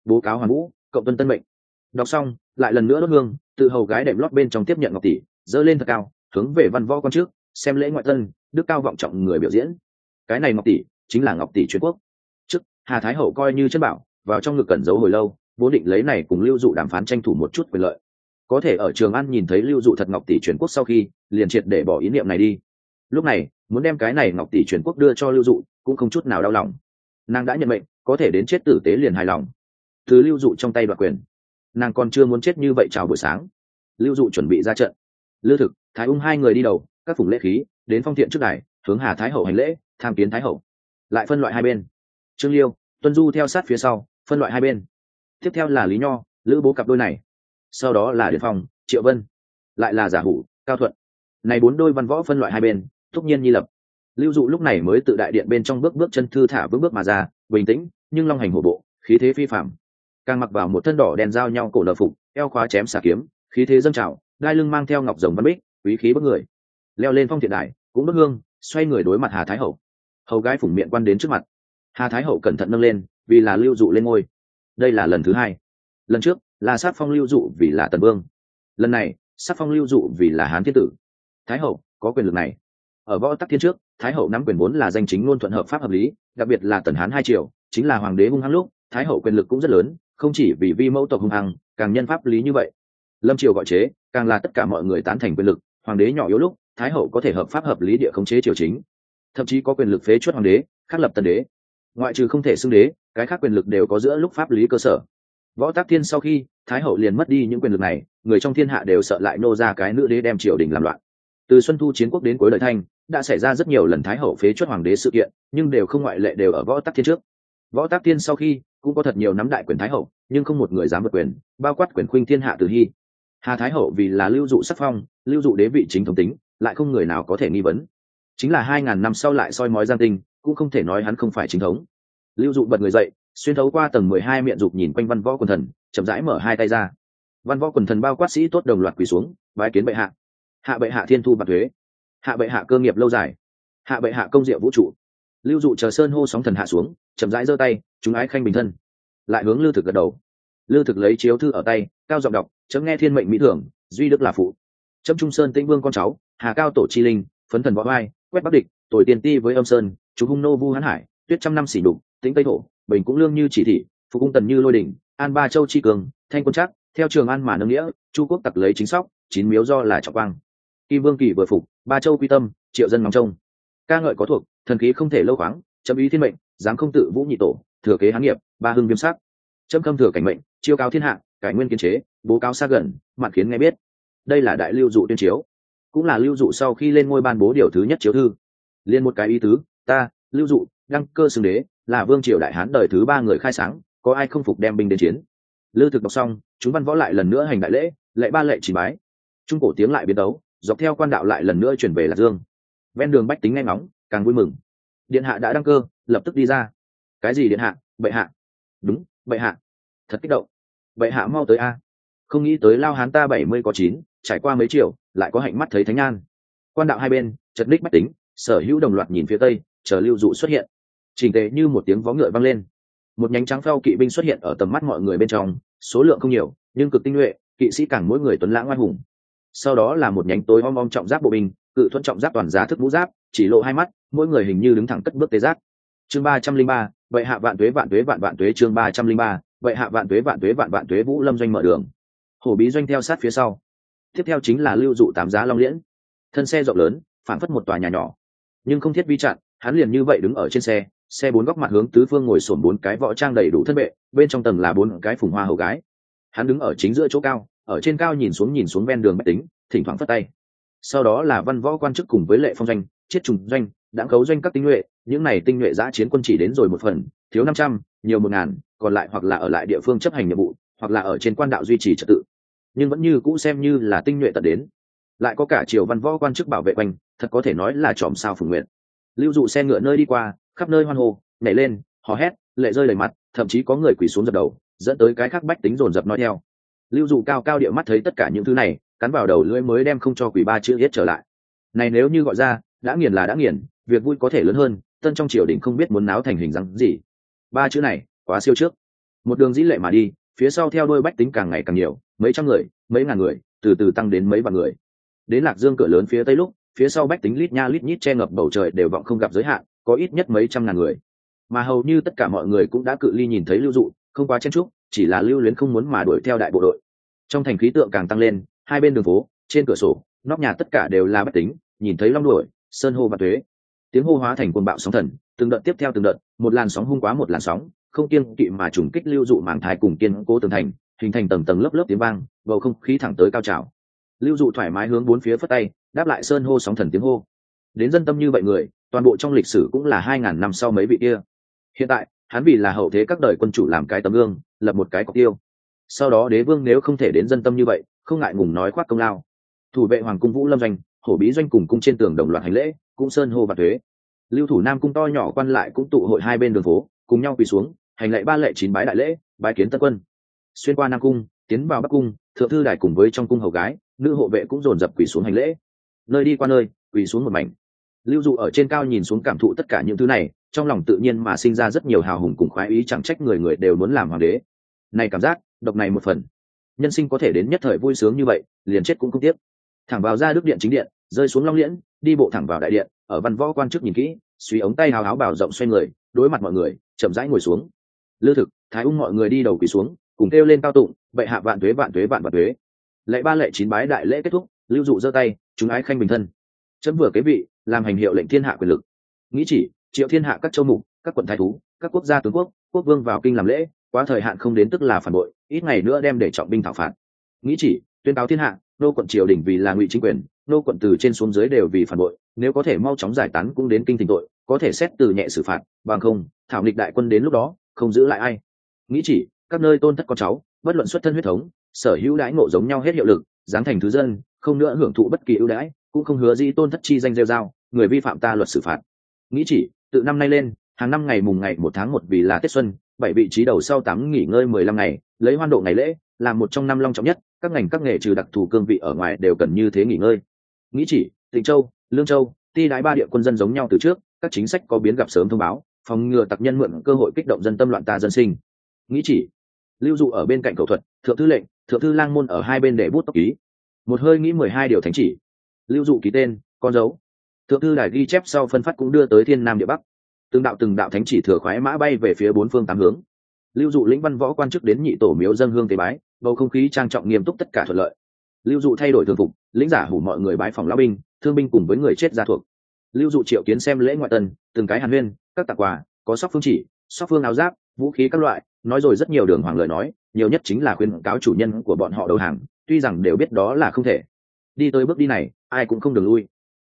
Bố cáo hoàng vũ, cộng tuân tân mệnh. Đọc xong, lại lần nữa đốt hương, tự hầu gái đệm lót bên trong tiếp nhận ngọc tỷ, dơ lên thật cao, hướng về văn võ quan trước, xem lễ ngoại tân, đức cao vọng trọng người biểu diễn. Cái này ngọc tỷ, chính là ngọc tỷ truyền quốc. Trước, hà thái hậu coi như chân bảo, vào trong ngực cẩn giấu hồi lâu, vốn định lấy này cùng lưu dụ đàm phán tranh thủ một chút quyền lợi. Có thể ở trường an nhìn thấy lưu dụ thật ngọc tỷ truyền quốc sau khi, liền triệt để bỏ ý niệm này đi lúc này, muốn đem cái này ngọc tỷ truyền quốc đưa cho lưu dụ, cũng không chút nào đau lòng. Nàng đã nhận mệnh, có thể đến chết tử tế liền hài lòng. Thứ lưu dụ trong tay đoạt quyền. Nàng còn chưa muốn chết như vậy chào buổi sáng. Lưu dụ chuẩn bị ra trận. Lưu thực, thái ung hai người đi đầu, các phủng lễ khí, đến phong thiện trước đài, hướng hà thái hậu hành lễ, tham kiến thái hậu. Lại phân loại hai bên. Trương liêu, tuân du theo sát phía sau, phân loại hai bên. Tiếp theo là lý nho, lữ bố cặp đôi này. Sau đó là điện phong, triệu vân. Lại là giả hủ, cao thuận. Này bốn đôi văn võ phân loại hai bên thúc nhiên nhi lập. Lưu dụ lúc này mới tự đại điện bên trong bước bước chân thư thả bước bước mà ra, bình tĩnh, nhưng long hành hổ bộ, khí thế phi phạm càng mặc vào một thân đỏ đèn giao nhau cổ nợ phục, eo khóa chém xà kiếm, khí thế dâng trào, đai lưng mang theo ngọc rồng văn bích, quý khí bất người. Leo lên phong thiện đài, cũng bất hương, xoay người đối mặt hà thái hậu. Hầu gái phủng miệng quan đến trước mặt. Hà thái hậu cẩn thận nâng lên, vì là lưu dụ lên ngôi. Đây là lần thứ hai. Lần trước, là sát phong lưu dụ vì là tần vương. Lần này, sát phong lưu dụ vì là hán thiên tử. Thái hậu, có quyền lực này ở võ tắc thiên trước, thái hậu nắm quyền vốn là danh chính ngôn thuận hợp pháp hợp lý, đặc biệt là tần hán hai triều, chính là hoàng đế hung hăng lúc, thái hậu quyền lực cũng rất lớn, không chỉ vì vi mẫu tộc hung hăng, càng nhân pháp lý như vậy. Lâm triều gọi chế, càng là tất cả mọi người tán thành quyền lực, hoàng đế nhỏ yếu lúc, thái hậu có thể hợp pháp hợp lý địa khống chế triều chính. Thậm chí có quyền lực phế chuất hoàng đế, khắc lập tân đế. Ngoại trừ không thể xưng đế, cái khác quyền lực đều có giữa lúc pháp lý cơ sở. Võ tác thiên sau khi, thái hậu liền mất đi những quyền lực này, người trong thiên hạ đều sợ lại nô ra cái nữ đế đem triều đình làm loạn từ xuân thu chiến quốc đến cuối đời thanh, đã xảy ra rất nhiều lần thái hậu phế chuất hoàng đế sự kiện, nhưng đều không ngoại lệ đều ở võ tắc thiên trước. Võ tắc thiên sau khi, cũng có thật nhiều nắm đại quyền thái hậu, nhưng không một người dám vượt quyền, bao quát quyền khuynh thiên hạ từ hy. Hà thái hậu vì là lưu dụ sắc phong, lưu dụ đế vị chính thống tính, lại không người nào có thể nghi vấn. Chính là hai ngàn năm sau lại soi mói gian tinh, cũng không thể nói hắn không phải chính thống. Lưu dụ bật người dậy, xuyên thấu qua tầng mười hai miệng dục nhìn quanh văn võ quần thần, chậm rãi mở hai tay ra. Văn võ quần thần bao quát sĩ tốt đồng loạt quỳ xuống, bái kiến bệ hạ hạ bệ hạ thiên thu bạc thuế. Hạ bệ hạ cơ nghiệp lâu dài. Hạ bệ hạ công diệu vũ trụ. Lưu dụ chờ sơn hô sóng thần hạ xuống, chậm rãi giơ tay, chúng ái khanh bình thân. Lại hướng lưu thực gật đầu. Lưu thực lấy chiếu thư ở tay, cao giọng đọc, chấm nghe thiên mệnh mỹ thưởng duy đức là phụ. Chấm trung sơn tĩnh vương con cháu, hà cao tổ chi linh, phấn thần võ vai quét bắc địch tuổi tiền ti với âm sơn, chú hung nô vu hán hải, tuyết trăm năm xỉ đục tĩnh tây thổ, bình cũng lương như chỉ thị phụ cung tần như lôi đỉnh, an ba châu chi cường, thanh quân chắc theo trường an mà nâng nghĩa, chu quốc tặc lấy chính sóc, chín miếu do là trọng quang kim vương kỳ vừa phục, ba châu quy tâm, triệu dân ngóng trông. Ca ngợi có thuộc, thần khí không thể lâu khoáng, chấm ý thiên mệnh, dám không tự vũ nhị tổ, thừa kế hán nghiệp, ba hưng viêm sắc. Chấm khâm thừa cảnh mệnh, chiêu cao thiên hạ, cải nguyên kiên chế, bố cáo xa gần mặt khiến nghe biết. Đây là đại lưu dụ tuyên chiếu. Cũng là lưu dụ sau khi lên ngôi ban bố điều thứ nhất chiếu thư. Liên một cái ý tứ, ta, lưu dụ, đăng cơ xưng đế, là vương triều đại hán đời thứ ba người khai sáng, có ai không phục đem binh đến chiến? Lư thực đọc xong, chúng văn võ lại lần nữa hành đại lễ, lệ ba lệ chỉ bái. Trung cổ tiếng lại biến đấu dọc theo quan đạo lại lần nữa chuyển về lạc dương. Ven đường bách tính nghe ngóng, càng vui mừng. Điện hạ đã đăng cơ, lập tức đi ra. Cái gì điện hạ? Bệ hạ. Đúng, bệ hạ. Thật kích động. Bệ hạ mau tới a. Không nghĩ tới lao hán ta bảy mươi có chín, trải qua mấy triệu lại có hạnh mắt thấy thánh an quan đạo hai bên, chật ních bách tính, sở hữu đồng loạt nhìn phía tây, chờ lưu dụ xuất hiện. Trình tề như một tiếng vó ngựa vang lên. Một nhánh trắng phao kỵ binh xuất hiện ở tầm mắt mọi người bên trong, số lượng không nhiều, nhưng cực tinh nhuệ, kỵ sĩ càng mỗi người tuấn lãng oai hùng sau đó là một nhánh tối om om trọng giáp bộ binh, cự thuận trọng giáp toàn giá thức mũ giáp, chỉ lộ hai mắt, mỗi người hình như đứng thẳng cất bước tế giác. Chương ba trăm linh ba, vậy hạ vạn tuế vạn tuế vạn vạn tuế chương ba trăm linh ba, vậy hạ vạn tuế vạn tuế vạn vạn tuế vũ lâm doanh mở đường. Hổ bí doanh theo sát phía sau. Tiếp theo chính là lưu dụ tám giá long liễn. Thân xe rộng lớn phản phất một tòa nhà nhỏ. Nhưng không thiết vi chặn, hắn liền như vậy đứng ở trên xe xe bốn góc mặt hướng tứ phương ngồi sổn bốn cái võ trang đầy đủ thân vệ, bên trong tầng là bốn cái phùng hoa hầu gái. Hắn đứng ở chính giữa chỗ cao ở trên cao nhìn xuống nhìn xuống ven đường bách tính, thỉnh thoảng phất tay. Sau đó là văn võ quan chức cùng với lệ phong doanh, chiết trùng doanh, đã cấu doanh các tinh nhuệ, những này tinh nhuệ giã chiến quân chỉ đến rồi một phần, thiếu năm trăm, nhiều một ngàn, còn lại hoặc là ở lại địa phương chấp hành nhiệm vụ, hoặc là ở trên quan đạo duy trì trật tự. Nhưng vẫn như cũ xem như là tinh nhuệ tận đến. Lại có cả triều văn võ quan chức bảo vệ quanh thật có thể nói là chòm sao phùng nguyện. Lưu dụ xe ngựa nơi đi qua, khắp nơi hoan hô, nhảy lên, hò hét, lệ rơi đầy mặt, thậm chí có người quỳ xuống dập đầu, dẫn tới cái khác bách tính dồn dập nói theo lưu dụ cao cao địa mắt thấy tất cả những thứ này, cắn vào đầu lưỡi mới đem không cho quỷ ba chữ hết trở lại. Này nếu như gọi ra, đã nghiền là đã nghiền, việc vui có thể lớn hơn, tân trong triều đình không biết muốn náo thành hình dáng gì. Ba chữ này, quá siêu trước. Một đường dĩ lệ mà đi, phía sau theo đôi bách tính càng ngày càng nhiều, mấy trăm người, mấy ngàn người, từ từ tăng đến mấy vạn người. Đến lạc dương cửa lớn phía tây lúc, phía sau bách tính lít nha lít nhít che ngập bầu trời đều vọng không gặp giới hạn, có ít nhất mấy trăm ngàn người. Mà hầu như tất cả mọi người cũng đã cự ly nhìn thấy lưu dụ, không quá chen trúc chỉ là lưu luyến không muốn mà đuổi theo đại bộ đội. Trong thành khí tượng càng tăng lên, hai bên đường phố, trên cửa sổ, nóc nhà tất cả đều là bách tính, nhìn thấy long đuổi, sơn hô và thuế tiếng hô hóa thành cuồng bạo sóng thần, từng đợt tiếp theo từng đợt, một làn sóng hung quá một làn sóng, không kiên kỵ mà trùng kích lưu dụ màng thai cùng kiên cố tường thành, hình thành tầng tầng lớp lớp tiếng vang, bầu không khí thẳng tới cao trào. Lưu dụ thoải mái hướng bốn phía phất tay, đáp lại sơn hô sóng thần tiếng hô. Đến dân tâm như vậy người, toàn bộ trong lịch sử cũng là hai ngàn năm sau mấy vị kia. Hiện tại hắn vì là hậu thế các đời quân chủ làm cái tấm gương, lập một cái cọc tiêu. Sau đó đế vương nếu không thể đến dân tâm như vậy, không ngại ngùng nói khoác công lao. Thủ vệ hoàng cung vũ lâm doanh, hổ bí doanh cùng cung trên tường đồng loạt hành lễ, cũng sơn hô và thuế. Lưu thủ nam cung to nhỏ quan lại cũng tụ hội hai bên đường phố, cùng nhau quỳ xuống, hành lễ ba lệ chín bái đại lễ, bái kiến tân quân. Xuyên qua nam cung, tiến vào bắc cung, thượng thư đài cùng với trong cung hầu gái, nữ hộ vệ cũng dồn dập quỳ xuống hành lễ. Nơi đi qua nơi, quỳ xuống một mảnh lưu dụ ở trên cao nhìn xuống cảm thụ tất cả những thứ này, trong lòng tự nhiên mà sinh ra rất nhiều hào hùng cùng khoái ý, chẳng trách người người đều muốn làm hoàng đế. Này cảm giác, độc này một phần. Nhân sinh có thể đến nhất thời vui sướng như vậy, liền chết cũng không tiếc. Thẳng vào ra đức điện chính điện, rơi xuống long liễn, đi bộ thẳng vào đại điện, ở văn võ quan chức nhìn kỹ, suy ống tay hào háo bảo rộng xoay người, đối mặt mọi người, chậm rãi ngồi xuống. Lư thực, thái ung mọi người đi đầu quỳ xuống, cùng kêu lên cao tụng, bệ hạ vạn tuế vạn tuế, vạn vạn tuế. Lệ ba lệ chín bái đại lễ kết thúc, lưu dụ giơ tay, chúng ái khanh bình thân chấm vừa kế vị, làm hành hiệu lệnh thiên hạ quyền lực. Nghĩ chỉ, triệu thiên hạ các châu mục, các quận thái thú, các quốc gia tướng quốc quốc vương vào kinh làm lễ, quá thời hạn không đến tức là phản bội, ít ngày nữa đem để trọng binh thảo phạt. Nghĩ chỉ, tuyên cáo thiên hạ, nô quận triều đình vì là ngụy chính quyền, nô quận từ trên xuống dưới đều vì phản bội, nếu có thể mau chóng giải tán cũng đến kinh tình tội, có thể xét từ nhẹ xử phạt, bằng không, thảo nghịch đại quân đến lúc đó, không giữ lại ai. Nghĩ chỉ, các nơi tôn thất con cháu, bất luận xuất thân huyết thống, sở hữu đãi ngộ giống nhau hết hiệu lực, giáng thành thứ dân, không nữa hưởng thụ bất kỳ ưu đãi cũng không hứa dĩ tôn thất chi danh rêu dao người vi phạm ta luật xử phạt. Nghĩ chỉ, tự năm nay lên, hàng năm ngày mùng ngày một tháng một vì là tết xuân, bảy vị trí đầu sau tám nghỉ ngơi mười lăm ngày, lấy hoan độ ngày lễ, là một trong năm long trọng nhất, các ngành các nghề trừ đặc thù cương vị ở ngoài đều cần như thế nghỉ ngơi. Nghĩ chỉ, tịnh châu, lương châu, ti đái ba địa quân dân giống nhau từ trước, các chính sách có biến gặp sớm thông báo, phòng ngừa tặc nhân mượn cơ hội kích động dân tâm loạn ta dân sinh. Nghĩ chỉ, lưu dụ ở bên cạnh cầu thuật, thượng thư lệnh, thượng thư lang môn ở hai bên để bút tốc ký. Một hơi nghĩ mười hai điều thánh chỉ lưu dụ ký tên, con dấu. Thượng thư đài ghi chép sau phân phát cũng đưa tới thiên nam địa bắc. Từng đạo từng đạo thánh chỉ thừa khoái mã bay về phía bốn phương tám hướng. Lưu dụ lĩnh văn võ quan chức đến nhị tổ miếu dân hương tế bái, bầu không khí trang trọng nghiêm túc tất cả thuận lợi. Lưu dụ thay đổi thường phục, lĩnh giả hủ mọi người bái phòng lão binh, thương binh cùng với người chết gia thuộc. Lưu dụ triệu kiến xem lễ ngoại tân, từng cái hàn huyên, các tạc quà, có sóc phương chỉ, sóc phương áo giáp, vũ khí các loại, nói rồi rất nhiều đường hoàng lời nói, nhiều nhất chính là khuyên cáo chủ nhân của bọn họ đầu hàng, tuy rằng đều biết đó là không thể. Đi tới bước đi này ai cũng không được lui.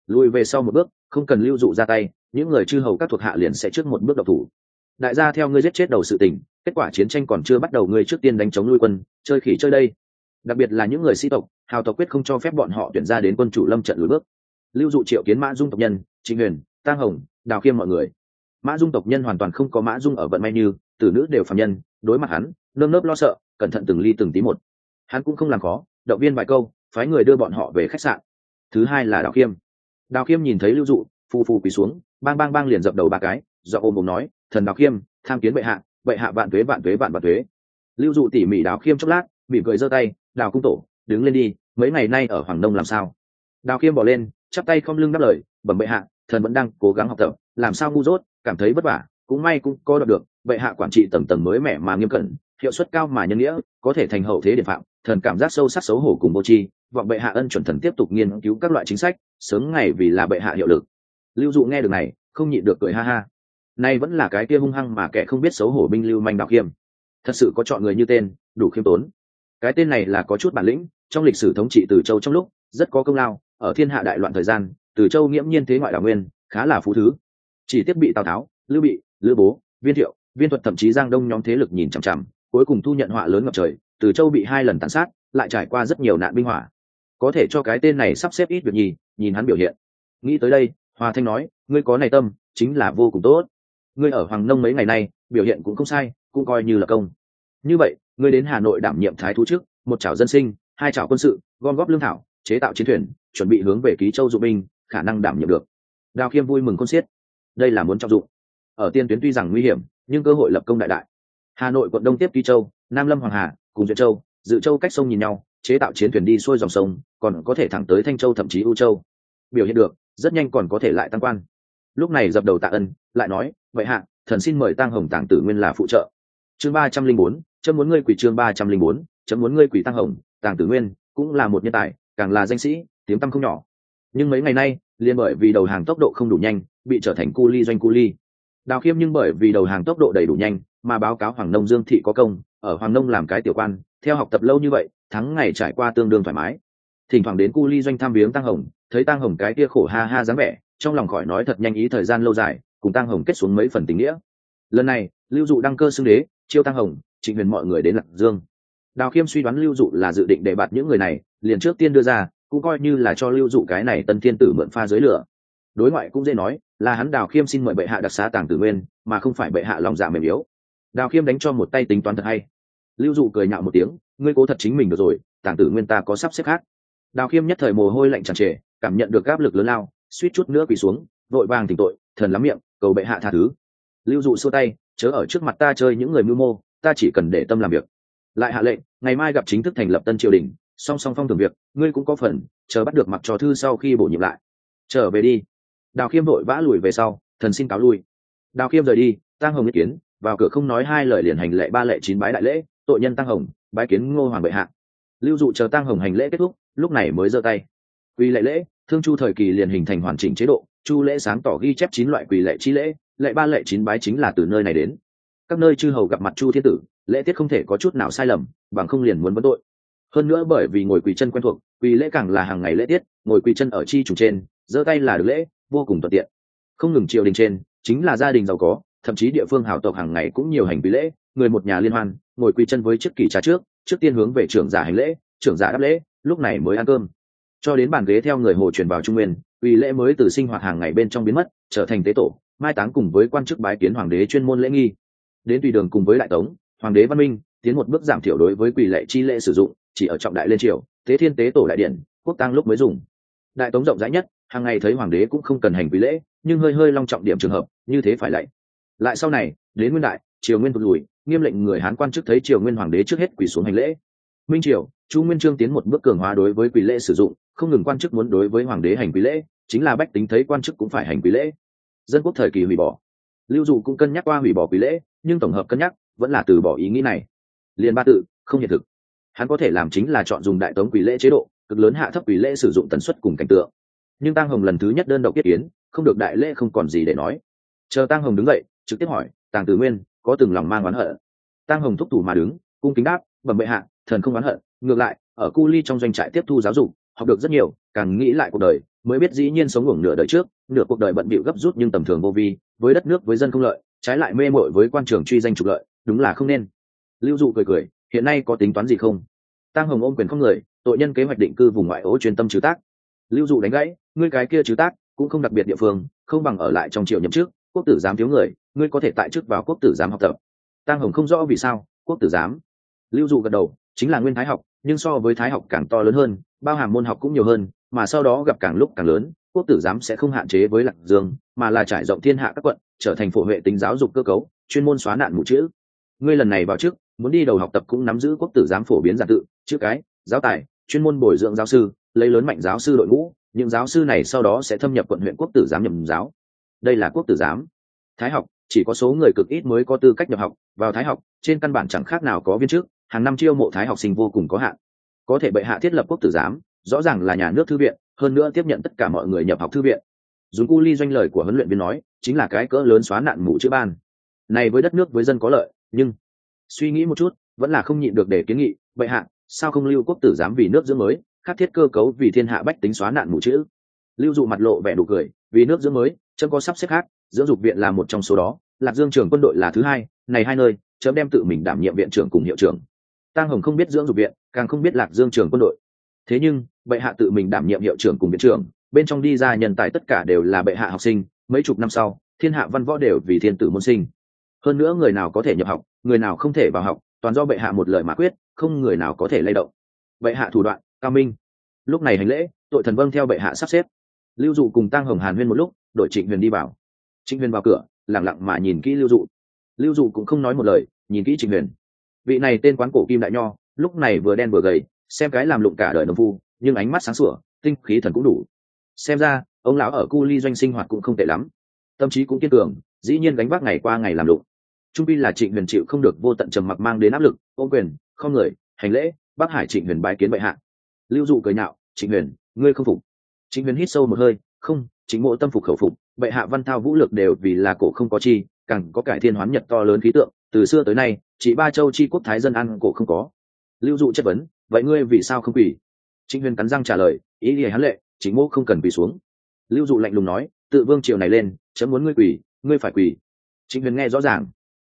Lùi về sau một bước, không cần lưu dụ ra tay, những người chư hầu các thuộc hạ liền sẽ trước một bước độc thủ. Đại gia theo ngươi giết chết đầu sự tình, kết quả chiến tranh còn chưa bắt đầu ngươi trước tiên đánh chống lui quân, chơi khỉ chơi đây. Đặc biệt là những người sĩ tộc, hào tộc quyết không cho phép bọn họ tuyển ra đến quân chủ lâm trận lùi bước. Lưu dụ triệu kiến mã dung tộc nhân, trịnh huyền tăng hồng, đào khiêm mọi người. Mã dung tộc nhân hoàn toàn không có mã dung ở vận may như, tử nữ đều phạm nhân, đối mặt hắn, nơm nớp lo sợ, cẩn thận từng ly từng tí một. Hắn cũng không làm khó, động viên vài câu, phái người đưa bọn họ về khách sạn thứ hai là đào khiêm. Đào khiêm nhìn thấy lưu dụ phù phù quỳ xuống, bang bang bang liền dập đầu ba cái do ôm ôm nói, thần đào khiêm, tham kiến bệ hạ bệ hạ vạn tuế vạn tuế, vạn vạn tuế. Lưu dụ tỉ mỉ đào khiêm chốc lát, mỉm cười giơ tay, đào cung tổ, đứng lên đi, mấy ngày nay ở hoàng đông làm sao? Đào khiêm bỏ lên, chắp tay không lưng đáp lời, bẩm bệ hạ, thần vẫn đang cố gắng học tập, làm sao ngu dốt, cảm thấy vất vả, cũng may cũng có đọc được, bệ hạ quản trị tầng tầng mới mẻ mà nghiêm cẩn, hiệu suất cao mà nhân nghĩa, có thể thành hậu thế điện phạm, thần cảm giác sâu sắc xấu hổ cùng vô tri vọng bệ hạ ân chuẩn thần tiếp tục nghiên cứu các loại chính sách, sớm ngày vì là bệ hạ hiệu lực. Lưu dụ nghe được này, không nhịn được cười ha ha. Nay vẫn là cái kia hung hăng mà kẻ không biết xấu hổ binh lưu manh đạo khiêm. Thật sự có chọn người như tên, đủ khiêm tốn. Cái tên này là có chút bản lĩnh, trong lịch sử thống trị từ châu trong lúc, rất có công lao, ở thiên hạ đại loạn thời gian, từ châu nghiễm nhiên thế ngoại đảo nguyên, khá là phú thứ. Chỉ tiếp bị tào tháo, lưu bị, lữ bố, viên thiệu, viên thuật thậm chí giang đông nhóm thế lực nhìn chằm chằm, cuối cùng thu nhận họa lớn ngập trời, từ châu bị hai lần tàn sát, lại trải qua rất nhiều nạn binh hỏa có thể cho cái tên này sắp xếp ít việc nhì, nhìn hắn biểu hiện. Nghĩ tới đây hòa thanh nói, ngươi có này tâm, chính là vô cùng tốt. Ngươi ở hoàng nông mấy ngày nay, biểu hiện cũng không sai, cũng coi như là công. Như vậy, ngươi đến hà nội đảm nhiệm thái thú trước, một chảo dân sinh, hai chảo quân sự, gom góp lương thảo, chế tạo chiến thuyền, chuẩn bị hướng về ký châu dụ binh, khả năng đảm nhiệm được. Đào khiêm vui mừng con xiết. Đây là muốn trọng dụng. Ở tiên tuyến tuy rằng nguy hiểm, nhưng cơ hội lập công đại đại. Hà nội quận đông tiếp ký châu, nam lâm hoàng hà, cùng duyệt châu, dự châu cách sông nhìn nhau chế tạo chiến thuyền đi xuôi dòng sông, còn có thể thẳng tới thanh châu thậm chí u châu. Biểu hiện được, rất nhanh còn có thể lại tăng quan. Lúc này dập đầu tạ ân, lại nói, vậy hạ, thần xin mời tăng hồng tàng tử nguyên là phụ trợ. Chương ba trăm linh bốn, chấm muốn ngươi quỷ chương ba trăm linh bốn, chấm muốn ngươi quỷ tăng hồng tàng tử nguyên, cũng là một nhân tài, càng là danh sĩ, tiếng tăm không nhỏ. Nhưng mấy ngày nay, liền bởi vì đầu hàng tốc độ không đủ nhanh, bị trở thành cu ly doanh cu ly đào khiêm nhưng bởi vì đầu hàng tốc độ đầy đủ nhanh, mà báo cáo hoàng nông dương thị có công, ở hoàng nông làm cái tiểu quan, theo học tập lâu như vậy Tháng ngày trải qua tương đương thoải mái. Thỉnh thoảng đến cu ly doanh tham viếng tăng hồng, thấy tăng hồng cái kia khổ ha ha dáng vẻ, trong lòng khỏi nói thật nhanh ý thời gian lâu dài, cùng tăng hồng kết xuống mấy phần tình nghĩa. Lần này, lưu dụ đăng cơ xưng đế, chiêu tăng hồng, trịnh huyền mọi người đến lạc dương. Đào khiêm suy đoán lưu dụ là dự định để bạt những người này, liền trước tiên đưa ra, cũng coi như là cho lưu dụ cái này tân thiên tử mượn pha dưới lửa. Đối ngoại cũng dễ nói, là hắn đào khiêm xin mời bệ hạ đặc xá tàng tử nguyên, mà không phải bệ hạ lòng dạ mềm yếu. Đào khiêm đánh cho một tay tính toán thật hay. Lưu dụ cười nhạo một tiếng ngươi cố thật chính mình được rồi, tàng tử nguyên ta có sắp xếp khác. Đào khiêm nhất thời mồ hôi lạnh tràn trề, cảm nhận được áp lực lớn lao, suýt chút nữa quỳ xuống, vội vàng tỉnh tội, thần lắm miệng, cầu bệ hạ tha thứ. Lưu dụ xua tay, chớ ở trước mặt ta chơi những người mưu mô, ta chỉ cần để tâm làm việc. Lại hạ lệnh, ngày mai gặp chính thức thành lập tân triều đình, song song phong thường việc, ngươi cũng có phần, chờ bắt được mặc trò thư sau khi bổ nhiệm lại. Trở về đi. Đào khiêm vội vã lùi về sau, thần xin cáo lui. Đào khiêm rời đi tăng hồng ý kiến, vào cửa không nói hai lời liền hành lệ ba lệ chín bái đại lễ, tội nhân tăng hồng bái kiến ngô hoàng bệ hạ. Lưu dụ chờ tăng hồng hành lễ kết thúc, lúc này mới giơ tay. Quy lệ lễ, thương chu thời kỳ liền hình thành hoàn chỉnh chế độ, chu lễ sáng tỏ ghi chép chín loại quỳ lệ chi lễ lệ ba lệ chín bái chính là từ nơi này đến. Các nơi chư hầu gặp mặt chu thiên tử, lễ tiết không thể có chút nào sai lầm, bằng không liền muốn vấn tội. Hơn nữa bởi vì ngồi quỳ chân quen thuộc, quỳ lễ càng là hàng ngày lễ tiết, ngồi quỳ chân ở chi trùng trên, giơ tay là được lễ, vô cùng thuận tiện. Không ngừng triều đình trên, chính là gia đình giàu có, thậm chí địa phương hào tộc hàng ngày cũng nhiều hành vi lễ, người một nhà liên hoan ngồi quỳ chân với chiếc kỳ trà trước trước tiên hướng về trưởng giả hành lễ, trưởng giả đáp lễ, lúc này mới ăn cơm. Cho đến bàn ghế theo người hồ truyền vào trung nguyên quỳ lễ mới từ sinh hoạt hàng ngày bên trong biến mất, trở thành tế tổ, mai táng cùng với quan chức bái kiến hoàng đế chuyên môn lễ nghi. Đến tùy đường cùng với đại tống, hoàng đế văn minh, tiến một bước giảm thiểu đối với quỳ lệ chi lễ sử dụng, chỉ ở trọng đại lên triều tế thiên tế tổ đại điện, quốc tăng lúc mới dùng. Đại tống rộng rãi nhất, hàng ngày thấy hoàng đế cũng không cần hành quỳ lễ, nhưng hơi hơi long trọng điểm trường hợp, như thế phải lạy. Lại sau này, đến nguyên đại, triều nguyên tụt lùi nghiêm lệnh người hán quan chức thấy triều nguyên hoàng đế trước hết quỳ xuống hành lễ. Minh triều, chu nguyên trương tiến một bước cường hóa đối với quỳ lễ sử dụng, không ngừng quan chức muốn đối với hoàng đế hành quỳ lễ, chính là bách tính thấy quan chức cũng phải hành quỳ lễ. Dân quốc thời kỳ hủy bỏ. Lưu dụ cũng cân nhắc qua hủy bỏ quỳ lễ, nhưng tổng hợp cân nhắc, vẫn là từ bỏ ý nghĩ này. Liền ba tự, không hiện thực. Hắn có thể làm chính là chọn dùng đại tống quỷ lễ chế độ, cực lớn hạ thấp quỷ lễ sử dụng tần suất cùng cảnh tượng. Nhưng tăng hồng lần thứ nhất đơn độc yết kiến, không được đại lễ không còn gì để nói. Chờ tăng hồng đứng dậy, trực tiếp hỏi, tàng tử nguyên có từng lòng mang oán hận. Tăng hồng thúc thủ mà đứng, cung kính đáp, bẩm bệ hạ, thần không oán hận. Ngược lại, ở cu ly trong doanh trại tiếp thu giáo dục, học được rất nhiều, càng nghĩ lại cuộc đời, mới biết dĩ nhiên sống ngủng nửa đời trước, nửa cuộc đời bận bịu gấp rút nhưng tầm thường vô vi, với đất nước với dân không lợi, trái lại mê mội với quan trường truy danh trục lợi, đúng là không nên. Lưu dụ cười cười, hiện nay có tính toán gì không? Tăng hồng ôm quyền không người, tội nhân kế hoạch định cư vùng ngoại ô chuyên tâm trừ tác. Lưu dụ đánh gãy, ngươi cái kia trừ tác cũng không đặc biệt địa phương, không bằng ở lại trong triệu nhậm trước quốc tử giám thiếu người, ngươi có thể tại chức vào quốc tử giám học tập. Tăng hồng không rõ vì sao, quốc tử giám. Lưu dụ gật đầu, chính là nguyên thái học, nhưng so với thái học càng to lớn hơn, bao hàm môn học cũng nhiều hơn, mà sau đó gặp càng lúc càng lớn, quốc tử giám sẽ không hạn chế với lạc dương, mà là trải rộng thiên hạ các quận, trở thành phổ hệ tính giáo dục cơ cấu, chuyên môn xóa nạn mù chữ. Ngươi lần này vào trước, muốn đi đầu học tập cũng nắm giữ quốc tử giám phổ biến giản tự chữ cái, giáo tài, chuyên môn bồi dưỡng giáo sư, lấy lớn mạnh giáo sư đội ngũ, những giáo sư này sau đó sẽ thâm nhập quận huyện quốc tử giám nhầm giáo đây là quốc tử giám. Thái học, chỉ có số người cực ít mới có tư cách nhập học. Vào thái học, trên căn bản chẳng khác nào có viên chức, hàng năm chiêu mộ thái học sinh vô cùng có hạn. Có thể bệ hạ thiết lập quốc tử giám, rõ ràng là nhà nước thư viện, hơn nữa tiếp nhận tất cả mọi người nhập học thư viện. Dùng cu ly doanh lời của huấn luyện viên nói, chính là cái cỡ lớn xóa nạn mũ chữ ban. Này với đất nước với dân có lợi, nhưng suy nghĩ một chút, vẫn là không nhịn được để kiến nghị, bệ hạ, sao không lưu quốc tử giám vì nước dưỡng mới khắc thiết cơ cấu vì thiên hạ bách tính xóa nạn mũ chữ? Lưu dụ mặt lộ vẻ đủ cười, vì nước dưỡng mới chấm có sắp xếp khác, dưỡng dục viện là một trong số đó, lạc dương trường quân đội là thứ hai, này hai nơi, chấm đem tự mình đảm nhiệm viện trưởng cùng hiệu trưởng. Tăng hồng không biết dưỡng dục viện, càng không biết lạc dương trường quân đội. Thế nhưng, bệ hạ tự mình đảm nhiệm hiệu trưởng cùng viện trưởng, bên trong đi ra nhân tài tất cả đều là bệ hạ học sinh, mấy chục năm sau, thiên hạ văn võ đều vì thiên tử môn sinh. Hơn nữa người nào có thể nhập học, người nào không thể vào học, toàn do bệ hạ một lời mà quyết, không người nào có thể lay động. Bệ hạ thủ đoạn, cao minh. Lúc này hành lễ, tội thần vâng theo bệ hạ sắp xếp. Lưu dụ cùng tăng hồng hàn huyên một lúc đội trịnh huyền đi vào. Trịnh huyền vào cửa lẳng lặng mà nhìn kỹ lưu dụ. Lưu dụ cũng không nói một lời, nhìn kỹ trịnh huyền. Vị này tên quán cổ kim đại nho, lúc này vừa đen vừa gầy, xem cái làm lụng cả đời nông phu, nhưng ánh mắt sáng sủa, tinh khí thần cũng đủ. Xem ra, ông lão ở cu ly doanh sinh hoạt cũng không tệ lắm. Tâm trí cũng kiên cường, dĩ nhiên gánh vác ngày qua ngày làm lụng. Trung pi là trịnh huyền chịu không được vô tận trầm mặc mang đến áp lực, ô quyền, không người, hành lễ, bác hải trịnh huyền bái kiến bệ hạ. Lưu dụ cười nhạo, trịnh huyền, ngươi không phục. Trịnh huyền hít sâu một hơi không, chính mộ tâm phục khẩu phục, bệ hạ văn thao vũ lực đều vì là cổ không có chi, càng có cải thiên hoán nhật to lớn khí tượng, từ xưa tới nay, chỉ ba châu chi quốc thái dân ăn cổ không có. Lưu dụ chất vấn, vậy ngươi vì sao không quỳ? Chính huyền cắn răng trả lời, ý thì hắn lệ, chính mộ không cần quỳ xuống. Lưu dụ lạnh lùng nói, tự vương triều này lên, chấm muốn ngươi quỳ, ngươi phải quỳ. Chính huyền nghe rõ ràng.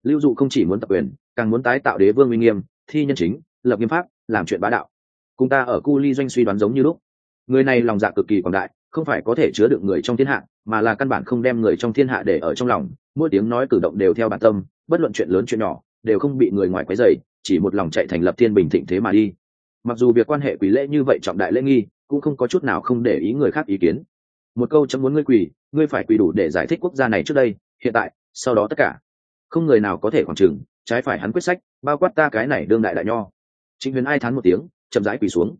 Lưu dụ không chỉ muốn tập quyền, càng muốn tái tạo đế vương uy nghiêm, thi nhân chính, lập nghiêm pháp, làm chuyện bá đạo. Cùng ta ở cu ly doanh suy đoán giống như lúc. Người này lòng dạ cực kỳ quảng đại không phải có thể chứa được người trong thiên hạ, mà là căn bản không đem người trong thiên hạ để ở trong lòng, mỗi tiếng nói cử động đều theo bản tâm, bất luận chuyện lớn chuyện nhỏ, đều không bị người ngoài quấy dày chỉ một lòng chạy thành lập thiên bình thịnh thế mà đi. Mặc dù việc quan hệ quỷ lễ như vậy trọng đại lễ nghi, cũng không có chút nào không để ý người khác ý kiến. Một câu chấm muốn ngươi quỳ, ngươi phải quỳ đủ để giải thích quốc gia này trước đây, hiện tại, sau đó tất cả. Không người nào có thể khoảng chừng, trái phải hắn quyết sách, bao quát ta cái này đương đại đại nho. Chính huyền ai thán một tiếng, chậm rãi quỳ xuống.